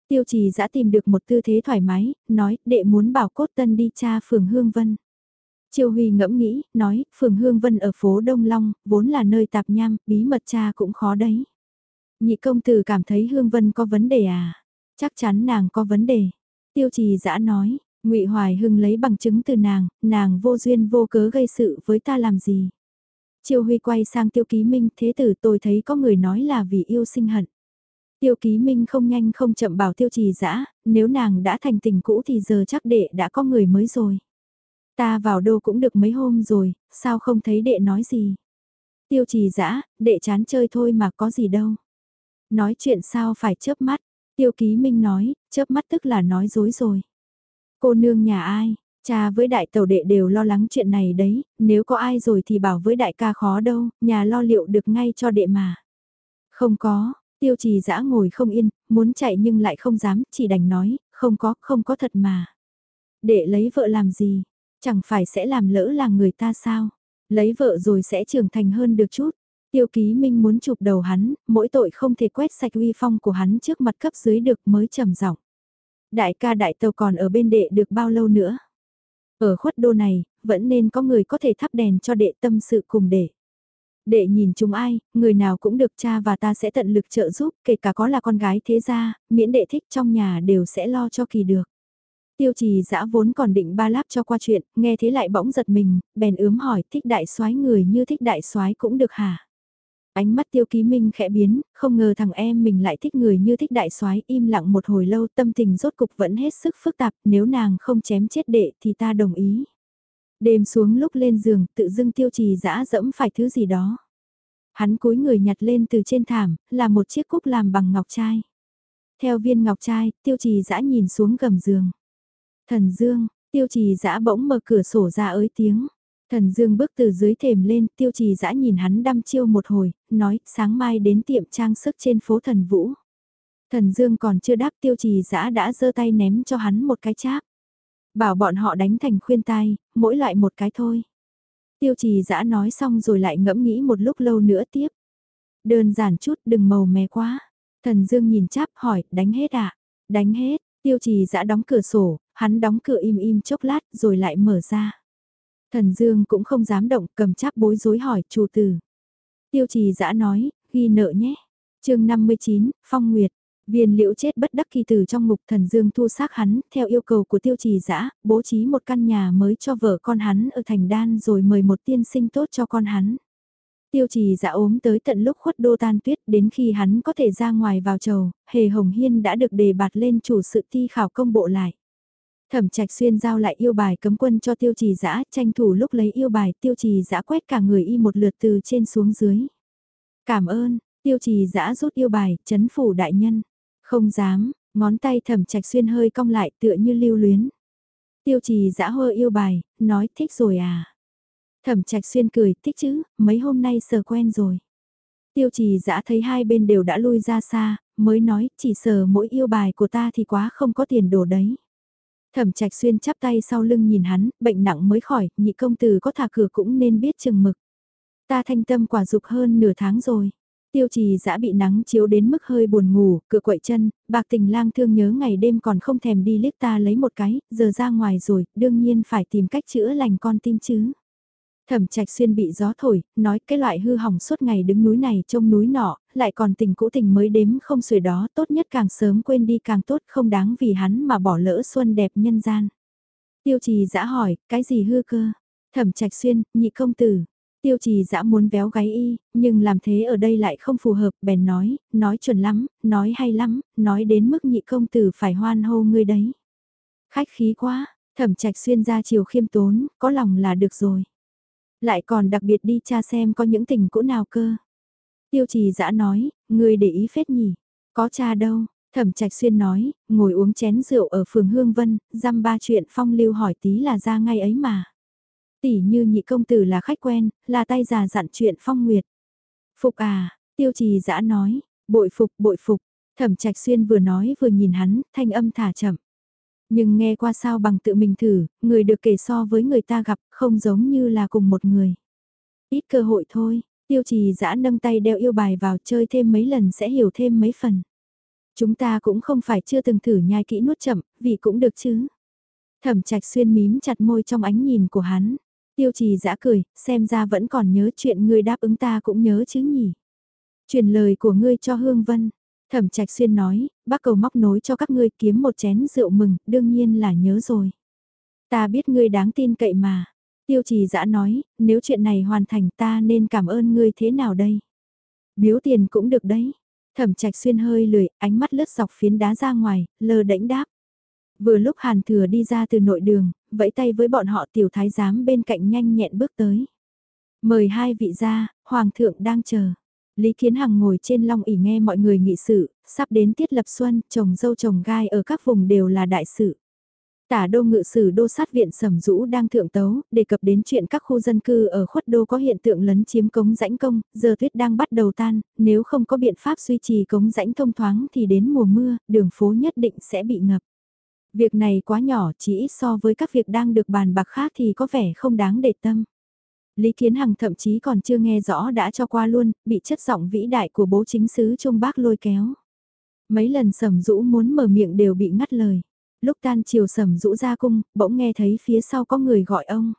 Tiêu trì dã tìm được một tư thế thoải mái, nói, đệ muốn bảo cốt tân đi cha phường Hương Vân. Triều Huy ngẫm nghĩ, nói, phường Hương Vân ở phố Đông Long, vốn là nơi tạp nham, bí mật cha cũng khó đấy. Nhị công tử cảm thấy Hương Vân có vấn đề à? Chắc chắn nàng có vấn đề. Tiêu trì dã nói, ngụy Hoài Hưng lấy bằng chứng từ nàng, nàng vô duyên vô cớ gây sự với ta làm gì. Triều Huy quay sang Tiêu Ký Minh, thế tử tôi thấy có người nói là vì yêu sinh hận. Tiêu Ký Minh không nhanh không chậm bảo Tiêu Trì Dã, nếu nàng đã thành tình cũ thì giờ chắc đệ đã có người mới rồi. Ta vào đô cũng được mấy hôm rồi, sao không thấy đệ nói gì? Tiêu trì dã đệ chán chơi thôi mà có gì đâu. Nói chuyện sao phải chớp mắt, tiêu ký minh nói, chớp mắt tức là nói dối rồi. Cô nương nhà ai, cha với đại tàu đệ đều lo lắng chuyện này đấy, nếu có ai rồi thì bảo với đại ca khó đâu, nhà lo liệu được ngay cho đệ mà. Không có, tiêu trì dã ngồi không yên, muốn chạy nhưng lại không dám, chỉ đành nói, không có, không có thật mà. Đệ lấy vợ làm gì, Chẳng phải sẽ làm lỡ làng người ta sao? Lấy vợ rồi sẽ trưởng thành hơn được chút. Tiêu ký minh muốn chụp đầu hắn, mỗi tội không thể quét sạch uy phong của hắn trước mặt cấp dưới được mới trầm giọng. Đại ca đại tàu còn ở bên đệ được bao lâu nữa? Ở khuất đô này, vẫn nên có người có thể thắp đèn cho đệ tâm sự cùng đệ. Đệ nhìn chúng ai, người nào cũng được cha và ta sẽ tận lực trợ giúp, kể cả có là con gái thế gia, miễn đệ thích trong nhà đều sẽ lo cho kỳ được. Tiêu trì dã vốn còn định ba láp cho qua chuyện, nghe thế lại bỗng giật mình, bèn ướm hỏi thích đại soái người như thích đại soái cũng được hả? Ánh mắt tiêu ký minh khẽ biến, không ngờ thằng em mình lại thích người như thích đại soái im lặng một hồi lâu tâm tình rốt cục vẫn hết sức phức tạp, nếu nàng không chém chết đệ thì ta đồng ý. Đêm xuống lúc lên giường, tự dưng tiêu trì dã dẫm phải thứ gì đó. Hắn cúi người nhặt lên từ trên thảm, là một chiếc cúc làm bằng ngọc trai. Theo viên ngọc trai, tiêu trì dã nhìn xuống gầm giường. Thần Dương, tiêu trì dã bỗng mở cửa sổ ra ới tiếng. Thần Dương bước từ dưới thềm lên, tiêu trì dã nhìn hắn đăm chiêu một hồi, nói, sáng mai đến tiệm trang sức trên phố Thần Vũ. Thần Dương còn chưa đáp tiêu trì dã đã giơ tay ném cho hắn một cái cháp. Bảo bọn họ đánh thành khuyên tai, mỗi loại một cái thôi. Tiêu trì dã nói xong rồi lại ngẫm nghĩ một lúc lâu nữa tiếp. Đơn giản chút đừng màu mè quá. Thần Dương nhìn cháp hỏi, đánh hết à? Đánh hết, tiêu trì dã đóng cửa sổ, hắn đóng cửa im im chốc lát rồi lại mở ra. Thần Dương cũng không dám động, cầm cháp bối rối hỏi chủ tử. Tiêu trì dã nói, ghi nợ nhé. chương 59, Phong Nguyệt. Viên liễu chết bất đắc kỳ từ trong ngục thần dương thu xác hắn, theo yêu cầu của tiêu trì dã bố trí một căn nhà mới cho vợ con hắn ở thành đan rồi mời một tiên sinh tốt cho con hắn. Tiêu trì dã ốm tới tận lúc khuất đô tan tuyết đến khi hắn có thể ra ngoài vào trầu hề hồng hiên đã được đề bạt lên chủ sự thi khảo công bộ lại. Thẩm trạch xuyên giao lại yêu bài cấm quân cho tiêu trì dã tranh thủ lúc lấy yêu bài tiêu trì dã quét cả người y một lượt từ trên xuống dưới. Cảm ơn, tiêu trì dã rút yêu bài, chấn phủ đại nhân. Không dám, ngón tay thẩm trạch xuyên hơi cong lại tựa như lưu luyến. Tiêu trì dã hơ yêu bài, nói thích rồi à. Thẩm trạch xuyên cười, thích chứ, mấy hôm nay sờ quen rồi. Tiêu trì dã thấy hai bên đều đã lui ra xa, mới nói, chỉ sờ mỗi yêu bài của ta thì quá không có tiền đồ đấy. Thẩm trạch xuyên chắp tay sau lưng nhìn hắn, bệnh nặng mới khỏi, nhị công tử có thả cửa cũng nên biết chừng mực. Ta thanh tâm quả dục hơn nửa tháng rồi. Tiêu trì dã bị nắng chiếu đến mức hơi buồn ngủ, cửa quậy chân, bạc tình lang thương nhớ ngày đêm còn không thèm đi liếc ta lấy một cái, giờ ra ngoài rồi, đương nhiên phải tìm cách chữa lành con tim chứ. Thẩm trạch xuyên bị gió thổi, nói cái loại hư hỏng suốt ngày đứng núi này trông núi nọ, lại còn tình cũ tình mới đếm không xuể đó tốt nhất càng sớm quên đi càng tốt không đáng vì hắn mà bỏ lỡ xuân đẹp nhân gian. Tiêu trì dã hỏi, cái gì hư cơ? Thẩm trạch xuyên, nhị công tử. Tiêu trì dã muốn véo gáy y, nhưng làm thế ở đây lại không phù hợp, bèn nói, nói chuẩn lắm, nói hay lắm, nói đến mức nhị công tử phải hoan hô ngươi đấy. Khách khí quá, thẩm trạch xuyên ra chiều khiêm tốn, có lòng là được rồi. Lại còn đặc biệt đi tra xem có những tình cũ nào cơ. Tiêu trì dã nói, người để ý phết nhỉ, có cha đâu, thẩm trạch xuyên nói, ngồi uống chén rượu ở phường Hương Vân, dăm ba chuyện phong lưu hỏi tí là ra ngay ấy mà. Tỷ như nhị công tử là khách quen, là tay già dặn chuyện phong nguyệt. Phục à, tiêu trì dã nói, bội phục bội phục, thẩm trạch xuyên vừa nói vừa nhìn hắn, thanh âm thả chậm. Nhưng nghe qua sao bằng tự mình thử, người được kể so với người ta gặp không giống như là cùng một người. Ít cơ hội thôi, tiêu trì giã nâng tay đeo yêu bài vào chơi thêm mấy lần sẽ hiểu thêm mấy phần. Chúng ta cũng không phải chưa từng thử nhai kỹ nuốt chậm, vì cũng được chứ. Thẩm trạch xuyên mím chặt môi trong ánh nhìn của hắn. Tiêu trì giã cười, xem ra vẫn còn nhớ chuyện ngươi đáp ứng ta cũng nhớ chứ nhỉ. Truyền lời của ngươi cho Hương Vân. Thẩm Trạch Xuyên nói, bác cầu móc nối cho các ngươi kiếm một chén rượu mừng, đương nhiên là nhớ rồi. Ta biết ngươi đáng tin cậy mà. Tiêu trì dã nói, nếu chuyện này hoàn thành ta nên cảm ơn ngươi thế nào đây? Biếu tiền cũng được đấy. Thẩm Trạch Xuyên hơi lười, ánh mắt lướt dọc phiến đá ra ngoài, lơ đễnh đáp. Vừa lúc Hàn Thừa đi ra từ nội đường, vẫy tay với bọn họ tiểu thái giám bên cạnh nhanh nhẹn bước tới. Mời hai vị ra, Hoàng thượng đang chờ. Lý Kiến Hằng ngồi trên long ỉ nghe mọi người nghị sự, sắp đến tiết lập xuân, trồng dâu trồng gai ở các vùng đều là đại sự. Tả đô ngự sử đô sát viện sầm rũ đang thượng tấu, đề cập đến chuyện các khu dân cư ở khuất đô có hiện tượng lấn chiếm cống rãnh công, giờ tuyết đang bắt đầu tan, nếu không có biện pháp duy trì cống rãnh thông thoáng thì đến mùa mưa, đường phố nhất định sẽ bị ngập. Việc này quá nhỏ chỉ ít so với các việc đang được bàn bạc khác thì có vẻ không đáng để tâm. Lý Kiến Hằng thậm chí còn chưa nghe rõ đã cho qua luôn, bị chất giọng vĩ đại của bố chính sứ Trung Bác lôi kéo. Mấy lần sầm rũ muốn mở miệng đều bị ngắt lời. Lúc tan chiều sầm rũ ra cung, bỗng nghe thấy phía sau có người gọi ông.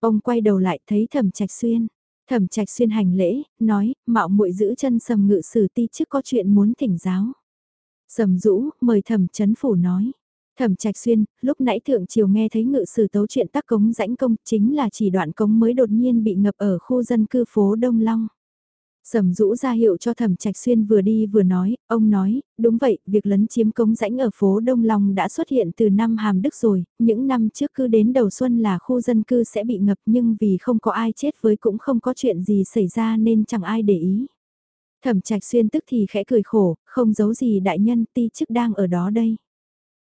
Ông quay đầu lại thấy thẩm trạch xuyên. Thẩm trạch xuyên hành lễ, nói, mạo muội giữ chân sầm ngự sử ti trước có chuyện muốn thỉnh giáo. Sầm rũ, mời thẩm chấn phủ nói. Thẩm Trạch Xuyên, lúc nãy thượng triều nghe thấy ngự sử tấu chuyện tắc cống rãnh công chính là chỉ đoạn cống mới đột nhiên bị ngập ở khu dân cư phố Đông Long. Sầm rũ ra hiệu cho thẩm trạch xuyên vừa đi vừa nói, ông nói, đúng vậy, việc lấn chiếm cống rãnh ở phố Đông Long đã xuất hiện từ năm hàm đức rồi, những năm trước cứ đến đầu xuân là khu dân cư sẽ bị ngập nhưng vì không có ai chết với cũng không có chuyện gì xảy ra nên chẳng ai để ý. Thẩm trạch xuyên tức thì khẽ cười khổ, không giấu gì đại nhân ti chức đang ở đó đây.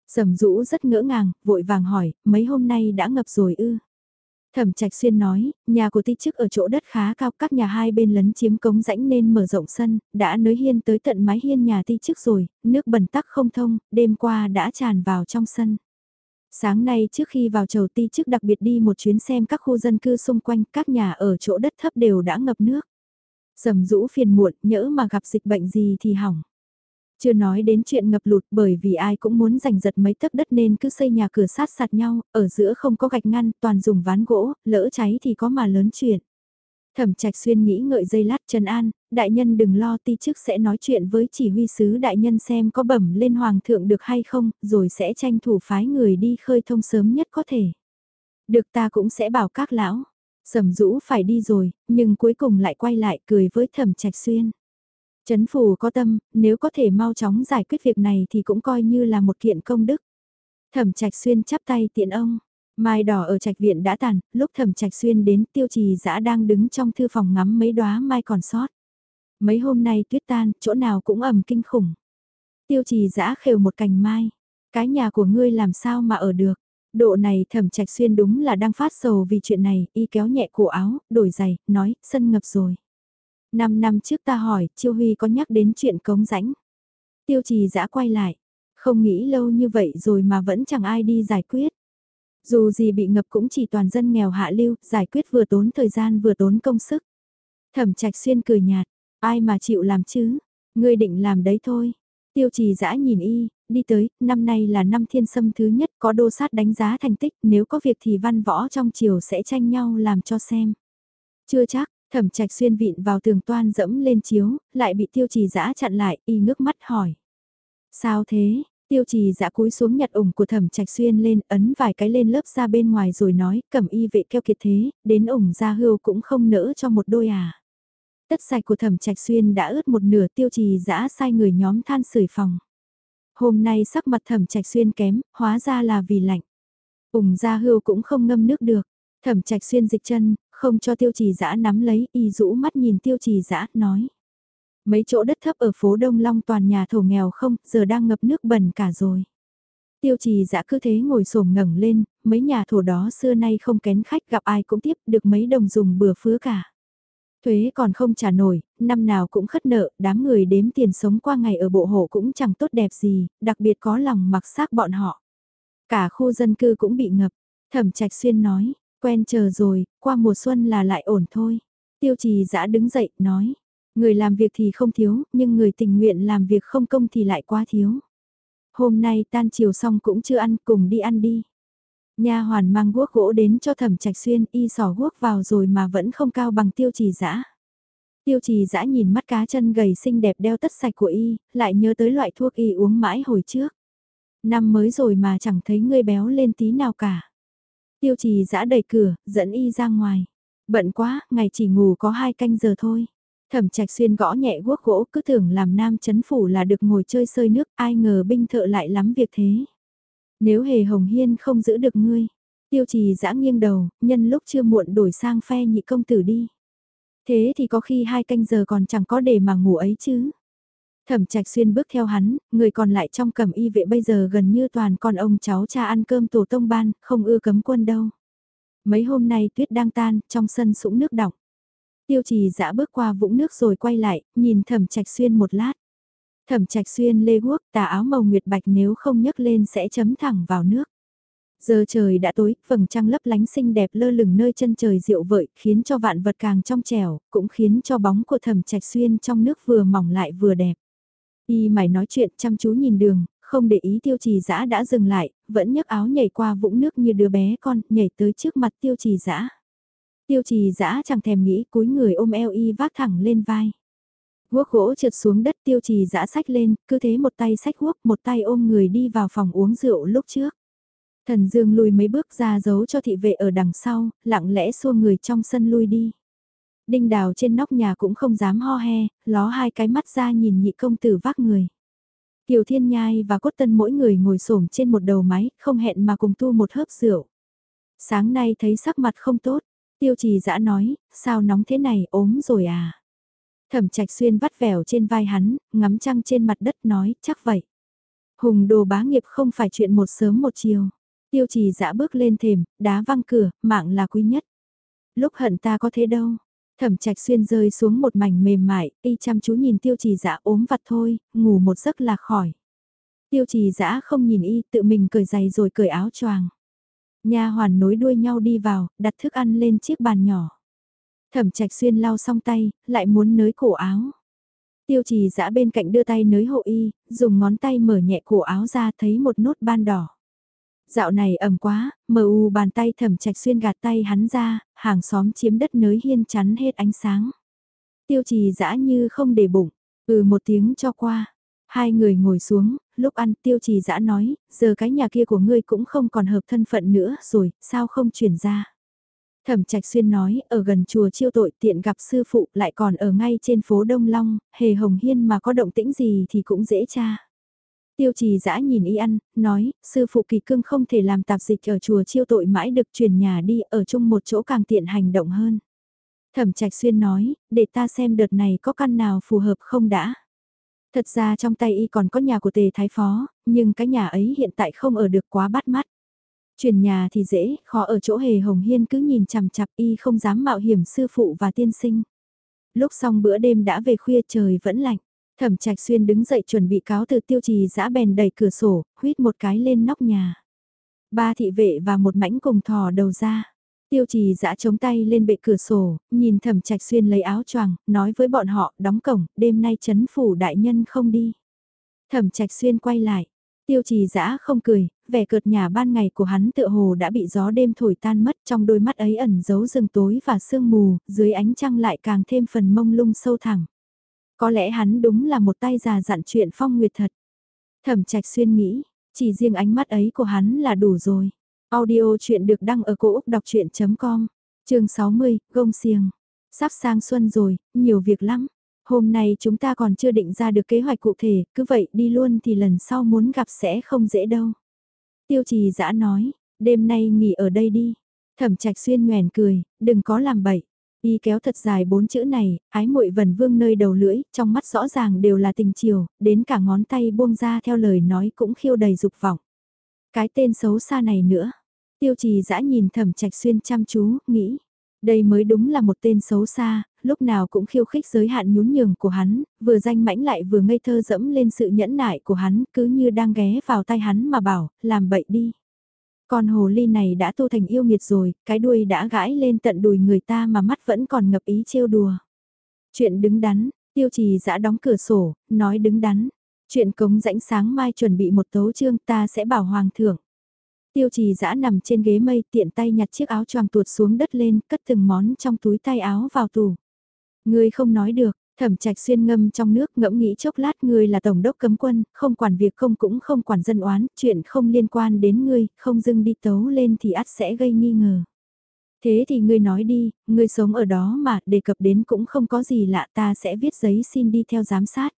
Sầm rũ rất ngỡ ngàng, vội vàng hỏi, mấy hôm nay đã ngập rồi ư. Thẩm Trạch Xuyên nói, nhà của ti chức ở chỗ đất khá cao, các nhà hai bên lấn chiếm cống rãnh nên mở rộng sân, đã nới hiên tới tận mái hiên nhà ti chức rồi, nước bẩn tắc không thông, đêm qua đã tràn vào trong sân. Sáng nay trước khi vào chầu ti chức đặc biệt đi một chuyến xem các khu dân cư xung quanh, các nhà ở chỗ đất thấp đều đã ngập nước. Sầm rũ phiền muộn, nhỡ mà gặp dịch bệnh gì thì hỏng. Chưa nói đến chuyện ngập lụt bởi vì ai cũng muốn giành giật mấy tấc đất nên cứ xây nhà cửa sát sạt nhau, ở giữa không có gạch ngăn, toàn dùng ván gỗ, lỡ cháy thì có mà lớn chuyện. Thẩm trạch xuyên nghĩ ngợi dây lát Trần An, đại nhân đừng lo ti trước sẽ nói chuyện với chỉ huy sứ đại nhân xem có bẩm lên hoàng thượng được hay không, rồi sẽ tranh thủ phái người đi khơi thông sớm nhất có thể. Được ta cũng sẽ bảo các lão. Sầm rũ phải đi rồi, nhưng cuối cùng lại quay lại cười với thẩm trạch xuyên. Chấn phủ có tâm, nếu có thể mau chóng giải quyết việc này thì cũng coi như là một kiện công đức. Thẩm trạch xuyên chắp tay tiện ông. Mai đỏ ở trạch viện đã tàn, lúc thẩm trạch xuyên đến tiêu trì dã đang đứng trong thư phòng ngắm mấy đóa mai còn sót. Mấy hôm nay tuyết tan, chỗ nào cũng ẩm kinh khủng. Tiêu trì dã khều một cành mai. Cái nhà của ngươi làm sao mà ở được. Độ này thẩm trạch xuyên đúng là đang phát sầu vì chuyện này, y kéo nhẹ cổ áo, đổi giày, nói, sân ngập rồi. Năm năm trước ta hỏi, Chiêu Huy có nhắc đến chuyện cống rãnh. Tiêu trì dã quay lại, không nghĩ lâu như vậy rồi mà vẫn chẳng ai đi giải quyết. Dù gì bị ngập cũng chỉ toàn dân nghèo hạ lưu, giải quyết vừa tốn thời gian vừa tốn công sức. Thẩm trạch xuyên cười nhạt, ai mà chịu làm chứ, ngươi định làm đấy thôi. Tiêu trì dã nhìn y, đi tới, năm nay là năm thiên sâm thứ nhất có đô sát đánh giá thành tích, nếu có việc thì văn võ trong triều sẽ tranh nhau làm cho xem. Chưa chắc, thẩm trạch xuyên vịn vào tường toan dẫm lên chiếu, lại bị tiêu trì dã chặn lại, y ngước mắt hỏi. Sao thế, Tiêu trì dã cúi xuống nhặt ủng của thẩm trạch xuyên lên, ấn vài cái lên lớp ra bên ngoài rồi nói, cầm y vệ keo kiệt thế, đến ủng ra hưu cũng không nỡ cho một đôi à. Tất sạch của thẩm trạch xuyên đã ướt một nửa tiêu trì dã sai người nhóm than sưởi phòng. Hôm nay sắc mặt thẩm trạch xuyên kém, hóa ra là vì lạnh. Ủng ra hưu cũng không ngâm nước được. Thẩm trạch xuyên dịch chân, không cho tiêu trì dã nắm lấy, y rũ mắt nhìn tiêu trì dã nói. Mấy chỗ đất thấp ở phố Đông Long toàn nhà thổ nghèo không, giờ đang ngập nước bẩn cả rồi. Tiêu trì dã cứ thế ngồi sổm ngẩng lên, mấy nhà thổ đó xưa nay không kén khách gặp ai cũng tiếp được mấy đồng dùng bừa phứa cả. Thuế còn không trả nổi, năm nào cũng khất nợ, đám người đếm tiền sống qua ngày ở bộ hộ cũng chẳng tốt đẹp gì, đặc biệt có lòng mặc xác bọn họ. Cả khu dân cư cũng bị ngập, thẩm trạch xuyên nói, quen chờ rồi, qua mùa xuân là lại ổn thôi. Tiêu trì giã đứng dậy, nói, Người làm việc thì không thiếu, nhưng người tình nguyện làm việc không công thì lại quá thiếu. Hôm nay tan chiều xong cũng chưa ăn, cùng đi ăn đi. Nha hoàn mang guốc gỗ đến cho thẩm trạch xuyên, y sỏ guốc vào rồi mà vẫn không cao bằng tiêu trì giã. Tiêu trì giã nhìn mắt cá chân gầy xinh đẹp đeo tất sạch của y, lại nhớ tới loại thuốc y uống mãi hồi trước. Năm mới rồi mà chẳng thấy ngươi béo lên tí nào cả. Tiêu trì giã đẩy cửa, dẫn y ra ngoài. Bận quá, ngày chỉ ngủ có hai canh giờ thôi. Thẩm trạch xuyên gõ nhẹ guốc gỗ cứ tưởng làm nam chấn phủ là được ngồi chơi sơi nước ai ngờ binh thợ lại lắm việc thế. Nếu hề hồng hiên không giữ được ngươi, tiêu trì giã nghiêng đầu, nhân lúc chưa muộn đổi sang phe nhị công tử đi. Thế thì có khi hai canh giờ còn chẳng có để mà ngủ ấy chứ. Thẩm trạch xuyên bước theo hắn, người còn lại trong cẩm y vệ bây giờ gần như toàn con ông cháu cha ăn cơm tổ tông ban, không ưa cấm quân đâu. Mấy hôm nay tuyết đang tan, trong sân sũng nước đọng. Tiêu trì dã bước qua vũng nước rồi quay lại, nhìn thẩm trạch xuyên một lát. Thẩm trạch xuyên lê guốc tà áo màu nguyệt bạch nếu không nhấc lên sẽ chấm thẳng vào nước. Giờ trời đã tối, vầng trăng lấp lánh xinh đẹp lơ lửng nơi chân trời diệu vợi, khiến cho vạn vật càng trong trẻo, cũng khiến cho bóng của thẩm trạch xuyên trong nước vừa mỏng lại vừa đẹp. Y mải nói chuyện chăm chú nhìn đường, không để ý tiêu trì dã đã dừng lại, vẫn nhấc áo nhảy qua vũng nước như đứa bé con, nhảy tới trước mặt tiêu trì dã Tiêu trì dã chẳng thèm nghĩ cúi người ôm eo y vác thẳng lên vai. Guốc gỗ trượt xuống đất tiêu trì dã sách lên, cứ thế một tay sách guốc một tay ôm người đi vào phòng uống rượu lúc trước. Thần Dương lùi mấy bước ra giấu cho thị vệ ở đằng sau, lặng lẽ xua người trong sân lui đi. Đinh đào trên nóc nhà cũng không dám ho he, ló hai cái mắt ra nhìn nhị công tử vác người. Kiều Thiên Nhai và Cốt Tân mỗi người ngồi xổm trên một đầu máy, không hẹn mà cùng tu một hớp rượu. Sáng nay thấy sắc mặt không tốt, Tiêu trì dã nói, sao nóng thế này, ốm rồi à? Thẩm trạch xuyên vắt vẻo trên vai hắn, ngắm trăng trên mặt đất nói, chắc vậy. Hùng đồ bá nghiệp không phải chuyện một sớm một chiều. Tiêu trì dã bước lên thềm, đá văng cửa, mạng là quý nhất. Lúc hận ta có thế đâu. Thẩm trạch xuyên rơi xuống một mảnh mềm mại, y chăm chú nhìn tiêu trì dã ốm vặt thôi, ngủ một giấc là khỏi. Tiêu trì dã không nhìn y, tự mình cởi giày rồi cởi áo choàng. Nha hoàn nối đuôi nhau đi vào, đặt thức ăn lên chiếc bàn nhỏ. Thẩm trạch xuyên lau xong tay, lại muốn nới cổ áo. Tiêu trì dã bên cạnh đưa tay nới hộ y, dùng ngón tay mở nhẹ cổ áo ra thấy một nốt ban đỏ. Dạo này ẩm quá, mờ u bàn tay thẩm trạch xuyên gạt tay hắn ra, hàng xóm chiếm đất nới hiên chắn hết ánh sáng. Tiêu trì dã như không để bụng, ừ một tiếng cho qua. Hai người ngồi xuống, lúc ăn tiêu trì dã nói, giờ cái nhà kia của ngươi cũng không còn hợp thân phận nữa rồi, sao không chuyển ra. Thẩm Trạch Xuyên nói, ở gần chùa chiêu tội tiện gặp sư phụ lại còn ở ngay trên phố Đông Long, hề hồng hiên mà có động tĩnh gì thì cũng dễ tra. Tiêu trì dã nhìn y ăn, nói, sư phụ kỳ cương không thể làm tạp dịch ở chùa chiêu tội mãi được chuyển nhà đi ở chung một chỗ càng tiện hành động hơn. Thẩm Trạch Xuyên nói, để ta xem đợt này có căn nào phù hợp không đã. Thật ra trong tay y còn có nhà của tề thái phó, nhưng cái nhà ấy hiện tại không ở được quá bắt mắt. Chuyển nhà thì dễ, khó ở chỗ hề hồng hiên cứ nhìn chằm chặp y không dám mạo hiểm sư phụ và tiên sinh. Lúc xong bữa đêm đã về khuya trời vẫn lạnh. Thẩm Trạch Xuyên đứng dậy chuẩn bị cáo từ tiêu trì giã bèn đẩy cửa sổ, huýt một cái lên nóc nhà. Ba thị vệ và một mãnh cùng thò đầu ra. Tiêu trì giã chống tay lên bệ cửa sổ, nhìn thẩm trạch xuyên lấy áo choàng, nói với bọn họ, đóng cổng, đêm nay chấn phủ đại nhân không đi. Thẩm trạch xuyên quay lại, tiêu trì giã không cười, vẻ cợt nhà ban ngày của hắn tựa hồ đã bị gió đêm thổi tan mất trong đôi mắt ấy ẩn giấu rừng tối và sương mù, dưới ánh trăng lại càng thêm phần mông lung sâu thẳng. Có lẽ hắn đúng là một tay già dặn chuyện phong nguyệt thật. Thẩm trạch xuyên nghĩ, chỉ riêng ánh mắt ấy của hắn là đủ rồi. Audio chuyện được đăng ở cổ Úc đọc chuyện.com, trường 60, gông xiềng. Sắp sang xuân rồi, nhiều việc lắm. Hôm nay chúng ta còn chưa định ra được kế hoạch cụ thể, cứ vậy đi luôn thì lần sau muốn gặp sẽ không dễ đâu. Tiêu trì giã nói, đêm nay nghỉ ở đây đi. Thẩm trạch xuyên nhoèn cười, đừng có làm bậy. Y kéo thật dài bốn chữ này, ái muội vần vương nơi đầu lưỡi, trong mắt rõ ràng đều là tình chiều, đến cả ngón tay buông ra theo lời nói cũng khiêu đầy dục vọng. Cái tên xấu xa này nữa. Tiêu trì dã nhìn thẩm trạch xuyên chăm chú, nghĩ. Đây mới đúng là một tên xấu xa, lúc nào cũng khiêu khích giới hạn nhún nhường của hắn, vừa danh mãnh lại vừa ngây thơ dẫm lên sự nhẫn nại của hắn, cứ như đang ghé vào tay hắn mà bảo, làm bậy đi. Con hồ ly này đã tu thành yêu nghiệt rồi, cái đuôi đã gãi lên tận đùi người ta mà mắt vẫn còn ngập ý trêu đùa. Chuyện đứng đắn, tiêu trì giã đóng cửa sổ, nói đứng đắn. Chuyện cống rãnh sáng mai chuẩn bị một tấu chương ta sẽ bảo hoàng thượng. Tiêu trì giã nằm trên ghế mây tiện tay nhặt chiếc áo choàng tuột xuống đất lên, cất từng món trong túi tay áo vào tủ. Ngươi không nói được, thẩm trạch xuyên ngâm trong nước ngẫm nghĩ chốc lát ngươi là tổng đốc cấm quân, không quản việc không cũng không quản dân oán, chuyện không liên quan đến ngươi, không dưng đi tấu lên thì ắt sẽ gây nghi ngờ. Thế thì ngươi nói đi, ngươi sống ở đó mà đề cập đến cũng không có gì lạ ta sẽ viết giấy xin đi theo giám sát.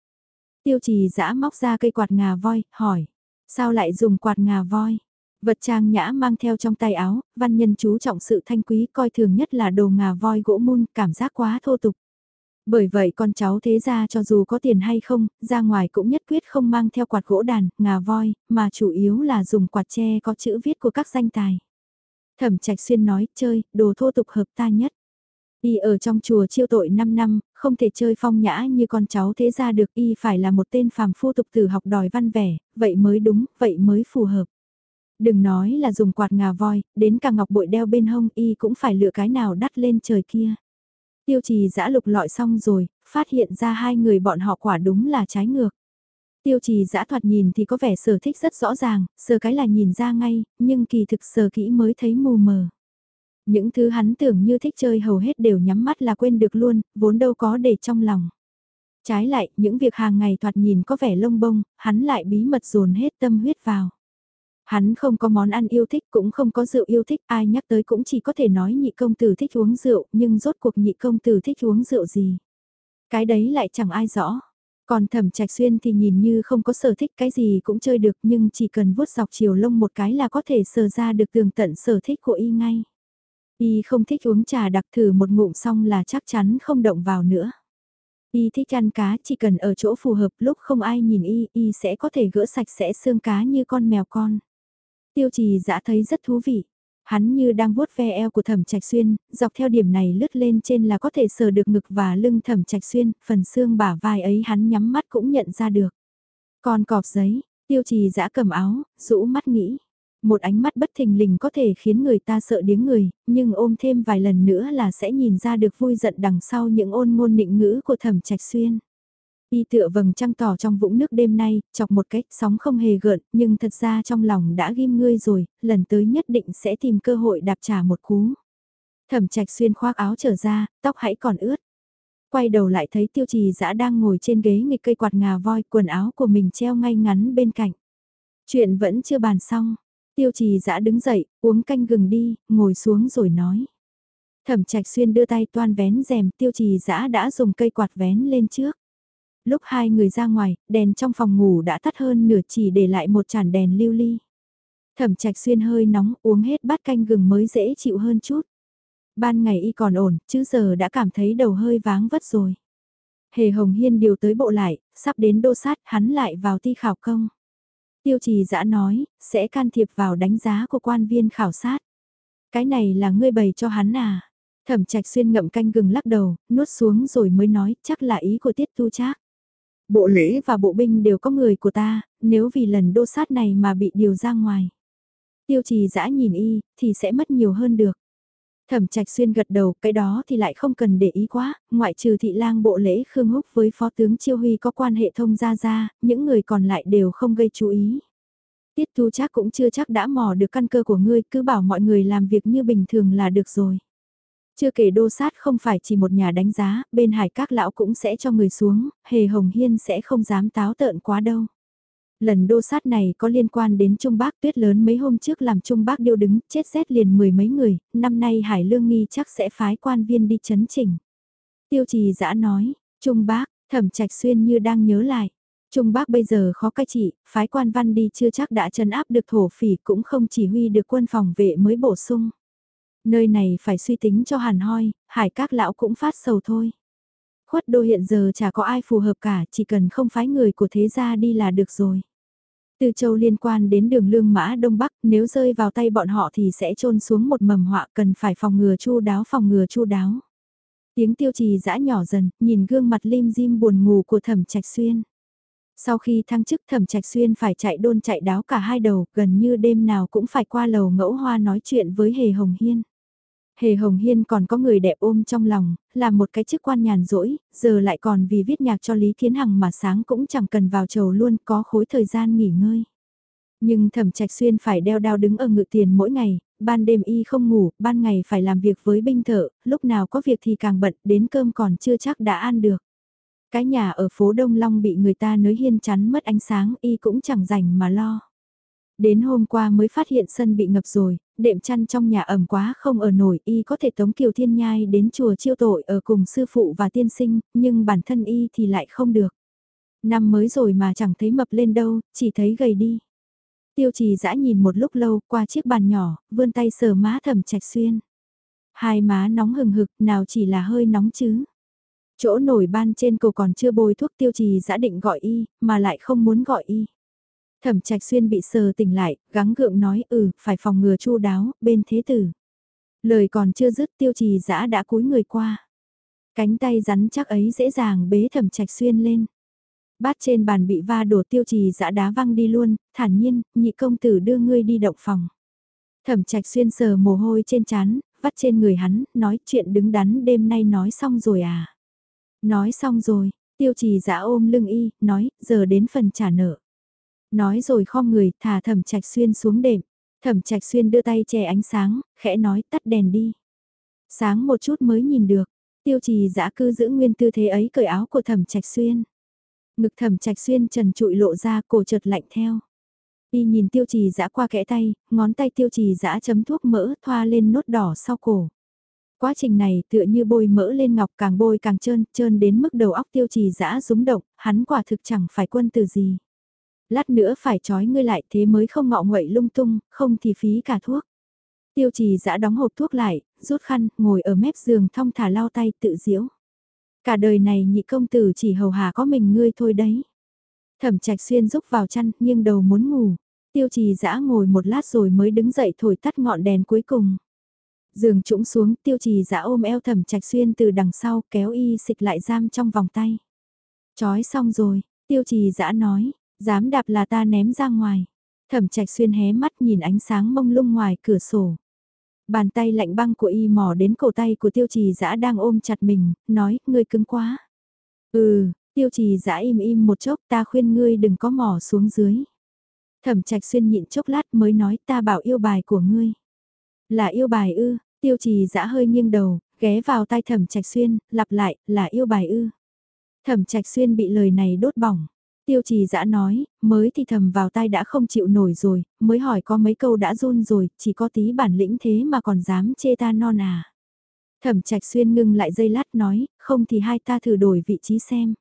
Tiêu trì giã móc ra cây quạt ngà voi, hỏi. Sao lại dùng quạt ngà voi? Vật trang nhã mang theo trong tay áo, văn nhân chú trọng sự thanh quý coi thường nhất là đồ ngà voi gỗ mun, cảm giác quá thô tục. Bởi vậy con cháu thế ra cho dù có tiền hay không, ra ngoài cũng nhất quyết không mang theo quạt gỗ đàn, ngà voi, mà chủ yếu là dùng quạt tre có chữ viết của các danh tài. Thẩm Trạch Xuyên nói, chơi, đồ thô tục hợp ta nhất. Y ở trong chùa chiêu tội 5 năm, không thể chơi phong nhã như con cháu thế ra được y phải là một tên phàm phu tục tử học đòi văn vẻ, vậy mới đúng, vậy mới phù hợp. Đừng nói là dùng quạt ngà voi, đến cả ngọc bội đeo bên hông y cũng phải lựa cái nào đắt lên trời kia. Tiêu trì giã lục lọi xong rồi, phát hiện ra hai người bọn họ quả đúng là trái ngược. Tiêu trì giã thoạt nhìn thì có vẻ sở thích rất rõ ràng, sờ cái là nhìn ra ngay, nhưng kỳ thực sờ kỹ mới thấy mù mờ. Những thứ hắn tưởng như thích chơi hầu hết đều nhắm mắt là quên được luôn, vốn đâu có để trong lòng. Trái lại, những việc hàng ngày thoạt nhìn có vẻ lông bông, hắn lại bí mật dồn hết tâm huyết vào. Hắn không có món ăn yêu thích cũng không có rượu yêu thích, ai nhắc tới cũng chỉ có thể nói nhị công tử thích uống rượu, nhưng rốt cuộc nhị công tử thích uống rượu gì. Cái đấy lại chẳng ai rõ. Còn thẩm trạch xuyên thì nhìn như không có sở thích cái gì cũng chơi được nhưng chỉ cần vuốt dọc chiều lông một cái là có thể sờ ra được tường tận sở thích của y ngay. Y không thích uống trà đặc thử một ngụm xong là chắc chắn không động vào nữa. Y thích ăn cá chỉ cần ở chỗ phù hợp lúc không ai nhìn y, y sẽ có thể gỡ sạch sẽ xương cá như con mèo con. Tiêu trì dã thấy rất thú vị. Hắn như đang vuốt ve eo của thẩm trạch xuyên, dọc theo điểm này lướt lên trên là có thể sờ được ngực và lưng thẩm trạch xuyên, phần xương bả vai ấy hắn nhắm mắt cũng nhận ra được. Còn cọp giấy, tiêu trì dã cầm áo, rũ mắt nghĩ. Một ánh mắt bất thình lình có thể khiến người ta sợ điếng người, nhưng ôm thêm vài lần nữa là sẽ nhìn ra được vui giận đằng sau những ôn ngôn nịnh ngữ của thẩm trạch xuyên. Y tựa vầng trăng tỏ trong vũng nước đêm nay, chọc một cách sóng không hề gợn, nhưng thật ra trong lòng đã ghim ngươi rồi, lần tới nhất định sẽ tìm cơ hội đạp trả một cú. Thẩm trạch xuyên khoác áo trở ra, tóc hãy còn ướt. Quay đầu lại thấy tiêu trì dã đang ngồi trên ghế nghịch cây quạt ngà voi, quần áo của mình treo ngay ngắn bên cạnh. Chuyện vẫn chưa bàn xong, tiêu trì dã đứng dậy, uống canh gừng đi, ngồi xuống rồi nói. Thẩm trạch xuyên đưa tay toan vén rèm tiêu trì dã đã dùng cây quạt vén lên trước. Lúc hai người ra ngoài, đèn trong phòng ngủ đã tắt hơn nửa chỉ để lại một chản đèn lưu ly. Thẩm trạch xuyên hơi nóng uống hết bát canh gừng mới dễ chịu hơn chút. Ban ngày y còn ổn, chứ giờ đã cảm thấy đầu hơi váng vất rồi. Hề Hồng Hiên điều tới bộ lại, sắp đến đô sát hắn lại vào thi khảo công. Tiêu trì dã nói, sẽ can thiệp vào đánh giá của quan viên khảo sát. Cái này là ngươi bày cho hắn à? Thẩm trạch xuyên ngậm canh gừng lắc đầu, nuốt xuống rồi mới nói, chắc là ý của tiết tu trác. Bộ lễ và bộ binh đều có người của ta, nếu vì lần đô sát này mà bị điều ra ngoài. Tiêu trì dã nhìn y, thì sẽ mất nhiều hơn được. Thẩm trạch xuyên gật đầu, cái đó thì lại không cần để ý quá, ngoại trừ thị lang bộ lễ Khương Húc với phó tướng Chiêu Huy có quan hệ thông gia gia, những người còn lại đều không gây chú ý. Tiết thu chắc cũng chưa chắc đã mò được căn cơ của ngươi, cứ bảo mọi người làm việc như bình thường là được rồi. Chưa kể đô sát không phải chỉ một nhà đánh giá, bên hải các lão cũng sẽ cho người xuống, hề hồng hiên sẽ không dám táo tợn quá đâu. Lần đô sát này có liên quan đến Trung Bác tuyết lớn mấy hôm trước làm Trung Bác điêu đứng, chết rét liền mười mấy người, năm nay Hải Lương Nghi chắc sẽ phái quan viên đi chấn chỉnh. Tiêu trì dã nói, Trung Bác, thẩm trạch xuyên như đang nhớ lại. Trung Bác bây giờ khó cai trị, phái quan văn đi chưa chắc đã chấn áp được thổ phỉ cũng không chỉ huy được quân phòng vệ mới bổ sung. Nơi này phải suy tính cho hàn hoi, hải các lão cũng phát sầu thôi. Khuất đô hiện giờ chả có ai phù hợp cả, chỉ cần không phái người của thế gia đi là được rồi. Từ châu liên quan đến đường lương mã đông bắc, nếu rơi vào tay bọn họ thì sẽ trôn xuống một mầm họa cần phải phòng ngừa chu đáo phòng ngừa chu đáo. Tiếng tiêu trì dã nhỏ dần, nhìn gương mặt lim dim buồn ngủ của thẩm trạch xuyên. Sau khi thăng chức thẩm trạch xuyên phải chạy đôn chạy đáo cả hai đầu, gần như đêm nào cũng phải qua lầu ngẫu hoa nói chuyện với hề hồng hiên. Hề Hồng Hiên còn có người đẹp ôm trong lòng, là một cái chức quan nhàn rỗi, giờ lại còn vì viết nhạc cho Lý Kiến Hằng mà sáng cũng chẳng cần vào chầu luôn có khối thời gian nghỉ ngơi. Nhưng thẩm trạch xuyên phải đeo đao đứng ở ngự tiền mỗi ngày, ban đêm y không ngủ, ban ngày phải làm việc với binh thợ, lúc nào có việc thì càng bận, đến cơm còn chưa chắc đã ăn được. Cái nhà ở phố Đông Long bị người ta nới hiên chắn mất ánh sáng y cũng chẳng rảnh mà lo. Đến hôm qua mới phát hiện sân bị ngập rồi, đệm chăn trong nhà ẩm quá không ở nổi y có thể tống kiều thiên nhai đến chùa chiêu tội ở cùng sư phụ và tiên sinh, nhưng bản thân y thì lại không được. Năm mới rồi mà chẳng thấy mập lên đâu, chỉ thấy gầy đi. Tiêu trì dã nhìn một lúc lâu qua chiếc bàn nhỏ, vươn tay sờ má thầm trạch xuyên. Hai má nóng hừng hực, nào chỉ là hơi nóng chứ. Chỗ nổi ban trên cổ còn chưa bôi thuốc tiêu trì dã định gọi y, mà lại không muốn gọi y. Thẩm trạch xuyên bị sờ tỉnh lại, gắng gượng nói ừ, phải phòng ngừa chu đáo, bên thế tử. Lời còn chưa dứt tiêu trì dã đã cúi người qua. Cánh tay rắn chắc ấy dễ dàng bế thẩm trạch xuyên lên. Bát trên bàn bị va đổ tiêu trì dã đá văng đi luôn, thản nhiên, nhị công tử đưa ngươi đi động phòng. Thẩm trạch xuyên sờ mồ hôi trên chán, vắt trên người hắn, nói chuyện đứng đắn đêm nay nói xong rồi à. Nói xong rồi, tiêu trì dã ôm lưng y, nói, giờ đến phần trả nợ. Nói rồi khom người, thả thẩm trạch xuyên xuống đệm. Thẩm trạch xuyên đưa tay che ánh sáng, khẽ nói tắt đèn đi. Sáng một chút mới nhìn được, tiêu trì dã cư giữ nguyên tư thế ấy cởi áo của thẩm trạch xuyên. Ngực thẩm trạch xuyên trần trụi lộ ra cổ chợt lạnh theo. Y nhìn tiêu trì dã qua kẽ tay, ngón tay tiêu trì dã chấm thuốc mỡ thoa lên nốt đỏ sau cổ. Quá trình này tựa như bôi mỡ lên ngọc càng bôi càng trơn, trơn đến mức đầu óc tiêu trì dã rúng động, hắn quả thực chẳng phải quân từ gì lát nữa phải trói ngươi lại thế mới không ngọ nguậy lung tung, không thì phí cả thuốc. Tiêu trì giã đóng hộp thuốc lại, rút khăn, ngồi ở mép giường thong thả lau tay tự diễu. Cả đời này nhị công tử chỉ hầu hà có mình ngươi thôi đấy. Thẩm trạch xuyên rúc vào chăn, nghiêng đầu muốn ngủ. Tiêu trì giã ngồi một lát rồi mới đứng dậy thổi tắt ngọn đèn cuối cùng. Giường trũng xuống, tiêu trì giã ôm eo thẩm trạch xuyên từ đằng sau kéo y xịch lại giam trong vòng tay. Chói xong rồi, tiêu trì giã nói, Dám đạp là ta ném ra ngoài. Thẩm trạch xuyên hé mắt nhìn ánh sáng mông lung ngoài cửa sổ. Bàn tay lạnh băng của y mò đến cổ tay của tiêu trì dã đang ôm chặt mình, nói, ngươi cứng quá. Ừ, Tiêu trì dã im im một chốc ta khuyên ngươi đừng có mò xuống dưới. Thẩm trạch xuyên nhịn chốc lát mới nói ta bảo yêu bài của ngươi. Là yêu bài ư, tiêu trì dã hơi nghiêng đầu, ghé vào tay thẩm trạch xuyên, lặp lại, là yêu bài ư. Thẩm trạch xuyên bị lời này đốt bỏng. Tiêu trì dã nói, mới thì thầm vào tay đã không chịu nổi rồi, mới hỏi có mấy câu đã run rồi, chỉ có tí bản lĩnh thế mà còn dám chê ta non à. Thẩm trạch xuyên ngưng lại dây lát nói, không thì hai ta thử đổi vị trí xem.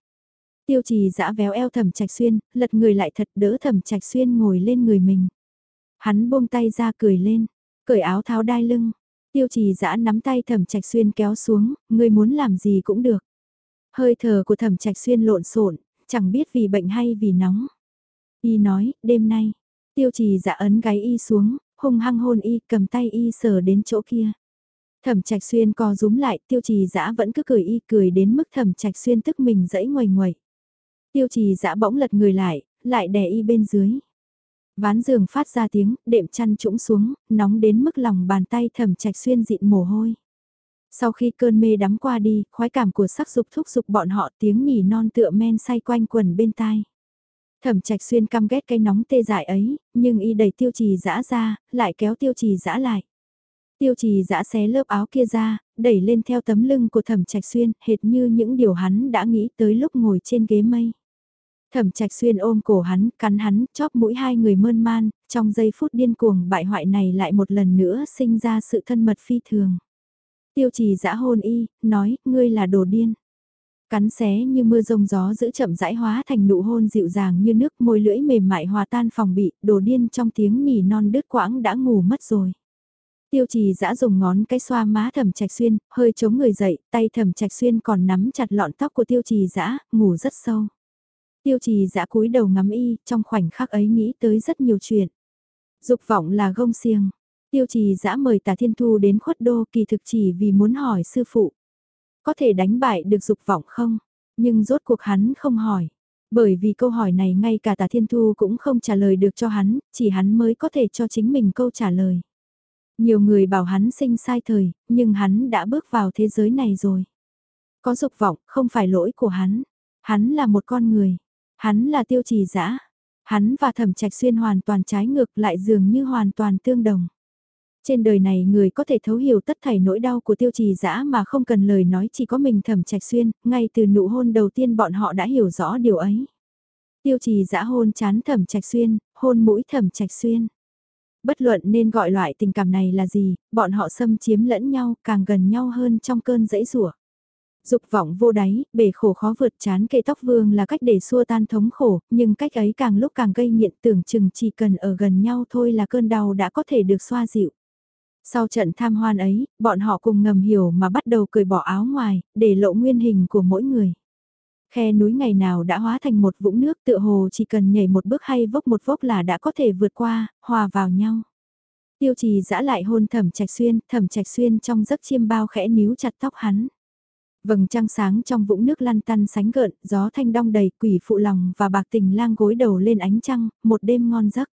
Tiêu trì dã véo eo thẩm trạch xuyên, lật người lại thật đỡ thẩm trạch xuyên ngồi lên người mình. Hắn buông tay ra cười lên, cởi áo tháo đai lưng. Tiêu trì dã nắm tay thẩm trạch xuyên kéo xuống, người muốn làm gì cũng được. Hơi thở của thẩm trạch xuyên lộn xộn chẳng biết vì bệnh hay vì nóng. Y nói, đêm nay, tiêu trì dạ ấn gáy y xuống, hung hăng hôn y, cầm tay y sờ đến chỗ kia. Thẩm trạch xuyên co rúm lại, tiêu trì dã vẫn cứ cười y cười đến mức thẩm trạch xuyên tức mình dẫy ngoài ngoài. Tiêu trì dã bỗng lật người lại, lại đè y bên dưới. Ván giường phát ra tiếng, đệm chăn trũng xuống, nóng đến mức lòng bàn tay thẩm trạch xuyên dịn mồ hôi. Sau khi cơn mê đắm qua đi, khoái cảm của sắc dục thúc dục bọn họ tiếng nỉ non tựa men say quanh quần bên tai. Thẩm trạch xuyên căm ghét cái nóng tê dại ấy, nhưng y đẩy tiêu trì dã ra, lại kéo tiêu trì dã lại. Tiêu trì dã xé lớp áo kia ra, đẩy lên theo tấm lưng của thẩm trạch xuyên, hệt như những điều hắn đã nghĩ tới lúc ngồi trên ghế mây. Thẩm trạch xuyên ôm cổ hắn, cắn hắn, chóp mũi hai người mơn man, trong giây phút điên cuồng bại hoại này lại một lần nữa sinh ra sự thân mật phi thường. Tiêu trì dã hôn y, nói, ngươi là đồ điên. Cắn xé như mưa rông gió giữ chậm rãi hóa thành nụ hôn dịu dàng như nước môi lưỡi mềm mại hòa tan phòng bị, đồ điên trong tiếng nỉ non đứt quãng đã ngủ mất rồi. Tiêu trì dã dùng ngón cái xoa má thẩm trạch xuyên, hơi chống người dậy, tay thẩm trạch xuyên còn nắm chặt lọn tóc của tiêu trì dã ngủ rất sâu. Tiêu trì dã cúi đầu ngắm y, trong khoảnh khắc ấy nghĩ tới rất nhiều chuyện. Dục vọng là gông xiềng, Tiêu trì dã mời tà thiên thu đến khuất đô kỳ thực chỉ vì muốn hỏi sư phụ. Có thể đánh bại được dục vọng không? Nhưng rốt cuộc hắn không hỏi. Bởi vì câu hỏi này ngay cả tà thiên thu cũng không trả lời được cho hắn, chỉ hắn mới có thể cho chính mình câu trả lời. Nhiều người bảo hắn sinh sai thời, nhưng hắn đã bước vào thế giới này rồi. Có dục vọng, không phải lỗi của hắn. Hắn là một con người. Hắn là tiêu trì dã Hắn và thẩm trạch xuyên hoàn toàn trái ngược lại dường như hoàn toàn tương đồng. Trên đời này người có thể thấu hiểu tất thảy nỗi đau của tiêu trì dã mà không cần lời nói chỉ có mình thẩm trạch xuyên, ngay từ nụ hôn đầu tiên bọn họ đã hiểu rõ điều ấy. Tiêu trì dã hôn chán thẩm trạch xuyên, hôn mũi thẩm trạch xuyên. Bất luận nên gọi loại tình cảm này là gì, bọn họ xâm chiếm lẫn nhau càng gần nhau hơn trong cơn dãy rủa Dục vọng vô đáy, bể khổ khó vượt chán kệ tóc vương là cách để xua tan thống khổ, nhưng cách ấy càng lúc càng gây nghiện tưởng chừng chỉ cần ở gần nhau thôi là cơn đau đã có thể được xoa dịu. Sau trận tham hoan ấy, bọn họ cùng ngầm hiểu mà bắt đầu cởi bỏ áo ngoài, để lộ nguyên hình của mỗi người. Khe núi ngày nào đã hóa thành một vũng nước tựa hồ chỉ cần nhảy một bước hay vốc một vốc là đã có thể vượt qua, hòa vào nhau. Tiêu trì giã lại hôn thẩm trạch xuyên, thẩm trạch xuyên trong giấc chiêm bao khẽ níu chặt tóc hắn. Vầng trăng sáng trong vũng nước lăn tăn sánh gợn, gió thanh đong đầy quỷ phụ lòng và bạc tình lang gối đầu lên ánh trăng, một đêm ngon giấc.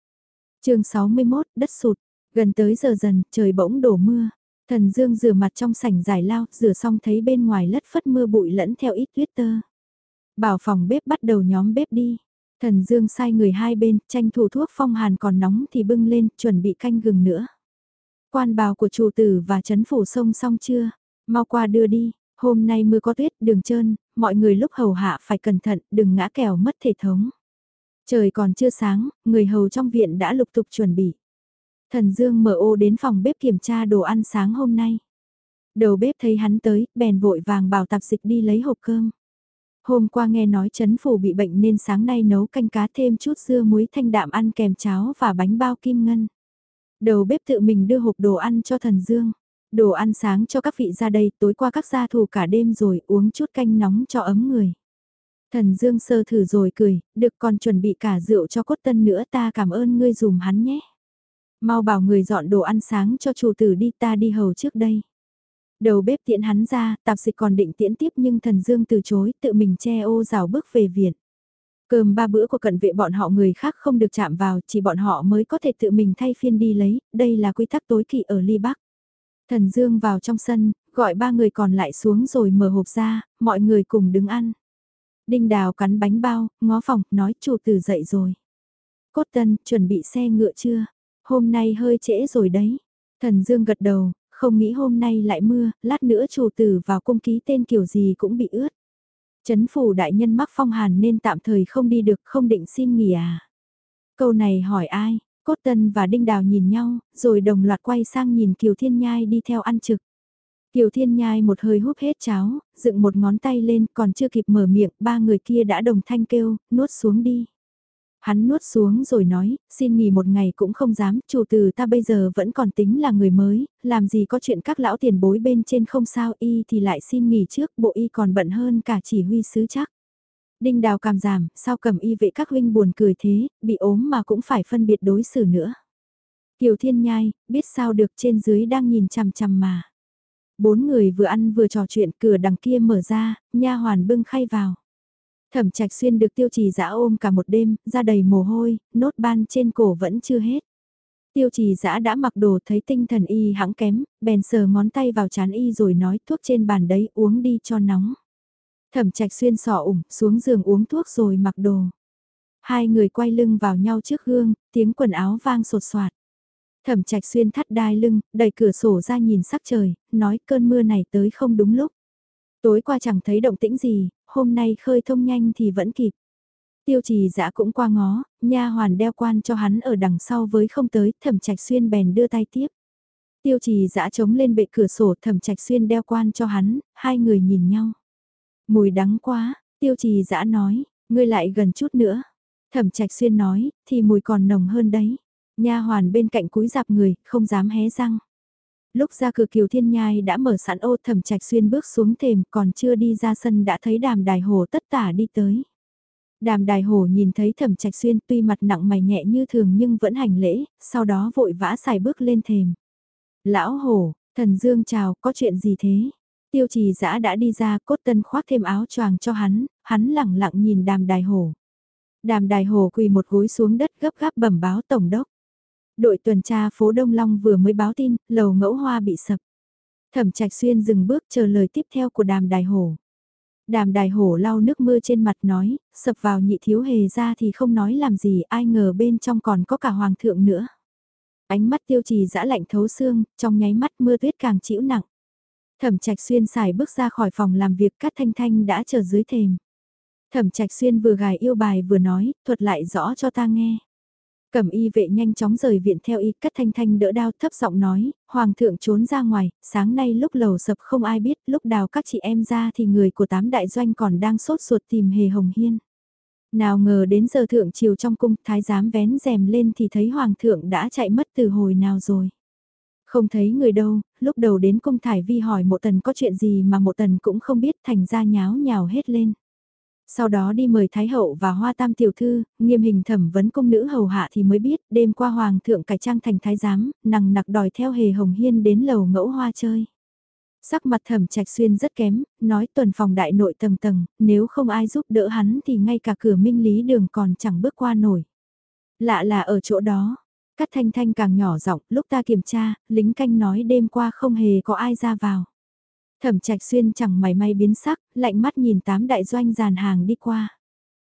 chương 61, đất sụt, Gần tới giờ dần, trời bỗng đổ mưa. Thần Dương rửa mặt trong sảnh giải lao, rửa xong thấy bên ngoài lất phất mưa bụi lẫn theo ít tuyết tơ. Bảo phòng bếp bắt đầu nhóm bếp đi. Thần Dương sai người hai bên, tranh thủ thuốc phong hàn còn nóng thì bưng lên, chuẩn bị canh gừng nữa. Quan bào của chủ tử và chấn phủ sông xong chưa? Mau qua đưa đi, hôm nay mưa có tuyết, đường trơn, mọi người lúc hầu hạ phải cẩn thận, đừng ngã kèo mất thể thống. Trời còn chưa sáng, người hầu trong viện đã lục tục chuẩn bị. Thần Dương mở ô đến phòng bếp kiểm tra đồ ăn sáng hôm nay. Đầu bếp thấy hắn tới, bèn vội vàng bảo tạp dịch đi lấy hộp cơm. Hôm qua nghe nói chấn phủ bị bệnh nên sáng nay nấu canh cá thêm chút dưa muối thanh đạm ăn kèm cháo và bánh bao kim ngân. Đầu bếp tự mình đưa hộp đồ ăn cho thần Dương. Đồ ăn sáng cho các vị ra đây, tối qua các gia thù cả đêm rồi uống chút canh nóng cho ấm người. Thần Dương sơ thử rồi cười, được còn chuẩn bị cả rượu cho cốt tân nữa ta cảm ơn ngươi dùm hắn nhé. Mau bảo người dọn đồ ăn sáng cho chủ tử đi ta đi hầu trước đây. Đầu bếp tiễn hắn ra, tạp dịch còn định tiễn tiếp nhưng thần dương từ chối, tự mình che ô rào bước về viện. Cơm ba bữa của cận vệ bọn họ người khác không được chạm vào, chỉ bọn họ mới có thể tự mình thay phiên đi lấy, đây là quy tắc tối kỵ ở Ly Bắc. Thần Dương vào trong sân, gọi ba người còn lại xuống rồi mở hộp ra, mọi người cùng đứng ăn. Đinh đào cắn bánh bao, ngó phòng, nói chủ tử dậy rồi. Cốt tân, chuẩn bị xe ngựa chưa? Hôm nay hơi trễ rồi đấy. Thần Dương gật đầu, không nghĩ hôm nay lại mưa, lát nữa chủ tử vào cung ký tên kiểu gì cũng bị ướt. Chấn phủ đại nhân mắc phong hàn nên tạm thời không đi được, không định xin nghỉ à? Câu này hỏi ai? Cốt Tân và Đinh Đào nhìn nhau, rồi đồng loạt quay sang nhìn Kiều Thiên Nhai đi theo ăn trực. Kiều Thiên Nhai một hơi húp hết cháo, dựng một ngón tay lên, còn chưa kịp mở miệng, ba người kia đã đồng thanh kêu, nuốt xuống đi. Hắn nuốt xuống rồi nói, xin nghỉ một ngày cũng không dám, chủ từ ta bây giờ vẫn còn tính là người mới, làm gì có chuyện các lão tiền bối bên trên không sao y thì lại xin nghỉ trước, bộ y còn bận hơn cả chỉ huy sứ chắc. Đinh đào cảm giảm, sao cầm y vệ các huynh buồn cười thế, bị ốm mà cũng phải phân biệt đối xử nữa. Kiều Thiên Nhai, biết sao được trên dưới đang nhìn chằm chằm mà. Bốn người vừa ăn vừa trò chuyện cửa đằng kia mở ra, nha hoàn bưng khay vào. Thẩm trạch xuyên được tiêu trì dã ôm cả một đêm, ra đầy mồ hôi, nốt ban trên cổ vẫn chưa hết. Tiêu trì dã đã mặc đồ thấy tinh thần y hãng kém, bèn sờ ngón tay vào chán y rồi nói thuốc trên bàn đấy uống đi cho nóng. Thẩm trạch xuyên sọ ủng, xuống giường uống thuốc rồi mặc đồ. Hai người quay lưng vào nhau trước gương, tiếng quần áo vang sột soạt. Thẩm trạch xuyên thắt đai lưng, đẩy cửa sổ ra nhìn sắc trời, nói cơn mưa này tới không đúng lúc. Tối qua chẳng thấy động tĩnh gì, hôm nay khơi thông nhanh thì vẫn kịp. Tiêu trì dã cũng qua ngó, nha hoàn đeo quan cho hắn ở đằng sau với không tới, thẩm trạch xuyên bèn đưa tay tiếp. Tiêu trì dã chống lên bệ cửa sổ thẩm trạch xuyên đeo quan cho hắn, hai người nhìn nhau. Mùi đắng quá, tiêu trì dã nói, ngươi lại gần chút nữa. Thẩm trạch xuyên nói, thì mùi còn nồng hơn đấy. Nha hoàn bên cạnh cúi dạp người, không dám hé răng. Lúc ra cửa kiều thiên nhai đã mở sẵn ô thẩm trạch xuyên bước xuống thềm còn chưa đi ra sân đã thấy đàm đài hồ tất tả đi tới. Đàm đài hồ nhìn thấy thẩm trạch xuyên tuy mặt nặng mày nhẹ như thường nhưng vẫn hành lễ, sau đó vội vã xài bước lên thềm. Lão hồ, thần dương chào, có chuyện gì thế? Tiêu trì dã đã đi ra cốt tân khoác thêm áo choàng cho hắn, hắn lẳng lặng nhìn đàm đài hồ. Đàm đài hồ quỳ một gối xuống đất gấp gáp bẩm báo tổng đốc. Đội tuần tra phố Đông Long vừa mới báo tin, lầu ngẫu hoa bị sập. Thẩm trạch xuyên dừng bước chờ lời tiếp theo của đàm đài hổ. Đàm đài hổ lau nước mưa trên mặt nói, sập vào nhị thiếu hề ra thì không nói làm gì ai ngờ bên trong còn có cả hoàng thượng nữa. Ánh mắt tiêu trì dã lạnh thấu xương, trong nháy mắt mưa tuyết càng chịu nặng. Thẩm trạch xuyên xài bước ra khỏi phòng làm việc Cát Thanh Thanh đã chờ dưới thềm. Thẩm trạch xuyên vừa gài yêu bài vừa nói, thuật lại rõ cho ta nghe. Cẩm y vệ nhanh chóng rời viện theo y, cắt thanh thanh đỡ đao thấp giọng nói, hoàng thượng trốn ra ngoài, sáng nay lúc lầu sập không ai biết, lúc đào các chị em ra thì người của tám đại doanh còn đang sốt ruột tìm hề hồng hiên. Nào ngờ đến giờ thượng chiều trong cung, thái giám vén rèm lên thì thấy hoàng thượng đã chạy mất từ hồi nào rồi. Không thấy người đâu, lúc đầu đến cung thải vi hỏi mộ tần có chuyện gì mà mộ tần cũng không biết thành ra nháo nhào hết lên. Sau đó đi mời Thái Hậu và Hoa Tam Tiểu Thư, nghiêm hình thẩm vấn công nữ hầu hạ thì mới biết đêm qua Hoàng thượng cải trang thành thái giám, nằng nặc đòi theo hề hồng hiên đến lầu ngẫu hoa chơi. Sắc mặt thẩm trạch xuyên rất kém, nói tuần phòng đại nội tầng tầng, nếu không ai giúp đỡ hắn thì ngay cả cửa minh lý đường còn chẳng bước qua nổi. Lạ là ở chỗ đó, Cát thanh thanh càng nhỏ giọng lúc ta kiểm tra, lính canh nói đêm qua không hề có ai ra vào. Thẩm trạch xuyên chẳng mày may biến sắc, lạnh mắt nhìn tám đại doanh dàn hàng đi qua.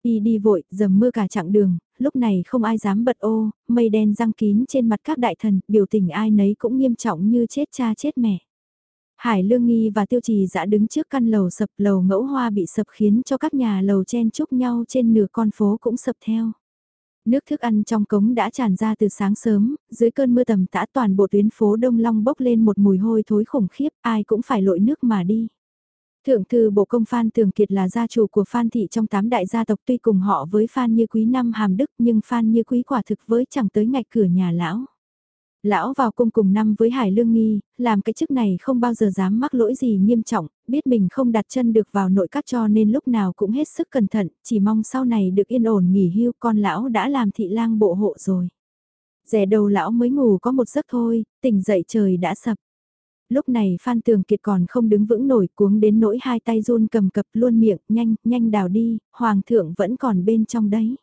Y đi vội, dầm mưa cả chặng đường, lúc này không ai dám bật ô, mây đen răng kín trên mặt các đại thần, biểu tình ai nấy cũng nghiêm trọng như chết cha chết mẹ. Hải Lương Nghi và Tiêu Trì dã đứng trước căn lầu sập lầu ngẫu hoa bị sập khiến cho các nhà lầu chen chúc nhau trên nửa con phố cũng sập theo. Nước thức ăn trong cống đã tràn ra từ sáng sớm, dưới cơn mưa tầm tã toàn bộ tuyến phố Đông Long bốc lên một mùi hôi thối khủng khiếp, ai cũng phải lội nước mà đi. Thượng thư bộ công Phan Tường Kiệt là gia chủ của Phan Thị trong tám đại gia tộc tuy cùng họ với Phan Như Quý năm hàm đức nhưng Phan Như Quý quả thực với chẳng tới ngạch cửa nhà lão. Lão vào cung cùng năm với Hải Lương Nghi, làm cái chức này không bao giờ dám mắc lỗi gì nghiêm trọng, biết mình không đặt chân được vào nội các cho nên lúc nào cũng hết sức cẩn thận, chỉ mong sau này được yên ổn nghỉ hưu con lão đã làm thị lang bộ hộ rồi. Rẻ đầu lão mới ngủ có một giấc thôi, tỉnh dậy trời đã sập. Lúc này Phan Tường Kiệt còn không đứng vững nổi cuống đến nỗi hai tay run cầm cập luôn miệng, nhanh, nhanh đào đi, Hoàng thượng vẫn còn bên trong đấy.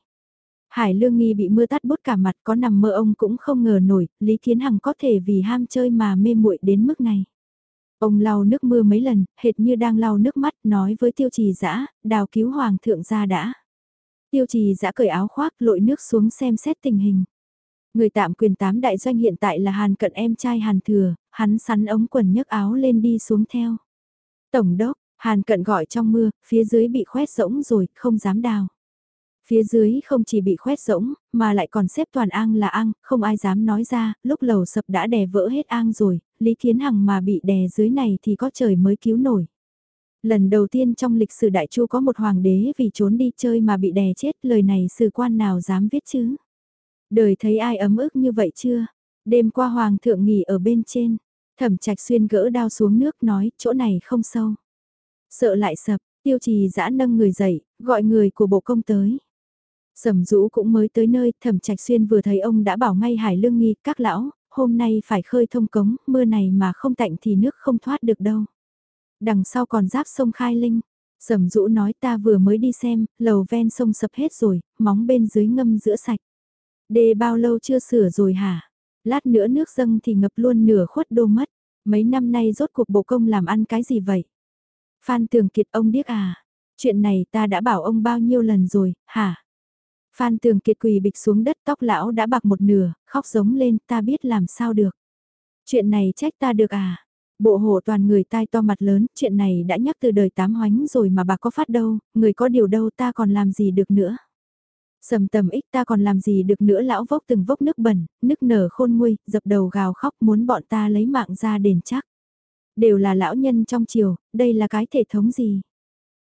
Hải Lương Nghi bị mưa tắt bút cả mặt có nằm mơ ông cũng không ngờ nổi, Lý Kiến Hằng có thể vì ham chơi mà mê muội đến mức này. Ông lau nước mưa mấy lần, hệt như đang lau nước mắt, nói với tiêu trì dã đào cứu hoàng thượng ra đã. Tiêu trì dã cởi áo khoác lội nước xuống xem xét tình hình. Người tạm quyền tám đại doanh hiện tại là Hàn cận em trai Hàn thừa, hắn sắn ống quần nhấc áo lên đi xuống theo. Tổng đốc, Hàn cận gọi trong mưa, phía dưới bị khoét rỗng rồi, không dám đào. Phía dưới không chỉ bị khoét rỗng, mà lại còn xếp toàn ang là ang, không ai dám nói ra, lúc lầu sập đã đè vỡ hết ang rồi, Lý Kiến Hằng mà bị đè dưới này thì có trời mới cứu nổi. Lần đầu tiên trong lịch sử đại chu có một hoàng đế vì trốn đi chơi mà bị đè chết, lời này sử quan nào dám viết chứ? Đời thấy ai ấm ức như vậy chưa? Đêm qua hoàng thượng nghỉ ở bên trên, thẩm trạch xuyên gỡ đao xuống nước nói chỗ này không sâu. Sợ lại sập, tiêu trì giã nâng người dậy, gọi người của bộ công tới. Sầm rũ cũng mới tới nơi, thẩm trạch xuyên vừa thấy ông đã bảo ngay hải lương nghi, các lão, hôm nay phải khơi thông cống, mưa này mà không tạnh thì nước không thoát được đâu. Đằng sau còn giáp sông Khai Linh, sầm rũ nói ta vừa mới đi xem, lầu ven sông sập hết rồi, móng bên dưới ngâm giữa sạch. Đê bao lâu chưa sửa rồi hả? Lát nữa nước dâng thì ngập luôn nửa khuất đô mất. Mấy năm nay rốt cuộc bộ công làm ăn cái gì vậy? Phan Tường Kiệt ông điếc à? Chuyện này ta đã bảo ông bao nhiêu lần rồi, hả? Phan Tường Kiệt quỳ bịch xuống đất tóc lão đã bạc một nửa, khóc giống lên ta biết làm sao được. Chuyện này trách ta được à? Bộ hộ toàn người tai to mặt lớn, chuyện này đã nhắc từ đời tám hoánh rồi mà bà có phát đâu, người có điều đâu ta còn làm gì được nữa. Sầm tầm ích ta còn làm gì được nữa lão vốc từng vốc nước bẩn, nước nở khôn nguôi, dập đầu gào khóc muốn bọn ta lấy mạng ra đền chắc. Đều là lão nhân trong triều, đây là cái thể thống gì?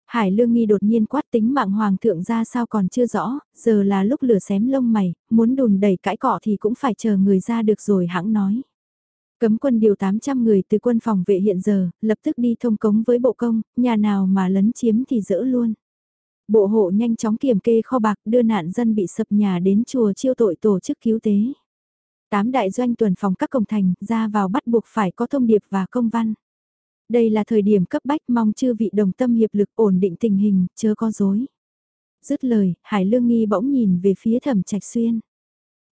Hải Lương Nghi đột nhiên quát tính mạng hoàng thượng ra sao còn chưa rõ, giờ là lúc lửa xém lông mày, muốn đùn đẩy cãi cọ thì cũng phải chờ người ra được rồi hãng nói. Cấm quân điều 800 người từ quân phòng vệ hiện giờ, lập tức đi thông cống với bộ công, nhà nào mà lấn chiếm thì dỡ luôn. Bộ hộ nhanh chóng kiểm kê kho bạc đưa nạn dân bị sập nhà đến chùa chiêu tội tổ chức cứu tế. Tám đại doanh tuần phòng các công thành ra vào bắt buộc phải có thông điệp và công văn. Đây là thời điểm cấp bách mong chư vị đồng tâm hiệp lực ổn định tình hình, chớ có dối. Dứt lời, Hải Lương Nghi bỗng nhìn về phía thẩm trạch xuyên.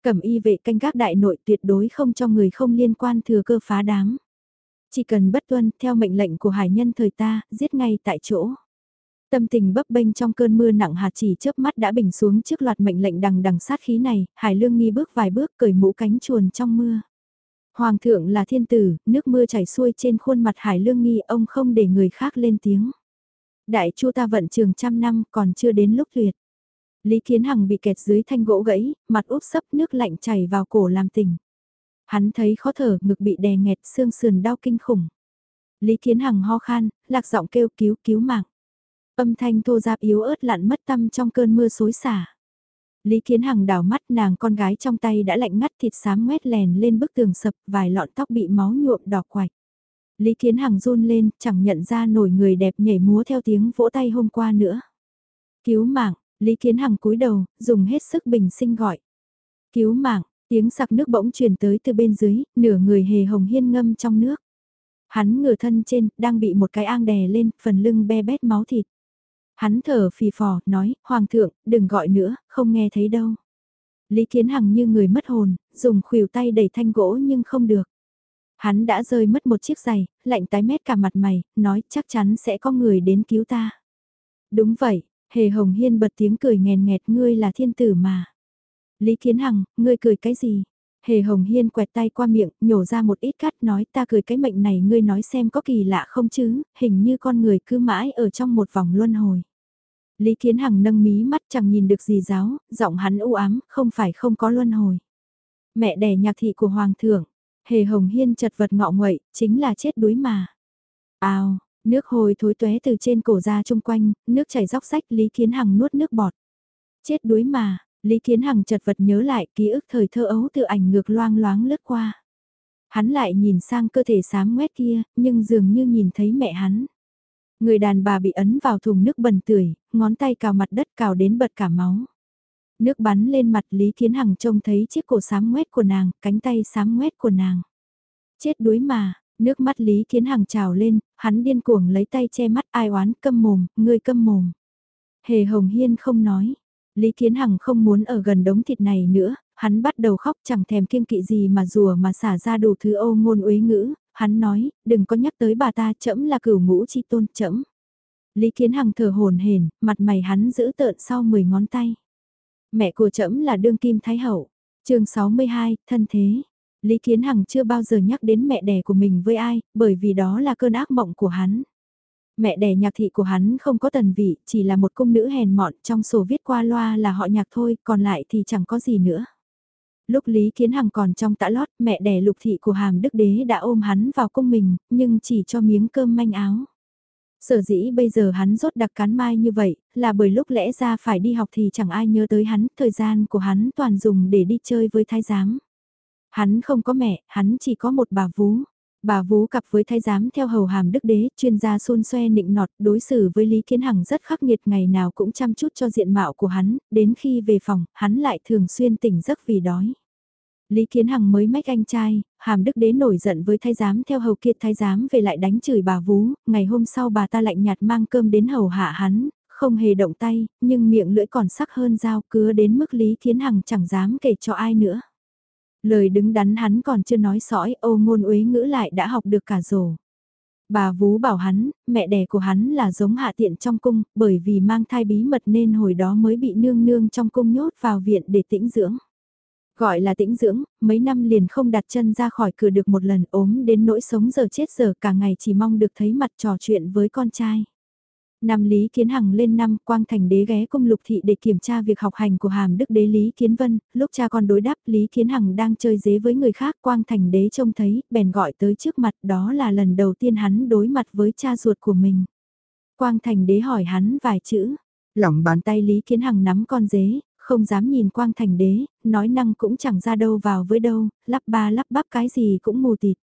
Cẩm y vệ canh gác đại nội tuyệt đối không cho người không liên quan thừa cơ phá đám. Chỉ cần bất tuân theo mệnh lệnh của hải nhân thời ta, giết ngay tại chỗ. Tâm tình bấp bênh trong cơn mưa nặng hạt chỉ chớp mắt đã bình xuống trước loạt mệnh lệnh đằng đằng sát khí này, Hải Lương nghi bước vài bước cởi mũ cánh chuồn trong mưa. Hoàng thượng là thiên tử, nước mưa chảy xuôi trên khuôn mặt Hải Lương nghi ông không để người khác lên tiếng. Đại chu ta vận trường trăm năm còn chưa đến lúc tuyệt. Lý Kiến Hằng bị kẹt dưới thanh gỗ gãy, mặt úp sấp nước lạnh chảy vào cổ làm tỉnh. Hắn thấy khó thở, ngực bị đè nghẹt, xương sườn đau kinh khủng. Lý Kiến Hằng ho khan, lạc giọng kêu cứu cứu mạng. Âm thanh thô giáp yếu ớt lặn mất tâm trong cơn mưa xối xả. Lý Kiến Hằng đảo mắt nàng con gái trong tay đã lạnh ngắt thịt xám ngoét lèn lên bức tường sập vài lọn tóc bị máu nhuộm đỏ quạch. Lý Kiến Hằng run lên, chẳng nhận ra nổi người đẹp nhảy múa theo tiếng vỗ tay hôm qua nữa. Cứu mạng, Lý Kiến Hằng cúi đầu, dùng hết sức bình sinh gọi. Cứu mạng, tiếng sặc nước bỗng truyền tới từ bên dưới, nửa người hề hồng hiên ngâm trong nước. Hắn ngửa thân trên, đang bị một cái ang đè lên, phần lưng be bét máu thịt. Hắn thở phì phò, nói, Hoàng thượng, đừng gọi nữa, không nghe thấy đâu. Lý Kiến Hằng như người mất hồn, dùng khuỷu tay đẩy thanh gỗ nhưng không được. Hắn đã rơi mất một chiếc giày, lạnh tái mét cả mặt mày, nói chắc chắn sẽ có người đến cứu ta. Đúng vậy, Hề Hồng Hiên bật tiếng cười nghèn nghẹt ngươi là thiên tử mà. Lý Kiến Hằng, ngươi cười cái gì? Hề Hồng Hiên quẹt tay qua miệng, nhổ ra một ít cắt nói ta cười cái mệnh này ngươi nói xem có kỳ lạ không chứ, hình như con người cứ mãi ở trong một vòng luân hồi. Lý Kiến Hằng nâng mí mắt chẳng nhìn được gì giáo, giọng hắn u ám, không phải không có luân hồi. Mẹ đẻ nhạc thị của Hoàng thượng, Hề Hồng Hiên chật vật ngọ nguậy, chính là chết đuối mà. Ao, nước hồi thối tóe từ trên cổ ra chung quanh, nước chảy róc sách. Lý Kiến Hằng nuốt nước bọt. Chết đuối mà, Lý Kiến Hằng chật vật nhớ lại ký ức thời thơ ấu tự ảnh ngược loang loáng lướt qua. Hắn lại nhìn sang cơ thể sám ngoét kia, nhưng dường như nhìn thấy mẹ hắn. Người đàn bà bị ấn vào thùng nước bẩn tưởi, ngón tay cào mặt đất cào đến bật cả máu. Nước bắn lên mặt Lý Kiến Hằng trông thấy chiếc cổ sám ngoét của nàng, cánh tay sám ngoét của nàng. Chết đuối mà, nước mắt Lý Kiến Hằng trào lên, hắn điên cuồng lấy tay che mắt ai oán câm mồm, ngươi câm mồm. Hề Hồng Hiên không nói, Lý Kiến Hằng không muốn ở gần đống thịt này nữa, hắn bắt đầu khóc chẳng thèm kiêng kỵ gì mà rùa mà xả ra đủ thứ ô ngôn uế ngữ, hắn nói, đừng có nhắc tới bà ta, trẫm là cửu ngũ chi tôn, trẫm. Lý Kiến Hằng thở hồn hển, mặt mày hắn giữ tợn sau 10 ngón tay. Mẹ của trẫm là đương kim thái hậu. Chương 62, thân thế. Lý Kiến Hằng chưa bao giờ nhắc đến mẹ đẻ của mình với ai, bởi vì đó là cơn ác mộng của hắn. Mẹ đẻ nhạc thị của hắn không có tần vị, chỉ là một cung nữ hèn mọn trong sổ viết qua loa là họ nhạc thôi, còn lại thì chẳng có gì nữa. Lúc Lý Kiến Hằng còn trong tã lót, mẹ đẻ lục thị của hàm đức đế đã ôm hắn vào cung mình, nhưng chỉ cho miếng cơm manh áo. Sở dĩ bây giờ hắn rốt đặc cán mai như vậy, là bởi lúc lẽ ra phải đi học thì chẳng ai nhớ tới hắn, thời gian của hắn toàn dùng để đi chơi với thái giám. Hắn không có mẹ, hắn chỉ có một bà vú. Bà vú cặp với thái giám theo hầu hàm đức đế, chuyên gia xôn xoe nịnh nọt, đối xử với Lý Kiến Hằng rất khắc nghiệt ngày nào cũng chăm chút cho diện mạo của hắn, đến khi về phòng, hắn lại thường xuyên tỉnh giấc vì đói. Lý Kiến Hằng mới mách anh trai, hàm đức đế nổi giận với thái giám theo hầu kiệt thái giám về lại đánh chửi bà vú, ngày hôm sau bà ta lạnh nhạt mang cơm đến hầu hạ hắn, không hề động tay, nhưng miệng lưỡi còn sắc hơn dao cứa đến mức Lý Kiến Hằng chẳng dám kể cho ai nữa. Lời đứng đắn hắn còn chưa nói sõi, ô ngôn uế ngữ lại đã học được cả rồi. Bà vú bảo hắn, mẹ đẻ của hắn là giống hạ tiện trong cung, bởi vì mang thai bí mật nên hồi đó mới bị nương nương trong cung nhốt vào viện để tĩnh dưỡng. Gọi là tĩnh dưỡng, mấy năm liền không đặt chân ra khỏi cửa được một lần ốm đến nỗi sống giờ chết giờ cả ngày chỉ mong được thấy mặt trò chuyện với con trai. Năm Lý Kiến Hằng lên năm Quang Thành đế ghé cung lục thị để kiểm tra việc học hành của hàm đức đế Lý Kiến Vân, lúc cha con đối đáp Lý Kiến Hằng đang chơi dế với người khác Quang Thành đế trông thấy, bèn gọi tới trước mặt đó là lần đầu tiên hắn đối mặt với cha ruột của mình. Quang Thành đế hỏi hắn vài chữ, lỏng bàn tay Lý Kiến Hằng nắm con dế, không dám nhìn Quang Thành đế, nói năng cũng chẳng ra đâu vào với đâu, lắp ba lắp bắp cái gì cũng mù tịt.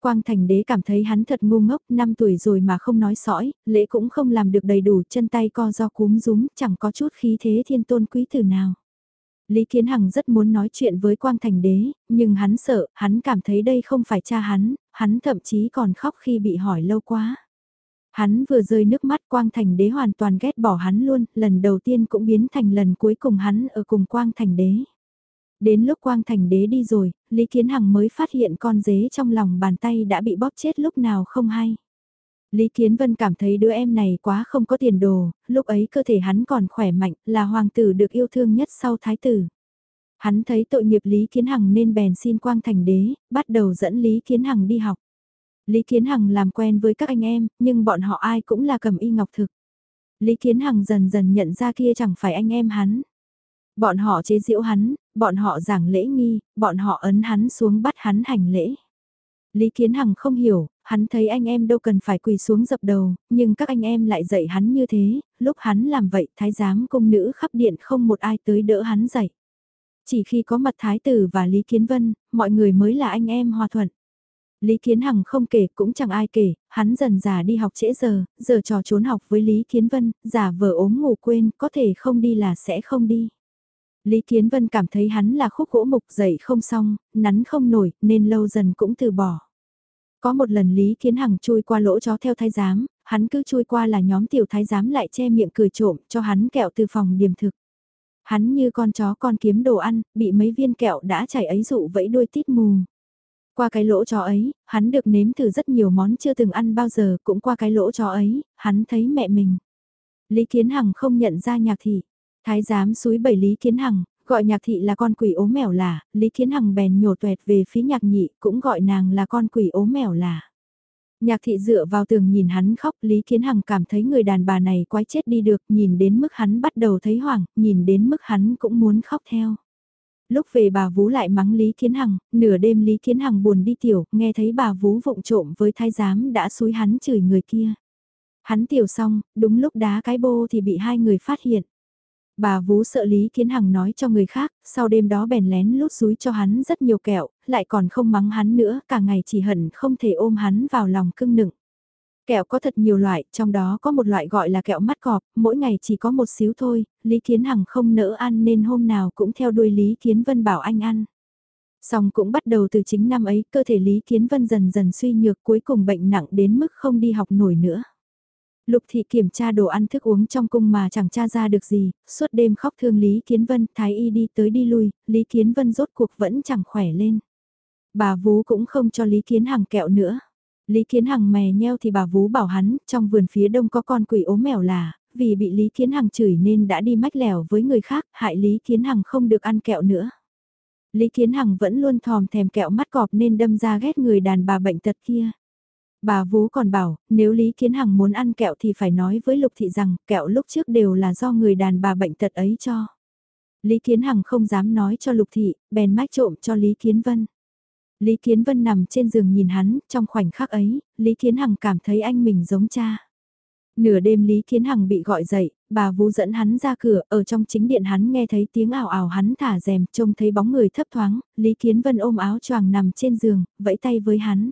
Quang Thành Đế cảm thấy hắn thật ngu ngốc, 5 tuổi rồi mà không nói sõi, lễ cũng không làm được đầy đủ, chân tay co do cúm rúm, chẳng có chút khí thế thiên tôn quý từ nào. Lý Kiến Hằng rất muốn nói chuyện với Quang Thành Đế, nhưng hắn sợ, hắn cảm thấy đây không phải cha hắn, hắn thậm chí còn khóc khi bị hỏi lâu quá. Hắn vừa rơi nước mắt Quang Thành Đế hoàn toàn ghét bỏ hắn luôn, lần đầu tiên cũng biến thành lần cuối cùng hắn ở cùng Quang Thành Đế. Đến lúc Quang Thành Đế đi rồi, Lý Kiến Hằng mới phát hiện con dế trong lòng bàn tay đã bị bóp chết lúc nào không hay. Lý Kiến Vân cảm thấy đứa em này quá không có tiền đồ, lúc ấy cơ thể hắn còn khỏe mạnh, là hoàng tử được yêu thương nhất sau thái tử. Hắn thấy tội nghiệp Lý Kiến Hằng nên bèn xin Quang Thành Đế, bắt đầu dẫn Lý Kiến Hằng đi học. Lý Kiến Hằng làm quen với các anh em, nhưng bọn họ ai cũng là cầm y ngọc thực. Lý Kiến Hằng dần dần nhận ra kia chẳng phải anh em hắn. Bọn họ chế giễu hắn, bọn họ giảng lễ nghi, bọn họ ấn hắn xuống bắt hắn hành lễ. Lý Kiến Hằng không hiểu, hắn thấy anh em đâu cần phải quỳ xuống dập đầu, nhưng các anh em lại dạy hắn như thế, lúc hắn làm vậy thái giám công nữ khắp điện không một ai tới đỡ hắn dạy. Chỉ khi có mặt thái tử và Lý Kiến Vân, mọi người mới là anh em hòa thuận. Lý Kiến Hằng không kể cũng chẳng ai kể, hắn dần già đi học trễ giờ, giờ trò trốn học với Lý Kiến Vân, giả vờ ốm ngủ quên, có thể không đi là sẽ không đi. Lý Kiến Vân cảm thấy hắn là khúc gỗ mục dậy không xong, nắn không nổi, nên lâu dần cũng từ bỏ. Có một lần Lý Kiến Hằng chui qua lỗ chó theo thái giám, hắn cứ chui qua là nhóm tiểu thái giám lại che miệng cười trộm cho hắn kẹo từ phòng điểm thực. Hắn như con chó con kiếm đồ ăn, bị mấy viên kẹo đã chảy ấy dụ vẫy đuôi tít mù. Qua cái lỗ chó ấy, hắn được nếm thử rất nhiều món chưa từng ăn bao giờ, cũng qua cái lỗ chó ấy, hắn thấy mẹ mình. Lý Kiến Hằng không nhận ra nhạc thị, Thái giám suối bảy Lý Kiến Hằng, gọi nhạc thị là con quỷ ốm mèo là, Lý Kiến Hằng bèn nhổ tuẹt về phía nhạc nhị, cũng gọi nàng là con quỷ ốm mèo là. Nhạc thị dựa vào tường nhìn hắn khóc, Lý Kiến Hằng cảm thấy người đàn bà này quái chết đi được, nhìn đến mức hắn bắt đầu thấy hoảng, nhìn đến mức hắn cũng muốn khóc theo. Lúc về bà Vú lại mắng Lý Kiến Hằng, nửa đêm Lý Kiến Hằng buồn đi tiểu, nghe thấy bà Vú vụng trộm với thái giám đã xúi hắn chửi người kia. Hắn tiểu xong, đúng lúc đá cái bô thì bị hai người phát hiện. Bà vú sợ Lý Kiến Hằng nói cho người khác, sau đêm đó bèn lén lút rúi cho hắn rất nhiều kẹo, lại còn không mắng hắn nữa, cả ngày chỉ hận không thể ôm hắn vào lòng cưng nựng. Kẹo có thật nhiều loại, trong đó có một loại gọi là kẹo mắt cọp, mỗi ngày chỉ có một xíu thôi, Lý Kiến Hằng không nỡ ăn nên hôm nào cũng theo đuôi Lý Kiến Vân bảo anh ăn. Xong cũng bắt đầu từ chính năm ấy, cơ thể Lý Kiến Vân dần dần suy nhược cuối cùng bệnh nặng đến mức không đi học nổi nữa. Lục thị kiểm tra đồ ăn thức uống trong cung mà chẳng tra ra được gì, suốt đêm khóc thương Lý Kiến Vân, Thái Y đi tới đi lui, Lý Kiến Vân rốt cuộc vẫn chẳng khỏe lên. Bà Vú cũng không cho Lý Kiến Hằng kẹo nữa. Lý Kiến Hằng mè nheo thì bà Vú bảo hắn, trong vườn phía đông có con quỷ ốm mèo là, vì bị Lý Kiến Hằng chửi nên đã đi mách lẻo với người khác, hại Lý Kiến Hằng không được ăn kẹo nữa. Lý Kiến Hằng vẫn luôn thòm thèm kẹo mắt cọp nên đâm ra ghét người đàn bà bệnh tật kia. Bà Vú còn bảo, nếu Lý Kiến Hằng muốn ăn kẹo thì phải nói với Lục Thị rằng kẹo lúc trước đều là do người đàn bà bệnh tật ấy cho. Lý Kiến Hằng không dám nói cho Lục Thị, bèn mách trộm cho Lý Kiến Vân. Lý Kiến Vân nằm trên giường nhìn hắn, trong khoảnh khắc ấy, Lý Kiến Hằng cảm thấy anh mình giống cha. Nửa đêm Lý Kiến Hằng bị gọi dậy, bà Vũ dẫn hắn ra cửa, ở trong chính điện hắn nghe thấy tiếng ảo ảo hắn thả rèm, trông thấy bóng người thấp thoáng, Lý Kiến Vân ôm áo choàng nằm trên giường, vẫy tay với hắn.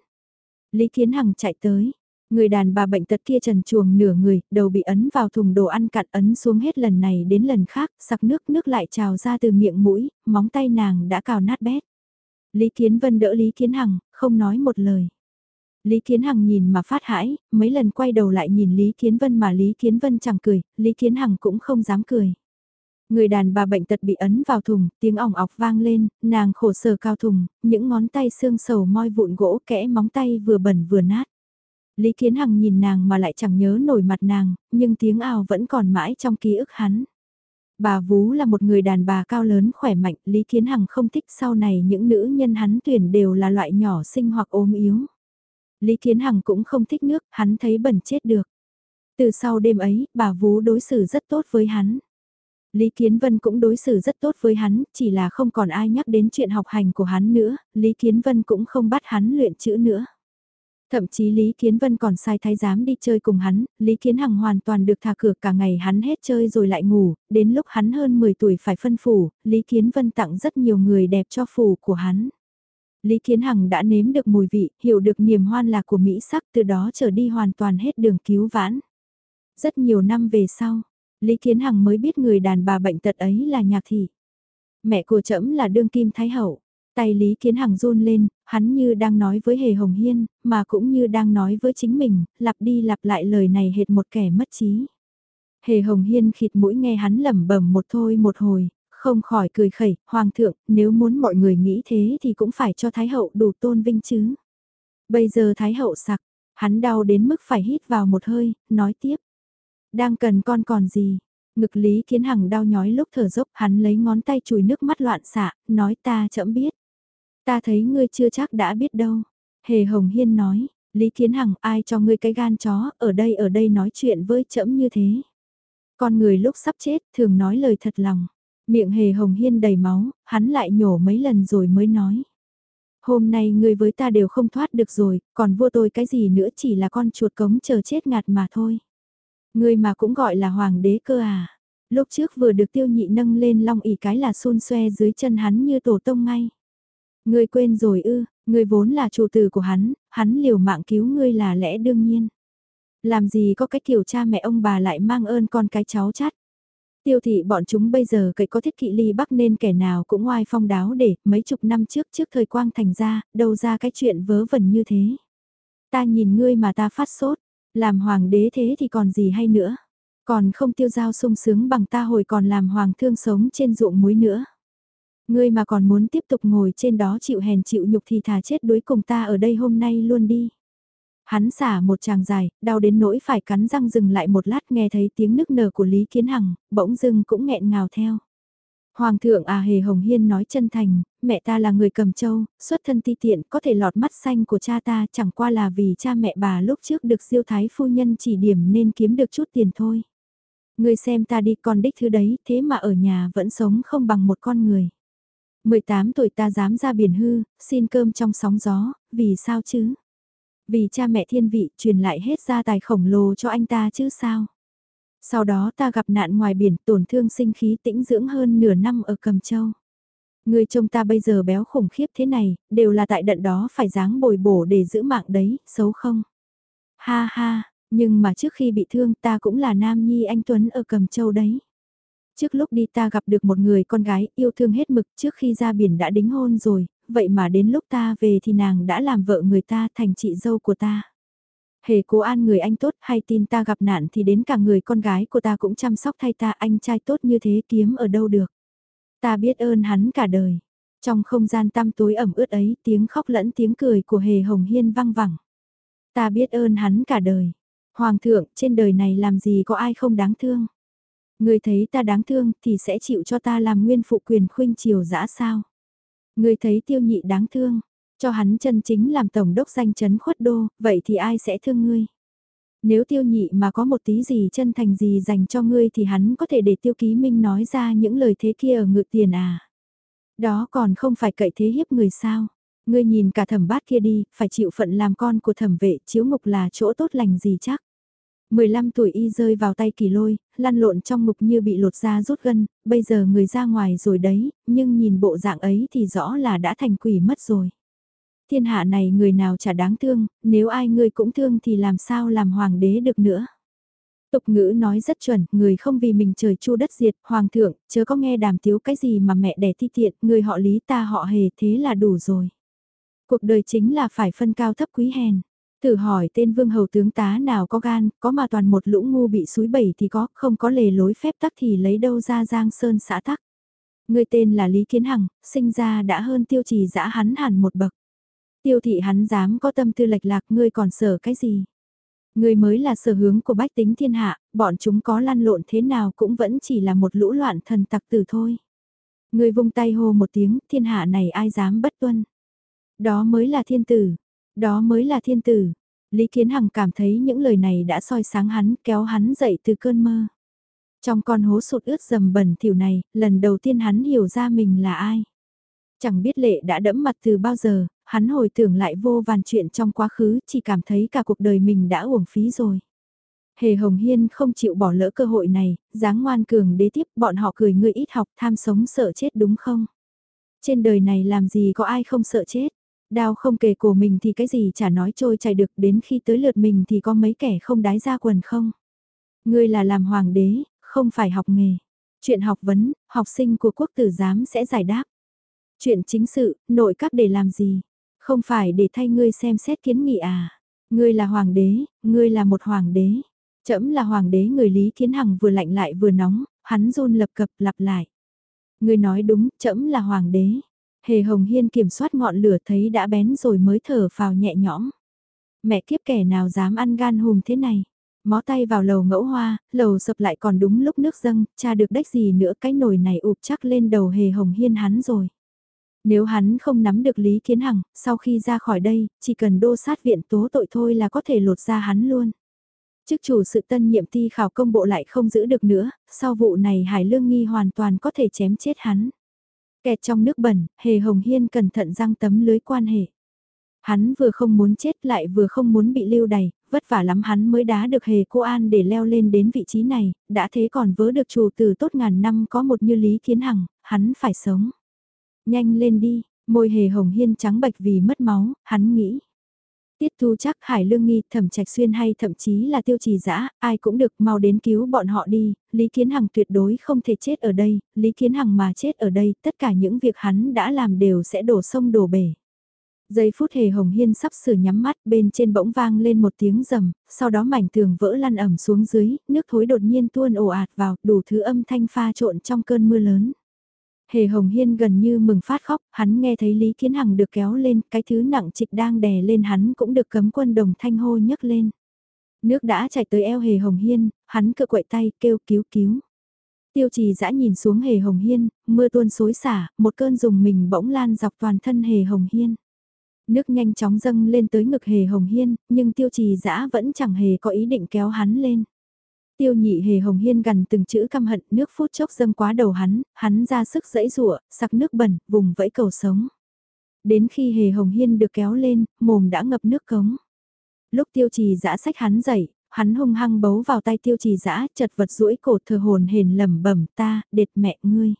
Lý Kiến Hằng chạy tới, người đàn bà bệnh tật kia trần chuồng nửa người, đầu bị ấn vào thùng đồ ăn cặn ấn xuống hết lần này đến lần khác, sặc nước nước lại trào ra từ miệng mũi, móng tay nàng đã cào nát bét. Lý Kiến Vân đỡ Lý Kiến Hằng, không nói một lời. Lý Kiến Hằng nhìn mà phát hãi, mấy lần quay đầu lại nhìn Lý Kiến Vân mà Lý Kiến Vân chẳng cười, Lý Kiến Hằng cũng không dám cười. Người đàn bà bệnh tật bị ấn vào thùng, tiếng ỏng ọc vang lên, nàng khổ sở cao thùng, những ngón tay xương sầu moi vụn gỗ kẽ móng tay vừa bẩn vừa nát. Lý Kiến Hằng nhìn nàng mà lại chẳng nhớ nổi mặt nàng, nhưng tiếng ào vẫn còn mãi trong ký ức hắn. Bà Vú là một người đàn bà cao lớn khỏe mạnh, Lý Kiến Hằng không thích sau này những nữ nhân hắn tuyển đều là loại nhỏ sinh hoặc ốm yếu. Lý Kiến Hằng cũng không thích nước, hắn thấy bẩn chết được. Từ sau đêm ấy, bà Vú đối xử rất tốt với hắn. Lý Kiến Vân cũng đối xử rất tốt với hắn, chỉ là không còn ai nhắc đến chuyện học hành của hắn nữa, Lý Kiến Vân cũng không bắt hắn luyện chữ nữa. Thậm chí Lý Kiến Vân còn sai thái giám đi chơi cùng hắn, Lý Kiến Hằng hoàn toàn được thả cửa cả ngày hắn hết chơi rồi lại ngủ, đến lúc hắn hơn 10 tuổi phải phân phủ, Lý Kiến Vân tặng rất nhiều người đẹp cho phủ của hắn. Lý Kiến Hằng đã nếm được mùi vị, hiểu được niềm hoan lạc của Mỹ sắc từ đó trở đi hoàn toàn hết đường cứu vãn. Rất nhiều năm về sau, Lý Kiến Hằng mới biết người đàn bà bệnh tật ấy là nhạc thị. Mẹ của trẫm là đương kim thái hậu. Tay Lý Kiến Hằng run lên, hắn như đang nói với Hề Hồng Hiên, mà cũng như đang nói với chính mình, lặp đi lặp lại lời này hệt một kẻ mất trí. Hề Hồng Hiên khịt mũi nghe hắn lẩm bẩm một thôi một hồi, không khỏi cười khẩy, Hoàng thượng, nếu muốn mọi người nghĩ thế thì cũng phải cho Thái hậu đủ tôn vinh chứ. Bây giờ Thái hậu sặc, hắn đau đến mức phải hít vào một hơi, nói tiếp. Đang cần con còn gì? Ngực Lý Kiến Hằng đau nhói lúc thở dốc hắn lấy ngón tay chùi nước mắt loạn xạ, nói ta chậm biết. Ta thấy ngươi chưa chắc đã biết đâu. Hề Hồng Hiên nói, Lý Kiến Hằng ai cho ngươi cái gan chó, ở đây ở đây nói chuyện với chậm như thế. Con người lúc sắp chết thường nói lời thật lòng. Miệng Hề Hồng Hiên đầy máu, hắn lại nhổ mấy lần rồi mới nói. Hôm nay ngươi với ta đều không thoát được rồi, còn vua tôi cái gì nữa chỉ là con chuột cống chờ chết ngạt mà thôi. Ngươi mà cũng gọi là hoàng đế cơ à. Lúc trước vừa được tiêu nhị nâng lên long ỉ cái là xôn xoe dưới chân hắn như tổ tông ngay. Ngươi quên rồi ư, ngươi vốn là chủ tử của hắn, hắn liều mạng cứu ngươi là lẽ đương nhiên. Làm gì có cái kiểu cha mẹ ông bà lại mang ơn con cái cháu chát? Tiêu thị bọn chúng bây giờ cậy có thiết kỵ ly bắc nên kẻ nào cũng oai phong đáo để mấy chục năm trước trước thời quang thành ra, đâu ra cái chuyện vớ vẩn như thế. Ta nhìn ngươi mà ta phát sốt, làm hoàng đế thế thì còn gì hay nữa. Còn không tiêu giao sung sướng bằng ta hồi còn làm hoàng thương sống trên ruộng muối nữa. Ngươi mà còn muốn tiếp tục ngồi trên đó chịu hèn chịu nhục thì thà chết đuối cùng ta ở đây hôm nay luôn đi. Hắn xả một tràng dài, đau đến nỗi phải cắn răng dừng lại một lát nghe thấy tiếng nức nở của Lý Kiến Hằng, bỗng dưng cũng nghẹn ngào theo. Hoàng thượng à hề Hồng Hiên nói chân thành, mẹ ta là người cầm châu, xuất thân ti tiện có thể lọt mắt xanh của cha ta chẳng qua là vì cha mẹ bà lúc trước được siêu thái phu nhân chỉ điểm nên kiếm được chút tiền thôi. Người xem ta đi con đích thứ đấy thế mà ở nhà vẫn sống không bằng một con người. 18 tuổi ta dám ra biển hư, xin cơm trong sóng gió, vì sao chứ? Vì cha mẹ thiên vị truyền lại hết gia tài khổng lồ cho anh ta chứ sao? Sau đó ta gặp nạn ngoài biển tổn thương sinh khí tĩnh dưỡng hơn nửa năm ở Cầm Châu. Người chồng ta bây giờ béo khủng khiếp thế này, đều là tại đận đó phải dáng bồi bổ để giữ mạng đấy, xấu không? Ha ha, nhưng mà trước khi bị thương ta cũng là nam nhi anh Tuấn ở Cầm Châu đấy. Trước lúc đi ta gặp được một người con gái yêu thương hết mực trước khi ra biển đã đính hôn rồi, vậy mà đến lúc ta về thì nàng đã làm vợ người ta thành chị dâu của ta. Hề cố an người anh tốt hay tin ta gặp nạn thì đến cả người con gái của ta cũng chăm sóc thay ta anh trai tốt như thế kiếm ở đâu được. Ta biết ơn hắn cả đời. Trong không gian tăm tối ẩm ướt ấy tiếng khóc lẫn tiếng cười của Hề Hồng Hiên vang vẳng. Ta biết ơn hắn cả đời. Hoàng thượng trên đời này làm gì có ai không đáng thương. Người thấy ta đáng thương thì sẽ chịu cho ta làm nguyên phụ quyền khuynh triều dã sao. Người thấy tiêu nhị đáng thương, cho hắn chân chính làm tổng đốc danh chấn khuất đô, vậy thì ai sẽ thương ngươi? Nếu tiêu nhị mà có một tí gì chân thành gì dành cho ngươi thì hắn có thể để tiêu ký minh nói ra những lời thế kia ở ngự tiền à? Đó còn không phải cậy thế hiếp người sao? Ngươi nhìn cả thẩm bát kia đi, phải chịu phận làm con của thẩm vệ, chiếu ngục là chỗ tốt lành gì chắc. 15 tuổi y rơi vào tay kỳ lôi, lăn lộn trong ngục như bị lột da rút gân, bây giờ người ra ngoài rồi đấy, nhưng nhìn bộ dạng ấy thì rõ là đã thành quỷ mất rồi. Thiên hạ này người nào chả đáng thương, nếu ai người cũng thương thì làm sao làm hoàng đế được nữa. Tục ngữ nói rất chuẩn, người không vì mình trời chu đất diệt, hoàng thượng, chớ có nghe đàm tiếu cái gì mà mẹ đẻ thi tiện, người họ lý ta họ hề thế là đủ rồi. Cuộc đời chính là phải phân cao thấp quý hèn. Thử hỏi tên vương hầu tướng tá nào có gan, có mà toàn một lũ ngu bị suối bẩy thì có, không có lề lối phép tắc thì lấy đâu ra giang sơn xã tắc. Người tên là Lý Kiến Hằng, sinh ra đã hơn tiêu trì dã hắn hẳn một bậc. Tiêu thị hắn dám có tâm tư lệch lạc ngươi còn sở cái gì? Ngươi mới là sở hướng của bách tính thiên hạ, bọn chúng có lan lộn thế nào cũng vẫn chỉ là một lũ loạn thần tặc tử thôi. Ngươi vung tay hô một tiếng, thiên hạ này ai dám bất tuân. Đó mới là thiên tử, đó mới là thiên tử. Lý Kiến Hằng cảm thấy những lời này đã soi sáng hắn, kéo hắn dậy từ cơn mơ. Trong con hố sụt ướt dầm bẩn thỉu này, lần đầu tiên hắn hiểu ra mình là ai. Chẳng biết lệ đã đẫm mặt từ bao giờ, hắn hồi tưởng lại vô vàn chuyện trong quá khứ, chỉ cảm thấy cả cuộc đời mình đã uổng phí rồi. Hề Hồng Hiên không chịu bỏ lỡ cơ hội này, dáng ngoan cường đế tiếp bọn họ cười ngươi ít học tham sống sợ chết đúng không? Trên đời này làm gì có ai không sợ chết? Đao không kề cổ mình thì cái gì chả nói trôi chảy được đến khi tới lượt mình thì có mấy kẻ không đái ra quần không? Ngươi là làm hoàng đế, không phải học nghề. Chuyện học vấn, học sinh của quốc tử giám sẽ giải đáp. Chuyện chính sự, nội các để làm gì? Không phải để thay ngươi xem xét kiến nghị à? Ngươi là hoàng đế, ngươi là một hoàng đế. Trẫm là hoàng đế người Lý Kiến Hằng vừa lạnh lại vừa nóng, hắn run lập cập lặp lại. Ngươi nói đúng, trẫm là hoàng đế. Hề Hồng Hiên kiểm soát ngọn lửa thấy đã bén rồi mới thở phào nhẹ nhõm. Mẹ kiếp kẻ nào dám ăn gan hùm thế này. Mó tay vào lầu ngẫu hoa, lầu sập lại còn đúng lúc nước dâng, cha được đách gì nữa cái nồi này ụp chắc lên đầu Hề Hồng Hiên hắn rồi. Nếu hắn không nắm được Lý Kiến Hằng, sau khi ra khỏi đây, chỉ cần đô sát viện tố tội thôi là có thể lột ra hắn luôn. Chức chủ sự tân nhiệm ti khảo công bộ lại không giữ được nữa, sau vụ này Hải Lương Nghi hoàn toàn có thể chém chết hắn. Kẹt trong nước bẩn, Hề Hồng Hiên cẩn thận răng tấm lưới quan hệ. Hắn vừa không muốn chết lại vừa không muốn bị lưu đày, vất vả lắm hắn mới đá được Hề Cô An để leo lên đến vị trí này, đã thế còn vớ được chủ từ tốt ngàn năm có một như Lý Kiến Hằng, hắn phải sống. Nhanh lên đi, môi Hề Hồng Hiên trắng bạch vì mất máu, hắn nghĩ. Tiết thu chắc Hải Lương Nghi, Thẩm Trạch Xuyên hay thậm chí là tiêu trì dã ai cũng được mau đến cứu bọn họ đi, Lý Kiến Hằng tuyệt đối không thể chết ở đây, Lý Kiến Hằng mà chết ở đây, tất cả những việc hắn đã làm đều sẽ đổ sông đổ bể. Giây phút hề hồng hiên sắp sửa nhắm mắt bên trên bỗng vang lên một tiếng rầm, sau đó mảnh tường vỡ lăn ẩm xuống dưới, nước thối đột nhiên tuôn ồ ạt vào, đủ thứ âm thanh pha trộn trong cơn mưa lớn. Hề Hồng Hiên gần như mừng phát khóc, hắn nghe thấy Lý Kiến Hằng được kéo lên, cái thứ nặng trịch đang đè lên hắn cũng được cấm quân đồng thanh hô nhấc lên. Nước đã chảy tới eo Hề Hồng Hiên, hắn cựa quậy tay kêu cứu cứu. Tiêu trì dã nhìn xuống Hề Hồng Hiên, mưa tuôn xối xả, một cơn dùng mình bỗng lan dọc toàn thân Hề Hồng Hiên. Nước nhanh chóng dâng lên tới ngực Hề Hồng Hiên, nhưng tiêu trì dã vẫn chẳng hề có ý định kéo hắn lên. Tiêu nhị hề hồng hiên gần từng chữ căm hận nước phút chốc dâng quá đầu hắn, hắn ra sức dẫy rụa, sặc nước bẩn, vùng vẫy cầu sống. Đến khi hề hồng hiên được kéo lên, mồm đã ngập nước cống. Lúc tiêu trì giã sách hắn dậy, hắn hung hăng bấu vào tay tiêu trì giã, chật vật duỗi cổ thờ hồn hền lẩm bẩm ta, đệt mẹ ngươi.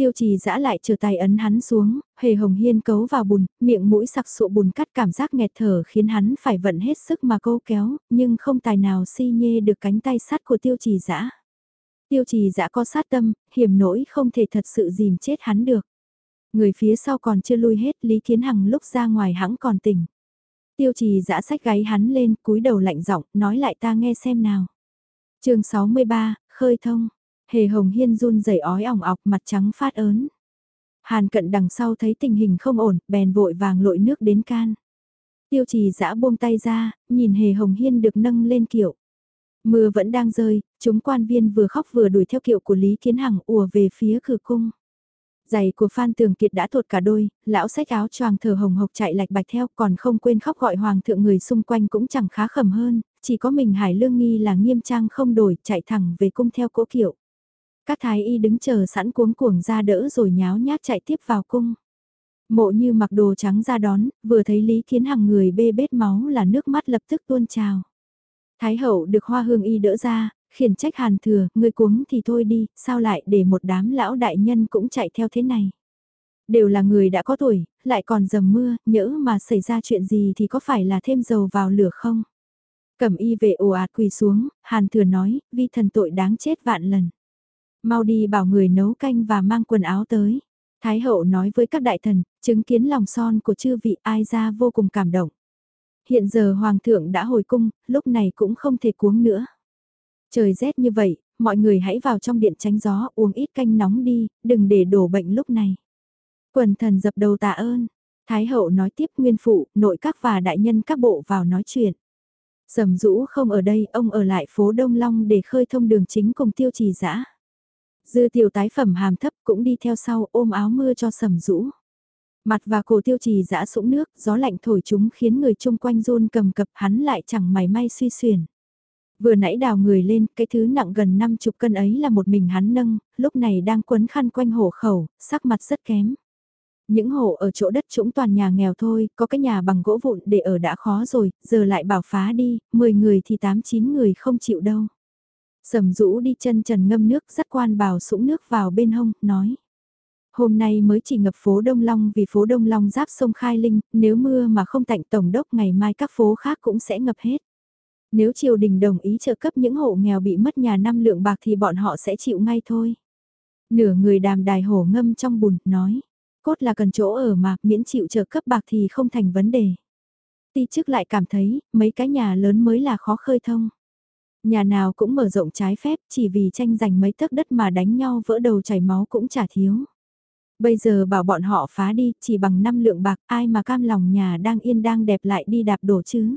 Tiêu trì dã lại chờ tay ấn hắn xuống, hề hồng hiên cấu vào bùn, miệng mũi sặc sụa bùn cắt cảm giác nghẹt thở khiến hắn phải vận hết sức mà câu kéo, nhưng không tài nào si nhê được cánh tay sắt của tiêu trì dã Tiêu trì dã có sát tâm, hiểm nỗi không thể thật sự dìm chết hắn được. Người phía sau còn chưa lui hết Lý Kiến Hằng lúc ra ngoài hãng còn tỉnh. Tiêu trì dã sách gáy hắn lên, cúi đầu lạnh giọng nói lại ta nghe xem nào. chương 63, khơi thông. Hề hồng hiên run rẩy ói ỏng ọc mặt trắng phát ớn. Hàn cận đằng sau thấy tình hình không ổn, bèn vội vàng lội nước đến can. Tiêu trì giã buông tay ra, nhìn hề hồng hiên được nâng lên kiệu. Mưa vẫn đang rơi, chúng quan viên vừa khóc vừa đuổi theo kiệu của Lý Kiến Hằng ùa về phía cửa cung. Giày của Phan Tường Kiệt đã thột cả đôi, lão sách áo choàng thở hồng hộc chạy lạch bạch theo còn không quên khóc gọi hoàng thượng người xung quanh cũng chẳng khá khẩm hơn, chỉ có mình Hải Lương Nghi là nghiêm trang không đổi chạy thẳng về cung theo cỗ kiệu. Các thái y đứng chờ sẵn cuống cuồng ra đỡ rồi nháo nhác chạy tiếp vào cung. Mộ như mặc đồ trắng ra đón, vừa thấy Lý Kiến Hằng người bê bết máu là nước mắt lập tức tuôn trào. Thái hậu được hoa hương y đỡ ra, khiển trách hàn thừa, người cuống thì thôi đi, sao lại để một đám lão đại nhân cũng chạy theo thế này. Đều là người đã có tuổi, lại còn dầm mưa, nhỡ mà xảy ra chuyện gì thì có phải là thêm dầu vào lửa không? Cẩm y về ồ ạt quỳ xuống, hàn thừa nói, vi thần tội đáng chết vạn lần. Mau đi bảo người nấu canh và mang quần áo tới. Thái hậu nói với các đại thần, chứng kiến lòng son của chư vị ai ra vô cùng cảm động. Hiện giờ hoàng thượng đã hồi cung, lúc này cũng không thể cuống nữa. Trời rét như vậy, mọi người hãy vào trong điện tránh gió uống ít canh nóng đi, đừng để đổ bệnh lúc này. Quần thần dập đầu tạ ơn. Thái hậu nói tiếp nguyên phụ, nội các và đại nhân các bộ vào nói chuyện. Sầm rũ không ở đây, ông ở lại phố Đông Long để khơi thông đường chính cùng tiêu trì dã Dư tiểu tái phẩm hàm thấp cũng đi theo sau ôm áo mưa cho sầm rũ. Mặt và cổ tiêu trì dã sũng nước, gió lạnh thổi chúng khiến người chung quanh run cầm cập hắn lại chẳng mày may suy xuyển. Vừa nãy đào người lên, cái thứ nặng gần 50 cân ấy là một mình hắn nâng, lúc này đang quấn khăn quanh hổ khẩu, sắc mặt rất kém. Những hộ ở chỗ đất trũng toàn nhà nghèo thôi, có cái nhà bằng gỗ vụn để ở đã khó rồi, giờ lại bảo phá đi, 10 người thì 8-9 người không chịu đâu. Sầm rũ đi chân trần ngâm nước dắt quan bào sũng nước vào bên hông, nói. Hôm nay mới chỉ ngập phố Đông Long vì phố Đông Long giáp sông Khai Linh, nếu mưa mà không tạnh tổng đốc ngày mai các phố khác cũng sẽ ngập hết. Nếu triều đình đồng ý trợ cấp những hộ nghèo bị mất nhà năm lượng bạc thì bọn họ sẽ chịu ngay thôi. Nửa người đàm đài hổ ngâm trong bùn, nói. Cốt là cần chỗ ở mà, miễn chịu trợ cấp bạc thì không thành vấn đề. Ti chức lại cảm thấy, mấy cái nhà lớn mới là khó khơi thông. Nhà nào cũng mở rộng trái phép, chỉ vì tranh giành mấy tấc đất mà đánh nhau vỡ đầu chảy máu cũng chả thiếu. Bây giờ bảo bọn họ phá đi, chỉ bằng năm lượng bạc, ai mà cam lòng nhà đang yên đang đẹp lại đi đạp đổ chứ.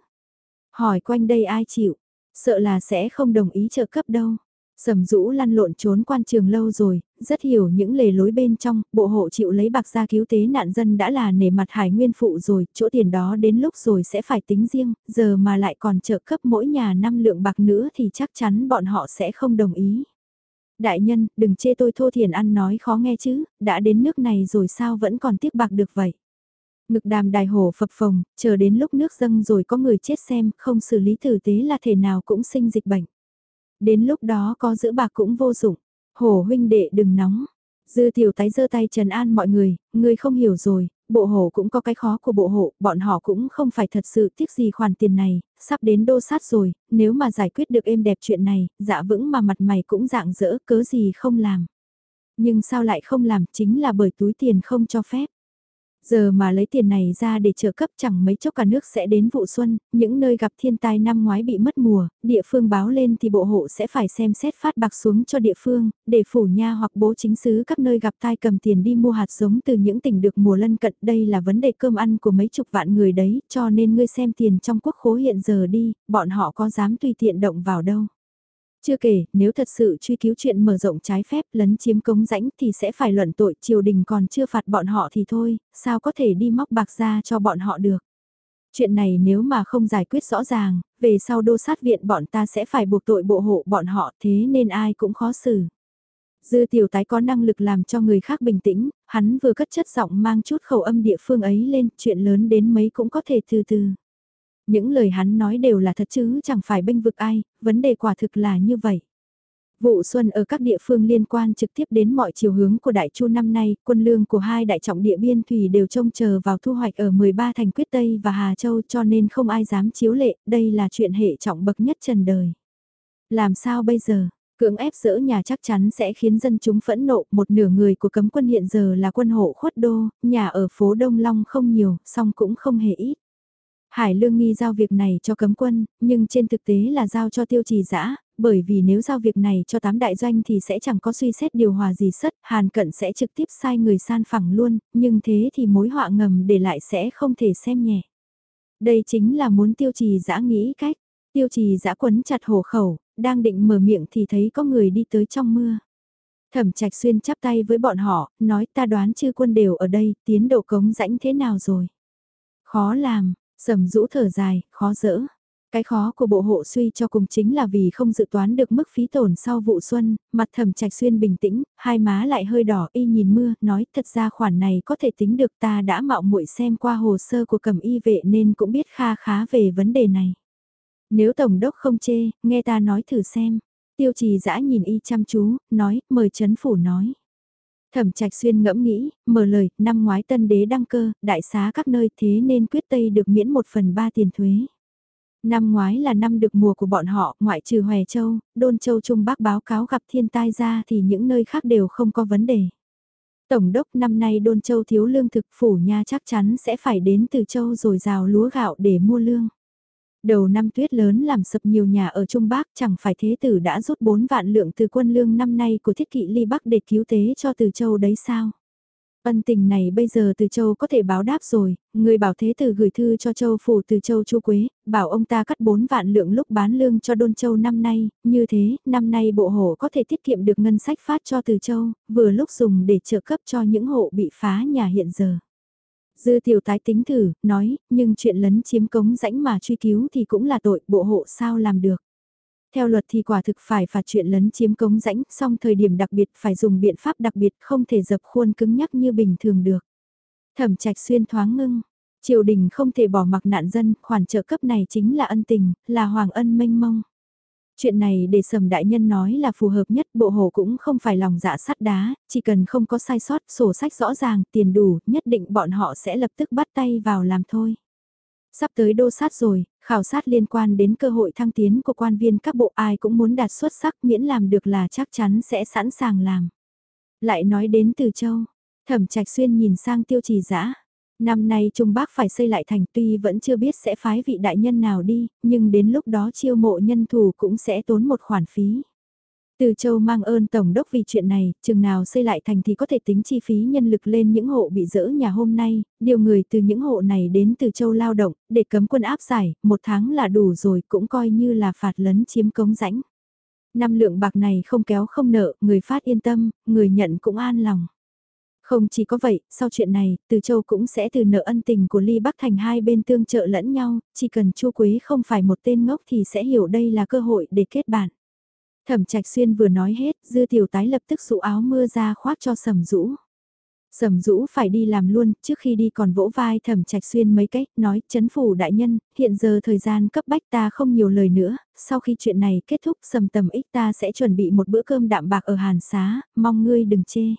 Hỏi quanh đây ai chịu, sợ là sẽ không đồng ý trợ cấp đâu. Sầm rũ lăn lộn trốn quan trường lâu rồi, rất hiểu những lề lối bên trong, bộ hộ chịu lấy bạc ra cứu tế nạn dân đã là nể mặt hải nguyên phụ rồi, chỗ tiền đó đến lúc rồi sẽ phải tính riêng, giờ mà lại còn trợ cấp mỗi nhà năm lượng bạc nữa thì chắc chắn bọn họ sẽ không đồng ý. Đại nhân, đừng chê tôi thô thiền ăn nói khó nghe chứ, đã đến nước này rồi sao vẫn còn tiếc bạc được vậy. Ngực đàm đài hổ phập phồng, chờ đến lúc nước dâng rồi có người chết xem, không xử lý tử tế là thể nào cũng sinh dịch bệnh. Đến lúc đó có giữ bạc cũng vô dụng. Hổ huynh đệ đừng nóng. Dư tiểu tái giơ tay trần an mọi người, người không hiểu rồi, bộ hồ cũng có cái khó của bộ hộ, bọn họ cũng không phải thật sự tiếc gì khoản tiền này, sắp đến đô sát rồi, nếu mà giải quyết được êm đẹp chuyện này, dạ vững mà mặt mày cũng dạng dỡ, cớ gì không làm. Nhưng sao lại không làm chính là bởi túi tiền không cho phép. Giờ mà lấy tiền này ra để trợ cấp chẳng mấy chốc cả nước sẽ đến vụ xuân, những nơi gặp thiên tai năm ngoái bị mất mùa, địa phương báo lên thì bộ hộ sẽ phải xem xét phát bạc xuống cho địa phương, để phủ nha hoặc bố chính xứ các nơi gặp tai cầm tiền đi mua hạt giống từ những tỉnh được mùa lân cận. Đây là vấn đề cơm ăn của mấy chục vạn người đấy, cho nên ngươi xem tiền trong quốc khố hiện giờ đi, bọn họ có dám tùy tiện động vào đâu. Chưa kể, nếu thật sự truy cứu chuyện mở rộng trái phép lấn chiếm cống rãnh thì sẽ phải luận tội triều đình còn chưa phạt bọn họ thì thôi, sao có thể đi móc bạc ra cho bọn họ được. Chuyện này nếu mà không giải quyết rõ ràng, về sau đô sát viện bọn ta sẽ phải buộc tội bộ hộ bọn họ thế nên ai cũng khó xử. Dư tiểu tái có năng lực làm cho người khác bình tĩnh, hắn vừa cất chất giọng mang chút khẩu âm địa phương ấy lên, chuyện lớn đến mấy cũng có thể từ từ. Những lời hắn nói đều là thật chứ chẳng phải bênh vực ai, vấn đề quả thực là như vậy. Vụ xuân ở các địa phương liên quan trực tiếp đến mọi chiều hướng của Đại Chu năm nay, quân lương của hai đại trọng địa biên thủy đều trông chờ vào thu hoạch ở 13 thành quyết Tây và Hà Châu cho nên không ai dám chiếu lệ, đây là chuyện hệ trọng bậc nhất trần đời. Làm sao bây giờ? Cưỡng ép dỡ nhà chắc chắn sẽ khiến dân chúng phẫn nộ, một nửa người của cấm quân hiện giờ là quân hộ khuất đô, nhà ở phố Đông Long không nhiều, song cũng không hề ít. Hải Lương nghi giao việc này cho cấm quân, nhưng trên thực tế là giao cho tiêu trì dã bởi vì nếu giao việc này cho tám đại doanh thì sẽ chẳng có suy xét điều hòa gì sất, Hàn Cận sẽ trực tiếp sai người san phẳng luôn, nhưng thế thì mối họa ngầm để lại sẽ không thể xem nhẹ. Đây chính là muốn tiêu trì giã nghĩ cách, tiêu trì giã quấn chặt hổ khẩu, đang định mở miệng thì thấy có người đi tới trong mưa. Thẩm trạch xuyên chắp tay với bọn họ, nói ta đoán chư quân đều ở đây, tiến độ cống rãnh thế nào rồi. Khó làm, sầm rũ thở dài, khó dỡ. Cái khó của bộ hộ suy cho cùng chính là vì không dự toán được mức phí tổn sau vụ xuân, mặt thẩm trạch xuyên bình tĩnh, hai má lại hơi đỏ y nhìn mưa, nói thật ra khoản này có thể tính được ta đã mạo muội xem qua hồ sơ của cầm y vệ nên cũng biết kha khá về vấn đề này. Nếu tổng đốc không chê, nghe ta nói thử xem. Tiêu trì dã nhìn y chăm chú, nói, mời chấn phủ nói. Thẩm trạch xuyên ngẫm nghĩ, mở lời, năm ngoái tân đế đăng cơ, đại xá các nơi thế nên quyết tây được miễn một phần ba tiền thuế. Năm ngoái là năm được mùa của bọn họ, ngoại trừ Hòe Châu, Đôn Châu Trung Bắc báo cáo gặp thiên tai ra thì những nơi khác đều không có vấn đề. Tổng đốc năm nay Đôn Châu thiếu lương thực phủ nha chắc chắn sẽ phải đến từ Châu rồi rào lúa gạo để mua lương. Đầu năm tuyết lớn làm sập nhiều nhà ở Trung Bắc chẳng phải thế tử đã rút 4 vạn lượng từ quân lương năm nay của thiết kỵ ly Bắc để cứu tế cho từ châu đấy sao? Ân tình này bây giờ từ châu có thể báo đáp rồi, người bảo thế tử gửi thư cho châu phủ từ châu chu quế, bảo ông ta cắt 4 vạn lượng lúc bán lương cho đôn châu năm nay, như thế, năm nay bộ hộ có thể tiết kiệm được ngân sách phát cho từ châu, vừa lúc dùng để trợ cấp cho những hộ bị phá nhà hiện giờ. Dư tiểu tái tính thử, nói, nhưng chuyện lấn chiếm cống rãnh mà truy cứu thì cũng là tội, bộ hộ sao làm được. Theo luật thì quả thực phải phạt chuyện lấn chiếm cống rãnh, song thời điểm đặc biệt phải dùng biện pháp đặc biệt không thể dập khuôn cứng nhắc như bình thường được. Thẩm trạch xuyên thoáng ngưng, triều đình không thể bỏ mặc nạn dân, khoản trợ cấp này chính là ân tình, là hoàng ân mênh mông. Chuyện này để sầm đại nhân nói là phù hợp nhất, bộ hồ cũng không phải lòng dạ sắt đá, chỉ cần không có sai sót, sổ sách rõ ràng, tiền đủ, nhất định bọn họ sẽ lập tức bắt tay vào làm thôi. Sắp tới đô sát rồi, khảo sát liên quan đến cơ hội thăng tiến của quan viên các bộ ai cũng muốn đạt xuất sắc miễn làm được là chắc chắn sẽ sẵn sàng làm. Lại nói đến từ châu, thẩm trạch xuyên nhìn sang tiêu trì dã Năm nay Trung Bắc phải xây lại thành tuy vẫn chưa biết sẽ phái vị đại nhân nào đi, nhưng đến lúc đó chiêu mộ nhân thủ cũng sẽ tốn một khoản phí. Từ châu mang ơn Tổng đốc vì chuyện này, chừng nào xây lại thành thì có thể tính chi phí nhân lực lên những hộ bị dỡ nhà hôm nay, điều người từ những hộ này đến từ châu lao động, để cấm quân áp giải, một tháng là đủ rồi cũng coi như là phạt lấn chiếm cống rãnh. Năm lượng bạc này không kéo không nợ, người phát yên tâm, người nhận cũng an lòng. Không chỉ có vậy, sau chuyện này, Từ Châu cũng sẽ từ nợ ân tình của Ly Bắc thành hai bên tương trợ lẫn nhau, chỉ cần Chu Quế không phải một tên ngốc thì sẽ hiểu đây là cơ hội để kết bạn. Thẩm Trạch Xuyên vừa nói hết, Dư Tiểu Tái lập tức sụ áo mưa ra khoác cho Sầm Dũ. Sầm Dũ phải đi làm luôn, trước khi đi còn vỗ vai Thẩm Trạch Xuyên mấy cách, nói, chấn phủ đại nhân, hiện giờ thời gian cấp bách ta không nhiều lời nữa, sau khi chuyện này kết thúc sầm tầm ích ta sẽ chuẩn bị một bữa cơm đạm bạc ở Hàn Xá, mong ngươi đừng chê.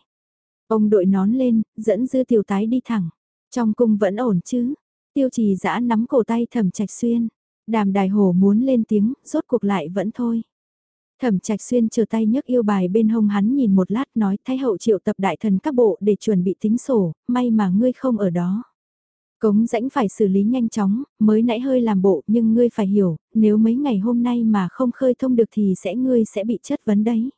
Ông đội nón lên, dẫn dư tiểu tái đi thẳng. Trong cung vẫn ổn chứ. Tiêu trì giã nắm cổ tay thẩm trạch xuyên. Đàm đài hổ muốn lên tiếng, rốt cuộc lại vẫn thôi. Thẩm trạch xuyên chờ tay nhấc yêu bài bên hông hắn nhìn một lát nói thái hậu triệu tập đại thần các bộ để chuẩn bị tính sổ, may mà ngươi không ở đó. Cống rãnh phải xử lý nhanh chóng, mới nãy hơi làm bộ nhưng ngươi phải hiểu, nếu mấy ngày hôm nay mà không khơi thông được thì sẽ ngươi sẽ bị chất vấn đấy.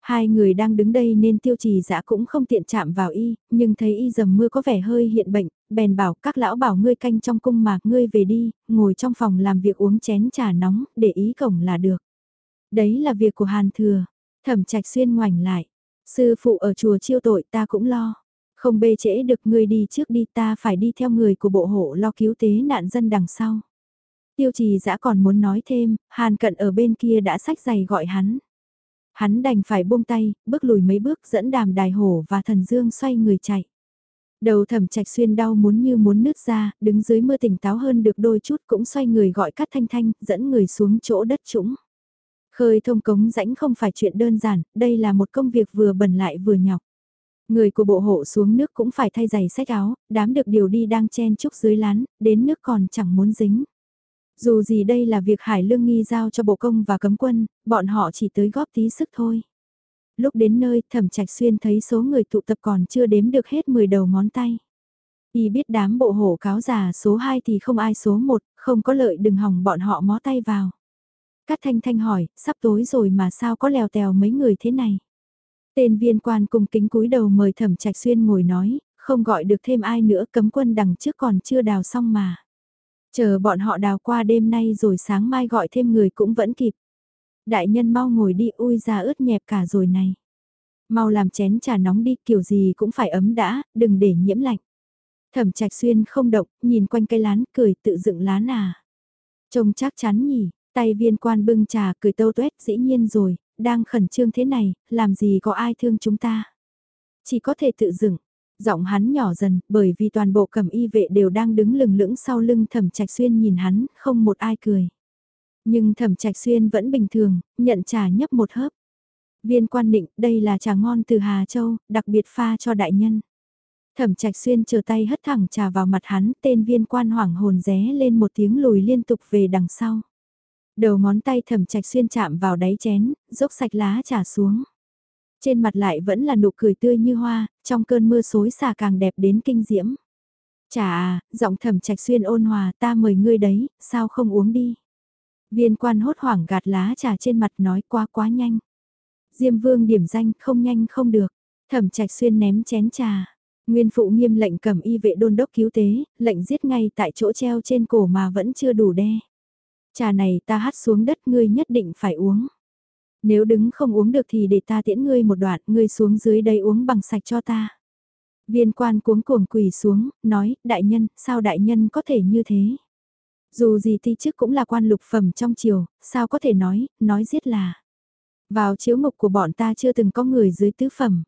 Hai người đang đứng đây nên tiêu trì dã cũng không tiện chạm vào y, nhưng thấy y dầm mưa có vẻ hơi hiện bệnh, bèn bảo các lão bảo ngươi canh trong cung mà ngươi về đi, ngồi trong phòng làm việc uống chén trà nóng, để ý cổng là được. Đấy là việc của Hàn Thừa, thẩm trạch xuyên ngoảnh lại, sư phụ ở chùa chiêu tội ta cũng lo. Không bê trễ được ngươi đi trước đi ta phải đi theo người của bộ hộ lo cứu tế nạn dân đằng sau. Tiêu trì dã còn muốn nói thêm, Hàn cận ở bên kia đã sách giày gọi hắn. Hắn đành phải buông tay, bước lùi mấy bước dẫn đàm đài hổ và thần dương xoay người chạy. Đầu thẩm trạch xuyên đau muốn như muốn nứt ra, đứng dưới mưa tỉnh táo hơn được đôi chút cũng xoay người gọi cắt thanh thanh, dẫn người xuống chỗ đất trũng. Khơi thông cống rãnh không phải chuyện đơn giản, đây là một công việc vừa bẩn lại vừa nhọc. Người của bộ hộ xuống nước cũng phải thay giày sách áo, đám được điều đi đang chen chúc dưới lán, đến nước còn chẳng muốn dính. Dù gì đây là việc Hải Lương Nghi giao cho bộ công và cấm quân, bọn họ chỉ tới góp tí sức thôi. Lúc đến nơi, thẩm trạch xuyên thấy số người tụ tập còn chưa đếm được hết 10 đầu ngón tay. Y biết đám bộ hổ cáo già số 2 thì không ai số 1, không có lợi đừng hỏng bọn họ mó tay vào. Cát Thanh Thanh hỏi, sắp tối rồi mà sao có lèo tèo mấy người thế này? Tên viên quan cùng kính cúi đầu mời thẩm trạch xuyên ngồi nói, không gọi được thêm ai nữa cấm quân đằng trước còn chưa đào xong mà. Chờ bọn họ đào qua đêm nay rồi sáng mai gọi thêm người cũng vẫn kịp. Đại nhân mau ngồi đi ui ra ướt nhẹp cả rồi này. Mau làm chén trà nóng đi kiểu gì cũng phải ấm đã, đừng để nhiễm lạnh. Thẩm trạch xuyên không động, nhìn quanh cây lán cười tự dựng lá nà Trông chắc chắn nhỉ, tay viên quan bưng trà cười tâu tuét dĩ nhiên rồi, đang khẩn trương thế này, làm gì có ai thương chúng ta. Chỉ có thể tự dựng, giọng hắn nhỏ dần, bởi vì toàn bộ cầm y vệ đều đang đứng lừng lững sau lưng thẩm trạch xuyên nhìn hắn, không một ai cười. Nhưng thẩm trạch xuyên vẫn bình thường, nhận trà nhấp một hớp. Viên quan định, đây là trà ngon từ Hà Châu, đặc biệt pha cho đại nhân. Thẩm trạch xuyên chờ tay hất thẳng trà vào mặt hắn, tên viên quan hoảng hồn ré lên một tiếng lùi liên tục về đằng sau. Đầu ngón tay thẩm trạch xuyên chạm vào đáy chén, dốc sạch lá trà xuống. Trên mặt lại vẫn là nụ cười tươi như hoa, trong cơn mưa xối xả càng đẹp đến kinh diễm. Chà à, giọng thẩm trạch xuyên ôn hòa ta mời ngươi đấy, sao không uống đi. Viên quan hốt hoảng gạt lá trà trên mặt nói quá quá nhanh. Diêm vương điểm danh không nhanh không được. Thẩm trạch xuyên ném chén trà. Nguyên phụ nghiêm lệnh cầm y vệ đôn đốc cứu tế, lệnh giết ngay tại chỗ treo trên cổ mà vẫn chưa đủ đe. Trà này ta hát xuống đất ngươi nhất định phải uống. Nếu đứng không uống được thì để ta tiễn ngươi một đoạn, ngươi xuống dưới đây uống bằng sạch cho ta. Viên quan cuống cuồng quỳ xuống, nói, đại nhân, sao đại nhân có thể như thế? Dù gì ti chức cũng là quan lục phẩm trong triều, sao có thể nói, nói giết là. Vào chiếu mục của bọn ta chưa từng có người dưới tứ phẩm.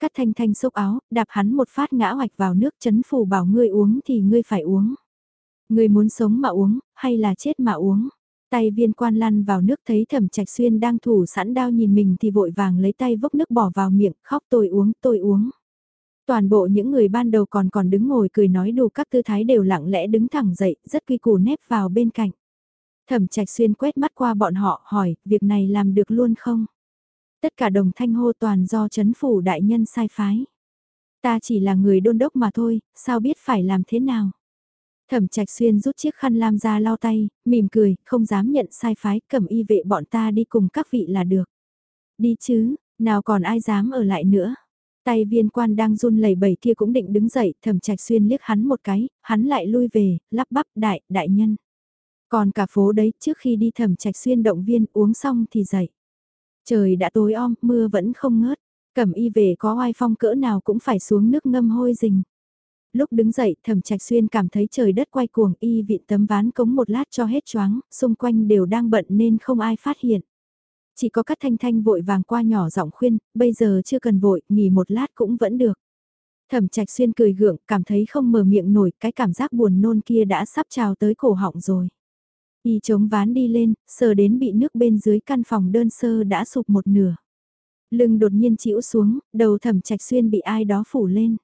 Cắt thanh thanh xốc áo, đạp hắn một phát ngã hoạch vào nước chấn phủ bảo ngươi uống thì ngươi phải uống. Ngươi muốn sống mà uống, hay là chết mà uống. Tay viên quan lăn vào nước thấy thẩm trạch xuyên đang thủ sẵn đao nhìn mình thì vội vàng lấy tay vốc nước bỏ vào miệng, khóc tôi uống, tôi uống. Toàn bộ những người ban đầu còn còn đứng ngồi cười nói đủ các tư thái đều lặng lẽ đứng thẳng dậy, rất quy củ nép vào bên cạnh. Thẩm trạch xuyên quét mắt qua bọn họ hỏi, việc này làm được luôn không? Tất cả đồng thanh hô toàn do chấn phủ đại nhân sai phái. Ta chỉ là người đôn đốc mà thôi, sao biết phải làm thế nào? Thẩm trạch xuyên rút chiếc khăn lam ra lau tay, mỉm cười, không dám nhận sai phái, cầm y vệ bọn ta đi cùng các vị là được. Đi chứ, nào còn ai dám ở lại nữa. Tay viên quan đang run lẩy bẩy kia cũng định đứng dậy, thẩm trạch xuyên liếc hắn một cái, hắn lại lui về, lắp bắp đại, đại nhân. Còn cả phố đấy, trước khi đi thẩm trạch xuyên động viên uống xong thì dậy. Trời đã tối om, mưa vẫn không ngớt, cẩm y về có oai phong cỡ nào cũng phải xuống nước ngâm hôi rình. Lúc đứng dậy, thẩm trạch xuyên cảm thấy trời đất quay cuồng y vị tấm ván cống một lát cho hết choáng, xung quanh đều đang bận nên không ai phát hiện. Chỉ có các thanh thanh vội vàng qua nhỏ giọng khuyên, bây giờ chưa cần vội, nghỉ một lát cũng vẫn được. Thẩm trạch xuyên cười gượng, cảm thấy không mở miệng nổi, cái cảm giác buồn nôn kia đã sắp trào tới cổ họng rồi. Y chống ván đi lên, sờ đến bị nước bên dưới căn phòng đơn sơ đã sụp một nửa. Lưng đột nhiên chịu xuống, đầu thẩm trạch xuyên bị ai đó phủ lên.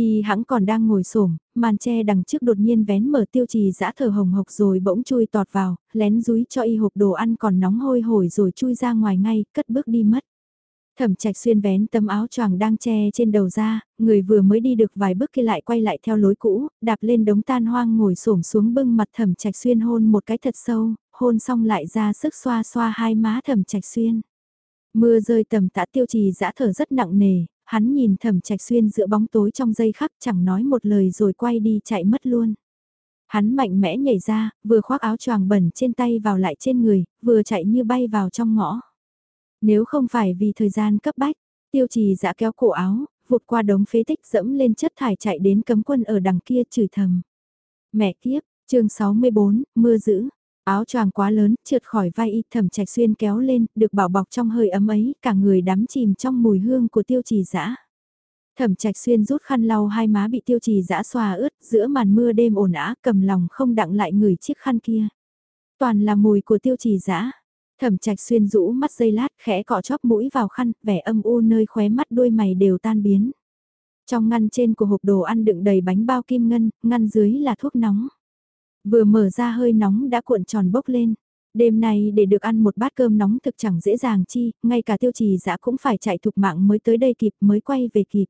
Y hãng còn đang ngồi xổm màn tre đằng trước đột nhiên vén mở tiêu trì dã thở hồng hộc rồi bỗng chui tọt vào, lén rúi cho y hộp đồ ăn còn nóng hôi hổi rồi chui ra ngoài ngay, cất bước đi mất. Thẩm trạch xuyên vén tấm áo choàng đang che trên đầu ra, người vừa mới đi được vài bước kia lại quay lại theo lối cũ, đạp lên đống tan hoang ngồi xổm xuống bưng mặt thẩm trạch xuyên hôn một cái thật sâu, hôn xong lại ra sức xoa xoa hai má thẩm trạch xuyên. Mưa rơi tầm tã tiêu trì dã thở rất nặng nề, hắn nhìn thẩm trạch xuyên giữa bóng tối trong giây khắc chẳng nói một lời rồi quay đi chạy mất luôn. Hắn mạnh mẽ nhảy ra, vừa khoác áo choàng bẩn trên tay vào lại trên người, vừa chạy như bay vào trong ngõ. Nếu không phải vì thời gian cấp bách, tiêu trì dã kéo cổ áo, vụt qua đống phế tích dẫm lên chất thải chạy đến cấm quân ở đằng kia chửi thầm. Mẹ kiếp, chương 64, mưa dữ. Áo choàng quá lớn, trượt khỏi vai y thẩm trạch xuyên kéo lên, được bảo bọc trong hơi ấm ấy, cả người đắm chìm trong mùi hương của tiêu trì dã Thẩm trạch xuyên rút khăn lau hai má bị tiêu trì dã xòa ướt, giữa màn mưa đêm ồn ả cầm lòng không đặng lại người chiếc khăn kia. Toàn là mùi của tiêu trì dã Thẩm trạch xuyên rũ mắt dây lát khẽ cọ chóp mũi vào khăn, vẻ âm u nơi khóe mắt đôi mày đều tan biến. Trong ngăn trên của hộp đồ ăn đựng đầy bánh bao kim ngân, ngăn dưới là thuốc nóng. Vừa mở ra hơi nóng đã cuộn tròn bốc lên. Đêm nay để được ăn một bát cơm nóng thực chẳng dễ dàng chi, ngay cả tiêu trì dã cũng phải chạy thục mạng mới tới đây kịp mới quay về kịp.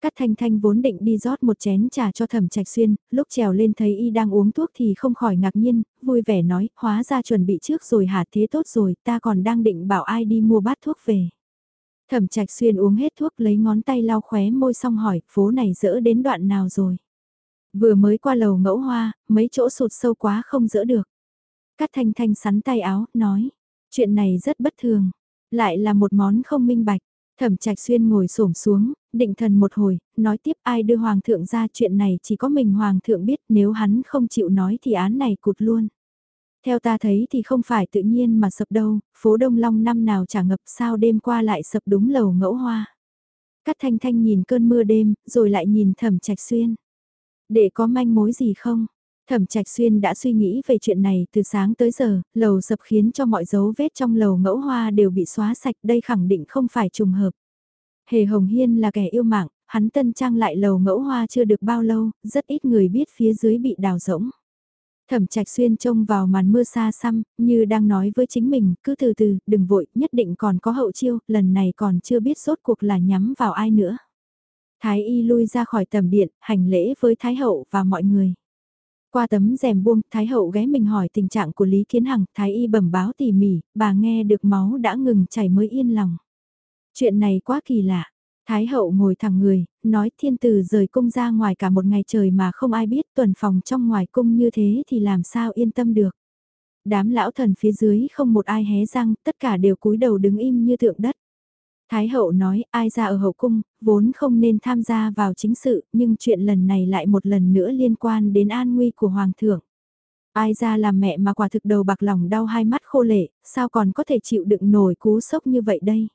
Cát Thanh Thanh vốn định đi rót một chén trà cho Thẩm Trạch Xuyên, lúc trèo lên thấy y đang uống thuốc thì không khỏi ngạc nhiên, vui vẻ nói, hóa ra chuẩn bị trước rồi hả thế tốt rồi, ta còn đang định bảo ai đi mua bát thuốc về. Thẩm Trạch Xuyên uống hết thuốc lấy ngón tay lau khóe môi xong hỏi, phố này dỡ đến đoạn nào rồi? Vừa mới qua lầu ngẫu hoa, mấy chỗ sụt sâu quá không dỡ được. Cát Thanh Thanh sắn tay áo, nói, chuyện này rất bất thường, lại là một món không minh bạch. Thẩm Trạch Xuyên ngồi xổm xuống, định thần một hồi, nói tiếp ai đưa Hoàng thượng ra chuyện này chỉ có mình Hoàng thượng biết nếu hắn không chịu nói thì án này cụt luôn. Theo ta thấy thì không phải tự nhiên mà sập đâu, phố Đông Long năm nào chả ngập sao đêm qua lại sập đúng lầu ngẫu hoa. Cát Thanh Thanh nhìn cơn mưa đêm, rồi lại nhìn Thẩm Trạch Xuyên. Để có manh mối gì không? Thẩm Trạch Xuyên đã suy nghĩ về chuyện này từ sáng tới giờ, lầu sập khiến cho mọi dấu vết trong lầu ngẫu hoa đều bị xóa sạch, đây khẳng định không phải trùng hợp. Hề Hồng Hiên là kẻ yêu mạng, hắn tân trang lại lầu ngẫu hoa chưa được bao lâu, rất ít người biết phía dưới bị đào rỗng. Thẩm Trạch Xuyên trông vào màn mưa xa xăm, như đang nói với chính mình, cứ từ từ, đừng vội, nhất định còn có hậu chiêu, lần này còn chưa biết rốt cuộc là nhắm vào ai nữa. Thái y lui ra khỏi tầm điện, hành lễ với Thái hậu và mọi người. Qua tấm rèm buông, Thái hậu ghé mình hỏi tình trạng của Lý Kiến Hằng, Thái y bẩm báo tỉ mỉ, bà nghe được máu đã ngừng chảy mới yên lòng. Chuyện này quá kỳ lạ. Thái hậu ngồi thẳng người, nói thiên tử rời cung ra ngoài cả một ngày trời mà không ai biết tuần phòng trong ngoài cung như thế thì làm sao yên tâm được. Đám lão thần phía dưới không một ai hé răng, tất cả đều cúi đầu đứng im như tượng đất. Thái hậu nói ai ra ở hậu cung, vốn không nên tham gia vào chính sự, nhưng chuyện lần này lại một lần nữa liên quan đến an nguy của Hoàng thượng. Ai ra làm mẹ mà quả thực đầu bạc lòng đau hai mắt khô lệ, sao còn có thể chịu đựng nổi cú sốc như vậy đây?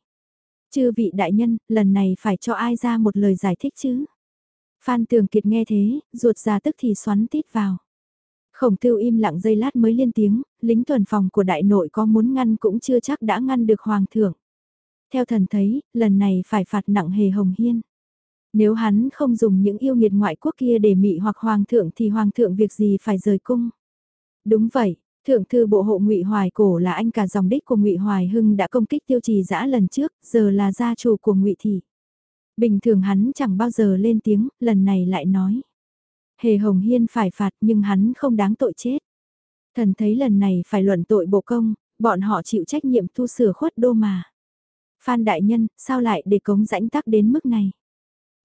Chư vị đại nhân, lần này phải cho ai ra một lời giải thích chứ? Phan Tường Kiệt nghe thế, ruột ra tức thì xoắn tít vào. Khổng tiêu im lặng giây lát mới lên tiếng, lính tuần phòng của đại nội có muốn ngăn cũng chưa chắc đã ngăn được hoàng thượng. Theo thần thấy, lần này phải phạt nặng hề hồng hiên. Nếu hắn không dùng những yêu nghiệt ngoại quốc kia để mị hoặc hoàng thượng thì hoàng thượng việc gì phải rời cung. Đúng vậy, thượng thư bộ hộ ngụy Hoài Cổ là anh cả dòng đích của ngụy Hoài Hưng đã công kích tiêu trì dã lần trước, giờ là gia chủ của ngụy Thị. Bình thường hắn chẳng bao giờ lên tiếng, lần này lại nói. Hề Hồng Hiên phải phạt nhưng hắn không đáng tội chết. Thần thấy lần này phải luận tội bộ công, bọn họ chịu trách nhiệm thu sửa khuất đô mà. Phan Đại Nhân, sao lại để cống rãnh tắc đến mức này?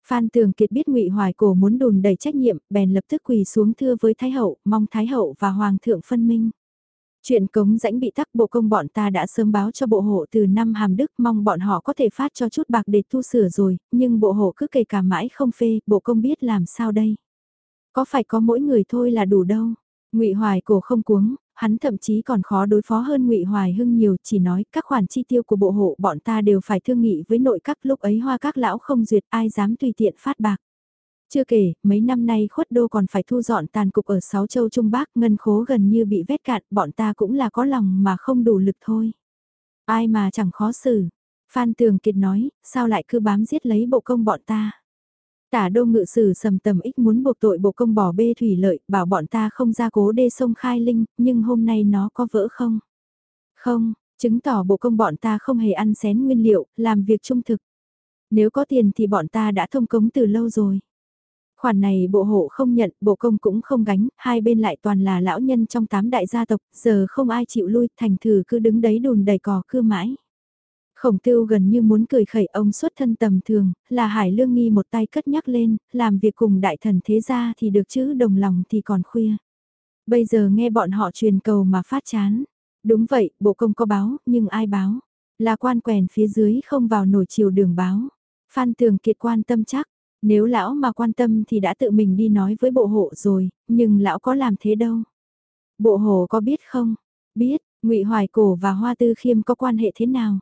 Phan Tường Kiệt biết Ngụy Hoài Cổ muốn đùn đầy trách nhiệm, bèn lập tức quỳ xuống thưa với Thái Hậu, mong Thái Hậu và Hoàng thượng phân minh. Chuyện cống rãnh bị tắc bộ công bọn ta đã sớm báo cho bộ hộ từ năm hàm đức mong bọn họ có thể phát cho chút bạc để thu sửa rồi, nhưng bộ hộ cứ kề cả mãi không phê, bộ công biết làm sao đây. Có phải có mỗi người thôi là đủ đâu. ngụy Hoài cổ không cuống, hắn thậm chí còn khó đối phó hơn ngụy Hoài Hưng nhiều, chỉ nói các khoản chi tiêu của bộ hộ bọn ta đều phải thương nghị với nội các lúc ấy hoa các lão không duyệt ai dám tùy tiện phát bạc. Chưa kể, mấy năm nay khuất đô còn phải thu dọn tàn cục ở sáu châu Trung Bắc, ngân khố gần như bị vét cạn, bọn ta cũng là có lòng mà không đủ lực thôi. Ai mà chẳng khó xử. Phan Tường Kiệt nói, sao lại cứ bám giết lấy bộ công bọn ta. Tả đô ngự sử sầm tầm ích muốn buộc tội bộ công bỏ bê thủy lợi, bảo bọn ta không ra cố đê sông Khai Linh, nhưng hôm nay nó có vỡ không? Không, chứng tỏ bộ công bọn ta không hề ăn xén nguyên liệu, làm việc trung thực. Nếu có tiền thì bọn ta đã thông cống từ lâu rồi. Khoản này bộ hộ không nhận, bộ công cũng không gánh, hai bên lại toàn là lão nhân trong tám đại gia tộc, giờ không ai chịu lui, thành thử cứ đứng đấy đùn đầy cò cưa mãi. Khổng tiêu gần như muốn cười khẩy ông xuất thân tầm thường, là Hải Lương Nghi một tay cất nhắc lên, làm việc cùng đại thần thế gia thì được chữ đồng lòng thì còn khuya. Bây giờ nghe bọn họ truyền cầu mà phát chán. Đúng vậy, bộ công có báo, nhưng ai báo? Là quan quèn phía dưới không vào nổi chiều đường báo. Phan Tường Kiệt quan tâm chắc, nếu lão mà quan tâm thì đã tự mình đi nói với bộ hộ rồi, nhưng lão có làm thế đâu. Bộ hộ có biết không? Biết, ngụy Hoài Cổ và Hoa Tư Khiêm có quan hệ thế nào?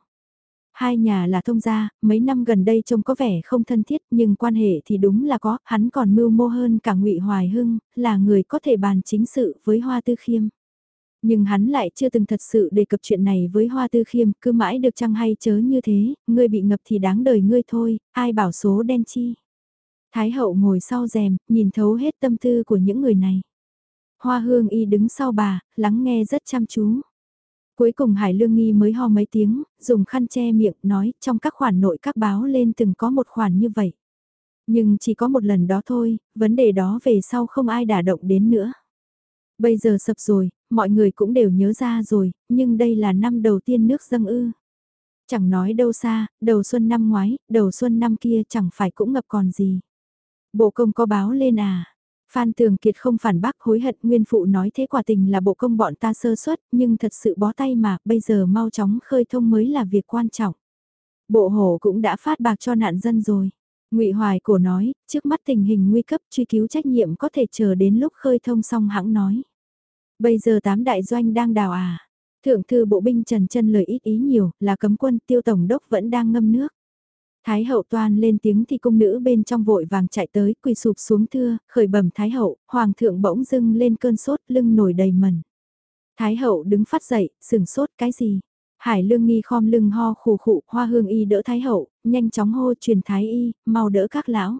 Hai nhà là thông gia, mấy năm gần đây trông có vẻ không thân thiết nhưng quan hệ thì đúng là có, hắn còn mưu mô hơn cả ngụy Hoài Hưng, là người có thể bàn chính sự với Hoa Tư Khiêm. Nhưng hắn lại chưa từng thật sự đề cập chuyện này với Hoa Tư Khiêm, cứ mãi được chăng hay chớ như thế, ngươi bị ngập thì đáng đời ngươi thôi, ai bảo số đen chi. Thái hậu ngồi sau rèm, nhìn thấu hết tâm tư của những người này. Hoa hương y đứng sau bà, lắng nghe rất chăm chú. Cuối cùng Hải Lương Nghi mới ho mấy tiếng, dùng khăn che miệng nói trong các khoản nội các báo lên từng có một khoản như vậy. Nhưng chỉ có một lần đó thôi, vấn đề đó về sau không ai đả động đến nữa. Bây giờ sập rồi, mọi người cũng đều nhớ ra rồi, nhưng đây là năm đầu tiên nước dâng ư. Chẳng nói đâu xa, đầu xuân năm ngoái, đầu xuân năm kia chẳng phải cũng ngập còn gì. Bộ công có báo lên à? Phan Tường Kiệt không phản bác hối hận nguyên phụ nói thế quả tình là bộ công bọn ta sơ suất nhưng thật sự bó tay mà bây giờ mau chóng khơi thông mới là việc quan trọng. Bộ hổ cũng đã phát bạc cho nạn dân rồi. ngụy Hoài cổ nói, trước mắt tình hình nguy cấp truy cứu trách nhiệm có thể chờ đến lúc khơi thông xong hãng nói. Bây giờ tám đại doanh đang đào à. Thượng thư bộ binh Trần chân lời ít ý nhiều là cấm quân tiêu tổng đốc vẫn đang ngâm nước. Thái hậu toan lên tiếng thì cung nữ bên trong vội vàng chạy tới quỳ sụp xuống thưa, khởi bẩm Thái hậu, hoàng thượng bỗng dưng lên cơn sốt lưng nổi đầy mẩn. Thái hậu đứng phát dậy, sừng sốt cái gì? Hải lương nghi khom lưng ho khủ khụ, hoa hương y đỡ Thái hậu, nhanh chóng hô truyền Thái y, mau đỡ các lão.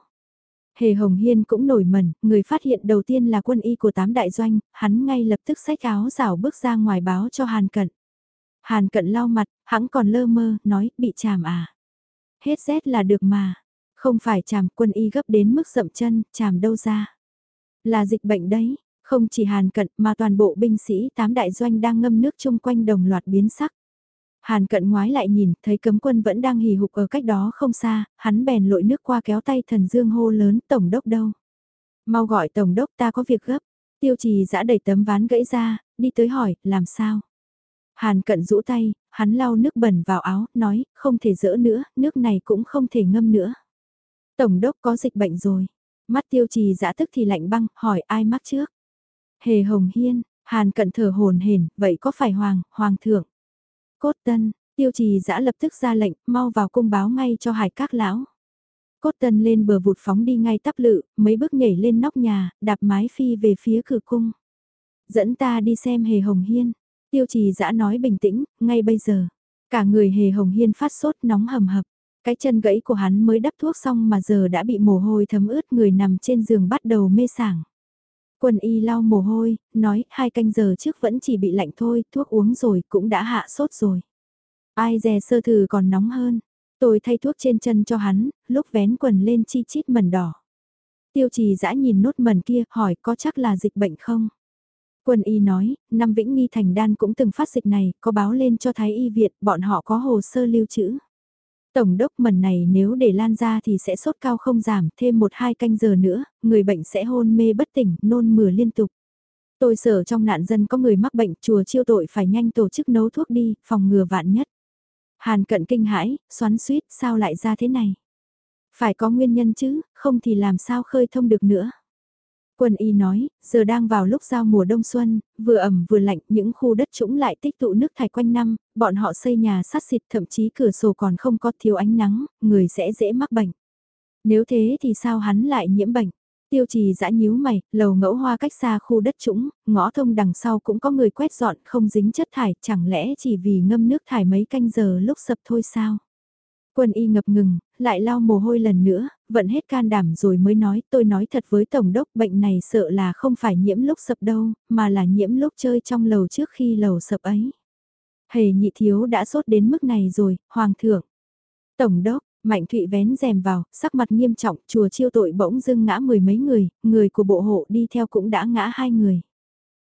Hề Hồng Hiên cũng nổi mẩn, người phát hiện đầu tiên là quân y của tám đại doanh, hắn ngay lập tức xách áo rảo bước ra ngoài báo cho Hàn Cận. Hàn Cận lau mặt, hắn còn lơ mơ, nói, bị chàm à. Hết rét là được mà, không phải chàm quân y gấp đến mức rậm chân, chàm đâu ra. Là dịch bệnh đấy, không chỉ Hàn Cận mà toàn bộ binh sĩ tám đại doanh đang ngâm nước chung quanh đồng loạt biến sắc. Hàn cận ngoái lại nhìn, thấy cấm quân vẫn đang hì hục ở cách đó không xa, hắn bèn lội nước qua kéo tay thần dương hô lớn tổng đốc đâu. Mau gọi tổng đốc ta có việc gấp, tiêu trì giã đẩy tấm ván gãy ra, đi tới hỏi, làm sao? Hàn cận rũ tay, hắn lau nước bẩn vào áo, nói, không thể dỡ nữa, nước này cũng không thể ngâm nữa. Tổng đốc có dịch bệnh rồi. Mắt tiêu trì giã tức thì lạnh băng, hỏi ai mắc trước? Hề Hồng Hiên, Hàn cận thở hồn hển, vậy có phải Hoàng, Hoàng thượng? Cốt tân, tiêu trì giã lập tức ra lệnh, mau vào cung báo ngay cho hải các lão. Cốt tân lên bờ vụt phóng đi ngay tắp lự, mấy bước nhảy lên nóc nhà, đạp mái phi về phía cửa cung. Dẫn ta đi xem hề hồng hiên. Tiêu trì dã nói bình tĩnh, ngay bây giờ. Cả người hề hồng hiên phát sốt nóng hầm hập. Cái chân gãy của hắn mới đắp thuốc xong mà giờ đã bị mồ hôi thấm ướt người nằm trên giường bắt đầu mê sảng. Quân y lau mồ hôi, nói hai canh giờ trước vẫn chỉ bị lạnh thôi, thuốc uống rồi cũng đã hạ sốt rồi. Ai dè sơ thử còn nóng hơn. Tôi thay thuốc trên chân cho hắn, lúc vén quần lên chi chít mẩn đỏ. Tiêu trì dã nhìn nốt mẩn kia, hỏi có chắc là dịch bệnh không? Quân y nói, năm Vĩnh Nghi Thành Đan cũng từng phát dịch này, có báo lên cho Thái Y Việt, bọn họ có hồ sơ lưu trữ. Tổng đốc mần này nếu để lan ra thì sẽ sốt cao không giảm, thêm một hai canh giờ nữa, người bệnh sẽ hôn mê bất tỉnh, nôn mửa liên tục. Tôi sợ trong nạn dân có người mắc bệnh, chùa chiêu tội phải nhanh tổ chức nấu thuốc đi, phòng ngừa vạn nhất. Hàn cận kinh hãi, xoắn suýt, sao lại ra thế này? Phải có nguyên nhân chứ, không thì làm sao khơi thông được nữa. Quân y nói, giờ đang vào lúc giao mùa đông xuân, vừa ẩm vừa lạnh, những khu đất trũng lại tích tụ nước thải quanh năm, bọn họ xây nhà sát xịt thậm chí cửa sổ còn không có thiếu ánh nắng, người sẽ dễ mắc bệnh. Nếu thế thì sao hắn lại nhiễm bệnh? Tiêu trì dã nhíu mày, lầu ngẫu hoa cách xa khu đất trũng, ngõ thông đằng sau cũng có người quét dọn không dính chất thải, chẳng lẽ chỉ vì ngâm nước thải mấy canh giờ lúc sập thôi sao? Quân y ngập ngừng, lại lau mồ hôi lần nữa, vẫn hết can đảm rồi mới nói, tôi nói thật với Tổng đốc bệnh này sợ là không phải nhiễm lúc sập đâu, mà là nhiễm lúc chơi trong lầu trước khi lầu sập ấy. Hề nhị thiếu đã sốt đến mức này rồi, Hoàng thượng. Tổng đốc, Mạnh Thụy vén rèm vào, sắc mặt nghiêm trọng, chùa chiêu tội bỗng dưng ngã mười mấy người, người của bộ hộ đi theo cũng đã ngã hai người.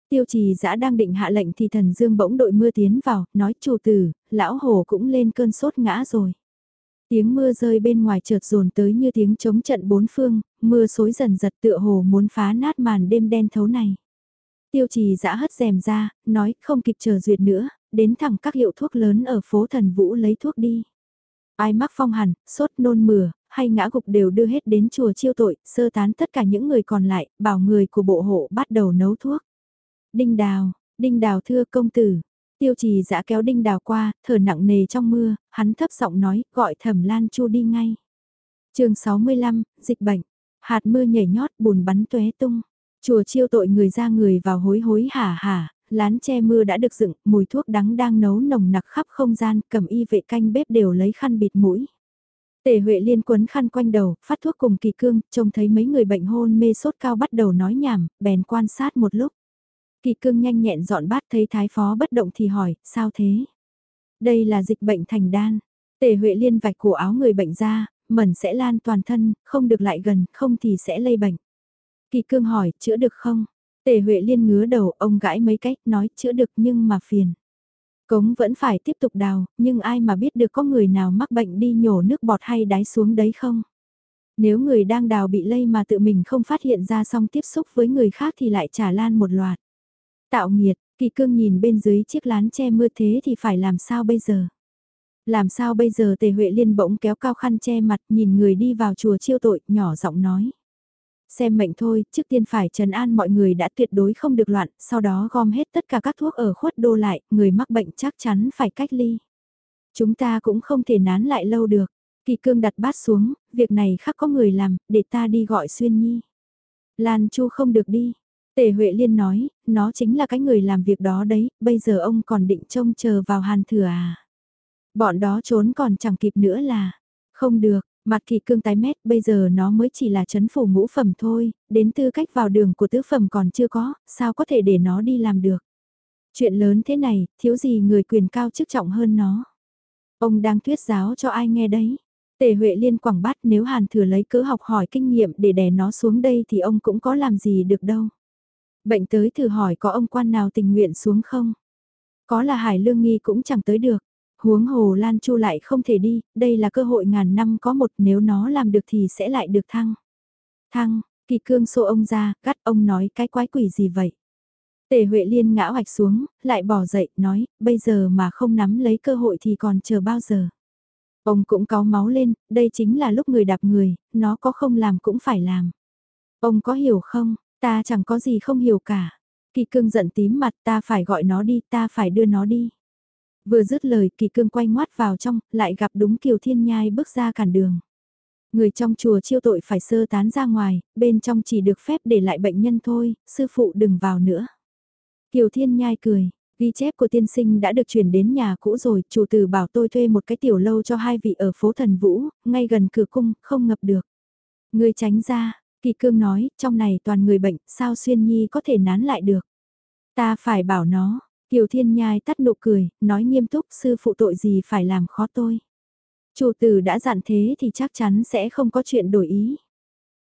Tiêu trì giã đang định hạ lệnh thì thần dương bỗng đội mưa tiến vào, nói chủ tử, lão hồ cũng lên cơn sốt ngã rồi. Tiếng mưa rơi bên ngoài chợt dồn tới như tiếng chống trận bốn phương, mưa xối dần giật tựa hồ muốn phá nát màn đêm đen thấu này. Tiêu trì giã hất rèm ra, nói không kịp chờ duyệt nữa, đến thẳng các hiệu thuốc lớn ở phố thần vũ lấy thuốc đi. Ai mắc phong hẳn, sốt nôn mửa, hay ngã gục đều đưa hết đến chùa chiêu tội, sơ tán tất cả những người còn lại, bảo người của bộ hộ bắt đầu nấu thuốc. Đinh đào, đinh đào thưa công tử, Tiêu trì dã kéo đinh đào qua, thở nặng nề trong mưa, hắn thấp giọng nói, gọi thẩm lan chu đi ngay. chương 65, dịch bệnh, hạt mưa nhảy nhót bùn bắn tuế tung. Chùa chiêu tội người ra người vào hối hối hả hả, lán che mưa đã được dựng, mùi thuốc đắng đang nấu nồng nặc khắp không gian, cầm y vệ canh bếp đều lấy khăn bịt mũi. Tề Huệ liên quấn khăn quanh đầu, phát thuốc cùng kỳ cương, trông thấy mấy người bệnh hôn mê sốt cao bắt đầu nói nhảm, bèn quan sát một lúc. Kỳ cương nhanh nhẹn dọn bát thấy thái phó bất động thì hỏi, sao thế? Đây là dịch bệnh thành đan. Tề Huệ liên vạch cổ áo người bệnh ra, mẩn sẽ lan toàn thân, không được lại gần, không thì sẽ lây bệnh. Kỳ cương hỏi, chữa được không? Tề Huệ Liên ngứa đầu, ông gãi mấy cách, nói chữa được nhưng mà phiền. Cống vẫn phải tiếp tục đào, nhưng ai mà biết được có người nào mắc bệnh đi nhổ nước bọt hay đái xuống đấy không? Nếu người đang đào bị lây mà tự mình không phát hiện ra xong tiếp xúc với người khác thì lại trả lan một loạt. Tạo nghiệt, kỳ cương nhìn bên dưới chiếc lán che mưa thế thì phải làm sao bây giờ? Làm sao bây giờ tề Huệ Liên bỗng kéo cao khăn che mặt nhìn người đi vào chùa chiêu tội, nhỏ giọng nói. Xem mệnh thôi, trước tiên phải trần an mọi người đã tuyệt đối không được loạn, sau đó gom hết tất cả các thuốc ở khuất đô lại, người mắc bệnh chắc chắn phải cách ly. Chúng ta cũng không thể nán lại lâu được. Kỳ cương đặt bát xuống, việc này khác có người làm, để ta đi gọi Xuyên Nhi. Lan Chu không được đi. Tề Huệ Liên nói, nó chính là cái người làm việc đó đấy, bây giờ ông còn định trông chờ vào Hàn Thừa à. Bọn đó trốn còn chẳng kịp nữa là, không được, mặt kỳ cương tái mét bây giờ nó mới chỉ là chấn phủ ngũ phẩm thôi, đến tư cách vào đường của tứ phẩm còn chưa có, sao có thể để nó đi làm được. Chuyện lớn thế này, thiếu gì người quyền cao chức trọng hơn nó. Ông đang thuyết giáo cho ai nghe đấy. Tề Huệ Liên quảng bát nếu Hàn Thừa lấy cớ học hỏi kinh nghiệm để đè nó xuống đây thì ông cũng có làm gì được đâu. Bệnh tới thử hỏi có ông quan nào tình nguyện xuống không? Có là Hải Lương Nghi cũng chẳng tới được. Huống hồ Lan Chu lại không thể đi, đây là cơ hội ngàn năm có một nếu nó làm được thì sẽ lại được thăng. Thăng, kỳ cương xô ông ra, gắt ông nói cái quái quỷ gì vậy? Tề Huệ Liên ngã hoạch xuống, lại bỏ dậy, nói, bây giờ mà không nắm lấy cơ hội thì còn chờ bao giờ. Ông cũng có máu lên, đây chính là lúc người đạp người, nó có không làm cũng phải làm. Ông có hiểu không, ta chẳng có gì không hiểu cả. Kỳ cương giận tím mặt ta phải gọi nó đi, ta phải đưa nó đi. Vừa dứt lời kỳ cương quay ngoắt vào trong, lại gặp đúng Kiều Thiên Nhai bước ra cản đường. Người trong chùa chiêu tội phải sơ tán ra ngoài, bên trong chỉ được phép để lại bệnh nhân thôi, sư phụ đừng vào nữa. Kiều Thiên Nhai cười, ghi chép của tiên sinh đã được chuyển đến nhà cũ rồi, chủ tử bảo tôi thuê một cái tiểu lâu cho hai vị ở phố Thần Vũ, ngay gần cửa cung, không ngập được. Người tránh ra, Kỳ Cương nói, trong này toàn người bệnh, sao Xuyên Nhi có thể nán lại được. Ta phải bảo nó, Kiều Thiên Nhai tắt nụ cười, nói nghiêm túc sư phụ tội gì phải làm khó tôi. Chủ tử đã dặn thế thì chắc chắn sẽ không có chuyện đổi ý.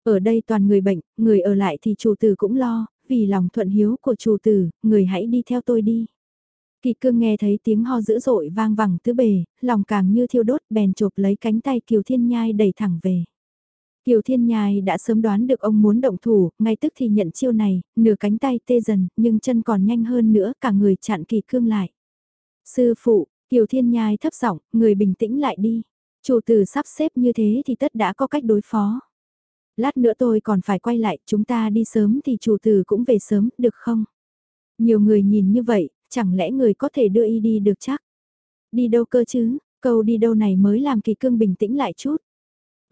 Ở đây toàn người bệnh, người ở lại thì chủ tử cũng lo, vì lòng thuận hiếu của chủ tử, người hãy đi theo tôi đi. Kỳ cương nghe thấy tiếng ho dữ dội vang vẳng tứ bề, lòng càng như thiêu đốt bèn chộp lấy cánh tay Kiều Thiên Nhai đẩy thẳng về. Kiều Thiên Nhai đã sớm đoán được ông muốn động thủ, ngay tức thì nhận chiêu này, nửa cánh tay tê dần, nhưng chân còn nhanh hơn nữa, cả người chặn kỳ cương lại. Sư phụ, Kiều Thiên Nhai thấp giọng, người bình tĩnh lại đi. Chủ tử sắp xếp như thế thì tất đã có cách đối phó. Lát nữa tôi còn phải quay lại, chúng ta đi sớm thì chủ tử cũng về sớm, được không? Nhiều người nhìn như vậy, chẳng lẽ người có thể đưa y đi được chắc? Đi đâu cơ chứ, câu đi đâu này mới làm kỳ cương bình tĩnh lại chút.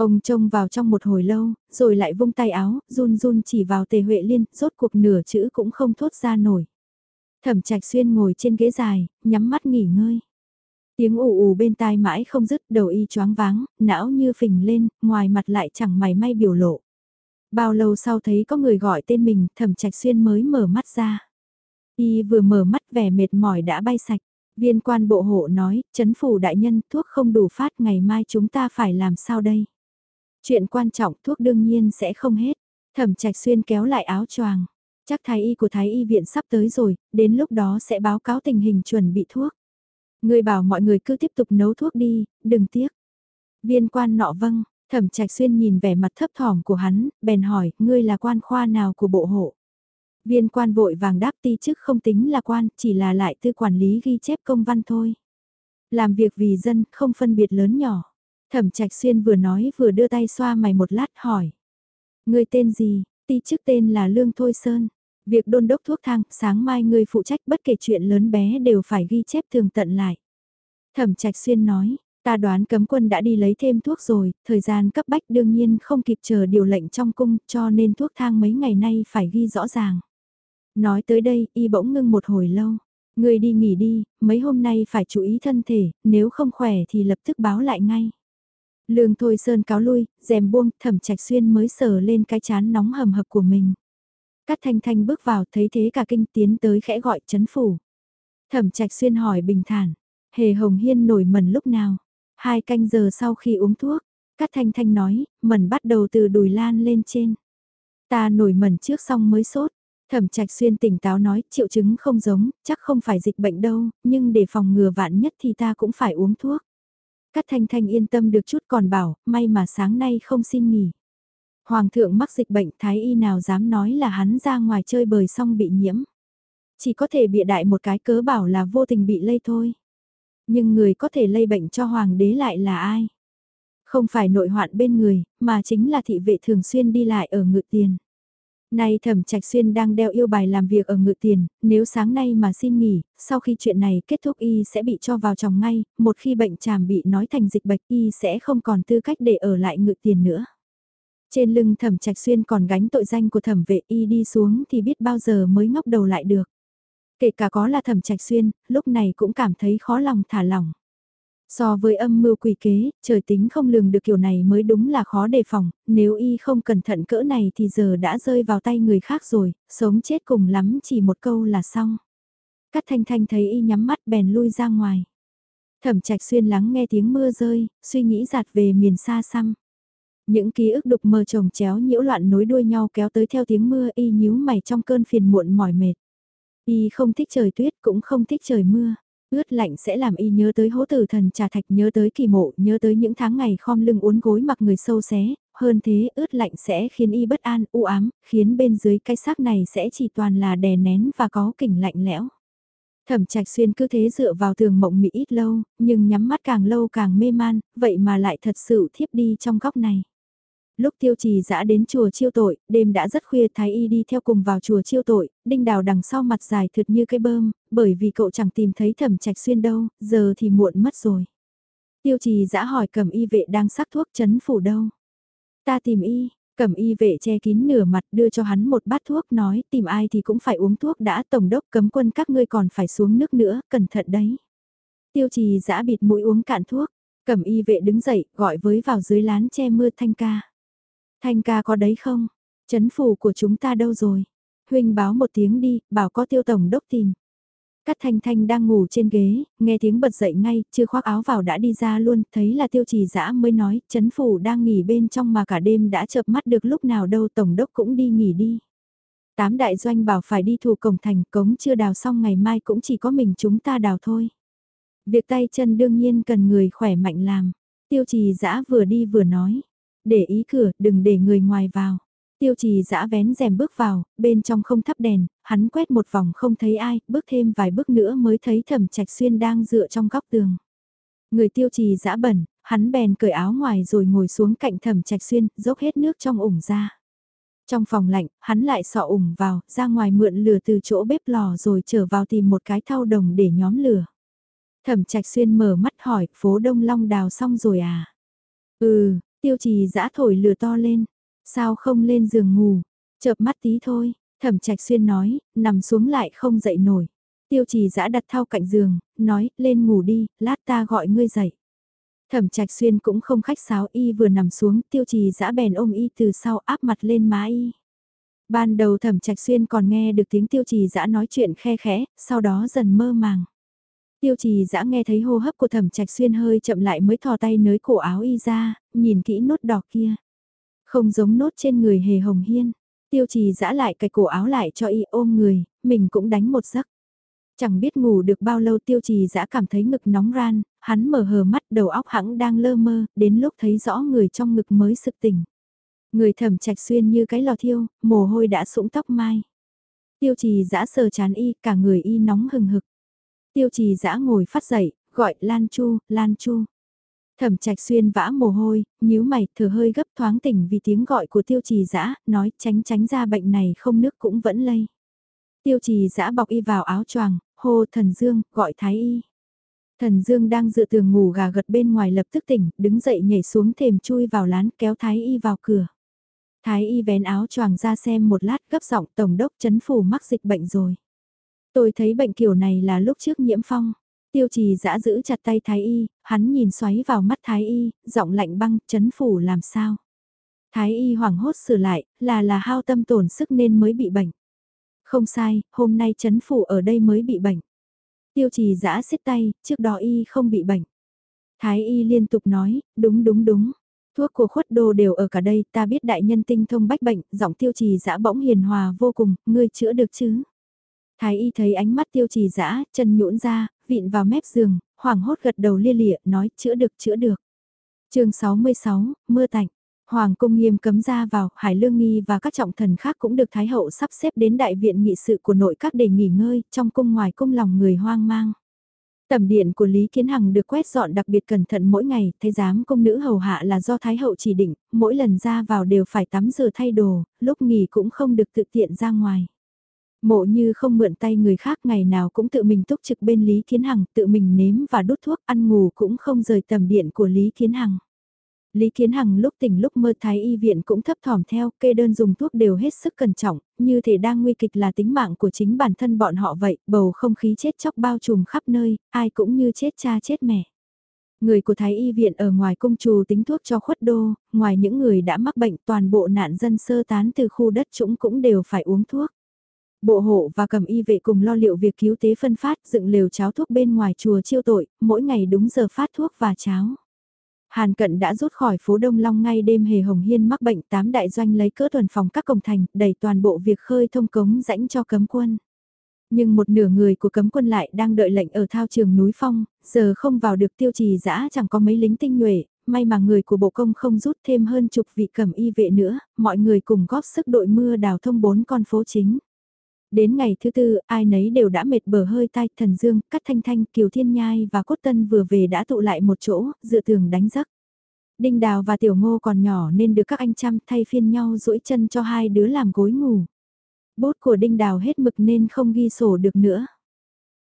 Ông trông vào trong một hồi lâu, rồi lại vung tay áo, run run chỉ vào tề Huệ Liên, rốt cuộc nửa chữ cũng không thốt ra nổi. Thẩm trạch xuyên ngồi trên ghế dài, nhắm mắt nghỉ ngơi. Tiếng ù ù bên tai mãi không dứt, đầu y choáng váng, não như phình lên, ngoài mặt lại chẳng mày may biểu lộ. Bao lâu sau thấy có người gọi tên mình, thẩm trạch xuyên mới mở mắt ra. Y vừa mở mắt vẻ mệt mỏi đã bay sạch. Viên quan bộ hộ nói, chấn phủ đại nhân, thuốc không đủ phát, ngày mai chúng ta phải làm sao đây? Chuyện quan trọng thuốc đương nhiên sẽ không hết. Thẩm trạch xuyên kéo lại áo choàng. Chắc thái y của thái y viện sắp tới rồi, đến lúc đó sẽ báo cáo tình hình chuẩn bị thuốc. Người bảo mọi người cứ tiếp tục nấu thuốc đi, đừng tiếc. Viên quan nọ vâng, thẩm trạch xuyên nhìn vẻ mặt thấp thỏm của hắn, bèn hỏi, ngươi là quan khoa nào của bộ hộ? Viên quan vội vàng đáp ti chức không tính là quan, chỉ là lại tư quản lý ghi chép công văn thôi. Làm việc vì dân, không phân biệt lớn nhỏ. Thẩm Trạch Xuyên vừa nói vừa đưa tay xoa mày một lát hỏi. Người tên gì, ti chức tên là Lương Thôi Sơn. Việc đôn đốc thuốc thang, sáng mai người phụ trách bất kể chuyện lớn bé đều phải ghi chép thường tận lại. Thẩm Trạch Xuyên nói, ta đoán cấm quân đã đi lấy thêm thuốc rồi, thời gian cấp bách đương nhiên không kịp chờ điều lệnh trong cung cho nên thuốc thang mấy ngày nay phải ghi rõ ràng. Nói tới đây, y bỗng ngưng một hồi lâu. Người đi nghỉ đi, mấy hôm nay phải chú ý thân thể, nếu không khỏe thì lập tức báo lại ngay. Lương Thôi Sơn cáo lui, rèm buông, thẩm trạch xuyên mới sờ lên cái chán nóng hầm hập của mình. Cát thanh thanh bước vào thấy thế cả kinh tiến tới khẽ gọi chấn phủ. Thẩm trạch xuyên hỏi bình thản, hề hồng hiên nổi mẩn lúc nào, hai canh giờ sau khi uống thuốc, Cát Thanh Thanh nói, mẩn bắt đầu từ đùi lan lên trên. Ta nổi mẩn trước xong mới sốt. Thẩm Trạch Xuyên tỉnh táo nói, triệu chứng không giống, chắc không phải dịch bệnh đâu, nhưng để phòng ngừa vạn nhất thì ta cũng phải uống thuốc. Cát Thanh Thanh yên tâm được chút còn bảo, may mà sáng nay không xin nghỉ. Hoàng thượng mắc dịch bệnh thái y nào dám nói là hắn ra ngoài chơi bời xong bị nhiễm. Chỉ có thể bịa đại một cái cớ bảo là vô tình bị lây thôi. Nhưng người có thể lây bệnh cho hoàng đế lại là ai? Không phải nội hoạn bên người, mà chính là thị vệ thường xuyên đi lại ở ngự tiền. Nay thẩm trạch xuyên đang đeo yêu bài làm việc ở ngự tiền, nếu sáng nay mà xin nghỉ, sau khi chuyện này kết thúc y sẽ bị cho vào chồng ngay, một khi bệnh tràm bị nói thành dịch bệnh y sẽ không còn tư cách để ở lại ngự tiền nữa. Trên lưng thẩm trạch xuyên còn gánh tội danh của thẩm vệ y đi xuống thì biết bao giờ mới ngóc đầu lại được. Kể cả có là thẩm trạch xuyên, lúc này cũng cảm thấy khó lòng thả lỏng. So với âm mưu quỷ kế, trời tính không lường được kiểu này mới đúng là khó đề phòng, nếu y không cẩn thận cỡ này thì giờ đã rơi vào tay người khác rồi, sống chết cùng lắm chỉ một câu là xong. Cát thanh thanh thấy y nhắm mắt bèn lui ra ngoài. Thẩm trạch xuyên lắng nghe tiếng mưa rơi, suy nghĩ giạt về miền xa xăm. Những ký ức đục mơ chồng chéo nhiễu loạn nối đuôi nhau kéo tới theo tiếng mưa y nhíu mày trong cơn phiền muộn mỏi mệt. Y không thích trời tuyết cũng không thích trời mưa. Ướt lạnh sẽ làm y nhớ tới hố tử thần trà thạch nhớ tới kỳ mộ, nhớ tới những tháng ngày khom lưng uốn gối mặc người sâu xé, hơn thế ướt lạnh sẽ khiến y bất an, u ám, khiến bên dưới cái xác này sẽ chỉ toàn là đè nén và có kỉnh lạnh lẽo. Thẩm trạch xuyên cứ thế dựa vào tường mộng mị ít lâu, nhưng nhắm mắt càng lâu càng mê man, vậy mà lại thật sự thiếp đi trong góc này. Lúc tiêu trì dã đến chùa chiêu tội, đêm đã rất khuya Thái Y đi theo cùng vào chùa chiêu tội, đinh đào đằng sau mặt dài thật như cây bơm, bởi vì cậu chẳng tìm thấy thẩm trạch xuyên đâu, giờ thì muộn mất rồi. Tiêu trì dã hỏi cầm y vệ đang sắc thuốc chấn phủ đâu. Ta tìm y, cầm y vệ che kín nửa mặt đưa cho hắn một bát thuốc nói tìm ai thì cũng phải uống thuốc đã tổng đốc cấm quân các ngươi còn phải xuống nước nữa, cẩn thận đấy. Tiêu trì dã bịt mũi uống cạn thuốc, cầm y vệ đứng dậy gọi với vào dưới lán che mưa thanh ca. Thanh ca có đấy không? Chấn phủ của chúng ta đâu rồi? Huynh báo một tiếng đi, bảo có tiêu tổng đốc tìm. Cát Thanh Thanh đang ngủ trên ghế, nghe tiếng bật dậy ngay, chưa khoác áo vào đã đi ra luôn, thấy là tiêu trì dã mới nói, chấn phủ đang nghỉ bên trong mà cả đêm đã chợp mắt được lúc nào đâu tổng đốc cũng đi nghỉ đi. Tám đại doanh bảo phải đi thủ cổng thành, cống chưa đào xong ngày mai cũng chỉ có mình chúng ta đào thôi. Việc tay chân đương nhiên cần người khỏe mạnh làm. Tiêu trì dã vừa đi vừa nói để ý cửa, đừng để người ngoài vào. Tiêu trì giã vén rèm bước vào, bên trong không thắp đèn, hắn quét một vòng không thấy ai, bước thêm vài bước nữa mới thấy thẩm trạch xuyên đang dựa trong góc tường. Người tiêu trì giã bẩn, hắn bèn cởi áo ngoài rồi ngồi xuống cạnh thẩm trạch xuyên, dốc hết nước trong ủng ra. Trong phòng lạnh, hắn lại sọ ủng vào, ra ngoài mượn lửa từ chỗ bếp lò rồi trở vào tìm một cái thau đồng để nhóm lửa. Thẩm trạch xuyên mở mắt hỏi, phố Đông Long đào xong rồi à? Ừ, Tiêu trì giã thổi lửa to lên. Sao không lên giường ngủ? Chợp mắt tí thôi, thẩm trạch xuyên nói, nằm xuống lại không dậy nổi. Tiêu trì giã đặt thao cạnh giường, nói, lên ngủ đi, lát ta gọi ngươi dậy. Thẩm trạch xuyên cũng không khách sáo y vừa nằm xuống, tiêu trì giã bèn ôm y từ sau áp mặt lên má y. Ban đầu thẩm trạch xuyên còn nghe được tiếng tiêu trì giã nói chuyện khe khẽ, sau đó dần mơ màng. Tiêu trì dã nghe thấy hô hấp của thẩm trạch xuyên hơi chậm lại mới thò tay nới cổ áo y ra, nhìn kỹ nốt đỏ kia. Không giống nốt trên người hề hồng hiên. Tiêu trì dã lại cái cổ áo lại cho y ôm người, mình cũng đánh một giấc. Chẳng biết ngủ được bao lâu tiêu trì dã cảm thấy ngực nóng ran, hắn mở hờ mắt đầu óc hẳn đang lơ mơ, đến lúc thấy rõ người trong ngực mới sực tỉnh. Người thẩm trạch xuyên như cái lò thiêu, mồ hôi đã sũng tóc mai. Tiêu trì dã sờ chán y, cả người y nóng hừng hực. Tiêu trì dã ngồi phát dậy, gọi Lan Chu, Lan Chu. Thẩm trạch xuyên vã mồ hôi, nhíu mày, thở hơi gấp thoáng tỉnh vì tiếng gọi của tiêu trì dã nói tránh tránh ra bệnh này không nước cũng vẫn lây. Tiêu trì dã bọc y vào áo choàng, hô thần dương, gọi thái y. Thần dương đang dựa tường ngủ gà gật bên ngoài lập tức tỉnh, đứng dậy nhảy xuống thềm chui vào lán kéo thái y vào cửa. Thái y vén áo choàng ra xem một lát gấp giọng tổng đốc chấn phủ mắc dịch bệnh rồi. Tôi thấy bệnh kiểu này là lúc trước nhiễm phong. Tiêu trì giã giữ chặt tay Thái Y, hắn nhìn xoáy vào mắt Thái Y, giọng lạnh băng, chấn phủ làm sao. Thái Y hoảng hốt sửa lại, là là hao tâm tổn sức nên mới bị bệnh. Không sai, hôm nay chấn phủ ở đây mới bị bệnh. Tiêu trì giã xiết tay, trước đó Y không bị bệnh. Thái Y liên tục nói, đúng đúng đúng. Thuốc của khuất đô đều ở cả đây, ta biết đại nhân tinh thông bách bệnh, giọng tiêu trì dã bỗng hiền hòa vô cùng, ngươi chữa được chứ. Thái y thấy ánh mắt tiêu trì dã chân nhũn ra, vịn vào mép giường, hoảng hốt gật đầu lia lịa, nói chữa được chữa được. chương 66, mưa tạnh. Hoàng cung nghiêm cấm ra vào, Hải Lương Nghi và các trọng thần khác cũng được Thái Hậu sắp xếp đến đại viện nghị sự của nội các để nghỉ ngơi, trong cung ngoài cung lòng người hoang mang. Tầm điện của Lý Kiến Hằng được quét dọn đặc biệt cẩn thận mỗi ngày, thấy giám công nữ hầu hạ là do Thái Hậu chỉ định, mỗi lần ra vào đều phải tắm rửa thay đồ, lúc nghỉ cũng không được tự tiện ra ngoài. Mộ như không mượn tay người khác ngày nào cũng tự mình túc trực bên Lý Kiến Hằng, tự mình nếm và đút thuốc ăn ngủ cũng không rời tầm điện của Lý Kiến Hằng. Lý Kiến Hằng lúc tỉnh lúc mơ thái y viện cũng thấp thỏm theo, kê đơn dùng thuốc đều hết sức cẩn trọng, như thể đang nguy kịch là tính mạng của chính bản thân bọn họ vậy, bầu không khí chết chóc bao trùm khắp nơi, ai cũng như chết cha chết mẹ. Người của Thái Y viện ở ngoài cung trù tính thuốc cho khuất đô, ngoài những người đã mắc bệnh toàn bộ nạn dân sơ tán từ khu đất trũng cũng đều phải uống thuốc. Bộ hộ và cầm y vệ cùng lo liệu việc cứu tế phân phát dựng lều cháo thuốc bên ngoài chùa chiêu tội, mỗi ngày đúng giờ phát thuốc và cháo. Hàn cận đã rút khỏi phố Đông Long ngay đêm hề hồng hiên mắc bệnh tám đại doanh lấy cỡ tuần phòng các cổng thành, đẩy toàn bộ việc khơi thông cống rãnh cho cấm quân. Nhưng một nửa người của cấm quân lại đang đợi lệnh ở thao trường núi phong, giờ không vào được tiêu trì dã chẳng có mấy lính tinh nhuệ, may mà người của bộ công không rút thêm hơn chục vị cầm y vệ nữa, mọi người cùng góp sức đội mưa đào thông bốn con phố chính. Đến ngày thứ tư, ai nấy đều đã mệt bờ hơi tai, thần dương, cắt thanh thanh, kiều thiên nhai và cốt tân vừa về đã tụ lại một chỗ, dựa tường đánh giấc. Đinh đào và tiểu ngô còn nhỏ nên được các anh chăm thay phiên nhau duỗi chân cho hai đứa làm gối ngủ. Bút của đinh đào hết mực nên không ghi sổ được nữa.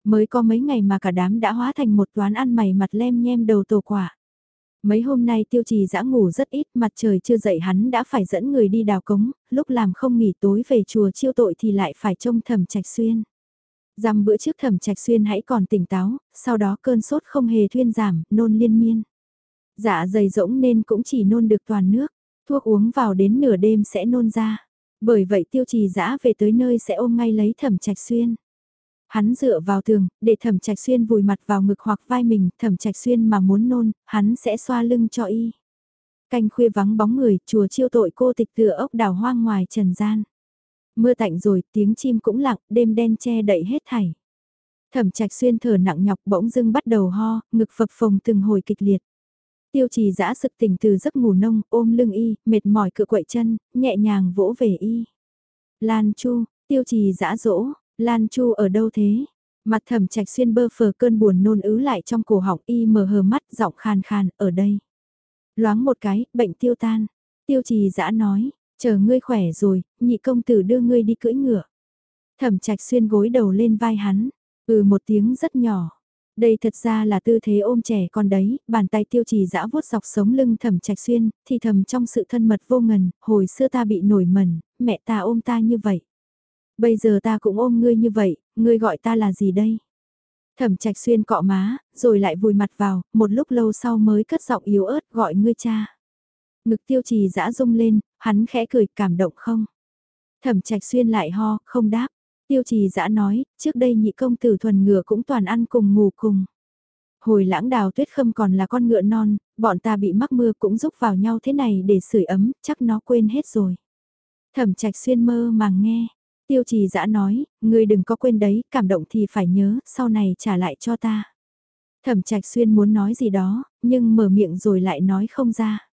Mới có mấy ngày mà cả đám đã hóa thành một toán ăn mày mặt lem nhem đầu tổ quả. Mấy hôm nay tiêu trì dã ngủ rất ít, mặt trời chưa dậy hắn đã phải dẫn người đi đào cống, lúc làm không nghỉ tối về chùa chiêu tội thì lại phải trông thẩm trạch xuyên. Dăm bữa trước thẩm trạch xuyên hãy còn tỉnh táo, sau đó cơn sốt không hề thuyên giảm, nôn liên miên. Dạ dày rỗng nên cũng chỉ nôn được toàn nước, thuốc uống vào đến nửa đêm sẽ nôn ra. Bởi vậy tiêu trì dã về tới nơi sẽ ôm ngay lấy thẩm trạch xuyên. Hắn dựa vào tường, để thẩm trạch xuyên vùi mặt vào ngực hoặc vai mình, thẩm trạch xuyên mà muốn nôn, hắn sẽ xoa lưng cho y. Canh khuya vắng bóng người, chùa chiêu tội cô tịch tựa ốc đào hoang ngoài trần gian. Mưa tạnh rồi, tiếng chim cũng lặng, đêm đen che đậy hết thảy. Thẩm trạch xuyên thở nặng nhọc bỗng dưng bắt đầu ho, ngực phập phồng từng hồi kịch liệt. Tiêu trì giã sực tỉnh từ giấc ngủ nông, ôm lưng y, mệt mỏi cựa quậy chân, nhẹ nhàng vỗ về y. Lan chu, tiêu trì giã dỗ, Lan Chu ở đâu thế? Mặt thẩm trạch xuyên bơ phờ cơn buồn nôn ứ lại trong cổ họng y mờ hờ mắt giọng khàn khàn, ở đây. Loáng một cái, bệnh tiêu tan. Tiêu trì dã nói, chờ ngươi khỏe rồi, nhị công tử đưa ngươi đi cưỡi ngựa. Thẩm trạch xuyên gối đầu lên vai hắn, ừ một tiếng rất nhỏ. Đây thật ra là tư thế ôm trẻ con đấy, bàn tay tiêu trì dã vuốt dọc sống lưng thẩm trạch xuyên, thì thầm trong sự thân mật vô ngần, hồi xưa ta bị nổi mẩn, mẹ ta ôm ta như vậy. Bây giờ ta cũng ôm ngươi như vậy, ngươi gọi ta là gì đây? Thẩm trạch xuyên cọ má, rồi lại vùi mặt vào, một lúc lâu sau mới cất giọng yếu ớt gọi ngươi cha. Ngực tiêu trì dã rung lên, hắn khẽ cười cảm động không? Thẩm trạch xuyên lại ho, không đáp. Tiêu trì dã nói, trước đây nhị công tử thuần ngựa cũng toàn ăn cùng ngủ cùng. Hồi lãng đào tuyết khâm còn là con ngựa non, bọn ta bị mắc mưa cũng giúp vào nhau thế này để sưởi ấm, chắc nó quên hết rồi. Thẩm trạch xuyên mơ màng nghe, Tiêu trì dã nói, ngươi đừng có quên đấy, cảm động thì phải nhớ, sau này trả lại cho ta. Thẩm trạch xuyên muốn nói gì đó, nhưng mở miệng rồi lại nói không ra.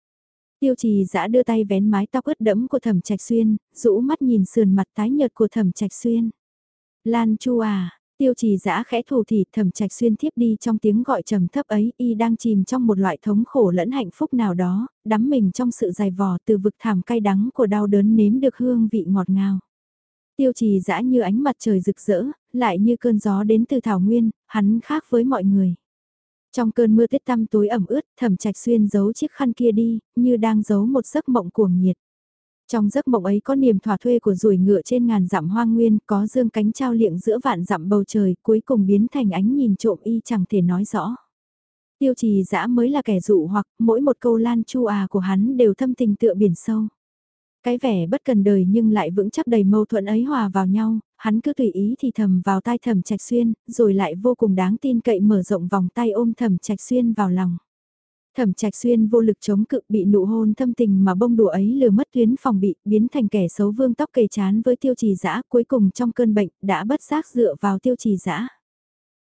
Tiêu trì dã đưa tay vén mái tóc ướt đẫm của thẩm trạch xuyên, rũ mắt nhìn sườn mặt tái nhợt của thẩm trạch xuyên. Lan chu à, tiêu trì dã khẽ thủ thì thẩm trạch xuyên thiếp đi trong tiếng gọi trầm thấp ấy y đang chìm trong một loại thống khổ lẫn hạnh phúc nào đó, đắm mình trong sự dài vò từ vực thảm cay đắng của đau đớn nếm được hương vị ngọt ngào. Tiêu trì dã như ánh mặt trời rực rỡ, lại như cơn gió đến từ thảo nguyên, hắn khác với mọi người. Trong cơn mưa tuyết tăm tối ẩm ướt, thẩm trạch xuyên giấu chiếc khăn kia đi, như đang giấu một giấc mộng cuồng nhiệt. Trong giấc mộng ấy có niềm thỏa thuê của rùi ngựa trên ngàn dặm hoang nguyên, có dương cánh trao liệng giữa vạn dặm bầu trời, cuối cùng biến thành ánh nhìn trộm y chẳng thể nói rõ. Tiêu trì dã mới là kẻ dụ hoặc mỗi một câu lan chu à của hắn đều thâm tình tựa biển sâu. Cái vẻ bất cần đời nhưng lại vững chắc đầy mâu thuẫn ấy hòa vào nhau, hắn cứ tùy ý thì thầm vào tai thầm trạch xuyên, rồi lại vô cùng đáng tin cậy mở rộng vòng tay ôm thầm trạch xuyên vào lòng. Thẩm Trạch Xuyên vô lực chống cự bị nụ hôn thâm tình mà bông đùa ấy lừa mất tuyến phòng bị, biến thành kẻ xấu vương tóc kề chán với tiêu trì dã cuối cùng trong cơn bệnh đã bất giác dựa vào tiêu trì dã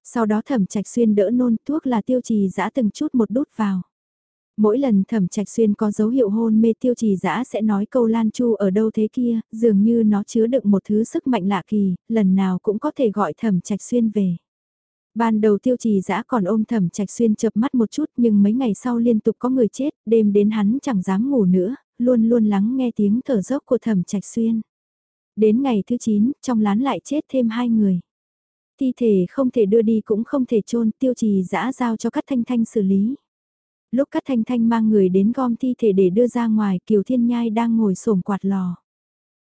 Sau đó Thẩm Trạch Xuyên đỡ nôn thuốc là tiêu trì dã từng chút một đút vào. Mỗi lần Thẩm Trạch Xuyên có dấu hiệu hôn mê tiêu trì dã sẽ nói câu Lan Chu ở đâu thế kia, dường như nó chứa đựng một thứ sức mạnh lạ kỳ, lần nào cũng có thể gọi Thẩm Trạch Xuyên về. Ban đầu tiêu trì dã còn ôm thẩm trạch xuyên chập mắt một chút nhưng mấy ngày sau liên tục có người chết, đêm đến hắn chẳng dám ngủ nữa, luôn luôn lắng nghe tiếng thở dốc của thẩm trạch xuyên. Đến ngày thứ 9, trong lán lại chết thêm hai người. Thi thể không thể đưa đi cũng không thể chôn tiêu trì dã giao cho các Thanh Thanh xử lý. Lúc Cát Thanh Thanh mang người đến gom thi thể để đưa ra ngoài Kiều Thiên Nhai đang ngồi sổm quạt lò.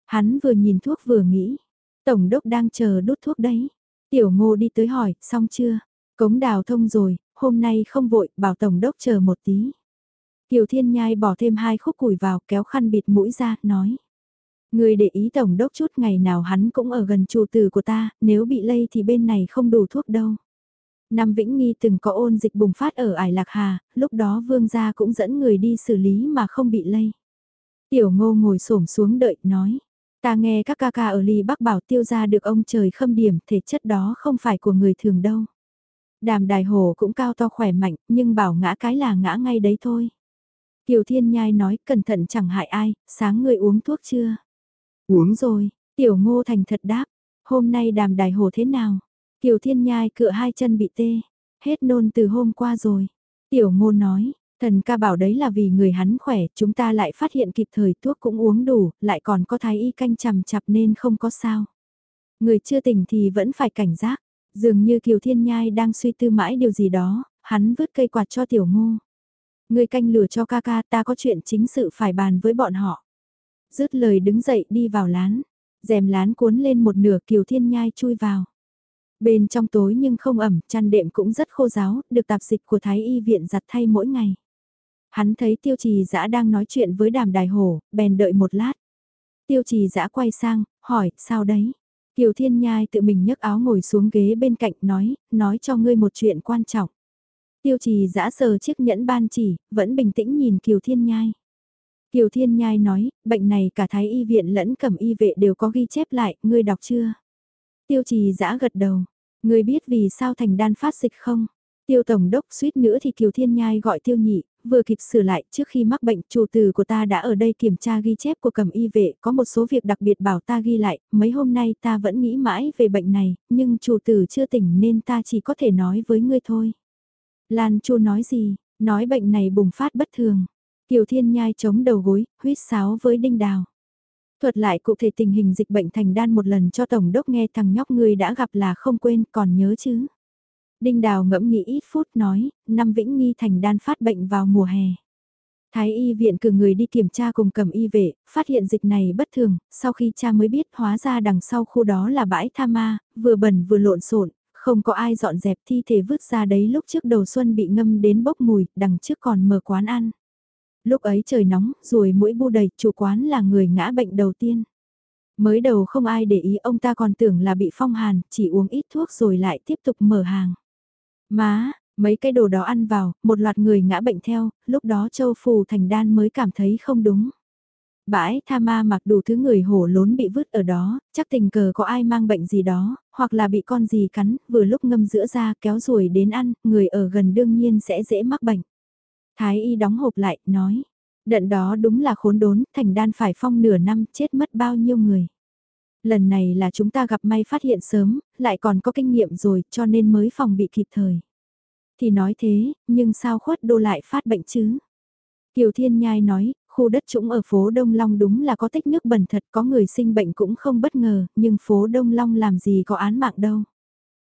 Hắn vừa nhìn thuốc vừa nghĩ, Tổng đốc đang chờ đút thuốc đấy. Tiểu ngô đi tới hỏi, xong chưa? Cống đào thông rồi, hôm nay không vội, bảo tổng đốc chờ một tí. Kiều Thiên Nhai bỏ thêm hai khúc củi vào, kéo khăn bịt mũi ra, nói. Người để ý tổng đốc chút ngày nào hắn cũng ở gần chủ tử của ta, nếu bị lây thì bên này không đủ thuốc đâu. Năm Vĩnh Nghi từng có ôn dịch bùng phát ở Ải Lạc Hà, lúc đó vương gia cũng dẫn người đi xử lý mà không bị lây. Tiểu ngô ngồi xổm xuống đợi, nói. Ta nghe các ca ca ở ly bắc bảo tiêu ra được ông trời khâm điểm, thể chất đó không phải của người thường đâu. Đàm đài hồ cũng cao to khỏe mạnh, nhưng bảo ngã cái là ngã ngay đấy thôi. Kiều Thiên Nhai nói cẩn thận chẳng hại ai, sáng người uống thuốc chưa? Uống rồi, Tiểu Ngô Thành thật đáp, hôm nay đàm đài hồ thế nào? Kiều Thiên Nhai cựa hai chân bị tê, hết nôn từ hôm qua rồi. Tiểu Ngô nói, Thần ca bảo đấy là vì người hắn khỏe, chúng ta lại phát hiện kịp thời thuốc cũng uống đủ, lại còn có thái y canh chằm chặp nên không có sao. Người chưa tỉnh thì vẫn phải cảnh giác, dường như Kiều Thiên Nhai đang suy tư mãi điều gì đó, hắn vứt cây quạt cho tiểu ngô. Người canh lửa cho ca ca ta có chuyện chính sự phải bàn với bọn họ. Dứt lời đứng dậy đi vào lán, rèm lán cuốn lên một nửa Kiều Thiên Nhai chui vào. Bên trong tối nhưng không ẩm, chăn đệm cũng rất khô ráo được tạp dịch của Thái Y viện giặt thay mỗi ngày. Hắn thấy tiêu trì dã đang nói chuyện với đàm đài hổ, bèn đợi một lát. Tiêu trì dã quay sang, hỏi, sao đấy? Kiều Thiên Nhai tự mình nhấc áo ngồi xuống ghế bên cạnh nói, nói cho ngươi một chuyện quan trọng. Tiêu trì dã sờ chiếc nhẫn ban chỉ, vẫn bình tĩnh nhìn Kiều Thiên Nhai. Kiều Thiên Nhai nói, bệnh này cả thái y viện lẫn cẩm y vệ đều có ghi chép lại, ngươi đọc chưa? Tiêu trì dã gật đầu, ngươi biết vì sao thành đan phát dịch không? Tiêu Tổng Đốc suýt nữa thì Kiều Thiên Nhai gọi Tiêu Nhị, vừa kịp sửa lại trước khi mắc bệnh chủ tử của ta đã ở đây kiểm tra ghi chép của cầm y vệ, có một số việc đặc biệt bảo ta ghi lại, mấy hôm nay ta vẫn nghĩ mãi về bệnh này, nhưng chủ tử chưa tỉnh nên ta chỉ có thể nói với ngươi thôi. Lan Chu nói gì, nói bệnh này bùng phát bất thường. Kiều Thiên Nhai chống đầu gối, huyết sáo với Đinh Đào. Thuật lại cụ thể tình hình dịch bệnh thành đan một lần cho Tổng đốc nghe thằng nhóc ngươi đã gặp là không quên còn nhớ chứ. Đinh Đào ngẫm nghĩ ít phút nói, năm Vĩnh Nghi thành đan phát bệnh vào mùa hè. Thái y viện cử người đi kiểm tra cùng cầm y vệ, phát hiện dịch này bất thường, sau khi cha mới biết hóa ra đằng sau khu đó là bãi tha ma, vừa bẩn vừa lộn xộn, không có ai dọn dẹp thi thể vứt ra đấy lúc trước đầu xuân bị ngâm đến bốc mùi, đằng trước còn mở quán ăn. Lúc ấy trời nóng, rồi mũi bu đầy, chủ quán là người ngã bệnh đầu tiên. Mới đầu không ai để ý ông ta còn tưởng là bị phong hàn, chỉ uống ít thuốc rồi lại tiếp tục mở hàng. Má, mấy cái đồ đó ăn vào, một loạt người ngã bệnh theo, lúc đó châu phù thành đan mới cảm thấy không đúng. Bãi tha ma mặc đủ thứ người hổ lốn bị vứt ở đó, chắc tình cờ có ai mang bệnh gì đó, hoặc là bị con gì cắn, vừa lúc ngâm giữa ra kéo ruồi đến ăn, người ở gần đương nhiên sẽ dễ mắc bệnh. Thái y đóng hộp lại, nói, đận đó đúng là khốn đốn, thành đan phải phong nửa năm, chết mất bao nhiêu người. Lần này là chúng ta gặp may phát hiện sớm, lại còn có kinh nghiệm rồi cho nên mới phòng bị kịp thời. Thì nói thế, nhưng sao khuất đô lại phát bệnh chứ? Kiều Thiên Nhai nói, khu đất trũng ở phố Đông Long đúng là có tích nước bẩn thật có người sinh bệnh cũng không bất ngờ, nhưng phố Đông Long làm gì có án mạng đâu.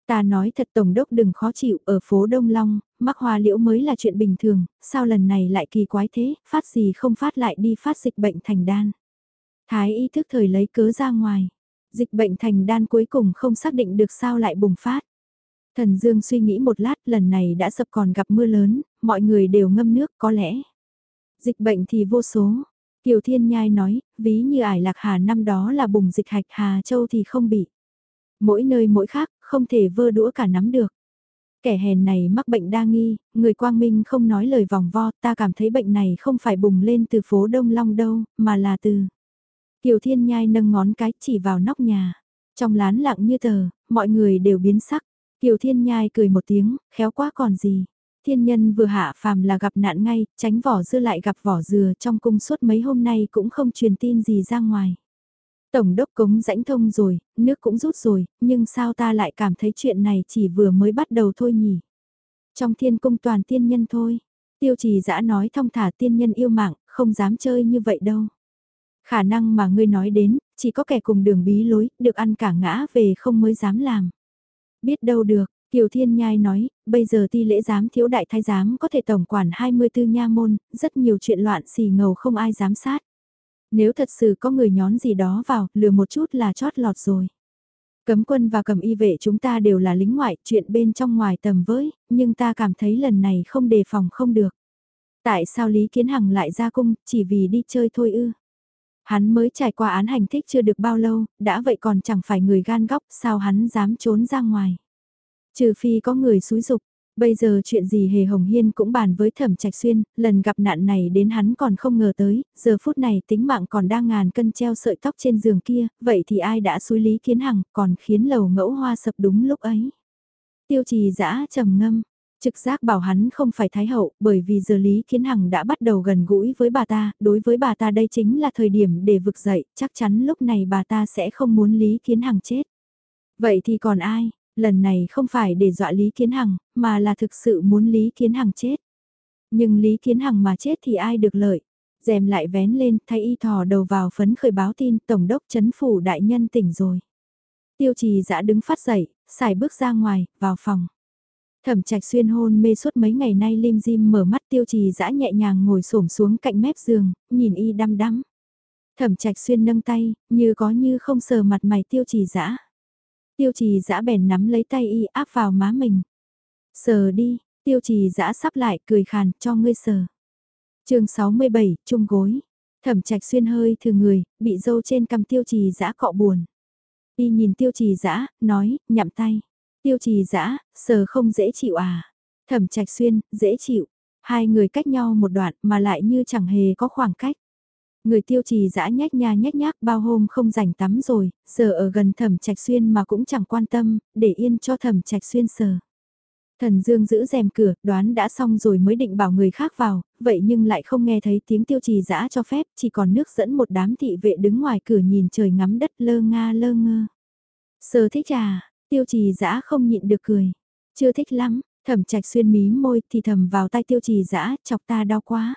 Ta nói thật Tổng đốc đừng khó chịu, ở phố Đông Long, mắc hoa liễu mới là chuyện bình thường, sao lần này lại kỳ quái thế, phát gì không phát lại đi phát dịch bệnh thành đan. Thái y thức thời lấy cớ ra ngoài dịch bệnh thành đan cuối cùng không xác định được sao lại bùng phát. Thần Dương suy nghĩ một lát lần này đã sập còn gặp mưa lớn, mọi người đều ngâm nước có lẽ. Dịch bệnh thì vô số. Kiều Thiên Nhai nói, ví như ải lạc hà năm đó là bùng dịch hạch Hà Châu thì không bị. Mỗi nơi mỗi khác, không thể vơ đũa cả nắm được. Kẻ hèn này mắc bệnh đa nghi, người quang minh không nói lời vòng vo, ta cảm thấy bệnh này không phải bùng lên từ phố Đông Long đâu, mà là từ... Kiều Thiên Nhai nâng ngón cái chỉ vào nóc nhà. Trong lán lặng như tờ, mọi người đều biến sắc. Kiều Thiên Nhai cười một tiếng, khéo quá còn gì. Thiên nhân vừa hạ phàm là gặp nạn ngay, tránh vỏ dưa lại gặp vỏ dừa trong cung suốt mấy hôm nay cũng không truyền tin gì ra ngoài. Tổng đốc cống rãnh thông rồi, nước cũng rút rồi, nhưng sao ta lại cảm thấy chuyện này chỉ vừa mới bắt đầu thôi nhỉ? Trong thiên cung toàn tiên nhân thôi. Tiêu trì dã nói thong thả tiên nhân yêu mạng, không dám chơi như vậy đâu. Khả năng mà ngươi nói đến, chỉ có kẻ cùng đường bí lối, được ăn cả ngã về không mới dám làm. Biết đâu được, Kiều Thiên Nhai nói, bây giờ ti lễ giám thiếu đại thái giám có thể tổng quản 24 nha môn, rất nhiều chuyện loạn xì ngầu không ai giám sát. Nếu thật sự có người nhón gì đó vào, lừa một chút là chót lọt rồi. Cấm quân và cầm y vệ chúng ta đều là lính ngoại, chuyện bên trong ngoài tầm với, nhưng ta cảm thấy lần này không đề phòng không được. Tại sao Lý Kiến Hằng lại ra cung, chỉ vì đi chơi thôi ư? Hắn mới trải qua án hành thích chưa được bao lâu, đã vậy còn chẳng phải người gan góc, sao hắn dám trốn ra ngoài? Trừ phi có người xúi dục, Bây giờ chuyện gì Hề Hồng Hiên cũng bàn với Thẩm Trạch Xuyên, lần gặp nạn này đến hắn còn không ngờ tới, giờ phút này tính mạng còn đang ngàn cân treo sợi tóc trên giường kia, vậy thì ai đã xúi Lý Kiến Hằng còn khiến lầu ngẫu hoa sập đúng lúc ấy. Tiêu trì dã trầm ngâm, trực giác bảo hắn không phải Thái Hậu, bởi vì giờ Lý Kiến Hằng đã bắt đầu gần gũi với bà ta, đối với bà ta đây chính là thời điểm để vực dậy, chắc chắn lúc này bà ta sẽ không muốn Lý Kiến Hằng chết. Vậy thì còn ai? Lần này không phải để dọa Lý Kiến Hằng, mà là thực sự muốn Lý Kiến Hằng chết. Nhưng Lý Kiến Hằng mà chết thì ai được lợi? Dèm lại vén lên, thay y thò đầu vào phấn khởi báo tin Tổng đốc chấn phủ đại nhân tỉnh rồi. Tiêu trì dã đứng phát dậy, xài bước ra ngoài, vào phòng. Thẩm trạch xuyên hôn mê suốt mấy ngày nay lim dim mở mắt tiêu trì dã nhẹ nhàng ngồi xổm xuống cạnh mép giường, nhìn y đăm đắm. Thẩm trạch xuyên nâng tay, như có như không sờ mặt mày tiêu trì dã Tiêu trì dã bèn nắm lấy tay y áp vào má mình. Sờ đi, tiêu trì dã sắp lại cười khàn cho ngươi sờ. chương 67, chung gối. Thẩm trạch xuyên hơi thừa người, bị dâu trên cầm tiêu trì dã cọ buồn. Y nhìn tiêu trì dã nói, nhậm tay. Tiêu trì dã sờ không dễ chịu à. Thẩm trạch xuyên, dễ chịu. Hai người cách nhau một đoạn mà lại như chẳng hề có khoảng cách. Người tiêu trì dã nhách nha nhách nhác bao hôm không rảnh tắm rồi, giờ ở gần thẩm trạch xuyên mà cũng chẳng quan tâm, để yên cho thẩm trạch xuyên sờ. Thần Dương giữ rèm cửa, đoán đã xong rồi mới định bảo người khác vào, vậy nhưng lại không nghe thấy tiếng tiêu trì dã cho phép, chỉ còn nước dẫn một đám thị vệ đứng ngoài cửa nhìn trời ngắm đất lơ nga lơ ngơ. Sờ thích à, tiêu trì dã không nhịn được cười. Chưa thích lắm, thẩm trạch xuyên mí môi thì thầm vào tay tiêu trì dã chọc ta đau quá.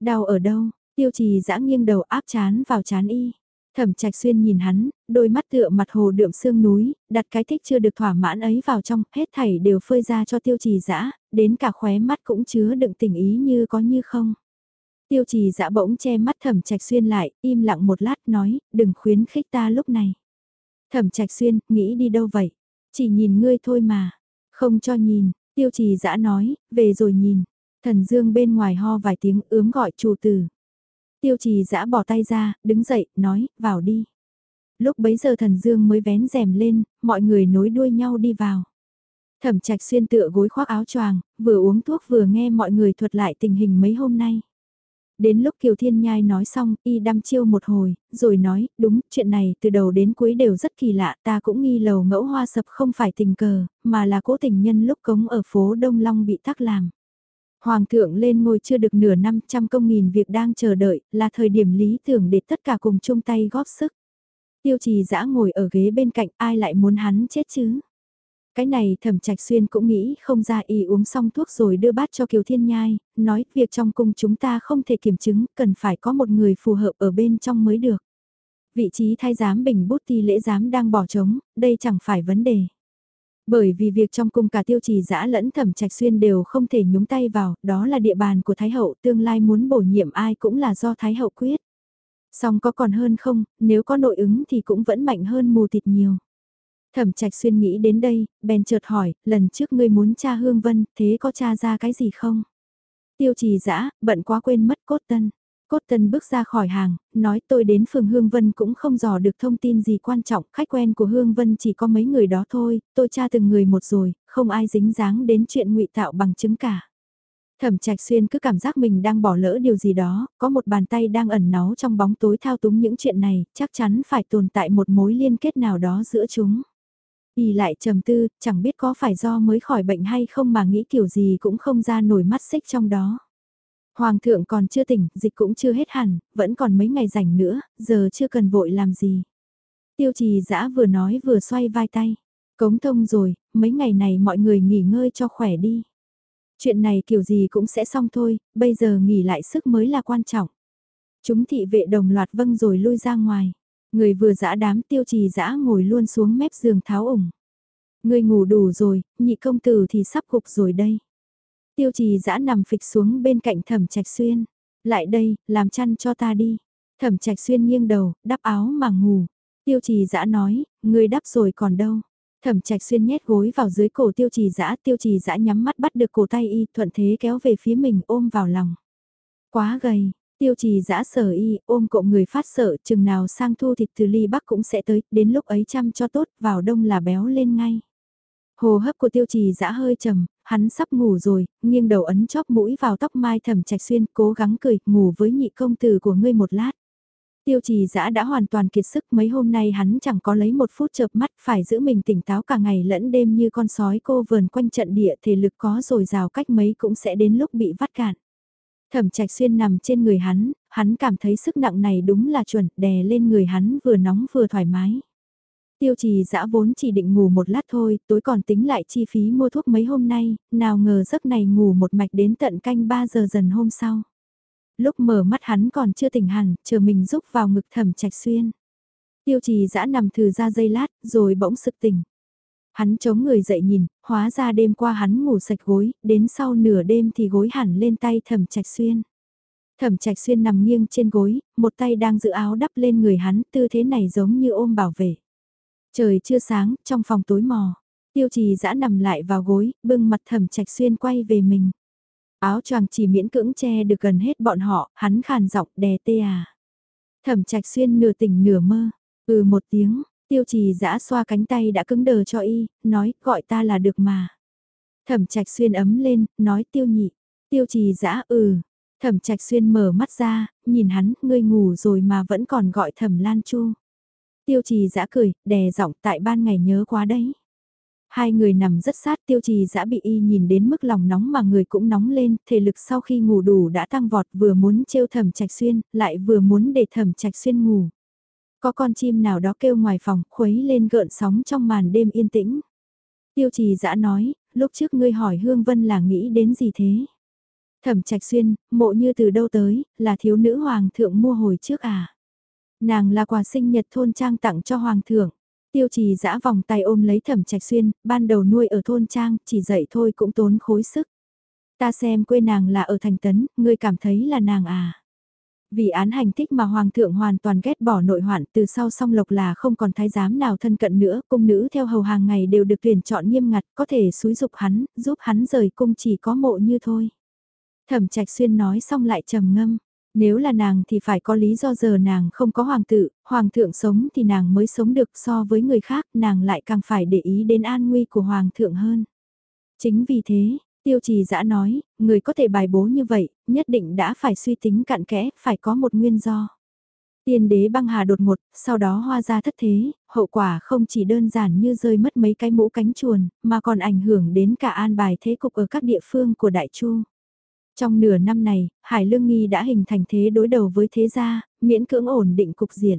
Đau ở đâu, Tiêu trì dã nghiêng đầu áp chán vào chán y. Thẩm trạch xuyên nhìn hắn, đôi mắt tựa mặt hồ đượm sương núi, đặt cái thích chưa được thỏa mãn ấy vào trong, hết thảy đều phơi ra cho tiêu trì dã đến cả khóe mắt cũng chứa đựng tình ý như có như không. Tiêu trì dã bỗng che mắt thẩm trạch xuyên lại, im lặng một lát nói, đừng khuyến khích ta lúc này. Thẩm trạch xuyên, nghĩ đi đâu vậy? Chỉ nhìn ngươi thôi mà. Không cho nhìn, tiêu trì dã nói, về rồi nhìn. Thần dương bên ngoài ho vài tiếng ướm gọi chủ tử. Tiêu trì giã bỏ tay ra, đứng dậy, nói, vào đi. Lúc bấy giờ thần dương mới vén rèm lên, mọi người nối đuôi nhau đi vào. Thẩm trạch xuyên tựa gối khoác áo choàng, vừa uống thuốc vừa nghe mọi người thuật lại tình hình mấy hôm nay. Đến lúc Kiều Thiên Nhai nói xong, y đăm chiêu một hồi, rồi nói, đúng, chuyện này từ đầu đến cuối đều rất kỳ lạ, ta cũng nghi lầu ngẫu hoa sập không phải tình cờ, mà là cố tình nhân lúc cống ở phố Đông Long bị tắc làm. Hoàng thượng lên ngôi chưa được nửa năm trăm công nghìn việc đang chờ đợi, là thời điểm lý tưởng để tất cả cùng chung tay góp sức. Tiêu trì dã ngồi ở ghế bên cạnh ai lại muốn hắn chết chứ? Cái này thẩm trạch xuyên cũng nghĩ không ra y uống xong thuốc rồi đưa bát cho Kiều Thiên Nhai, nói việc trong cung chúng ta không thể kiểm chứng, cần phải có một người phù hợp ở bên trong mới được. Vị trí thái giám bình bút ti lễ giám đang bỏ trống, đây chẳng phải vấn đề. Bởi vì việc trong cung cả tiêu trì dã lẫn thẩm trạch xuyên đều không thể nhúng tay vào, đó là địa bàn của Thái Hậu, tương lai muốn bổ nhiệm ai cũng là do Thái Hậu quyết. Song có còn hơn không, nếu có nội ứng thì cũng vẫn mạnh hơn mù thịt nhiều. Thẩm trạch xuyên nghĩ đến đây, bèn chợt hỏi, lần trước ngươi muốn cha Hương Vân, thế có cha ra cái gì không? Tiêu trì dã bận quá quên mất cốt tân. Cốt Tân bước ra khỏi hàng, nói tôi đến phường Hương Vân cũng không dò được thông tin gì quan trọng, khách quen của Hương Vân chỉ có mấy người đó thôi, tôi tra từng người một rồi, không ai dính dáng đến chuyện ngụy tạo bằng chứng cả. Thẩm Trạch Xuyên cứ cảm giác mình đang bỏ lỡ điều gì đó, có một bàn tay đang ẩn náu trong bóng tối thao túng những chuyện này, chắc chắn phải tồn tại một mối liên kết nào đó giữa chúng. Y lại trầm tư, chẳng biết có phải do mới khỏi bệnh hay không mà nghĩ kiểu gì cũng không ra nổi mắt xích trong đó. Hoàng thượng còn chưa tỉnh, dịch cũng chưa hết hẳn, vẫn còn mấy ngày rảnh nữa, giờ chưa cần vội làm gì. Tiêu trì dã vừa nói vừa xoay vai tay. Cống thông rồi, mấy ngày này mọi người nghỉ ngơi cho khỏe đi. Chuyện này kiểu gì cũng sẽ xong thôi, bây giờ nghỉ lại sức mới là quan trọng. Chúng thị vệ đồng loạt vâng rồi lui ra ngoài. Người vừa dã đám tiêu trì dã ngồi luôn xuống mép giường tháo ủng. Người ngủ đủ rồi, nhị công tử thì sắp gục rồi đây. Tiêu trì dã nằm phịch xuống bên cạnh thẩm trạch xuyên. Lại đây, làm chăn cho ta đi. Thẩm trạch xuyên nghiêng đầu, đắp áo mà ngủ. Tiêu trì dã nói, người đắp rồi còn đâu. Thẩm trạch xuyên nhét gối vào dưới cổ tiêu trì dã tiêu trì dã nhắm mắt bắt được cổ tay y thuận thế kéo về phía mình ôm vào lòng. Quá gầy, tiêu trì dã sở y ôm cộm người phát sợ chừng nào sang thu thịt từ ly bắc cũng sẽ tới, đến lúc ấy chăm cho tốt vào đông là béo lên ngay. Hồ hấp của tiêu trì dã hơi trầm, hắn sắp ngủ rồi, nghiêng đầu ấn chóp mũi vào tóc mai thẩm trạch xuyên cố gắng cười, ngủ với nhị công tử của ngươi một lát. Tiêu trì dã đã hoàn toàn kiệt sức mấy hôm nay hắn chẳng có lấy một phút chợp mắt phải giữ mình tỉnh táo cả ngày lẫn đêm như con sói cô vườn quanh trận địa thể lực có rồi rào cách mấy cũng sẽ đến lúc bị vắt cạn. Thẩm trạch xuyên nằm trên người hắn, hắn cảm thấy sức nặng này đúng là chuẩn đè lên người hắn vừa nóng vừa thoải mái. Tiêu trì dã vốn chỉ định ngủ một lát thôi, tối còn tính lại chi phí mua thuốc mấy hôm nay, nào ngờ giấc này ngủ một mạch đến tận canh 3 giờ dần hôm sau lúc mở mắt hắn còn chưa tỉnh hẳn, chờ mình rúc vào ngực thẩm trạch xuyên. Tiêu trì dã nằm thử ra giây lát, rồi bỗng sực tỉnh. Hắn chống người dậy nhìn, hóa ra đêm qua hắn ngủ sạch gối, đến sau nửa đêm thì gối hẳn lên tay thẩm trạch xuyên. Thẩm trạch xuyên nằm nghiêng trên gối, một tay đang giữ áo đắp lên người hắn, tư thế này giống như ôm bảo vệ. Trời chưa sáng, trong phòng tối mò, tiêu trì dã nằm lại vào gối, bưng mặt thẩm trạch xuyên quay về mình. Áo choàng chỉ miễn cưỡng che được gần hết bọn họ, hắn khàn giọng đè tê à. Thẩm trạch xuyên nửa tỉnh nửa mơ, ừ một tiếng, tiêu trì giã xoa cánh tay đã cứng đờ cho y, nói gọi ta là được mà. Thẩm trạch xuyên ấm lên, nói tiêu nhị, tiêu trì giã ừ. Thẩm trạch xuyên mở mắt ra, nhìn hắn, ngươi ngủ rồi mà vẫn còn gọi thẩm lan chu. Tiêu trì giã cười, đè giọng tại ban ngày nhớ quá đấy. Hai người nằm rất sát tiêu trì dã bị y nhìn đến mức lòng nóng mà người cũng nóng lên, thể lực sau khi ngủ đủ đã tăng vọt vừa muốn trêu thẩm trạch xuyên, lại vừa muốn để thẩm trạch xuyên ngủ. Có con chim nào đó kêu ngoài phòng, khuấy lên gợn sóng trong màn đêm yên tĩnh. Tiêu trì dã nói, lúc trước ngươi hỏi Hương Vân là nghĩ đến gì thế? Thẩm trạch xuyên, mộ như từ đâu tới, là thiếu nữ hoàng thượng mua hồi trước à? Nàng là quà sinh nhật thôn trang tặng cho hoàng thượng. Tiêu trì giã vòng tay ôm lấy thẩm trạch xuyên, ban đầu nuôi ở thôn trang, chỉ dạy thôi cũng tốn khối sức. Ta xem quê nàng là ở thành tấn, ngươi cảm thấy là nàng à. Vì án hành thích mà hoàng thượng hoàn toàn ghét bỏ nội hoạn từ sau song lộc là không còn thái giám nào thân cận nữa, cung nữ theo hầu hàng ngày đều được tuyển chọn nghiêm ngặt, có thể xúi dục hắn, giúp hắn rời cung chỉ có mộ như thôi. Thẩm trạch xuyên nói xong lại trầm ngâm, nếu là nàng thì phải có lý do giờ nàng không có hoàng tử, hoàng thượng sống thì nàng mới sống được so với người khác, nàng lại càng phải để ý đến an nguy của hoàng thượng hơn. Chính vì thế, tiêu trì dã nói, người có thể bài bố như vậy, nhất định đã phải suy tính cặn kẽ, phải có một nguyên do. Tiên đế băng hà đột ngột, sau đó hoa ra thất thế, hậu quả không chỉ đơn giản như rơi mất mấy cái mũ cánh chuồn, mà còn ảnh hưởng đến cả an bài thế cục ở các địa phương của Đại Chu. Trong nửa năm này, Hải Lương Nghi đã hình thành thế đối đầu với thế gia, miễn cưỡng ổn định cục diện.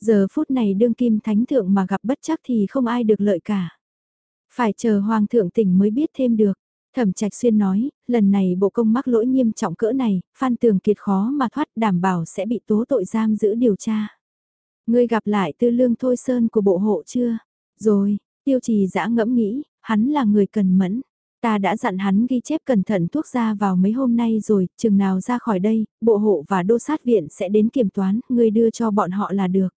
Giờ phút này đương kim thánh thượng mà gặp bất chắc thì không ai được lợi cả. Phải chờ hoàng thượng tỉnh mới biết thêm được. Thẩm Trạch Xuyên nói, lần này bộ công mắc lỗi nghiêm trọng cỡ này, Phan Tường Kiệt khó mà thoát đảm bảo sẽ bị tố tội giam giữ điều tra. Ngươi gặp lại tư lương thôi sơn của bộ hộ chưa? Rồi, tiêu trì dã ngẫm nghĩ, hắn là người cần mẫn. Ta đã dặn hắn ghi chép cẩn thận thuốc ra vào mấy hôm nay rồi, chừng nào ra khỏi đây, bộ hộ và đô sát viện sẽ đến kiểm toán, ngươi đưa cho bọn họ là được.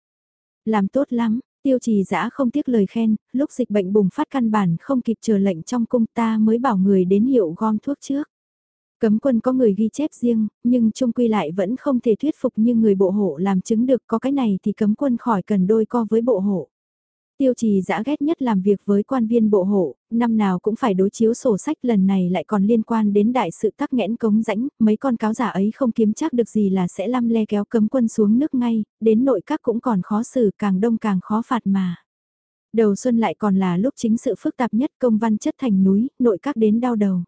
Làm tốt lắm, tiêu trì dã không tiếc lời khen, lúc dịch bệnh bùng phát căn bản không kịp chờ lệnh trong cung ta mới bảo người đến hiệu gom thuốc trước. Cấm quân có người ghi chép riêng, nhưng trung quy lại vẫn không thể thuyết phục như người bộ hộ làm chứng được có cái này thì cấm quân khỏi cần đôi co với bộ hộ. Tiêu trì giã ghét nhất làm việc với quan viên bộ hộ, năm nào cũng phải đối chiếu sổ sách lần này lại còn liên quan đến đại sự tắc nghẽn cống rãnh, mấy con cáo giả ấy không kiếm chắc được gì là sẽ lăm le kéo cấm quân xuống nước ngay, đến nội các cũng còn khó xử càng đông càng khó phạt mà. Đầu xuân lại còn là lúc chính sự phức tạp nhất công văn chất thành núi, nội các đến đau đầu.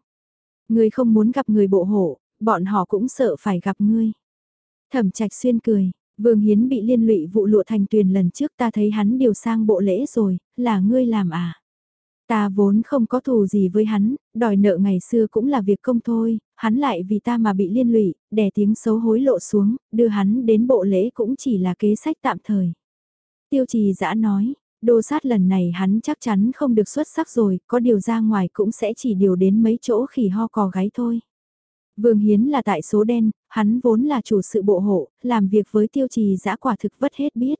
Người không muốn gặp người bộ hộ, bọn họ cũng sợ phải gặp ngươi. Thẩm trạch xuyên cười, Vương Hiến bị liên lụy vụ lụa thành tuyền lần trước ta thấy hắn điều sang bộ lễ rồi, là ngươi làm à? Ta vốn không có thù gì với hắn, đòi nợ ngày xưa cũng là việc công thôi, hắn lại vì ta mà bị liên lụy, đè tiếng xấu hối lộ xuống, đưa hắn đến bộ lễ cũng chỉ là kế sách tạm thời. Tiêu trì dã nói, đô sát lần này hắn chắc chắn không được xuất sắc rồi, có điều ra ngoài cũng sẽ chỉ điều đến mấy chỗ khỉ ho cò gáy thôi. Vương Hiến là tại số đen, hắn vốn là chủ sự bộ hộ, làm việc với tiêu trì giã quả thực vất hết biết.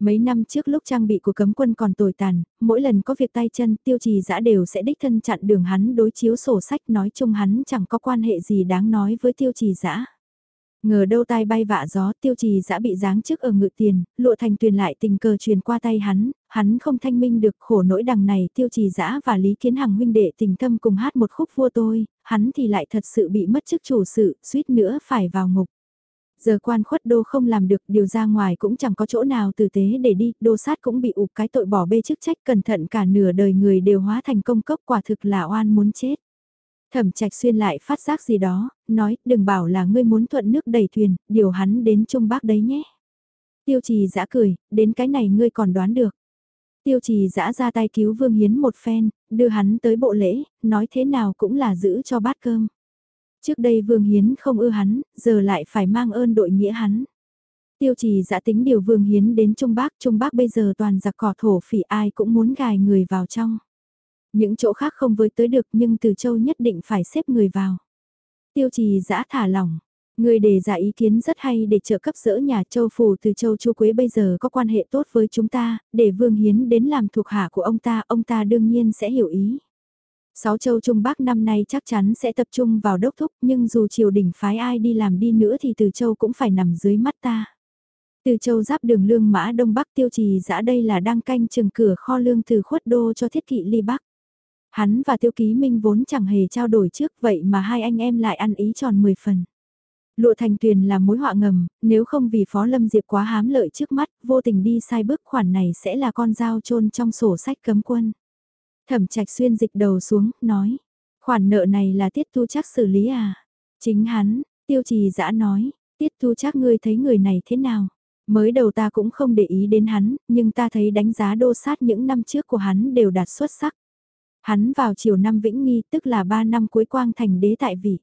Mấy năm trước lúc trang bị của cấm quân còn tồi tàn, mỗi lần có việc tay chân tiêu trì giã đều sẽ đích thân chặn đường hắn đối chiếu sổ sách nói chung hắn chẳng có quan hệ gì đáng nói với tiêu trì giã. Ngờ đâu tai bay vạ gió tiêu trì giã bị giáng trước ở ngự tiền, lụa thành tuyền lại tình cờ truyền qua tay hắn, hắn không thanh minh được khổ nỗi đằng này tiêu trì giã và Lý Kiến Hằng huynh đệ tình thâm cùng hát một khúc vua tôi, hắn thì lại thật sự bị mất chức chủ sự, suýt nữa phải vào ngục. Giờ quan khuất đô không làm được điều ra ngoài cũng chẳng có chỗ nào tử tế để đi, đô sát cũng bị ụp cái tội bỏ bê chức trách cẩn thận cả nửa đời người đều hóa thành công cốc quả thực là oan muốn chết. Thẩm trạch xuyên lại phát giác gì đó, nói đừng bảo là ngươi muốn thuận nước đầy thuyền, điều hắn đến Trung Bắc đấy nhé. Tiêu trì giã cười, đến cái này ngươi còn đoán được. Tiêu trì giã ra tay cứu Vương Hiến một phen, đưa hắn tới bộ lễ, nói thế nào cũng là giữ cho bát cơm. Trước đây Vương Hiến không ưa hắn, giờ lại phải mang ơn đội nghĩa hắn. Tiêu trì giã tính điều Vương Hiến đến Trung Bắc, Trung Bắc bây giờ toàn giặc cỏ thổ phỉ ai cũng muốn gài người vào trong. Những chỗ khác không với tới được nhưng từ châu nhất định phải xếp người vào. Tiêu trì giã thả lỏng. Người đề ra ý kiến rất hay để trợ cấp dỡ nhà châu phủ từ châu chu quế bây giờ có quan hệ tốt với chúng ta, để Vương Hiến đến làm thuộc hạ của ông ta, ông ta đương nhiên sẽ hiểu ý. Sáu châu Trung Bắc năm nay chắc chắn sẽ tập trung vào đốc thúc nhưng dù triều đình phái ai đi làm đi nữa thì từ châu cũng phải nằm dưới mắt ta. Từ châu giáp đường lương mã Đông Bắc tiêu trì giã đây là đang canh chừng cửa kho lương từ khuất đô cho thiết kỵ ly Bắc. Hắn và Tiêu Ký Minh vốn chẳng hề trao đổi trước vậy mà hai anh em lại ăn ý tròn 10 phần. Lụa thành tuyền là mối họa ngầm, nếu không vì Phó Lâm Diệp quá hám lợi trước mắt, vô tình đi sai bước khoản này sẽ là con dao chôn trong sổ sách cấm quân. Thẩm trạch xuyên dịch đầu xuống, nói, khoản nợ này là tiết thu chắc xử lý à? Chính hắn, tiêu trì dã nói, tiết thu chắc ngươi thấy người này thế nào? Mới đầu ta cũng không để ý đến hắn, nhưng ta thấy đánh giá đô sát những năm trước của hắn đều đạt xuất sắc. Hắn vào chiều năm Vĩnh Nghi tức là 3 năm cuối quang thành đế tại vị.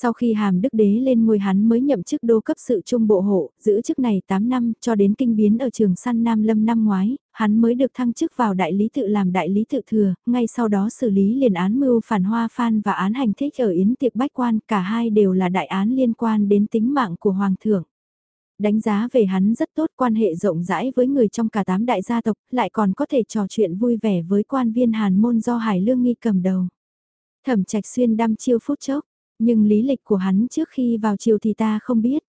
Sau khi hàm đức đế lên ngôi hắn mới nhậm chức đô cấp sự trung bộ hộ, giữ chức này 8 năm cho đến kinh biến ở trường săn Nam Lâm năm ngoái, hắn mới được thăng chức vào đại lý tự làm đại lý tự thừa, ngay sau đó xử lý liền án mưu phản hoa phan và án hành thích ở Yến Tiệc Bách Quan, cả hai đều là đại án liên quan đến tính mạng của Hoàng thượng đánh giá về hắn rất tốt quan hệ rộng rãi với người trong cả tám đại gia tộc, lại còn có thể trò chuyện vui vẻ với quan viên hàn môn do Hải Lương Nghi cầm đầu. Thẩm trạch xuyên đăm chiêu phút chốc, nhưng lý lịch của hắn trước khi vào triều thì ta không biết.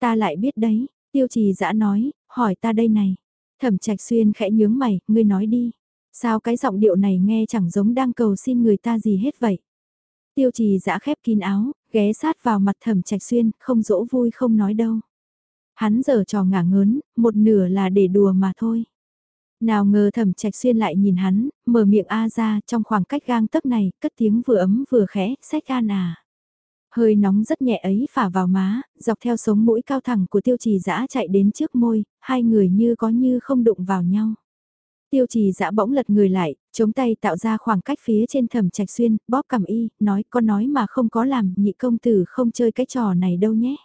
Ta lại biết đấy, tiêu trì dã nói, hỏi ta đây này. Thẩm trạch xuyên khẽ nhướng mày, ngươi nói đi. Sao cái giọng điệu này nghe chẳng giống đang cầu xin người ta gì hết vậy? Tiêu trì dã khép kín áo, ghé sát vào mặt thẩm trạch xuyên, không dỗ vui không nói đâu. Hắn giờ trò ngả ngớn, một nửa là để đùa mà thôi. Nào ngờ thẩm trạch xuyên lại nhìn hắn, mở miệng A ra trong khoảng cách gang tấc này, cất tiếng vừa ấm vừa khẽ, sách an à. Hơi nóng rất nhẹ ấy phả vào má, dọc theo sống mũi cao thẳng của tiêu trì dã chạy đến trước môi, hai người như có như không đụng vào nhau. Tiêu trì dã bỗng lật người lại, chống tay tạo ra khoảng cách phía trên thẩm trạch xuyên, bóp cầm y, nói có nói mà không có làm, nhị công tử không chơi cái trò này đâu nhé.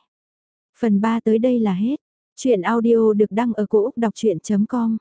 Phần 3 tới đây là hết. Chuyện audio được đăng ở cổ Úc đọc chuyện.com